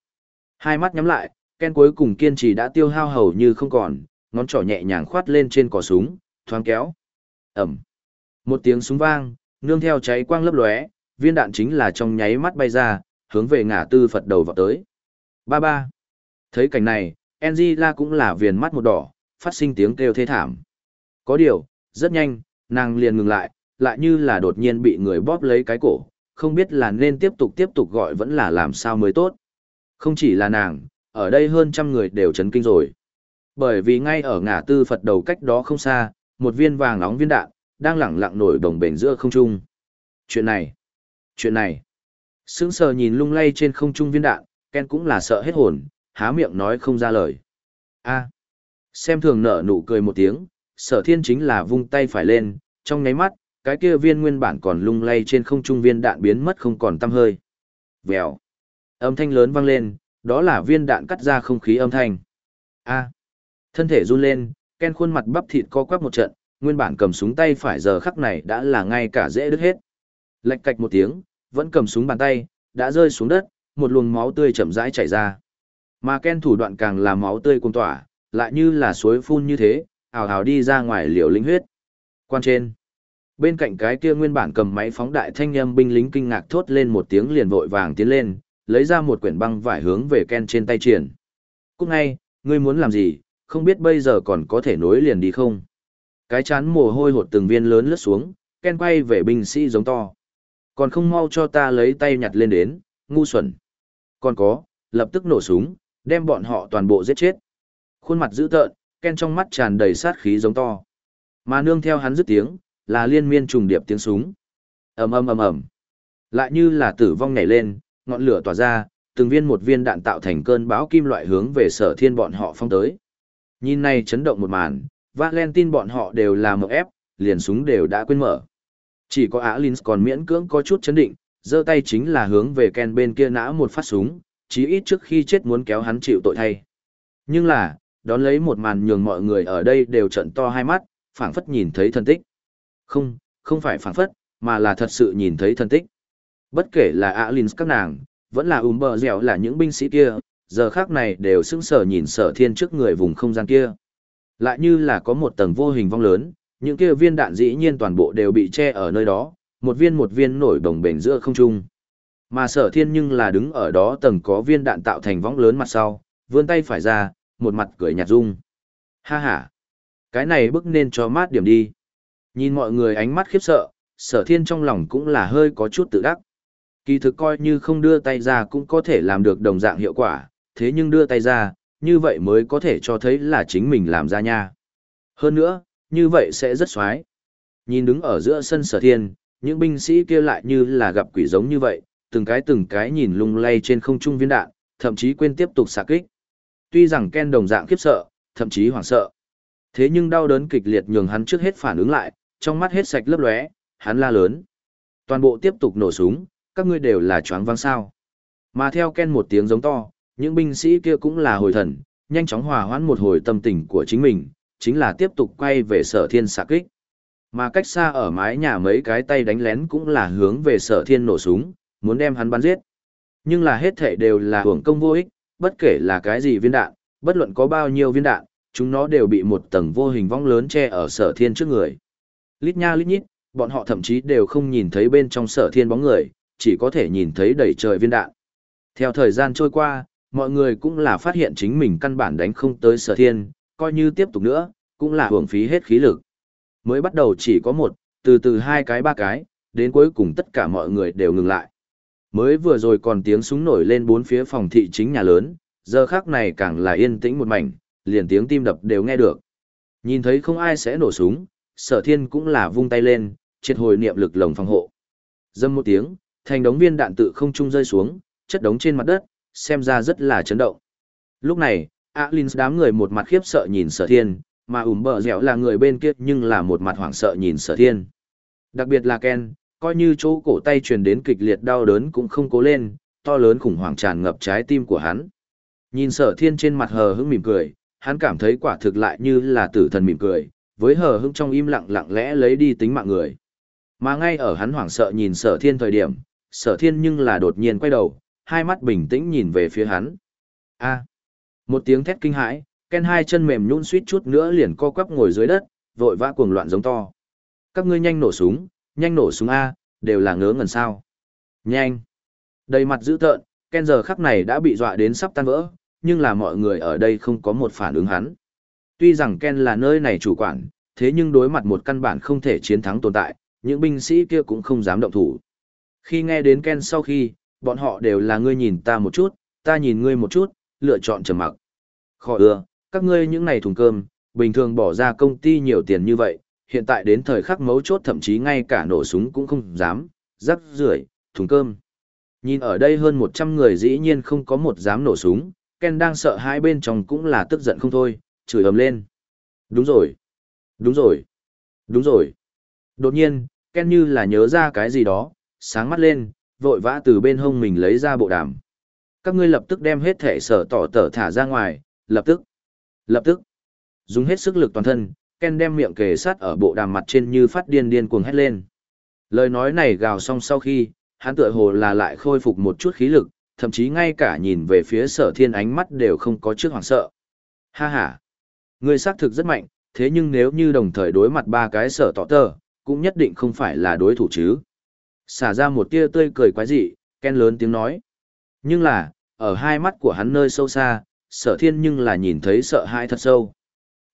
Hai mắt nhắm lại, Ken cuối cùng kiên trì đã tiêu hao hầu như không còn, ngón trỏ nhẹ nhàng khoát lên trên cò súng, thoáng kéo. Ẩm. Một tiếng súng vang, nương theo cháy quang lấp lóe, viên đạn chính là trong nháy mắt bay ra, hướng về ngã tư Phật đầu vào tới. Ba ba. Thấy cảnh này, Angela cũng là viền mắt một đỏ, phát sinh tiếng kêu thê thảm. Có điều, rất nhanh, nàng liền ngừng lại, lại như là đột nhiên bị người bóp lấy cái cổ, không biết là nên tiếp tục tiếp tục gọi vẫn là làm sao mới tốt. Không chỉ là nàng, ở đây hơn trăm người đều chấn kinh rồi. Bởi vì ngay ở ngã tư Phật đầu cách đó không xa, một viên vàng nóng viên đạn, đang lẳng lặng nổi đồng bền giữa không trung. Chuyện này, chuyện này, sững sờ nhìn lung lay trên không trung viên đạn, Ken cũng là sợ hết hồn, há miệng nói không ra lời. A, xem thường nở nụ cười một tiếng, sở thiên chính là vung tay phải lên, trong nháy mắt, cái kia viên nguyên bản còn lung lay trên không trung viên đạn biến mất không còn tăm hơi. Vèo. Âm thanh lớn vang lên, đó là viên đạn cắt ra không khí âm thanh. A. Thân thể run lên, Ken khuôn mặt bắp thịt co quắp một trận, nguyên bản cầm súng tay phải giờ khắc này đã là ngay cả dễ đứt hết. Lạch cạch một tiếng, vẫn cầm súng bàn tay, đã rơi xuống đất, một luồng máu tươi chậm rãi chảy ra. Mà Ken thủ đoạn càng là máu tươi cuồng tỏa, lại như là suối phun như thế, ào ào đi ra ngoài liều linh huyết. Quan trên. Bên cạnh cái kia nguyên bản cầm máy phóng đại thanh âm binh lính kinh ngạc thốt lên một tiếng liền vội vàng tiến lên, lấy ra một quyển băng vải hướng về Ken trên tay triển. Cúc ngay, ngươi muốn làm gì, không biết bây giờ còn có thể nối liền đi không? Cái chán mồ hôi hột từng viên lớn lướt xuống, Ken quay về binh sĩ giống to. Còn không mau cho ta lấy tay nhặt lên đến, ngu xuẩn. Còn có, lập tức nổ súng, đem bọn họ toàn bộ giết chết. Khuôn mặt dữ tợn, Ken trong mắt tràn đầy sát khí giống to. Mà nương theo hắn dứt tiếng, là liên miên trùng điệp tiếng súng. ầm ầm ầm ầm, lại như là tử vong nhảy lên, ngọn lửa tỏa ra, từng viên một viên đạn tạo thành cơn bão kim loại hướng về sở thiên bọn họ phong tới. Nhìn này chấn động một màn, Valentine bọn họ đều là một ép, liền súng đều đã quên mở. Chỉ có Alins còn miễn cưỡng có chút chấn định, giơ tay chính là hướng về Ken bên kia nã một phát súng, chí ít trước khi chết muốn kéo hắn chịu tội thay. Nhưng là, đón lấy một màn nhường mọi người ở đây đều trận to hai mắt, phảng phất nhìn thấy thân tích. Không, không phải phảng phất, mà là thật sự nhìn thấy thân tích. Bất kể là Alins các nàng, vẫn là ùm bờ dẻo là những binh sĩ kia, giờ khác này đều sững sờ nhìn sở thiên trước người vùng không gian kia. Lại như là có một tầng vô hình vong lớn, những kia viên đạn dĩ nhiên toàn bộ đều bị che ở nơi đó, một viên một viên nổi đồng bền giữa không trung. Mà sở thiên nhưng là đứng ở đó tầng có viên đạn tạo thành võng lớn mặt sau, vươn tay phải ra, một mặt cười nhạt rung, Ha ha! Cái này bức nên cho mát điểm đi. Nhìn mọi người ánh mắt khiếp sợ, sở thiên trong lòng cũng là hơi có chút tự đắc. Kỳ thực coi như không đưa tay ra cũng có thể làm được đồng dạng hiệu quả, thế nhưng đưa tay ra, như vậy mới có thể cho thấy là chính mình làm ra nha. Hơn nữa, như vậy sẽ rất xoái. Nhìn đứng ở giữa sân sở thiên, những binh sĩ kia lại như là gặp quỷ giống như vậy, từng cái từng cái nhìn lung lay trên không trung viên đạn, thậm chí quên tiếp tục xạ kích. Tuy rằng Ken đồng dạng khiếp sợ, thậm chí hoảng sợ. Thế nhưng đau đớn kịch liệt nhường hắn trước hết phản ứng lại, trong mắt hết sạch lấp lóe, hắn la lớn. Toàn bộ tiếp tục nổ súng, các ngươi đều là choáng vang sao. Mà theo Ken một tiếng giống to, những binh sĩ kia cũng là hồi thần, nhanh chóng hòa hoãn một hồi tâm tình của chính mình, chính là tiếp tục quay về sở thiên xạ kích. Mà cách xa ở mái nhà mấy cái tay đánh lén cũng là hướng về sở thiên nổ súng, muốn đem hắn bắn giết. Nhưng là hết thể đều là hưởng công vô ích, bất kể là cái gì viên đạn, bất luận có bao nhiêu viên đạn, chúng nó đều bị một tầng vô hình vong lớn che ở sở thiên trước người. Lít nha lít nhít, bọn họ thậm chí đều không nhìn thấy bên trong sở thiên bóng người, chỉ có thể nhìn thấy đầy trời viên đạn. Theo thời gian trôi qua, mọi người cũng là phát hiện chính mình căn bản đánh không tới sở thiên, coi như tiếp tục nữa, cũng là hưởng phí hết khí lực. Mới bắt đầu chỉ có một, từ từ hai cái ba cái, đến cuối cùng tất cả mọi người đều ngừng lại. Mới vừa rồi còn tiếng súng nổi lên bốn phía phòng thị chính nhà lớn, giờ khác này càng là yên tĩnh một mảnh, liền tiếng tim đập đều nghe được. Nhìn thấy không ai sẽ nổ súng, sở thiên cũng là vung tay lên, triệt hồi niệm lực lồng phòng hộ. Dâm một tiếng, thành đống viên đạn tự không trung rơi xuống, chất đống trên mặt đất, xem ra rất là chấn động. Lúc này, Alins đám người một mặt khiếp sợ nhìn sở thiên, mà ủm bờ dẻo là người bên kia nhưng là một mặt hoảng sợ nhìn sở thiên. Đặc biệt là Ken, coi như chỗ cổ tay truyền đến kịch liệt đau đớn cũng không cố lên, to lớn khủng hoảng tràn ngập trái tim của hắn. Nhìn sở thiên trên mặt hờ hững mỉm cười, hắn cảm thấy quả thực lại như là tử thần mỉm cười, với hờ hững trong im lặng lặng lẽ lấy đi tính mạng người. Mà ngay ở hắn hoảng sợ nhìn sở thiên thời điểm, sở thiên nhưng là đột nhiên quay đầu, hai mắt bình tĩnh nhìn về phía hắn. a một tiếng thét kinh hãi, Ken hai chân mềm nhũn suýt chút nữa liền co quắp ngồi dưới đất, vội vã cuồng loạn giống to. Các ngươi nhanh nổ súng, nhanh nổ súng A, đều là ngớ ngẩn sao. Nhanh. Đầy mặt dữ tợn, Ken giờ khắc này đã bị dọa đến sắp tan vỡ, nhưng là mọi người ở đây không có một phản ứng hắn. Tuy rằng Ken là nơi này chủ quản, thế nhưng đối mặt một căn bản không thể chiến thắng tồn tại, những binh sĩ kia cũng không dám động thủ. Khi nghe đến Ken sau khi, bọn họ đều là ngươi nhìn ta một chút, ta nhìn ngươi một chút, lựa chọn trầm mặc. Khỏi ưa, các ngươi những này thùng cơm, bình thường bỏ ra công ty nhiều tiền như vậy, hiện tại đến thời khắc mấu chốt thậm chí ngay cả nổ súng cũng không dám, rắc rưởi, thùng cơm. Nhìn ở đây hơn 100 người dĩ nhiên không có một dám nổ súng, Ken đang sợ hai bên trong cũng là tức giận không thôi, chửi ầm lên. Đúng rồi, đúng rồi, đúng rồi. Đột nhiên, Ken như là nhớ ra cái gì đó, sáng mắt lên, vội vã từ bên hông mình lấy ra bộ đàm. Các ngươi lập tức đem hết thể sở tỏ tở thả ra ngoài, lập tức, lập tức. Dùng hết sức lực toàn thân, Ken đem miệng kề sát ở bộ đàm mặt trên như phát điên điên cuồng hét lên. Lời nói này gào xong sau khi, hắn tựa hồ là lại khôi phục một chút khí lực, thậm chí ngay cả nhìn về phía sở thiên ánh mắt đều không có trước hoảng sợ. Ha ha! ngươi xác thực rất mạnh, thế nhưng nếu như đồng thời đối mặt ba cái sở tỏ tờ, cũng nhất định không phải là đối thủ chứ. Xả ra một tia tươi cười quái dị, Ken lớn tiếng nói. Nhưng là, ở hai mắt của hắn nơi sâu xa, sở thiên nhưng là nhìn thấy sợ hãi thật sâu.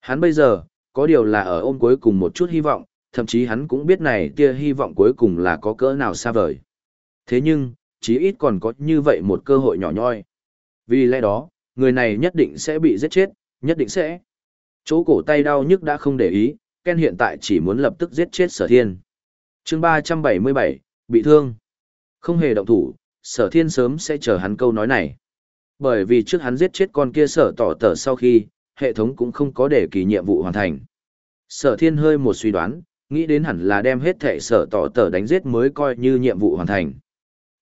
Hắn bây giờ, có điều là ở ôm cuối cùng một chút hy vọng, thậm chí hắn cũng biết này tia hy vọng cuối cùng là có cỡ nào xa vời. Thế nhưng, chí ít còn có như vậy một cơ hội nhỏ nhoi. Vì lẽ đó, người này nhất định sẽ bị giết chết, nhất định sẽ. Chỗ cổ tay đau nhức đã không để ý, Ken hiện tại chỉ muốn lập tức giết chết sở thiên. chương 377, bị thương. Không hề động thủ, sở thiên sớm sẽ chờ hắn câu nói này. Bởi vì trước hắn giết chết con kia sở tỏ tờ sau khi, hệ thống cũng không có để kỳ nhiệm vụ hoàn thành. Sở thiên hơi một suy đoán, nghĩ đến hẳn là đem hết thể sở tỏ tờ đánh giết mới coi như nhiệm vụ hoàn thành.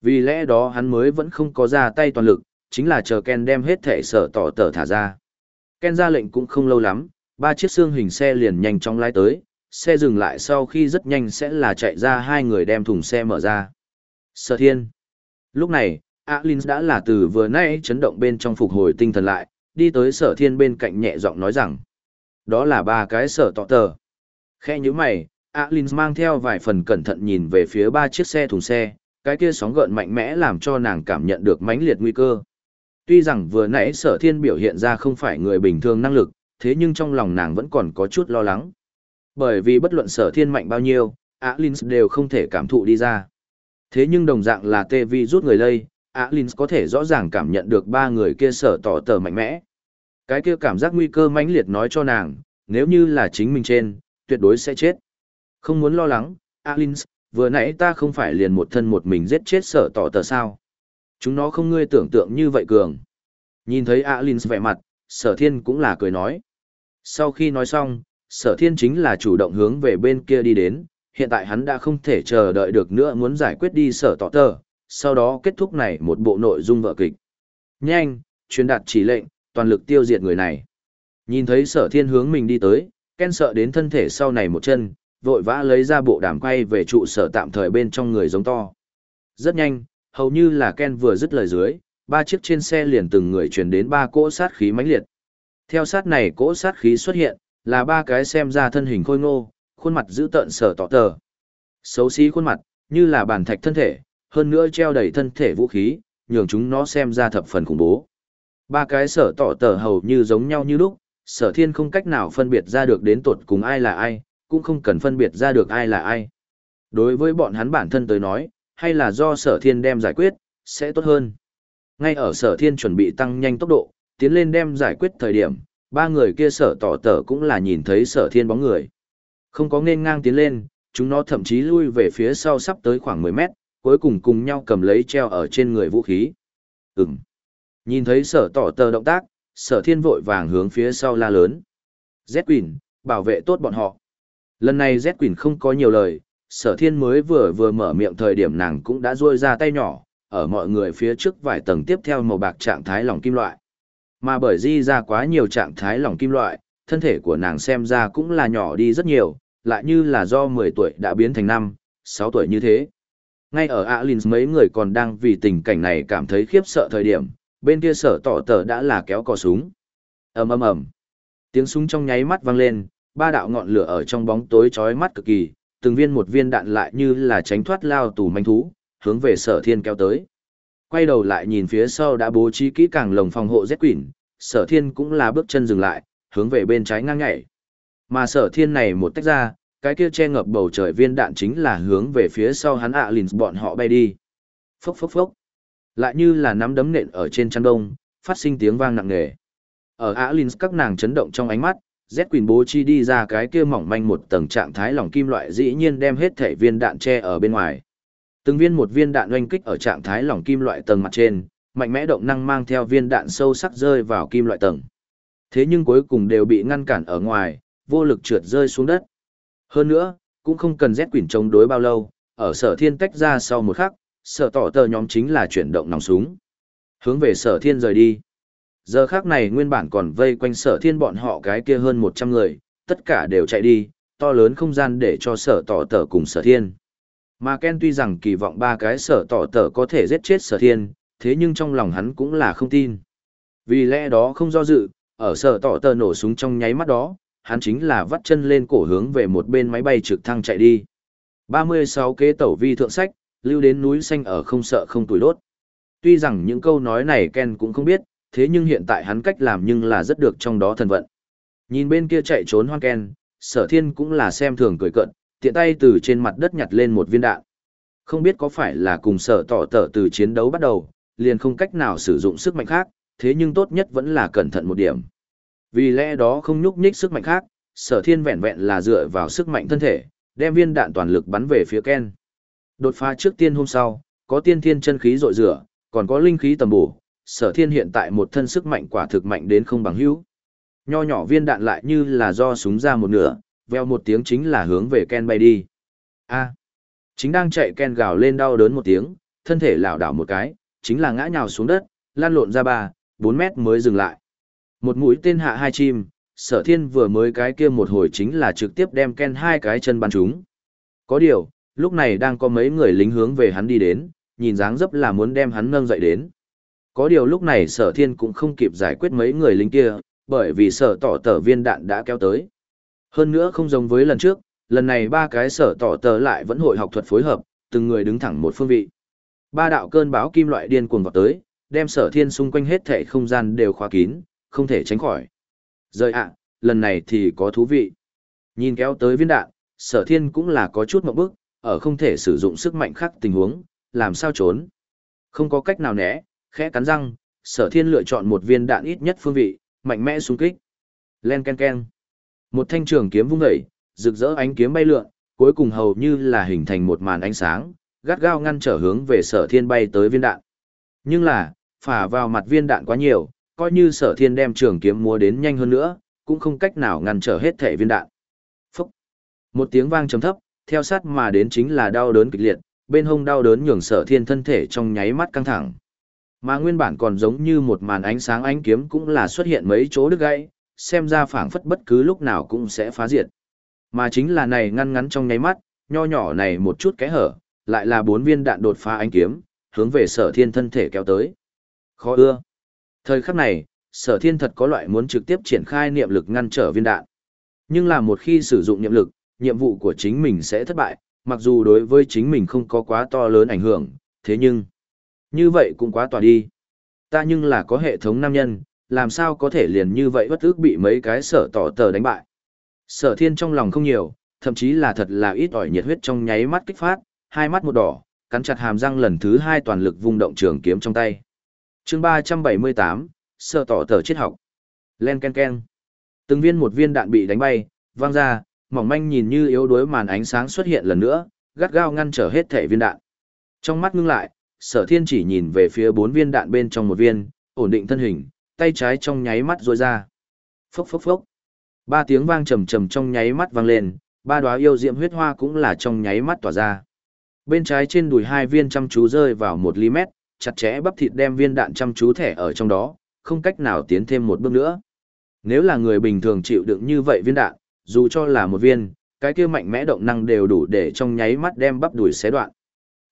Vì lẽ đó hắn mới vẫn không có ra tay toàn lực, chính là chờ Ken đem hết thể sở tỏ tờ thả ra. Ken ra lệnh cũng không lâu lắm, ba chiếc xương hình xe liền nhanh chóng lái tới, xe dừng lại sau khi rất nhanh sẽ là chạy ra hai người đem thùng xe mở ra. Sở thiên. Lúc này, Alin đã là từ vừa nãy chấn động bên trong phục hồi tinh thần lại, đi tới sở thiên bên cạnh nhẹ giọng nói rằng. Đó là ba cái sở tọ tờ. Khe như mày, Alin mang theo vài phần cẩn thận nhìn về phía ba chiếc xe thùng xe, cái kia sóng gợn mạnh mẽ làm cho nàng cảm nhận được mãnh liệt nguy cơ. Tuy rằng vừa nãy sở thiên biểu hiện ra không phải người bình thường năng lực, thế nhưng trong lòng nàng vẫn còn có chút lo lắng. Bởi vì bất luận sở thiên mạnh bao nhiêu, Alins đều không thể cảm thụ đi ra. Thế nhưng đồng dạng là tê vi rút người lây, Alins có thể rõ ràng cảm nhận được ba người kia sở tỏ tờ mạnh mẽ. Cái kia cảm giác nguy cơ mãnh liệt nói cho nàng, nếu như là chính mình trên, tuyệt đối sẽ chết. Không muốn lo lắng, Alins, vừa nãy ta không phải liền một thân một mình giết chết sở tỏ tờ sao. Chúng nó không ngươi tưởng tượng như vậy cường. Nhìn thấy Alins vẻ mặt, sở thiên cũng là cười nói. Sau khi nói xong, sở thiên chính là chủ động hướng về bên kia đi đến, hiện tại hắn đã không thể chờ đợi được nữa muốn giải quyết đi sở tỏ tờ, sau đó kết thúc này một bộ nội dung vợ kịch. Nhanh, truyền đạt chỉ lệnh, toàn lực tiêu diệt người này. Nhìn thấy sở thiên hướng mình đi tới, Ken sợ đến thân thể sau này một chân, vội vã lấy ra bộ đàm quay về trụ sở tạm thời bên trong người giống to. Rất nhanh, hầu như là Ken vừa dứt lời dưới, ba chiếc trên xe liền từng người truyền đến ba cỗ sát khí mãnh liệt. Theo sát này cỗ sát khí xuất hiện, là ba cái xem ra thân hình khôi ngô, khuôn mặt giữ tợn sở tỏ tờ. Xấu xí khuôn mặt, như là bàn thạch thân thể, hơn nữa treo đầy thân thể vũ khí, nhường chúng nó xem ra thập phần khủng bố. Ba cái sở tỏ tờ hầu như giống nhau như lúc, sở thiên không cách nào phân biệt ra được đến tột cùng ai là ai, cũng không cần phân biệt ra được ai là ai. Đối với bọn hắn bản thân tới nói, hay là do sở thiên đem giải quyết, sẽ tốt hơn. Ngay ở sở thiên chuẩn bị tăng nhanh tốc độ, tiến lên đem giải quyết thời điểm, ba người kia sở tỏ tờ cũng là nhìn thấy sở thiên bóng người. Không có nên ngang tiến lên, chúng nó thậm chí lui về phía sau sắp tới khoảng 10 mét, cuối cùng cùng nhau cầm lấy treo ở trên người vũ khí. Ừm. Nhìn thấy sở tỏ tờ động tác, sở thiên vội vàng hướng phía sau la lớn. Z Quỳnh, bảo vệ tốt bọn họ. Lần này Z Quỳnh không có nhiều lời, sở thiên mới vừa vừa mở miệng thời điểm nàng cũng đã ruôi ra tay nhỏ, ở mọi người phía trước vài tầng tiếp theo màu bạc trạng thái lỏng kim loại. Mà bởi di ra quá nhiều trạng thái lỏng kim loại, thân thể của nàng xem ra cũng là nhỏ đi rất nhiều, lại như là do 10 tuổi đã biến thành năm, 6 tuổi như thế. Ngay ở Alins mấy người còn đang vì tình cảnh này cảm thấy khiếp sợ thời điểm, bên kia sở tỏ tờ đã là kéo cò súng. ầm ầm ầm Tiếng súng trong nháy mắt vang lên, ba đạo ngọn lửa ở trong bóng tối chói mắt cực kỳ, từng viên một viên đạn lại như là tránh thoát lao tù manh thú, hướng về sở thiên kéo tới. Quay đầu lại nhìn phía sau đã bố trí kỹ càng lồng phòng hộ Z quỷ, sở thiên cũng là bước chân dừng lại, hướng về bên trái ngang ngảy. Mà sở thiên này một tách ra, cái kia che ngập bầu trời viên đạn chính là hướng về phía sau hắn ạ à bọn họ bay đi. Phốc phốc phốc. Lại như là nắm đấm nện ở trên chăn đông, phát sinh tiếng vang nặng nề. Ở ạ à các nàng chấn động trong ánh mắt, Z Quỳnh bố chi đi ra cái kia mỏng manh một tầng trạng thái lỏng kim loại dĩ nhiên đem hết thể viên đạn che ở bên ngoài. Từng viên một viên đạn oanh kích ở trạng thái lỏng kim loại tầng mặt trên, mạnh mẽ động năng mang theo viên đạn sâu sắc rơi vào kim loại tầng. Thế nhưng cuối cùng đều bị ngăn cản ở ngoài, vô lực trượt rơi xuống đất. Hơn nữa, cũng không cần rét quỷ chống đối bao lâu, ở sở thiên tách ra sau một khắc, sở tỏ tờ nhóm chính là chuyển động nòng súng. Hướng về sở thiên rời đi. Giờ khác này nguyên bản còn vây quanh sở thiên bọn họ cái kia hơn 100 người, tất cả đều chạy đi, to lớn không gian để cho sở tỏ tờ cùng sở thiên. Mà Ken tuy rằng kỳ vọng ba cái sở tỏ tờ có thể giết chết sở thiên, thế nhưng trong lòng hắn cũng là không tin. Vì lẽ đó không do dự, ở sở tỏ tờ nổ súng trong nháy mắt đó, hắn chính là vắt chân lên cổ hướng về một bên máy bay trực thăng chạy đi. 36 kế tẩu vi thượng sách, lưu đến núi xanh ở không sợ không tuổi đốt. Tuy rằng những câu nói này Ken cũng không biết, thế nhưng hiện tại hắn cách làm nhưng là rất được trong đó thần vận. Nhìn bên kia chạy trốn hoang Ken, sở thiên cũng là xem thường cười cận, tiện tay từ trên mặt đất nhặt lên một viên đạn. Không biết có phải là cùng sở tỏ tở từ chiến đấu bắt đầu, liền không cách nào sử dụng sức mạnh khác, thế nhưng tốt nhất vẫn là cẩn thận một điểm. Vì lẽ đó không nhúc nhích sức mạnh khác, sở thiên vẹn vẹn là dựa vào sức mạnh thân thể, đem viên đạn toàn lực bắn về phía Ken. Đột phá trước tiên hôm sau, có tiên thiên chân khí rội rửa, còn có linh khí tầm bổ, sở thiên hiện tại một thân sức mạnh quả thực mạnh đến không bằng hữu. Nho nhỏ viên đạn lại như là do súng ra một nửa, veo một tiếng chính là hướng về Ken bay đi. A. chính đang chạy Ken gào lên đau đớn một tiếng, thân thể lảo đảo một cái, chính là ngã nhào xuống đất, lan lộn ra ba, bốn mét mới dừng lại. Một mũi tên hạ hai chim, sở thiên vừa mới cái kia một hồi chính là trực tiếp đem Ken hai cái chân bắn chúng. Có điều, lúc này đang có mấy người lính hướng về hắn đi đến, nhìn dáng dấp là muốn đem hắn nâng dậy đến. Có điều lúc này sở thiên cũng không kịp giải quyết mấy người lính kia, bởi vì sở tỏ tờ viên đạn đã kéo tới. Hơn nữa không giống với lần trước, lần này ba cái sở tỏ tờ lại vẫn hội học thuật phối hợp, từng người đứng thẳng một phương vị. Ba đạo cơn báo kim loại điên cuồng vào tới, đem sở thiên xung quanh hết thể không gian đều khóa kín, không thể tránh khỏi. Rời ạ, lần này thì có thú vị. Nhìn kéo tới viên đạn, sở thiên cũng là có chút mộng bức, ở không thể sử dụng sức mạnh khác tình huống, làm sao trốn. Không có cách nào né, khẽ cắn răng, sở thiên lựa chọn một viên đạn ít nhất phương vị, mạnh mẽ xuống kích. Len ken ken. Một thanh trường kiếm vung dậy, rực rỡ ánh kiếm bay lượn, cuối cùng hầu như là hình thành một màn ánh sáng, gắt gao ngăn trở hướng về sở thiên bay tới viên đạn. Nhưng là, phả vào mặt viên đạn quá nhiều, coi như sở thiên đem trường kiếm múa đến nhanh hơn nữa, cũng không cách nào ngăn trở hết thể viên đạn. Phúc! Một tiếng vang trầm thấp, theo sát mà đến chính là đau đớn kịch liệt, bên hông đau đớn nhường sở thiên thân thể trong nháy mắt căng thẳng. Mà nguyên bản còn giống như một màn ánh sáng ánh kiếm cũng là xuất hiện mấy chỗ đứt gãy, xem ra phảng phất bất cứ lúc nào cũng sẽ phá diệt. Mà chính là này ngăn ngắn trong nháy mắt, nho nhỏ này một chút kẽ hở, lại là bốn viên đạn đột phá ánh kiếm, hướng về sở thiên thân thể kéo tới. Khó ưa. Thời khắc này, sở thiên thật có loại muốn trực tiếp triển khai niệm lực ngăn trở viên đạn. Nhưng là một khi sử dụng niệm lực, nhiệm vụ của chính mình sẽ thất bại, mặc dù đối với chính mình không có quá to lớn ảnh hưởng, thế nhưng, như vậy cũng quá tỏa đi. Ta nhưng là có hệ thống nam nhân, làm sao có thể liền như vậy bất ước bị mấy cái sở tỏ tờ đánh bại. Sở thiên trong lòng không nhiều, thậm chí là thật là ít ỏi nhiệt huyết trong nháy mắt kích phát, hai mắt một đỏ, cắn chặt hàm răng lần thứ hai toàn lực vung động trường kiếm trong tay chương 378, sở tỏ tờ triết học. Len ken ken. Từng viên một viên đạn bị đánh bay, văng ra, mỏng manh nhìn như yếu đuối màn ánh sáng xuất hiện lần nữa, gắt gao ngăn trở hết thể viên đạn. Trong mắt ngưng lại, sở thiên chỉ nhìn về phía bốn viên đạn bên trong một viên, ổn định thân hình, tay trái trong nháy mắt rôi ra. Phốc phốc phốc. Ba tiếng vang trầm trầm trong nháy mắt vang lên, ba đóa yêu diệm huyết hoa cũng là trong nháy mắt tỏa ra. Bên trái trên đùi hai viên chăm chú rơi vào một ly mét, chặt chẽ bắp thịt đem viên đạn chăm chú thẻ ở trong đó, không cách nào tiến thêm một bước nữa. Nếu là người bình thường chịu đựng như vậy viên đạn, dù cho là một viên, cái kia mạnh mẽ động năng đều đủ để trong nháy mắt đem bắp đùi xé đoạn.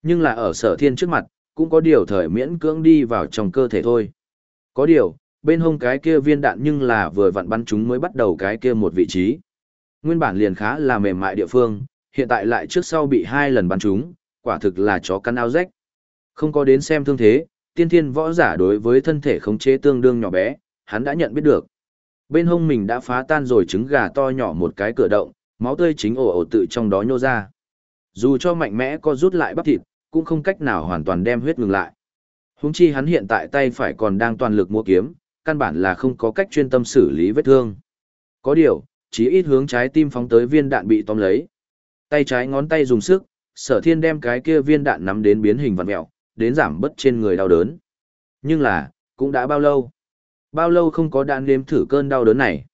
Nhưng là ở sở thiên trước mặt, cũng có điều thời miễn cưỡng đi vào trong cơ thể thôi. Có điều, bên hông cái kia viên đạn nhưng là vừa vặn bắn chúng mới bắt đầu cái kia một vị trí. Nguyên bản liền khá là mềm mại địa phương, hiện tại lại trước sau bị hai lần bắn chúng, quả thực là chó cắn ao rách. Không có đến xem thương thế, tiên thiên võ giả đối với thân thể khống chế tương đương nhỏ bé, hắn đã nhận biết được. Bên hông mình đã phá tan rồi trứng gà to nhỏ một cái cửa động, máu tươi chính ổ ổ tự trong đó nhô ra. Dù cho mạnh mẽ có rút lại bắp thịt, cũng không cách nào hoàn toàn đem huyết ngừng lại. Húng chi hắn hiện tại tay phải còn đang toàn lực mua kiếm, căn bản là không có cách chuyên tâm xử lý vết thương. Có điều, chỉ ít hướng trái tim phóng tới viên đạn bị tóm lấy. Tay trái ngón tay dùng sức, sở thiên đem cái kia viên đạn nắm đến biến hình vặn mẹo, đến giảm bớt trên người đau đớn. Nhưng là, cũng đã bao lâu? Bao lâu không có đạn nếm thử cơn đau đớn này?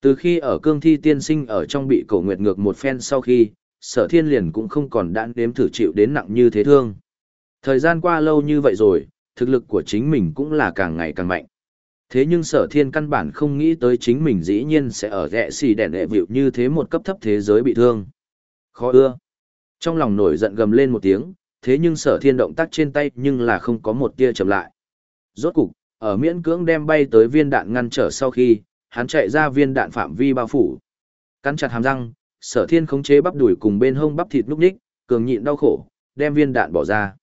Từ khi ở cương thi tiên sinh ở trong bị cổ nguyệt ngược một phen sau khi, sở thiên liền cũng không còn đạn nếm thử chịu đến nặng như thế thương. Thời gian qua lâu như vậy rồi, thực lực của chính mình cũng là càng ngày càng mạnh. Thế nhưng sở thiên căn bản không nghĩ tới chính mình dĩ nhiên sẽ ở rẻ xì đèn đệ vịu như thế một cấp thấp thế giới bị thương. Khó ưa. Trong lòng nổi giận gầm lên một tiếng, thế nhưng sở thiên động tác trên tay nhưng là không có một tia chậm lại. Rốt cục, ở miễn cưỡng đem bay tới viên đạn ngăn trở sau khi, hắn chạy ra viên đạn phạm vi bao phủ. Cắn chặt hàm răng, sở thiên khống chế bắp đuổi cùng bên hông bắp thịt núp ních, cường nhịn đau khổ, đem viên đạn bỏ ra.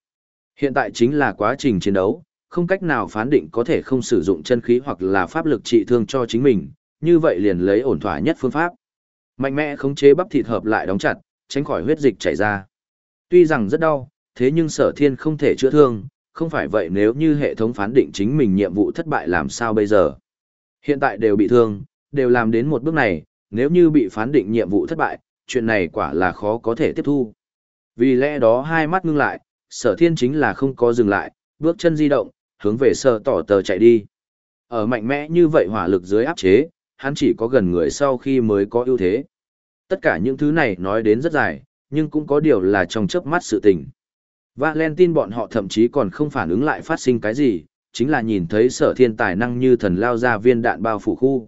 Hiện tại chính là quá trình chiến đấu, không cách nào phán định có thể không sử dụng chân khí hoặc là pháp lực trị thương cho chính mình, như vậy liền lấy ổn thỏa nhất phương pháp. Mạnh mẽ khống chế bắp thịt hợp lại đóng chặt, tránh khỏi huyết dịch chảy ra. Tuy rằng rất đau, thế nhưng sở thiên không thể chữa thương, không phải vậy nếu như hệ thống phán định chính mình nhiệm vụ thất bại làm sao bây giờ. Hiện tại đều bị thương, đều làm đến một bước này, nếu như bị phán định nhiệm vụ thất bại, chuyện này quả là khó có thể tiếp thu. Vì lẽ đó hai mắt ngưng lại, sở thiên chính là không có dừng lại, bước chân di động, hướng về sở tỏ tờ chạy đi. Ở mạnh mẽ như vậy hỏa lực dưới áp chế, hắn chỉ có gần người sau khi mới có ưu thế. Tất cả những thứ này nói đến rất dài, nhưng cũng có điều là trong chớp mắt sự tình. Valentine bọn họ thậm chí còn không phản ứng lại phát sinh cái gì, chính là nhìn thấy sở thiên tài năng như thần lao ra viên đạn bao phủ khu.